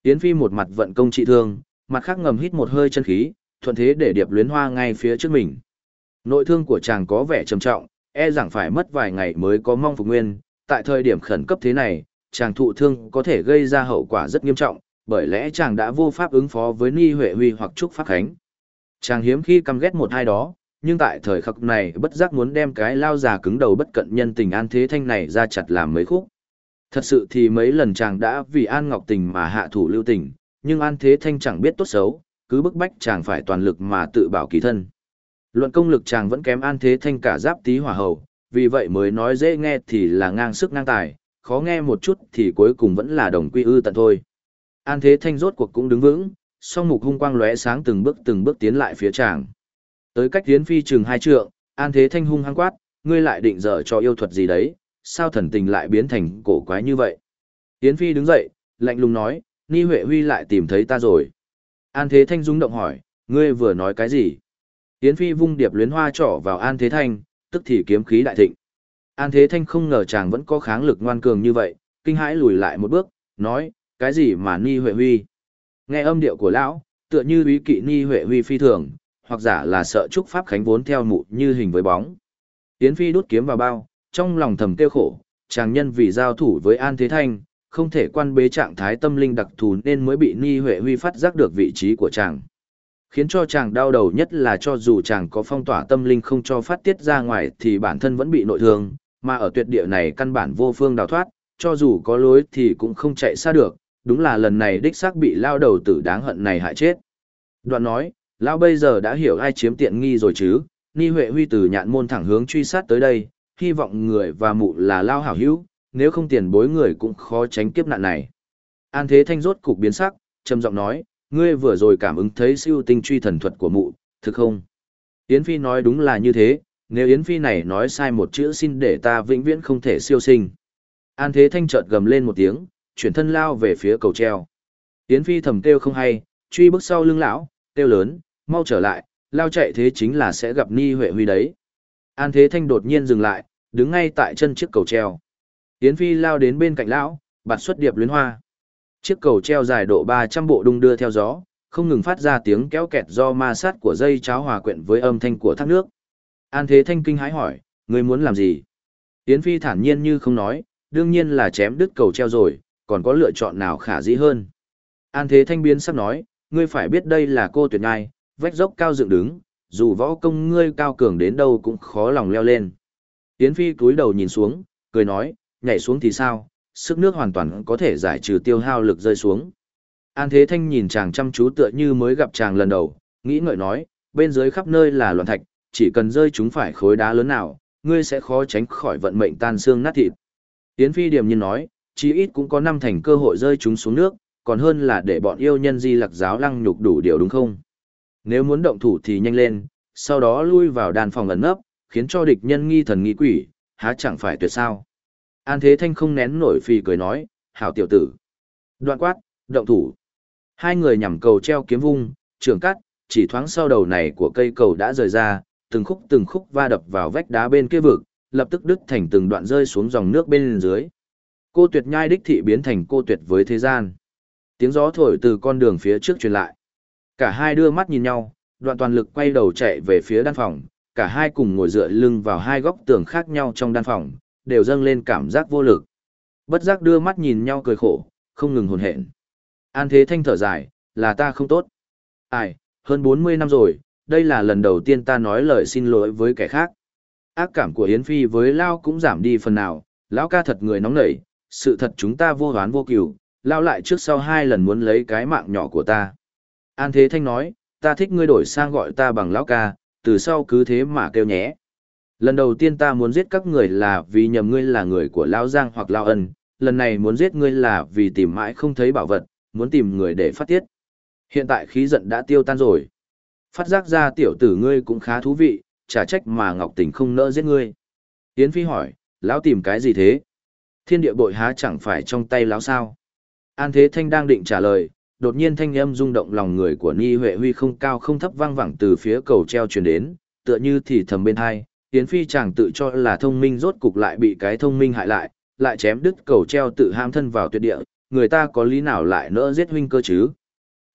Yến Phi một mặt vận công trị thương, mặt khác ngầm hít một hơi chân khí, thuận thế để điệp luyến hoa ngay phía trước mình. Nội thương của chàng có vẻ trầm trọng, e rằng phải mất vài ngày mới có mong phục nguyên, tại thời điểm khẩn cấp thế này, chàng thụ thương có thể gây ra hậu quả rất nghiêm trọng, bởi lẽ chàng đã vô pháp ứng phó với Ni Huệ Huy hoặc Trúc Pháp Khánh. Chàng hiếm khi căm ghét một hai đó, nhưng tại thời khắc này bất giác muốn đem cái lao già cứng đầu bất cận nhân tình An Thế Thanh này ra chặt làm mấy khúc. Thật sự thì mấy lần chàng đã vì An Ngọc Tình mà hạ thủ lưu tình, nhưng An Thế Thanh chẳng biết tốt xấu, cứ bức bách chàng phải toàn lực mà tự bảo kỳ thân. Luận công lực chàng vẫn kém An Thế Thanh cả giáp tí hỏa hầu, vì vậy mới nói dễ nghe thì là ngang sức ngang tài, khó nghe một chút thì cuối cùng vẫn là đồng quy ư tận thôi. An Thế Thanh rốt cuộc cũng đứng vững, song mục hung quang lóe sáng từng bước từng bước tiến lại phía chàng. Tới cách tiến phi chừng hai trượng, An Thế Thanh hung hăng quát, ngươi lại định dở cho yêu thuật gì đấy, sao thần tình lại biến thành cổ quái như vậy. Tiến phi đứng dậy, lạnh lùng nói, Ni Huệ Huy lại tìm thấy ta rồi. An Thế Thanh rung động hỏi, ngươi vừa nói cái gì? Yến phi vung điệp luyến hoa trỏ vào An Thế Thanh, tức thì kiếm khí đại thịnh. An Thế Thanh không ngờ chàng vẫn có kháng lực ngoan cường như vậy, kinh hãi lùi lại một bước, nói, cái gì mà Ni Huệ Huy? Nghe âm điệu của lão, tựa như ý kỵ Ni Huệ Huy phi thường, hoặc giả là sợ Trúc Pháp Khánh vốn theo mụ như hình với bóng. Tiến Phi đút kiếm vào bao, trong lòng thầm tiêu khổ, chàng nhân vì giao thủ với An Thế Thanh, không thể quan bế trạng thái tâm linh đặc thù nên mới bị Ni Huệ Huy phát giác được vị trí của chàng. Khiến cho chàng đau đầu nhất là cho dù chàng có phong tỏa tâm linh không cho phát tiết ra ngoài thì bản thân vẫn bị nội thương, mà ở tuyệt địa này căn bản vô phương đào thoát, cho dù có lối thì cũng không chạy xa được, đúng là lần này đích xác bị lao đầu tử đáng hận này hại chết. Đoạn nói, lao bây giờ đã hiểu ai chiếm tiện nghi rồi chứ, Ni Huệ Huy từ nhạn môn thẳng hướng truy sát tới đây, hy vọng người và mụ là lao hảo hữu, nếu không tiền bối người cũng khó tránh kiếp nạn này. An Thế Thanh rốt cục biến sắc, trầm giọng nói, ngươi vừa rồi cảm ứng thấy siêu tinh truy thần thuật của mụ, thực không? Yến Phi nói đúng là như thế, nếu Yến Phi này nói sai một chữ xin để ta vĩnh viễn không thể siêu sinh. An Thế Thanh chợt gầm lên một tiếng, chuyển thân lao về phía cầu treo. Yến Phi thầm kêu không hay, truy bước sau lưng lão, kêu lớn, mau trở lại, lao chạy thế chính là sẽ gặp Ni Huệ Huy đấy. An Thế Thanh đột nhiên dừng lại, đứng ngay tại chân chiếc cầu treo. Yến Phi lao đến bên cạnh lão, bạt xuất điệp luyến hoa. Chiếc cầu treo dài độ 300 bộ đung đưa theo gió, không ngừng phát ra tiếng kéo kẹt do ma sát của dây cháo hòa quyện với âm thanh của thác nước. An Thế Thanh kinh hãi hỏi, ngươi muốn làm gì? Yến Phi thản nhiên như không nói, đương nhiên là chém đứt cầu treo rồi, còn có lựa chọn nào khả dĩ hơn. An Thế Thanh biến sắp nói, ngươi phải biết đây là cô tuyệt ngai, vách dốc cao dựng đứng, dù võ công ngươi cao cường đến đâu cũng khó lòng leo lên. Yến Phi cúi đầu nhìn xuống, cười nói, nhảy xuống thì sao, sức nước hoàn toàn có thể giải trừ tiêu hao lực rơi xuống. An Thế Thanh nhìn chàng chăm chú tựa như mới gặp chàng lần đầu, nghĩ ngợi nói, bên dưới khắp nơi là loạn thạch, chỉ cần rơi chúng phải khối đá lớn nào, ngươi sẽ khó tránh khỏi vận mệnh tan xương nát thịt. Yến Phi điềm nhiên nói, chí ít cũng có năm thành cơ hội rơi chúng xuống nước, còn hơn là để bọn yêu nhân di lặc giáo lăng nhục đủ điều đúng không? Nếu muốn động thủ thì nhanh lên, sau đó lui vào đàn phòng ẩn nấp, khiến cho địch nhân nghi thần nghi quỷ, há chẳng phải tuyệt sao? An Thế Thanh không nén nổi phì cười nói, hảo tiểu tử. Đoạn quát, động thủ. Hai người nhằm cầu treo kiếm vung, trường cắt, chỉ thoáng sau đầu này của cây cầu đã rời ra, từng khúc từng khúc va đập vào vách đá bên kia vực, lập tức đứt thành từng đoạn rơi xuống dòng nước bên dưới. Cô tuyệt nhai đích thị biến thành cô tuyệt với thế gian. Tiếng gió thổi từ con đường phía trước truyền lại. Cả hai đưa mắt nhìn nhau, đoạn toàn lực quay đầu chạy về phía đan phòng, cả hai cùng ngồi dựa lưng vào hai góc tường khác nhau trong đan phòng, đều dâng lên cảm giác vô lực. Bất giác đưa mắt nhìn nhau cười khổ, không ngừng hồn hện. An Thế Thanh thở dài, là ta không tốt. Ai, hơn 40 năm rồi, đây là lần đầu tiên ta nói lời xin lỗi với kẻ khác. Ác cảm của Yến Phi với Lao cũng giảm đi phần nào, Lão ca thật người nóng nảy, sự thật chúng ta vô hoán vô cửu, Lao lại trước sau hai lần muốn lấy cái mạng nhỏ của ta. An Thế Thanh nói, ta thích ngươi đổi sang gọi ta bằng Lão ca, từ sau cứ thế mà kêu nhé. Lần đầu tiên ta muốn giết các người là vì nhầm ngươi là người của Lão Giang hoặc Lão Ân, lần này muốn giết ngươi là vì tìm mãi không thấy bảo vật, muốn tìm người để phát tiết. Hiện tại khí giận đã tiêu tan rồi. Phát giác ra tiểu tử ngươi cũng khá thú vị, chả trách mà Ngọc Tình không nỡ giết ngươi. Yến Phi hỏi, lão tìm cái gì thế? Thiên địa bội há chẳng phải trong tay lão sao? An Thế Thanh đang định trả lời, đột nhiên thanh âm rung động lòng người của Ni Huệ Huy không cao không thấp vang vẳng từ phía cầu treo truyền đến, tựa như thì thầm bên hai, Yến Phi chẳng tự cho là thông minh rốt cục lại bị cái thông minh hại lại, lại chém đứt cầu treo tự ham thân vào tuyệt địa, người ta có lý nào lại nỡ giết huynh cơ chứ?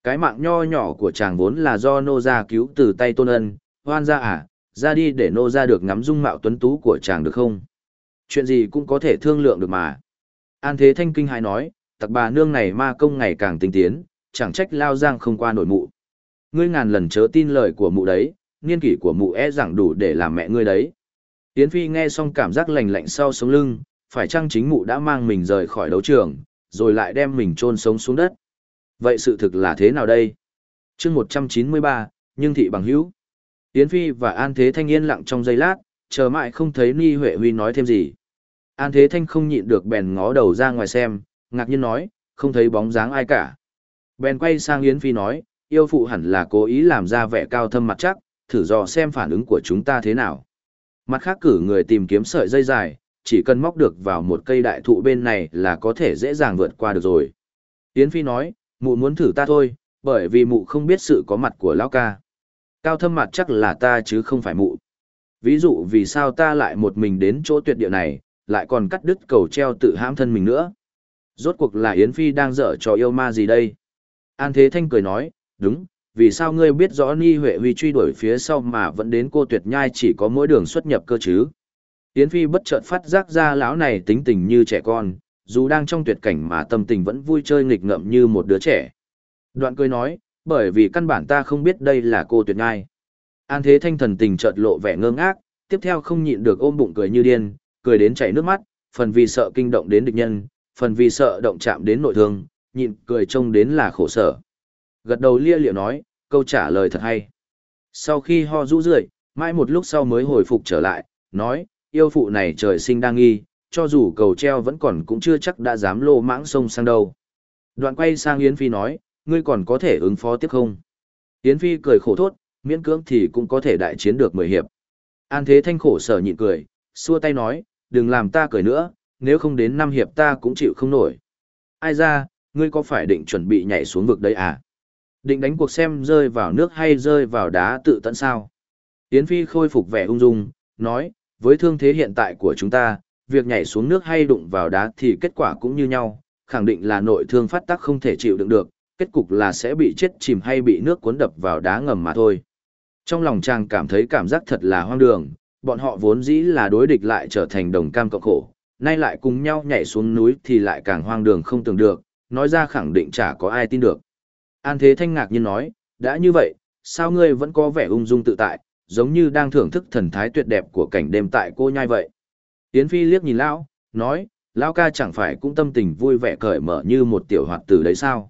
Cái mạng nho nhỏ của chàng vốn là do nô gia cứu từ tay tôn ân, hoan ra à, ra đi để nô gia được ngắm dung mạo tuấn tú của chàng được không? Chuyện gì cũng có thể thương lượng được mà. An Thế Thanh Kinh hài nói, tặc bà nương này ma công ngày càng tinh tiến, chẳng trách lao giang không qua nổi mụ. Ngươi ngàn lần chớ tin lời của mụ đấy, niên kỷ của mụ e rằng đủ để làm mẹ ngươi đấy. Yến Phi nghe xong cảm giác lành lạnh sau sống lưng, phải chăng chính mụ đã mang mình rời khỏi đấu trường, rồi lại đem mình chôn sống xuống đất. Vậy sự thực là thế nào đây? chương 193, nhưng thị bằng hữu. Yến Phi và An Thế Thanh yên lặng trong giây lát, chờ mãi không thấy Ni Huệ Huy nói thêm gì. An Thế Thanh không nhịn được bèn ngó đầu ra ngoài xem, ngạc nhiên nói, không thấy bóng dáng ai cả. Bèn quay sang Yến Phi nói, yêu phụ hẳn là cố ý làm ra vẻ cao thâm mặt chắc, thử dò xem phản ứng của chúng ta thế nào. Mặt khác cử người tìm kiếm sợi dây dài, chỉ cần móc được vào một cây đại thụ bên này là có thể dễ dàng vượt qua được rồi. Yến Phi nói, mụ muốn thử ta thôi, bởi vì mụ không biết sự có mặt của lão ca. Cao thâm mặt chắc là ta chứ không phải mụ. Ví dụ vì sao ta lại một mình đến chỗ tuyệt địa này, lại còn cắt đứt cầu treo tự hãm thân mình nữa. Rốt cuộc là Yến Phi đang dở trò yêu ma gì đây? An Thế Thanh cười nói, đúng, vì sao ngươi biết rõ Ni Huệ Huy truy đuổi phía sau mà vẫn đến cô tuyệt nhai chỉ có mỗi đường xuất nhập cơ chứ? Yến Phi bất chợt phát giác ra lão này tính tình như trẻ con, dù đang trong tuyệt cảnh mà tâm tình vẫn vui chơi nghịch ngợm như một đứa trẻ. Đoạn cười nói, bởi vì căn bản ta không biết đây là cô tuyệt ngai. An thế thanh thần tình chợt lộ vẻ ngơ ngác, tiếp theo không nhịn được ôm bụng cười như điên, cười đến chảy nước mắt, phần vì sợ kinh động đến địch nhân, phần vì sợ động chạm đến nội thương, nhịn cười trông đến là khổ sở. Gật đầu lia liệu nói, câu trả lời thật hay. Sau khi ho rũ rượi, mãi một lúc sau mới hồi phục trở lại, nói, yêu phụ này trời sinh đang nghi, cho dù cầu treo vẫn còn cũng chưa chắc đã dám lô mãng sông sang đâu. Đoạn quay sang Yến Phi nói, ngươi còn có thể ứng phó tiếp không? Yến Phi cười khổ thốt, miễn cưỡng thì cũng có thể đại chiến được mười hiệp. An Thế Thanh khổ sở nhịn cười, xua tay nói, đừng làm ta cười nữa, nếu không đến năm hiệp ta cũng chịu không nổi. Ai ra, ngươi có phải định chuẩn bị nhảy xuống vực đấy à? Định đánh cuộc xem rơi vào nước hay rơi vào đá tự tận sao? Yến Phi khôi phục vẻ ung dung, nói, với thương thế hiện tại của chúng ta, việc nhảy xuống nước hay đụng vào đá thì kết quả cũng như nhau, khẳng định là nội thương phát tác không thể chịu đựng được, kết cục là sẽ bị chết chìm hay bị nước cuốn đập vào đá ngầm mà thôi. Trong lòng chàng cảm thấy cảm giác thật là hoang đường, bọn họ vốn dĩ là đối địch lại trở thành đồng cam cộng khổ, nay lại cùng nhau nhảy xuống núi thì lại càng hoang đường không tưởng được, nói ra khẳng định chả có ai tin được. An Thế Thanh ngạc nhiên nói, đã như vậy, sao ngươi vẫn có vẻ ung dung tự tại, giống như đang thưởng thức thần thái tuyệt đẹp của cảnh đêm tại cô nhai vậy. Yến Phi liếc nhìn Lão, nói, Lão ca chẳng phải cũng tâm tình vui vẻ cởi mở như một tiểu hoạt tử đấy sao?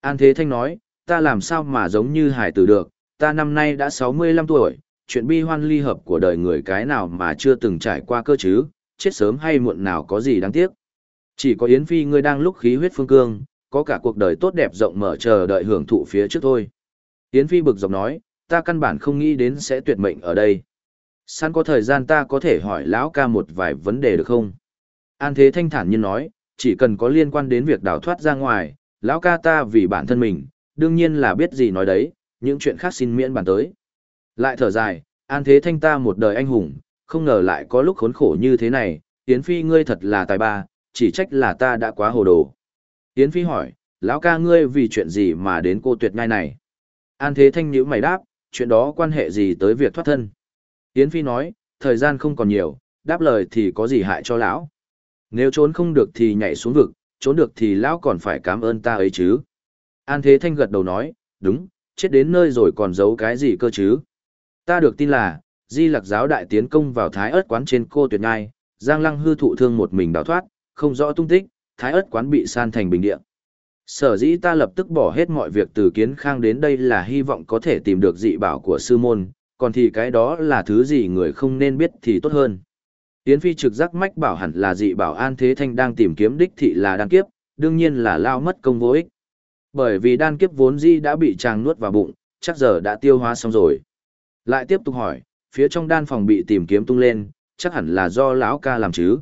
An Thế Thanh nói, ta làm sao mà giống như hải tử được, ta năm nay đã 65 tuổi, chuyện bi hoan ly hợp của đời người cái nào mà chưa từng trải qua cơ chứ, chết sớm hay muộn nào có gì đáng tiếc. Chỉ có Yến Phi ngươi đang lúc khí huyết phương cương, có cả cuộc đời tốt đẹp rộng mở chờ đợi hưởng thụ phía trước thôi. Yến Phi bực dọc nói, ta căn bản không nghĩ đến sẽ tuyệt mệnh ở đây. Săn có thời gian ta có thể hỏi lão ca một vài vấn đề được không? An Thế Thanh thản nhiên nói, chỉ cần có liên quan đến việc đào thoát ra ngoài, lão ca ta vì bản thân mình, đương nhiên là biết gì nói đấy, những chuyện khác xin miễn bàn tới. Lại thở dài, An Thế Thanh ta một đời anh hùng, không ngờ lại có lúc khốn khổ như thế này, Yến Phi ngươi thật là tài ba, chỉ trách là ta đã quá hồ đồ. Yến Phi hỏi, lão ca ngươi vì chuyện gì mà đến cô tuyệt ngai này? An Thế Thanh nhíu mày đáp, chuyện đó quan hệ gì tới việc thoát thân? Yến Phi nói, thời gian không còn nhiều, đáp lời thì có gì hại cho lão. Nếu trốn không được thì nhảy xuống vực, trốn được thì lão còn phải cảm ơn ta ấy chứ. An Thế Thanh gật đầu nói, đúng, chết đến nơi rồi còn giấu cái gì cơ chứ. Ta được tin là, Di Lặc giáo đại tiến công vào Thái ớt quán trên cô tuyệt ngai, Giang Lăng hư thụ thương một mình đào thoát, không rõ tung tích, Thái ớt quán bị san thành bình địa. Sở dĩ ta lập tức bỏ hết mọi việc từ kiến khang đến đây là hy vọng có thể tìm được dị bảo của sư môn, còn thì cái đó là thứ gì người không nên biết thì tốt hơn. Yến Phi trực giác mách bảo hẳn là dị bảo An Thế Thanh đang tìm kiếm đích thị là đan kiếp, đương nhiên là lao mất công vô ích. Bởi vì đan kiếp vốn dĩ đã bị chàng nuốt vào bụng, chắc giờ đã tiêu hóa xong rồi. Lại tiếp tục hỏi, phía trong đan phòng bị tìm kiếm tung lên, chắc hẳn là do lão ca làm chứ.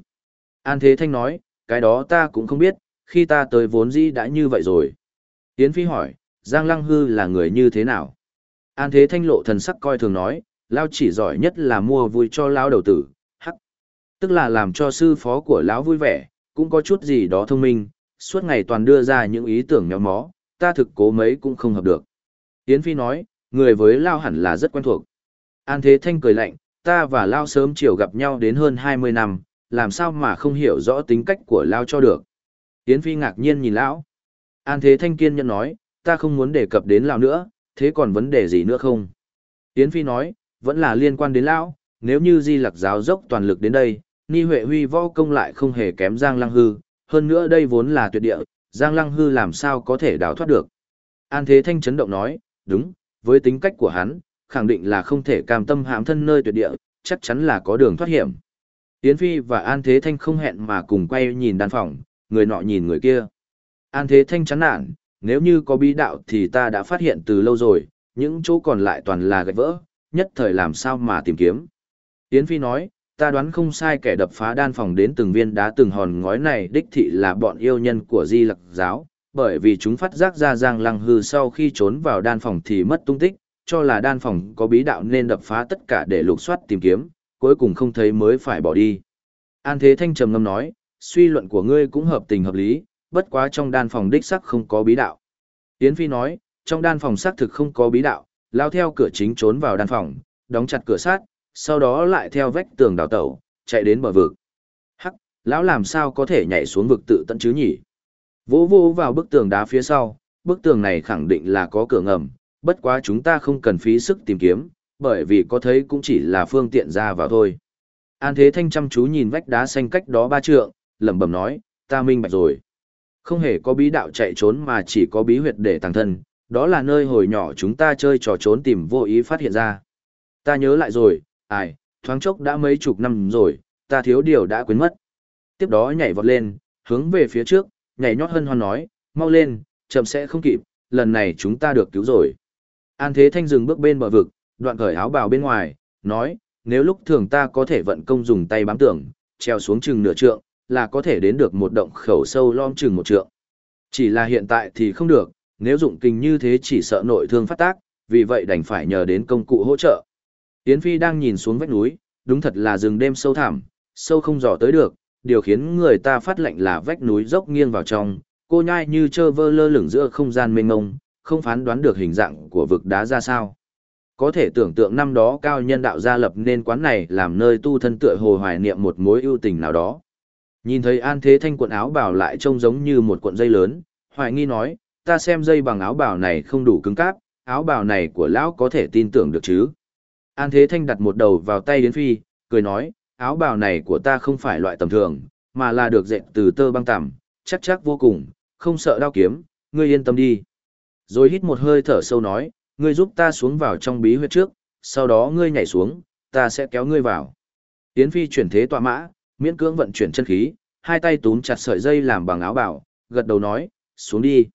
An Thế Thanh nói, cái đó ta cũng không biết, khi ta tới vốn dĩ đã như vậy rồi. Yến Phi hỏi, Giang Lăng Hư là người như thế nào? An Thế Thanh lộ thần sắc coi thường nói, Lao chỉ giỏi nhất là mua vui cho Lao đầu tử, hắc. Tức là làm cho sư phó của Lão vui vẻ, cũng có chút gì đó thông minh, suốt ngày toàn đưa ra những ý tưởng nhóm mó, ta thực cố mấy cũng không hợp được. Yến Phi nói, người với Lao hẳn là rất quen thuộc. An Thế Thanh cười lạnh, ta và Lao sớm chiều gặp nhau đến hơn 20 năm, làm sao mà không hiểu rõ tính cách của Lao cho được. Yến Phi ngạc nhiên nhìn Lão. An Thế Thanh kiên nhân nói, ta không muốn đề cập đến Lao nữa, thế còn vấn đề gì nữa không? Yến Phi nói, vẫn là liên quan đến Lão, nếu như Di Lặc giáo dốc toàn lực đến đây, Ni Huệ Huy võ công lại không hề kém Giang Lăng Hư, hơn nữa đây vốn là tuyệt địa, Giang Lăng Hư làm sao có thể đào thoát được. An Thế Thanh chấn động nói, đúng, với tính cách của hắn, khẳng định là không thể cam tâm hãm thân nơi tuyệt địa, chắc chắn là có đường thoát hiểm. Yến Phi và An Thế Thanh không hẹn mà cùng quay nhìn đàn phòng, người nọ nhìn người kia. An Thế Thanh chán nản, nếu như có bí đạo thì ta đã phát hiện từ lâu rồi, những chỗ còn lại toàn là gạch vỡ, nhất thời làm sao mà tìm kiếm. Yến Phi nói, ta đoán không sai kẻ đập phá đan phòng đến từng viên đá từng hòn ngói này đích thị là bọn yêu nhân của Di Lặc giáo, bởi vì chúng phát giác ra Giang Lăng Hư sau khi trốn vào đan phòng thì mất tung tích, cho là đan phòng có bí đạo nên đập phá tất cả để lục soát tìm kiếm, cuối cùng không thấy mới phải bỏ đi. An Thế Thanh trầm ngâm nói, suy luận của ngươi cũng hợp tình hợp lý, bất quá trong đan phòng đích sắc không có bí đạo. Yến Phi nói, trong đan phòng xác thực không có bí đạo, lao theo cửa chính trốn vào đan phòng, đóng chặt cửa sát, sau đó lại theo vách tường đào tẩu, chạy đến bờ vực. Hắc, lão làm sao có thể nhảy xuống vực tự tận chứ nhỉ? Vỗ vô vào bức tường đá phía sau, bức tường này khẳng định là có cửa ngầm, bất quá chúng ta không cần phí sức tìm kiếm, bởi vì có thấy cũng chỉ là phương tiện ra vào thôi. An Thế Thanh chăm chú nhìn vách đá xanh cách đó ba trượng, lẩm bẩm nói, ta minh bạch rồi. Không hề có bí đạo chạy trốn mà chỉ có bí huyệt để tàng thân, đó là nơi hồi nhỏ chúng ta chơi trò trốn tìm vô ý phát hiện ra. Ta nhớ lại rồi, ai, thoáng chốc đã mấy chục năm rồi, ta thiếu điều đã quên mất. Tiếp đó nhảy vọt lên, hướng về phía trước, nhảy nhót hân hoan nói, mau lên, chậm sẽ không kịp, lần này chúng ta được cứu rồi. An Thế Thanh dừng bước bên bờ vực, đoạn cởi áo bào bên ngoài, nói, nếu lúc thường ta có thể vận công dùng tay bám tưởng, treo xuống chừng nửa trượng, là có thể đến được một động khẩu sâu lom chừng một trượng. Chỉ là hiện tại thì không được, nếu dụng kinh như thế chỉ sợ nội thương phát tác, vì vậy đành phải nhờ đến công cụ hỗ trợ. Yến Phi đang nhìn xuống vách núi, đúng thật là rừng đêm sâu thẳm, sâu không dò tới được, điều khiến người ta phát lệnh là vách núi dốc nghiêng vào trong, cô nhai như trơ vơ lơ lửng giữa không gian mênh mông, không phán đoán được hình dạng của vực đá ra sao. Có thể tưởng tượng năm đó cao nhân đạo gia lập nên quán này làm nơi tu thân tựa hồ hoài niệm một mối ưu tình nào đó. Nhìn thấy An Thế Thanh quần áo bảo lại trông giống như một cuộn dây lớn, hoài nghi nói, ta xem dây bằng áo bào này không đủ cứng cáp, áo bào này của lão có thể tin tưởng được chứ. An Thế Thanh đặt một đầu vào tay Yến Phi, cười nói, áo bào này của ta không phải loại tầm thường, mà là được dệt từ tơ băng tằm, chắc chắc vô cùng, không sợ đao kiếm, ngươi yên tâm đi. Rồi hít một hơi thở sâu nói, ngươi giúp ta xuống vào trong bí huyệt trước, sau đó ngươi nhảy xuống, ta sẽ kéo ngươi vào. Yến Phi chuyển thế tọa mã, miễn cưỡng vận chuyển chân khí, hai tay túm chặt sợi dây làm bằng áo bảo, gật đầu nói, xuống đi.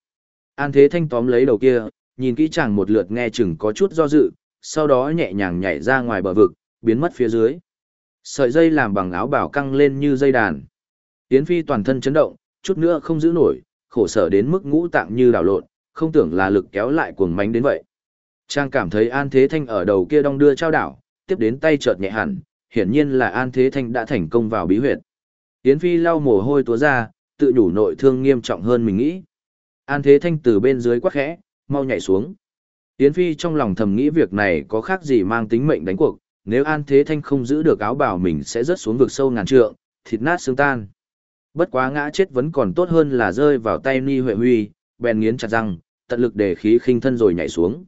An Thế Thanh tóm lấy đầu kia, nhìn kỹ chàng một lượt nghe chừng có chút do dự, sau đó nhẹ nhàng nhảy ra ngoài bờ vực, biến mất phía dưới. Sợi dây làm bằng áo bảo căng lên như dây đàn. Yến Phi toàn thân chấn động, chút nữa không giữ nổi, khổ sở đến mức ngũ tạng như đảo lộn, không tưởng là lực kéo lại cuồng mánh đến vậy. Trang cảm thấy An Thế Thanh ở đầu kia đong đưa trao đảo, tiếp đến tay chợt nhẹ hẳn, hiển nhiên là An Thế Thanh đã thành công vào bí huyệt. Yến Phi lau mồ hôi túa ra, tự nhủ nội thương nghiêm trọng hơn mình nghĩ. An Thế Thanh từ bên dưới quát khẽ, mau nhảy xuống. Yến Phi trong lòng thầm nghĩ việc này có khác gì mang tính mệnh đánh cuộc, nếu An Thế Thanh không giữ được áo bào mình sẽ rớt xuống vực sâu ngàn trượng, thịt nát xương tan. Bất quá ngã chết vẫn còn tốt hơn là rơi vào tay Ni Huệ Huy, bèn nghiến chặt răng, tận lực để khí khinh thân rồi nhảy xuống.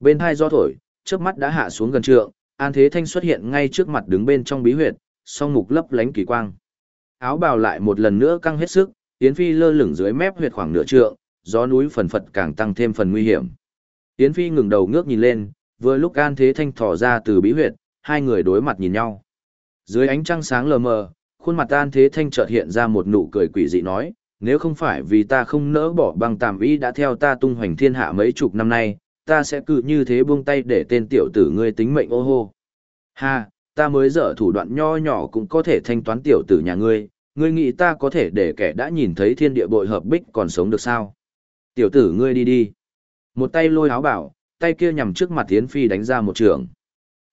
Bên hai gió thổi, trước mắt đã hạ xuống gần trượng, An Thế Thanh xuất hiện ngay trước mặt đứng bên trong bí huyệt, song mục lấp lánh kỳ quang. Áo bào lại một lần nữa căng hết sức, Yến Phi lơ lửng dưới mép huyệt khoảng nửa trượng, gió núi phần phật càng tăng thêm phần nguy hiểm. Yến Phi ngừng đầu ngước nhìn lên, vừa lúc An Thế Thanh thỏ ra từ bí huyệt, hai người đối mặt nhìn nhau. Dưới ánh trăng sáng lờ mờ, khuôn mặt An Thế Thanh chợt hiện ra một nụ cười quỷ dị nói, nếu không phải vì ta không nỡ bỏ băng tàm ý đã theo ta tung hoành thiên hạ mấy chục năm nay, ta sẽ cứ như thế buông tay để tên tiểu tử ngươi tính mệnh ô hô. Ha, ta mới dở thủ đoạn nho nhỏ cũng có thể thanh toán tiểu tử nhà ngươi, ngươi nghĩ ta có thể để kẻ đã nhìn thấy thiên địa bội hợp bích còn sống được sao? Tiểu tử ngươi đi đi. Một tay lôi áo bảo, tay kia nhằm trước mặt Yến Phi đánh ra một trường.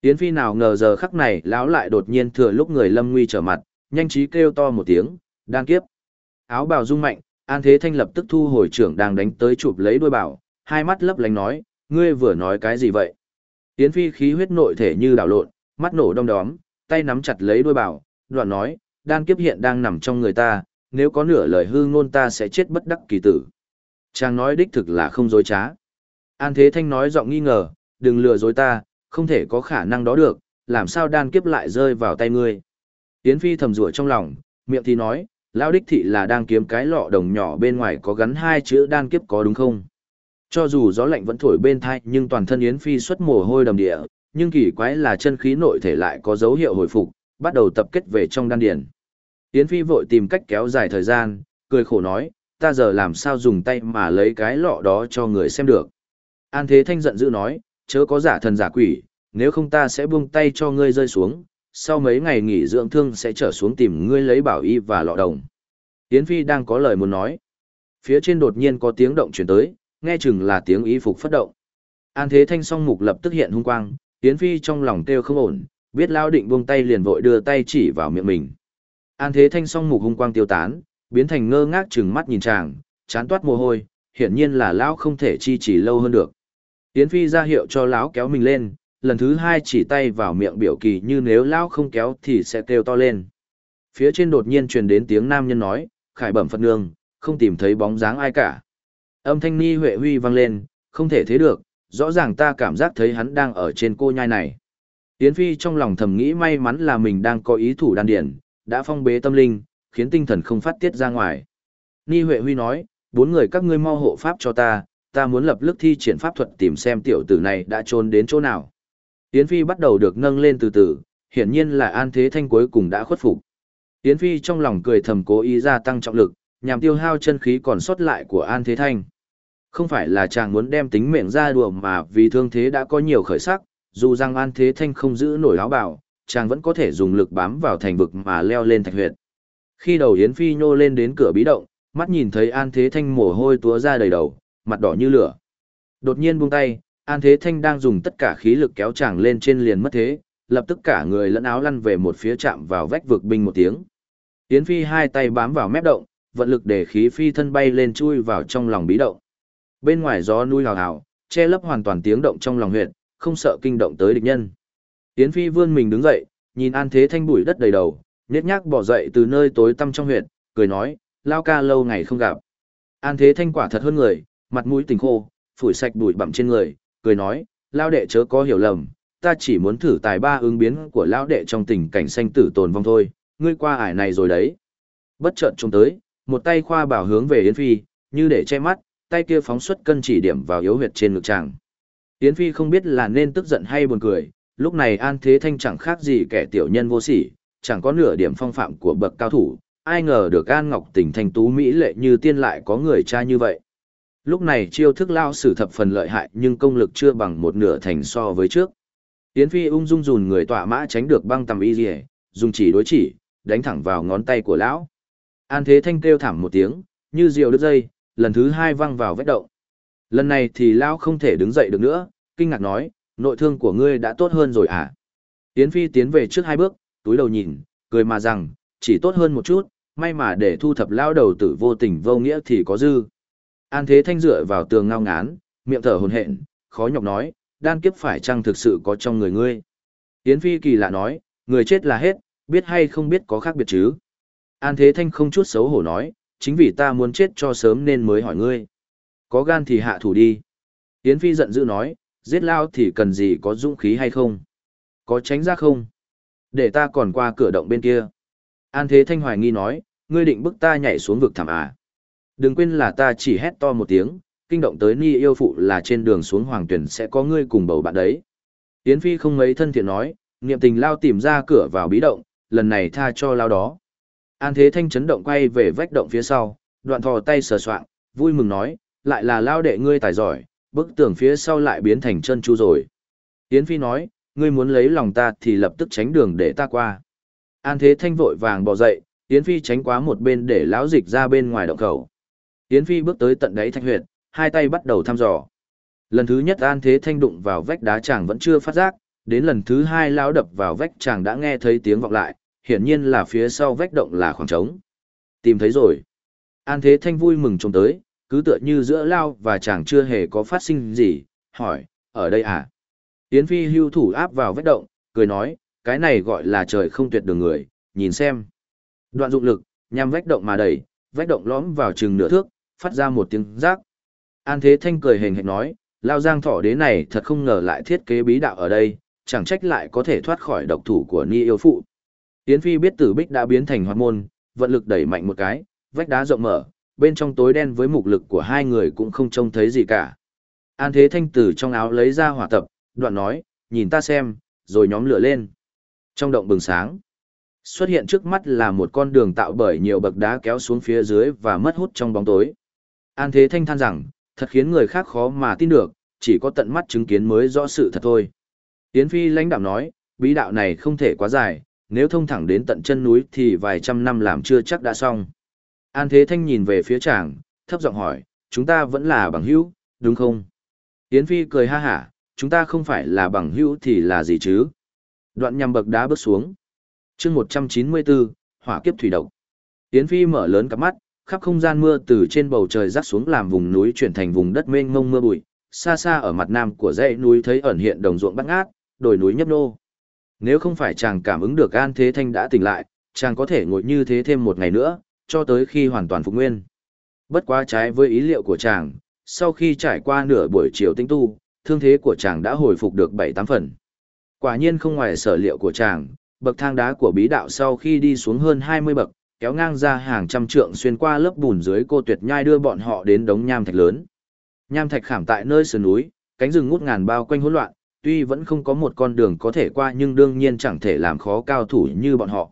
Yến Phi nào ngờ giờ khắc này lão lại đột nhiên thừa lúc người lâm nguy trở mặt, nhanh trí kêu to một tiếng, đang kiếp. Áo bào rung mạnh, An Thế Thanh lập tức thu hồi trưởng đang đánh tới chụp lấy đôi bảo, hai mắt lấp lánh nói, ngươi vừa nói cái gì vậy? Yến Phi khí huyết nội thể như đảo lộn, mắt nổ đom đóm, tay nắm chặt lấy đôi bảo, đoạn nói, đan kiếp hiện đang nằm trong người ta, nếu có nửa lời hư ngôn ta sẽ chết bất đắc kỳ tử. Chàng nói đích thực là không dối trá. An Thế Thanh nói giọng nghi ngờ, đừng lừa dối ta, không thể có khả năng đó được, làm sao đan kiếp lại rơi vào tay ngươi. Yến Phi thầm rủa trong lòng, miệng thì nói, lão đích thị là đang kiếm cái lọ đồng nhỏ bên ngoài có gắn hai chữ đan kiếp có đúng không? Cho dù gió lạnh vẫn thổi bên thai nhưng toàn thân Yến Phi xuất mồ hôi đầm địa, nhưng kỳ quái là chân khí nội thể lại có dấu hiệu hồi phục, bắt đầu tập kết về trong đan điền. Yến Phi vội tìm cách kéo dài thời gian, cười khổ nói, ta giờ làm sao dùng tay mà lấy cái lọ đó cho người xem được. An Thế Thanh giận dữ nói, chớ có giả thần giả quỷ, nếu không ta sẽ buông tay cho ngươi rơi xuống, sau mấy ngày nghỉ dưỡng thương sẽ trở xuống tìm ngươi lấy bảo y và lọ đồng. Yến Phi đang có lời muốn nói. Phía trên đột nhiên có tiếng động chuyển tới, nghe chừng là tiếng y phục phát động. An Thế Thanh song mục lập tức hiện hung quang, Yến Phi trong lòng kêu không ổn, biết lao định buông tay liền vội đưa tay chỉ vào miệng mình. An Thế Thanh song mục hung quang tiêu tán, biến thành ngơ ngác chừng mắt nhìn chàng, chán toát mồ hôi, hiển nhiên là lão không thể chi trì lâu hơn được. Yến Phi ra hiệu cho lão kéo mình lên, lần thứ hai chỉ tay vào miệng biểu kỳ như nếu lão không kéo thì sẽ kêu to lên. Phía trên đột nhiên truyền đến tiếng nam nhân nói, khải bẩm Phật nương, không tìm thấy bóng dáng ai cả. Âm thanh ni huệ huy vang lên, không thể thế được, rõ ràng ta cảm giác thấy hắn đang ở trên cô nhai này. Yến Phi trong lòng thầm nghĩ may mắn là mình đang có ý thủ đan điển, đã phong bế tâm linh, khiến tinh thần không phát tiết ra ngoài. Ni Huệ Huy nói, bốn người các ngươi mau hộ pháp cho ta, ta muốn lập tức thi triển pháp thuật tìm xem tiểu tử này đã trốn đến chỗ nào. Yến Phi bắt đầu được nâng lên từ từ, hiển nhiên là An Thế Thanh cuối cùng đã khuất phục. Yến Phi trong lòng cười thầm cố ý gia tăng trọng lực, nhằm tiêu hao chân khí còn sót lại của An Thế Thanh. Không phải là chàng muốn đem tính mệnh ra đùa mà vì thương thế đã có nhiều khởi sắc, dù rằng An Thế Thanh không giữ nổi áo bào, chàng vẫn có thể dùng lực bám vào thành vực mà leo lên thạch huyệt. Khi đầu Yến Phi nhô lên đến cửa bí động, mắt nhìn thấy An Thế Thanh mồ hôi túa ra đầy đầu, mặt đỏ như lửa. Đột nhiên buông tay, An Thế Thanh đang dùng tất cả khí lực kéo chàng lên trên liền mất thế, lập tức cả người lẫn áo lăn về một phía chạm vào vách vực binh một tiếng. Yến Phi hai tay bám vào mép động, vận lực để khí phi thân bay lên chui vào trong lòng bí động. Bên ngoài gió nuôi hào hào, che lấp hoàn toàn tiếng động trong lòng huyệt, không sợ kinh động tới địch nhân. Yến Phi vươn mình đứng dậy, nhìn An Thế Thanh bụi đất đầy đầu, nhét nhác bỏ dậy từ nơi tối tăm trong huyệt, cười nói, lao ca lâu ngày không gặp. An Thế Thanh quả thật hơn người, mặt mũi tình khô, phủi sạch bụi bặm trên người, cười nói, lao đệ chớ có hiểu lầm, ta chỉ muốn thử tài ba ứng biến của lao đệ trong tình cảnh sanh tử tồn vong thôi, ngươi qua ải này rồi đấy. Bất chợt trông tới, một tay khoa bảo hướng về Yến Phi, như để che mắt, tay kia phóng xuất cân chỉ điểm vào yếu huyệt trên ngực chàng. Yến Phi không biết là nên tức giận hay buồn cười, lúc này An Thế Thanh chẳng khác gì kẻ tiểu nhân vô sỉ, chẳng có nửa điểm phong phạm của bậc cao thủ, ai ngờ được An Ngọc Tỉnh thành tú mỹ lệ như tiên lại có người cha như vậy. Lúc này chiêu thức lao sử thập phần lợi hại nhưng công lực chưa bằng một nửa thành so với trước. Yến Phi ung dung dùn người tỏa mã tránh được băng tầm y dì dùng chỉ đối chỉ, đánh thẳng vào ngón tay của lão. An Thế Thanh kêu thảm một tiếng, như diều đứt dây, lần thứ hai văng vào vết động. Lần này thì lão không thể đứng dậy được nữa, kinh ngạc nói, nội thương của ngươi đã tốt hơn rồi à? Yến Phi tiến về trước hai bước, túi đầu nhìn, cười mà rằng, chỉ tốt hơn một chút, may mà để thu thập lão đầu tử vô tình vô nghĩa thì có dư. An Thế Thanh dựa vào tường ngao ngán, miệng thở hồn hện, khó nhọc nói, đan kiếp phải chăng thực sự có trong người ngươi. Yến Phi kỳ lạ nói, người chết là hết, biết hay không biết có khác biệt chứ. An Thế Thanh không chút xấu hổ nói, chính vì ta muốn chết cho sớm nên mới hỏi ngươi. Có gan thì hạ thủ đi. Yến Phi giận dữ nói, giết lao thì cần gì có dũng khí hay không? Có tránh ra không? Để ta còn qua cửa động bên kia. An Thế Thanh hoài nghi nói, ngươi định bức ta nhảy xuống vực thẳm à? Đừng quên là ta chỉ hét to một tiếng, kinh động tới ni yêu phụ là trên đường xuống hoàng tuyển sẽ có ngươi cùng bầu bạn đấy. Yến Phi không mấy thân thiện nói, niệm tình lao tìm ra cửa vào bí động, lần này tha cho lao đó. An Thế Thanh chấn động quay về vách động phía sau, đoạn thò tay sờ soạng, vui mừng nói, lại là lao đệ ngươi tài giỏi, bức tường phía sau lại biến thành chân chu rồi. Yến Phi nói, ngươi muốn lấy lòng ta thì lập tức tránh đường để ta qua. An Thế Thanh vội vàng bỏ dậy, Yến Phi tránh quá một bên để lão dịch ra bên ngoài động khẩu. Yến Phi bước tới tận đáy thanh huyệt, hai tay bắt đầu thăm dò. Lần thứ nhất An Thế Thanh đụng vào vách đá chàng vẫn chưa phát giác, đến lần thứ hai lão đập vào vách chàng đã nghe thấy tiếng vọng lại, hiển nhiên là phía sau vách động là khoảng trống. Tìm thấy rồi. An Thế Thanh vui mừng trông tới, cứ tựa như giữa lao và chàng chưa hề có phát sinh gì, hỏi, ở đây à? Yến Phi hưu thủ áp vào vách động, cười nói, cái này gọi là trời không tuyệt đường người, nhìn xem. Đoạn dụng lực, nhằm vách động mà đẩy, vách động lõm vào chừng nửa thước, phát ra một tiếng rác. An Thế Thanh cười hề hề nói, lao giang thỏ đế này thật không ngờ lại thiết kế bí đạo ở đây, chẳng trách lại có thể thoát khỏi độc thủ của Ni yêu phụ. Yến Phi biết tử bích đã biến thành hoạt môn, vận lực đẩy mạnh một cái, vách đá rộng mở, bên trong tối đen với mục lực của hai người cũng không trông thấy gì cả. An Thế Thanh từ trong áo lấy ra hỏa tập, đoạn nói, nhìn ta xem, rồi nhóm lửa lên. Trong động bừng sáng, xuất hiện trước mắt là một con đường tạo bởi nhiều bậc đá kéo xuống phía dưới và mất hút trong bóng tối. An Thế Thanh than rằng, thật khiến người khác khó mà tin được, chỉ có tận mắt chứng kiến mới rõ sự thật thôi. Yến Phi lãnh đạo nói, bí đạo này không thể quá dài, nếu thông thẳng đến tận chân núi thì vài trăm năm làm chưa chắc đã xong. An Thế Thanh nhìn về phía chàng, thấp giọng hỏi, chúng ta vẫn là bằng hữu, đúng không? Yến Phi cười ha hả, chúng ta không phải là bằng hữu thì là gì chứ? Đoạn nhằm bậc đá bước xuống. chương 194, hỏa kiếp thủy độc. Yến Phi mở lớn cặp mắt, khắp không gian mưa từ trên bầu trời rắc xuống làm vùng núi chuyển thành vùng đất mênh mông mưa bụi, xa xa ở mặt nam của dãy núi thấy ẩn hiện đồng ruộng bắt ngát, đồi núi nhấp nô. Nếu không phải chàng cảm ứng được An Thế Thanh đã tỉnh lại, chàng có thể ngồi như thế thêm một ngày nữa, cho tới khi hoàn toàn phục nguyên. Bất quá trái với ý liệu của chàng, sau khi trải qua nửa buổi chiều tinh tu, thương thế của chàng đã hồi phục được 7-8 phần. Quả nhiên không ngoài sở liệu của chàng, bậc thang đá của bí đạo sau khi đi xuống hơn 20 bậc, kéo ngang ra hàng trăm trượng xuyên qua lớp bùn dưới cô tuyệt nhai đưa bọn họ đến đống nham thạch lớn. Nham thạch khảm tại nơi sườn núi, cánh rừng ngút ngàn bao quanh hỗn loạn, tuy vẫn không có một con đường có thể qua nhưng đương nhiên chẳng thể làm khó cao thủ như bọn họ.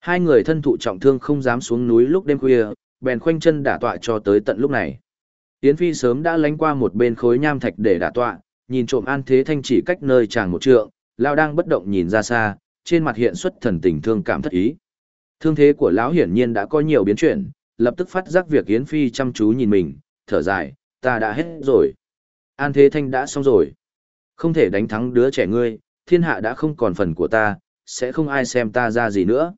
Hai người thân thụ trọng thương không dám xuống núi lúc đêm khuya, bèn khoanh chân đả tọa cho tới tận lúc này. Yến Phi sớm đã lánh qua một bên khối nham thạch để đả tọa, nhìn trộm An Thế Thanh chỉ cách nơi chàng một trượng, lão đang bất động nhìn ra xa, trên mặt hiện xuất thần tình thương cảm thất ý. Thương thế của lão hiển nhiên đã có nhiều biến chuyển, lập tức phát giác việc Yến Phi chăm chú nhìn mình, thở dài, ta đã hết rồi. An Thế Thanh đã xong rồi. Không thể đánh thắng đứa trẻ ngươi, thiên hạ đã không còn phần của ta, sẽ không ai xem ta ra gì nữa.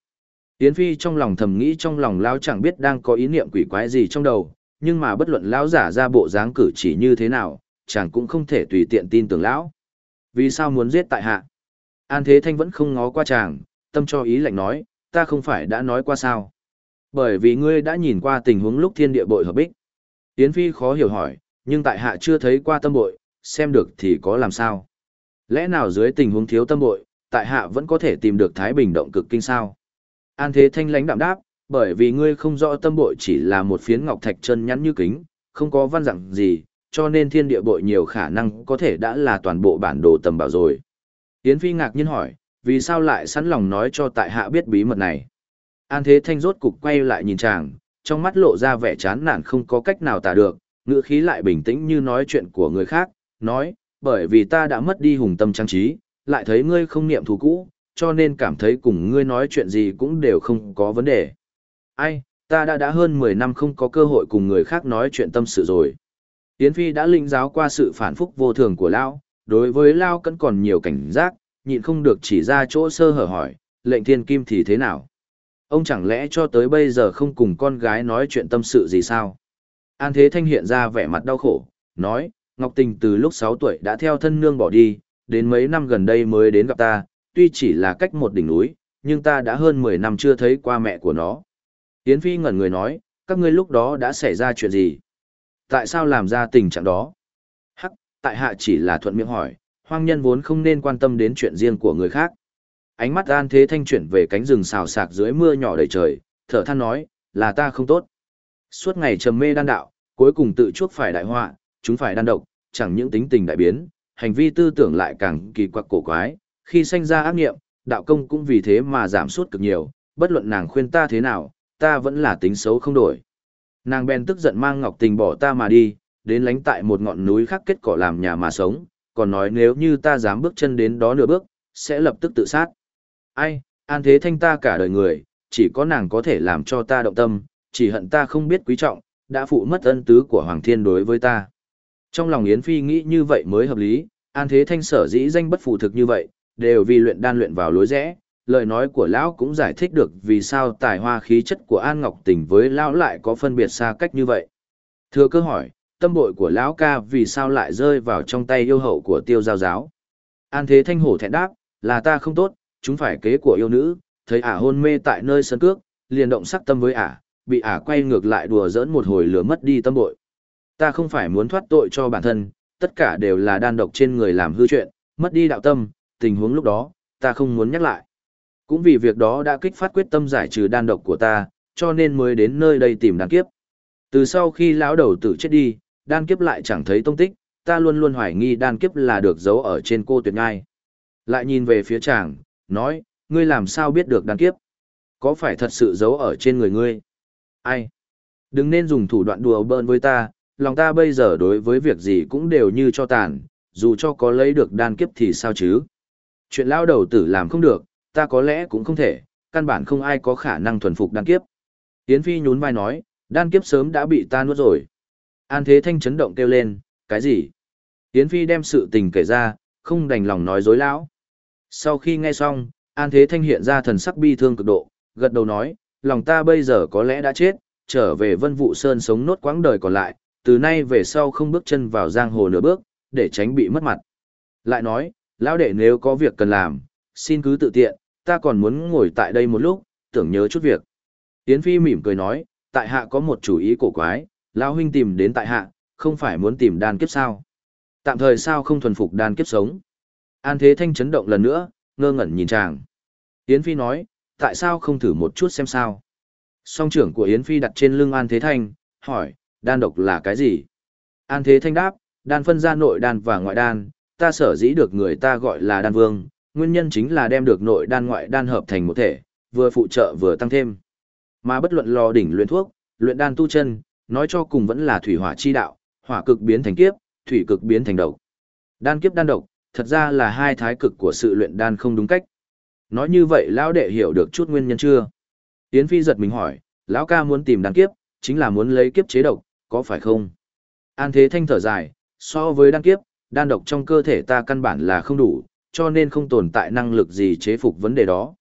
Yến Phi trong lòng thầm nghĩ trong lòng lão chẳng biết đang có ý niệm quỷ quái gì trong đầu, nhưng mà bất luận lão giả ra bộ dáng cử chỉ như thế nào, chàng cũng không thể tùy tiện tin tưởng lão. Vì sao muốn giết tại hạ? An Thế Thanh vẫn không ngó qua chàng, tâm cho ý lạnh nói, ta không phải đã nói qua sao. Bởi vì ngươi đã nhìn qua tình huống lúc thiên địa bội hợp bích. Yến Phi khó hiểu hỏi, nhưng tại hạ chưa thấy qua tâm bội, xem được thì có làm sao. Lẽ nào dưới tình huống thiếu tâm bội, tại hạ vẫn có thể tìm được Thái Bình động cực kinh sao? An Thế Thanh lãnh đạm đáp, bởi vì ngươi không rõ tâm bội chỉ là một phiến ngọc thạch chân nhắn như kính, không có văn dạng gì, cho nên thiên địa bội nhiều khả năng có thể đã là toàn bộ bản đồ tầm bảo rồi. Yến Phi ngạc nhiên hỏi, vì sao lại sẵn lòng nói cho tại hạ biết bí mật này? An Thế Thanh rốt cục quay lại nhìn chàng, trong mắt lộ ra vẻ chán nản không có cách nào tả được, ngữ khí lại bình tĩnh như nói chuyện của người khác, nói, bởi vì ta đã mất đi hùng tâm trang trí, lại thấy ngươi không niệm thù cũ, cho nên cảm thấy cùng ngươi nói chuyện gì cũng đều không có vấn đề. Ai, ta đã đã hơn 10 năm không có cơ hội cùng người khác nói chuyện tâm sự rồi. Yến Phi đã linh giáo qua sự phản phúc vô thường của Lao, đối với Lao vẫn còn nhiều cảnh giác, nhịn không được chỉ ra chỗ sơ hở hỏi, lệnh thiên kim thì thế nào? Ông chẳng lẽ cho tới bây giờ không cùng con gái nói chuyện tâm sự gì sao? An Thế Thanh hiện ra vẻ mặt đau khổ, nói, Ngọc Tình từ lúc 6 tuổi đã theo thân nương bỏ đi, đến mấy năm gần đây mới đến gặp ta, tuy chỉ là cách một đỉnh núi, nhưng ta đã hơn 10 năm chưa thấy qua mẹ của nó. Yến Phi ngẩn người nói, các ngươi lúc đó đã xảy ra chuyện gì? Tại sao làm ra tình trạng đó? Hắc, tại hạ chỉ là thuận miệng hỏi, hoang nhân vốn không nên quan tâm đến chuyện riêng của người khác. Ánh mắt An Thế Thanh chuyển về cánh rừng xào sạc dưới mưa nhỏ đầy trời, thở than nói, là ta không tốt. Suốt ngày trầm mê đan đạo, cuối cùng tự chuốc phải đại họa, chúng phải đan độc, chẳng những tính tình đại biến, hành vi tư tưởng lại càng kỳ quặc cổ quái, khi sanh ra ác nghiệm, đạo công cũng vì thế mà giảm sút cực nhiều, bất luận nàng khuyên ta thế nào, ta vẫn là tính xấu không đổi. Nàng bèn tức giận mang Ngọc Tình bỏ ta mà đi, đến lánh tại một ngọn núi khác kết cỏ làm nhà mà sống, còn nói nếu như ta dám bước chân đến đó nửa bước, sẽ lập tức tự sát. Ai, an thế thanh ta cả đời người, chỉ có nàng có thể làm cho ta động tâm, chỉ hận ta không biết quý trọng, đã phụ mất ân tứ của Hoàng Thiên đối với ta. Trong lòng Yến Phi nghĩ như vậy mới hợp lý, an thế thanh sở dĩ danh bất phụ thực như vậy, đều vì luyện đan luyện vào lối rẽ. Lời nói của lão cũng giải thích được vì sao tài hoa khí chất của An Ngọc Tình với lão lại có phân biệt xa cách như vậy. Thưa cơ hỏi, tâm bội của lão ca vì sao lại rơi vào trong tay yêu hậu của tiêu giao giáo. An thế thanh hổ thẹn đáp, là ta không tốt, chúng phải kế của yêu nữ, thấy ả hôn mê tại nơi sân cước, liền động sắc tâm với ả, bị ả quay ngược lại đùa giỡn một hồi lửa mất đi tâm bội. Ta không phải muốn thoát tội cho bản thân, tất cả đều là đan độc trên người làm hư chuyện, mất đi đạo tâm, tình huống lúc đó, ta không muốn nhắc lại. Cũng vì việc đó đã kích phát quyết tâm giải trừ đan độc của ta, cho nên mới đến nơi đây tìm đan kiếp. Từ sau khi lão đầu tử chết đi, đan kiếp lại chẳng thấy tông tích, ta luôn luôn hoài nghi đan kiếp là được giấu ở trên cô tuyệt ngai. Lại nhìn về phía chàng, nói, ngươi làm sao biết được đan kiếp? Có phải thật sự giấu ở trên người ngươi? Ai? Đừng nên dùng thủ đoạn đùa bỡn với ta, lòng ta bây giờ đối với việc gì cũng đều như cho tàn, dù cho có lấy được đan kiếp thì sao chứ? Chuyện lao đầu tử làm không được, ta có lẽ cũng không thể, căn bản không ai có khả năng thuần phục đan kiếp. Yến Phi nhún vai nói, đan kiếp sớm đã bị ta nuốt rồi. An Thế Thanh chấn động kêu lên, cái gì? Yến Phi đem sự tình kể ra, không đành lòng nói dối lão. Sau khi nghe xong, An Thế Thanh hiện ra thần sắc bi thương cực độ, gật đầu nói, lòng ta bây giờ có lẽ đã chết, trở về Vân Vũ Sơn sống nốt quãng đời còn lại, từ nay về sau không bước chân vào giang hồ nửa bước, để tránh bị mất mặt. Lại nói, lão đệ nếu có việc cần làm, xin cứ tự tiện, ta còn muốn ngồi tại đây một lúc, tưởng nhớ chút việc. Yến Phi mỉm cười nói, tại hạ có một chủ ý cổ quái, lão huynh tìm đến tại hạ, không phải muốn tìm đan kiếp sao? Tạm thời sao không thuần phục đan kiếp sống? An Thế Thanh chấn động lần nữa, ngơ ngẩn nhìn chàng. Yến Phi nói, tại sao không thử một chút xem sao? Song trưởng của Yến Phi đặt trên lưng An Thế Thanh, hỏi, đan độc là cái gì? An Thế Thanh đáp, đan phân ra nội đan và ngoại đan, ta sở dĩ được người ta gọi là đan vương, nguyên nhân chính là đem được nội đan ngoại đan hợp thành một thể, vừa phụ trợ vừa tăng thêm. Mà bất luận lò đỉnh luyện thuốc, luyện đan tu chân, nói cho cùng vẫn là thủy hỏa chi đạo, hỏa cực biến thành kiếp, thủy cực biến thành độc. Đan kiếp đan độc, thật ra là hai thái cực của sự luyện đan không đúng cách. Nói như vậy lão đệ hiểu được chút nguyên nhân chưa? Yến Phi giật mình hỏi, lão ca muốn tìm đan kiếp, chính là muốn lấy kiếp chế độc, có phải không? An Thế Thanh thở dài, so với đan kiếp, đan độc trong cơ thể ta căn bản là không đủ, cho nên không tồn tại năng lực gì chế phục vấn đề đó.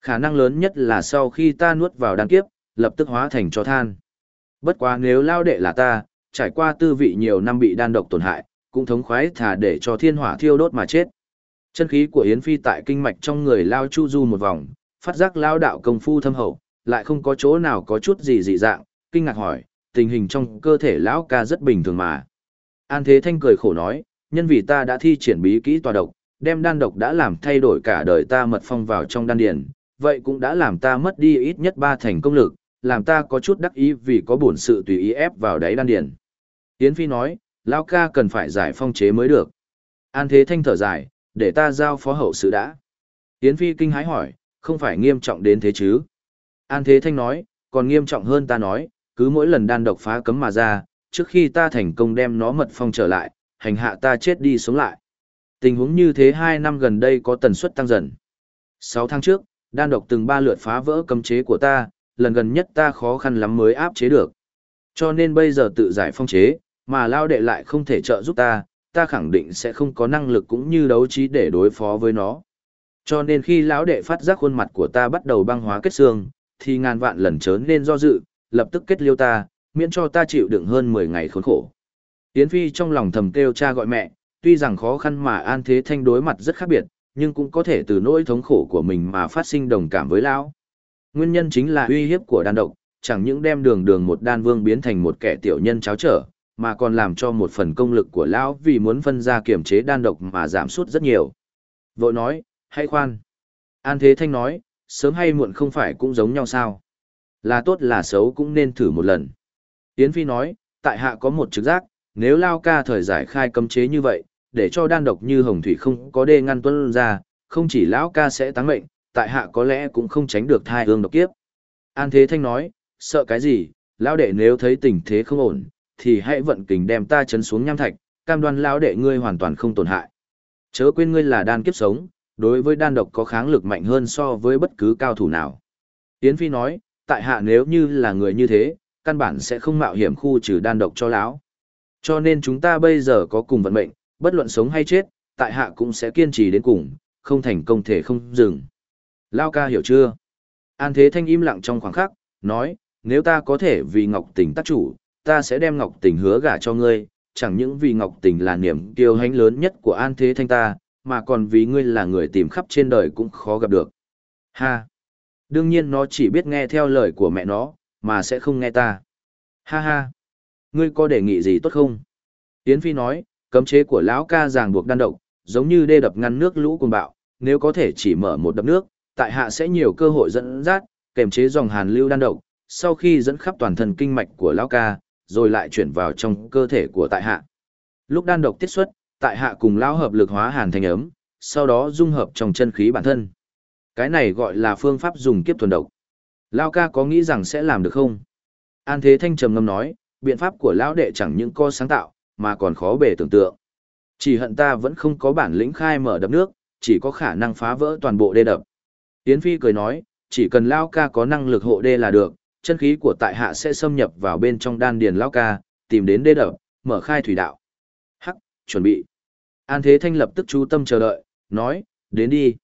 Khả năng lớn nhất là sau khi ta nuốt vào đan kiếp, lập tức hóa thành cho than. Bất quá nếu lao đệ là ta, trải qua tư vị nhiều năm bị đan độc tổn hại, cũng thống khoái thả để cho thiên hỏa thiêu đốt mà chết. Chân khí của Yến Phi tại kinh mạch trong người lao chu du một vòng, phát giác lao đạo công phu thâm hậu, lại không có chỗ nào có chút gì dị dạng, kinh ngạc hỏi, tình hình trong cơ thể lão ca rất bình thường mà. An Thế Thanh cười khổ nói, nhân vì ta đã thi triển bí kỹ tòa độc, đem đan độc đã làm thay đổi cả đời ta mật phong vào trong đan điền, vậy cũng đã làm ta mất đi ít nhất ba thành công lực, làm ta có chút đắc ý vì có bổn sự tùy ý ép vào đáy đan điền. Yến Phi nói, lão ca cần phải giải phong chế mới được. An Thế Thanh thở dài, để ta giao phó hậu sự đã. Yến Phi kinh hãi hỏi, không phải nghiêm trọng đến thế chứ? An Thế Thanh nói, còn nghiêm trọng hơn ta nói, cứ mỗi lần đan độc phá cấm mà ra, trước khi ta thành công đem nó mật phong trở lại, hành hạ ta chết đi sống lại. Tình huống như thế hai năm gần đây có tần suất tăng dần. Sáu tháng trước, đan độc từng ba lượt phá vỡ cấm chế của ta, lần gần nhất ta khó khăn lắm mới áp chế được. Cho nên bây giờ tự giải phong chế, mà lao đệ lại không thể trợ giúp ta, ta khẳng định sẽ không có năng lực cũng như đấu trí để đối phó với nó. Cho nên khi lão đệ phát giác khuôn mặt của ta bắt đầu băng hóa kết xương, thì ngàn vạn lần chớ nên do dự, lập tức kết liêu ta, miễn cho ta chịu đựng hơn 10 ngày khốn khổ. Yến Phi trong lòng thầm kêu cha gọi mẹ, tuy rằng khó khăn mà An Thế Thanh đối mặt rất khác biệt, nhưng cũng có thể từ nỗi thống khổ của mình mà phát sinh đồng cảm với lão. Nguyên nhân chính là uy hiếp của đan độc, chẳng những đem đường đường một đan vương biến thành một kẻ tiểu nhân cháo trở, mà còn làm cho một phần công lực của lão vì muốn phân ra kiểm chế đan độc mà giảm sút rất nhiều. Vội nói, hãy khoan. An Thế Thanh nói, sớm hay muộn không phải cũng giống nhau sao. Là tốt là xấu cũng nên thử một lần. Yến Phi nói, tại hạ có một trực giác, nếu Lao ca thời giải khai cấm chế như vậy, để cho đan độc như hồng thủy không có đê ngăn tuân ra, không chỉ lão ca sẽ táng mệnh, tại hạ có lẽ cũng không tránh được thai hương độc kiếp. An Thế Thanh nói, sợ cái gì, lão đệ nếu thấy tình thế không ổn, thì hãy vận kình đem ta chấn xuống nham thạch, cam đoan lão đệ ngươi hoàn toàn không tổn hại. Chớ quên ngươi là đan kiếp sống, đối với đan độc có kháng lực mạnh hơn so với bất cứ cao thủ nào. Yến Phi nói, tại hạ nếu như là người như thế, căn bản sẽ không mạo hiểm khu trừ đan độc cho lão. Cho nên chúng ta bây giờ có cùng vận mệnh, bất luận sống hay chết, tại hạ cũng sẽ kiên trì đến cùng, không thành công thể không dừng. Lao ca hiểu chưa? An Thế Thanh im lặng trong khoảng khắc, nói, nếu ta có thể vì Ngọc Tình tác chủ, ta sẽ đem Ngọc Tình hứa gả cho ngươi, chẳng những vì Ngọc Tình là niềm kiêu hãnh lớn nhất của An Thế Thanh ta, mà còn vì ngươi là người tìm khắp trên đời cũng khó gặp được. Ha! Đương nhiên nó chỉ biết nghe theo lời của mẹ nó, mà sẽ không nghe ta. Ha ha! Ngươi có đề nghị gì tốt không? Yến Phi nói, cấm chế của lão ca ràng buộc đan độc, giống như đê đập ngăn nước lũ cuồng bạo, nếu có thể chỉ mở một đập nước, tại hạ sẽ nhiều cơ hội dẫn dắt, kềm chế dòng hàn lưu đan độc, sau khi dẫn khắp toàn thân kinh mạch của lão ca, rồi lại chuyển vào trong cơ thể của tại hạ. Lúc đan độc tiết xuất, tại hạ cùng lão hợp lực hóa hàn thành ấm, sau đó dung hợp trong chân khí bản thân. Cái này gọi là phương pháp dùng kiếp thuần độc. Lão ca có nghĩ rằng sẽ làm được không? An Thế Thanh trầm ngâm nói, biện pháp của lão đệ chẳng những có sáng tạo, mà còn khó bề tưởng tượng. Chỉ hận ta vẫn không có bản lĩnh khai mở đập nước, chỉ có khả năng phá vỡ toàn bộ đê đập. Yến Phi cười nói, chỉ cần Lao ca có năng lực hộ đê là được, chân khí của tại hạ sẽ xâm nhập vào bên trong đan điền Lao ca, tìm đến đê đập, mở khai thủy đạo. Hắc, chuẩn bị. An Thế Thanh lập tức chú tâm chờ đợi, nói, đến đi.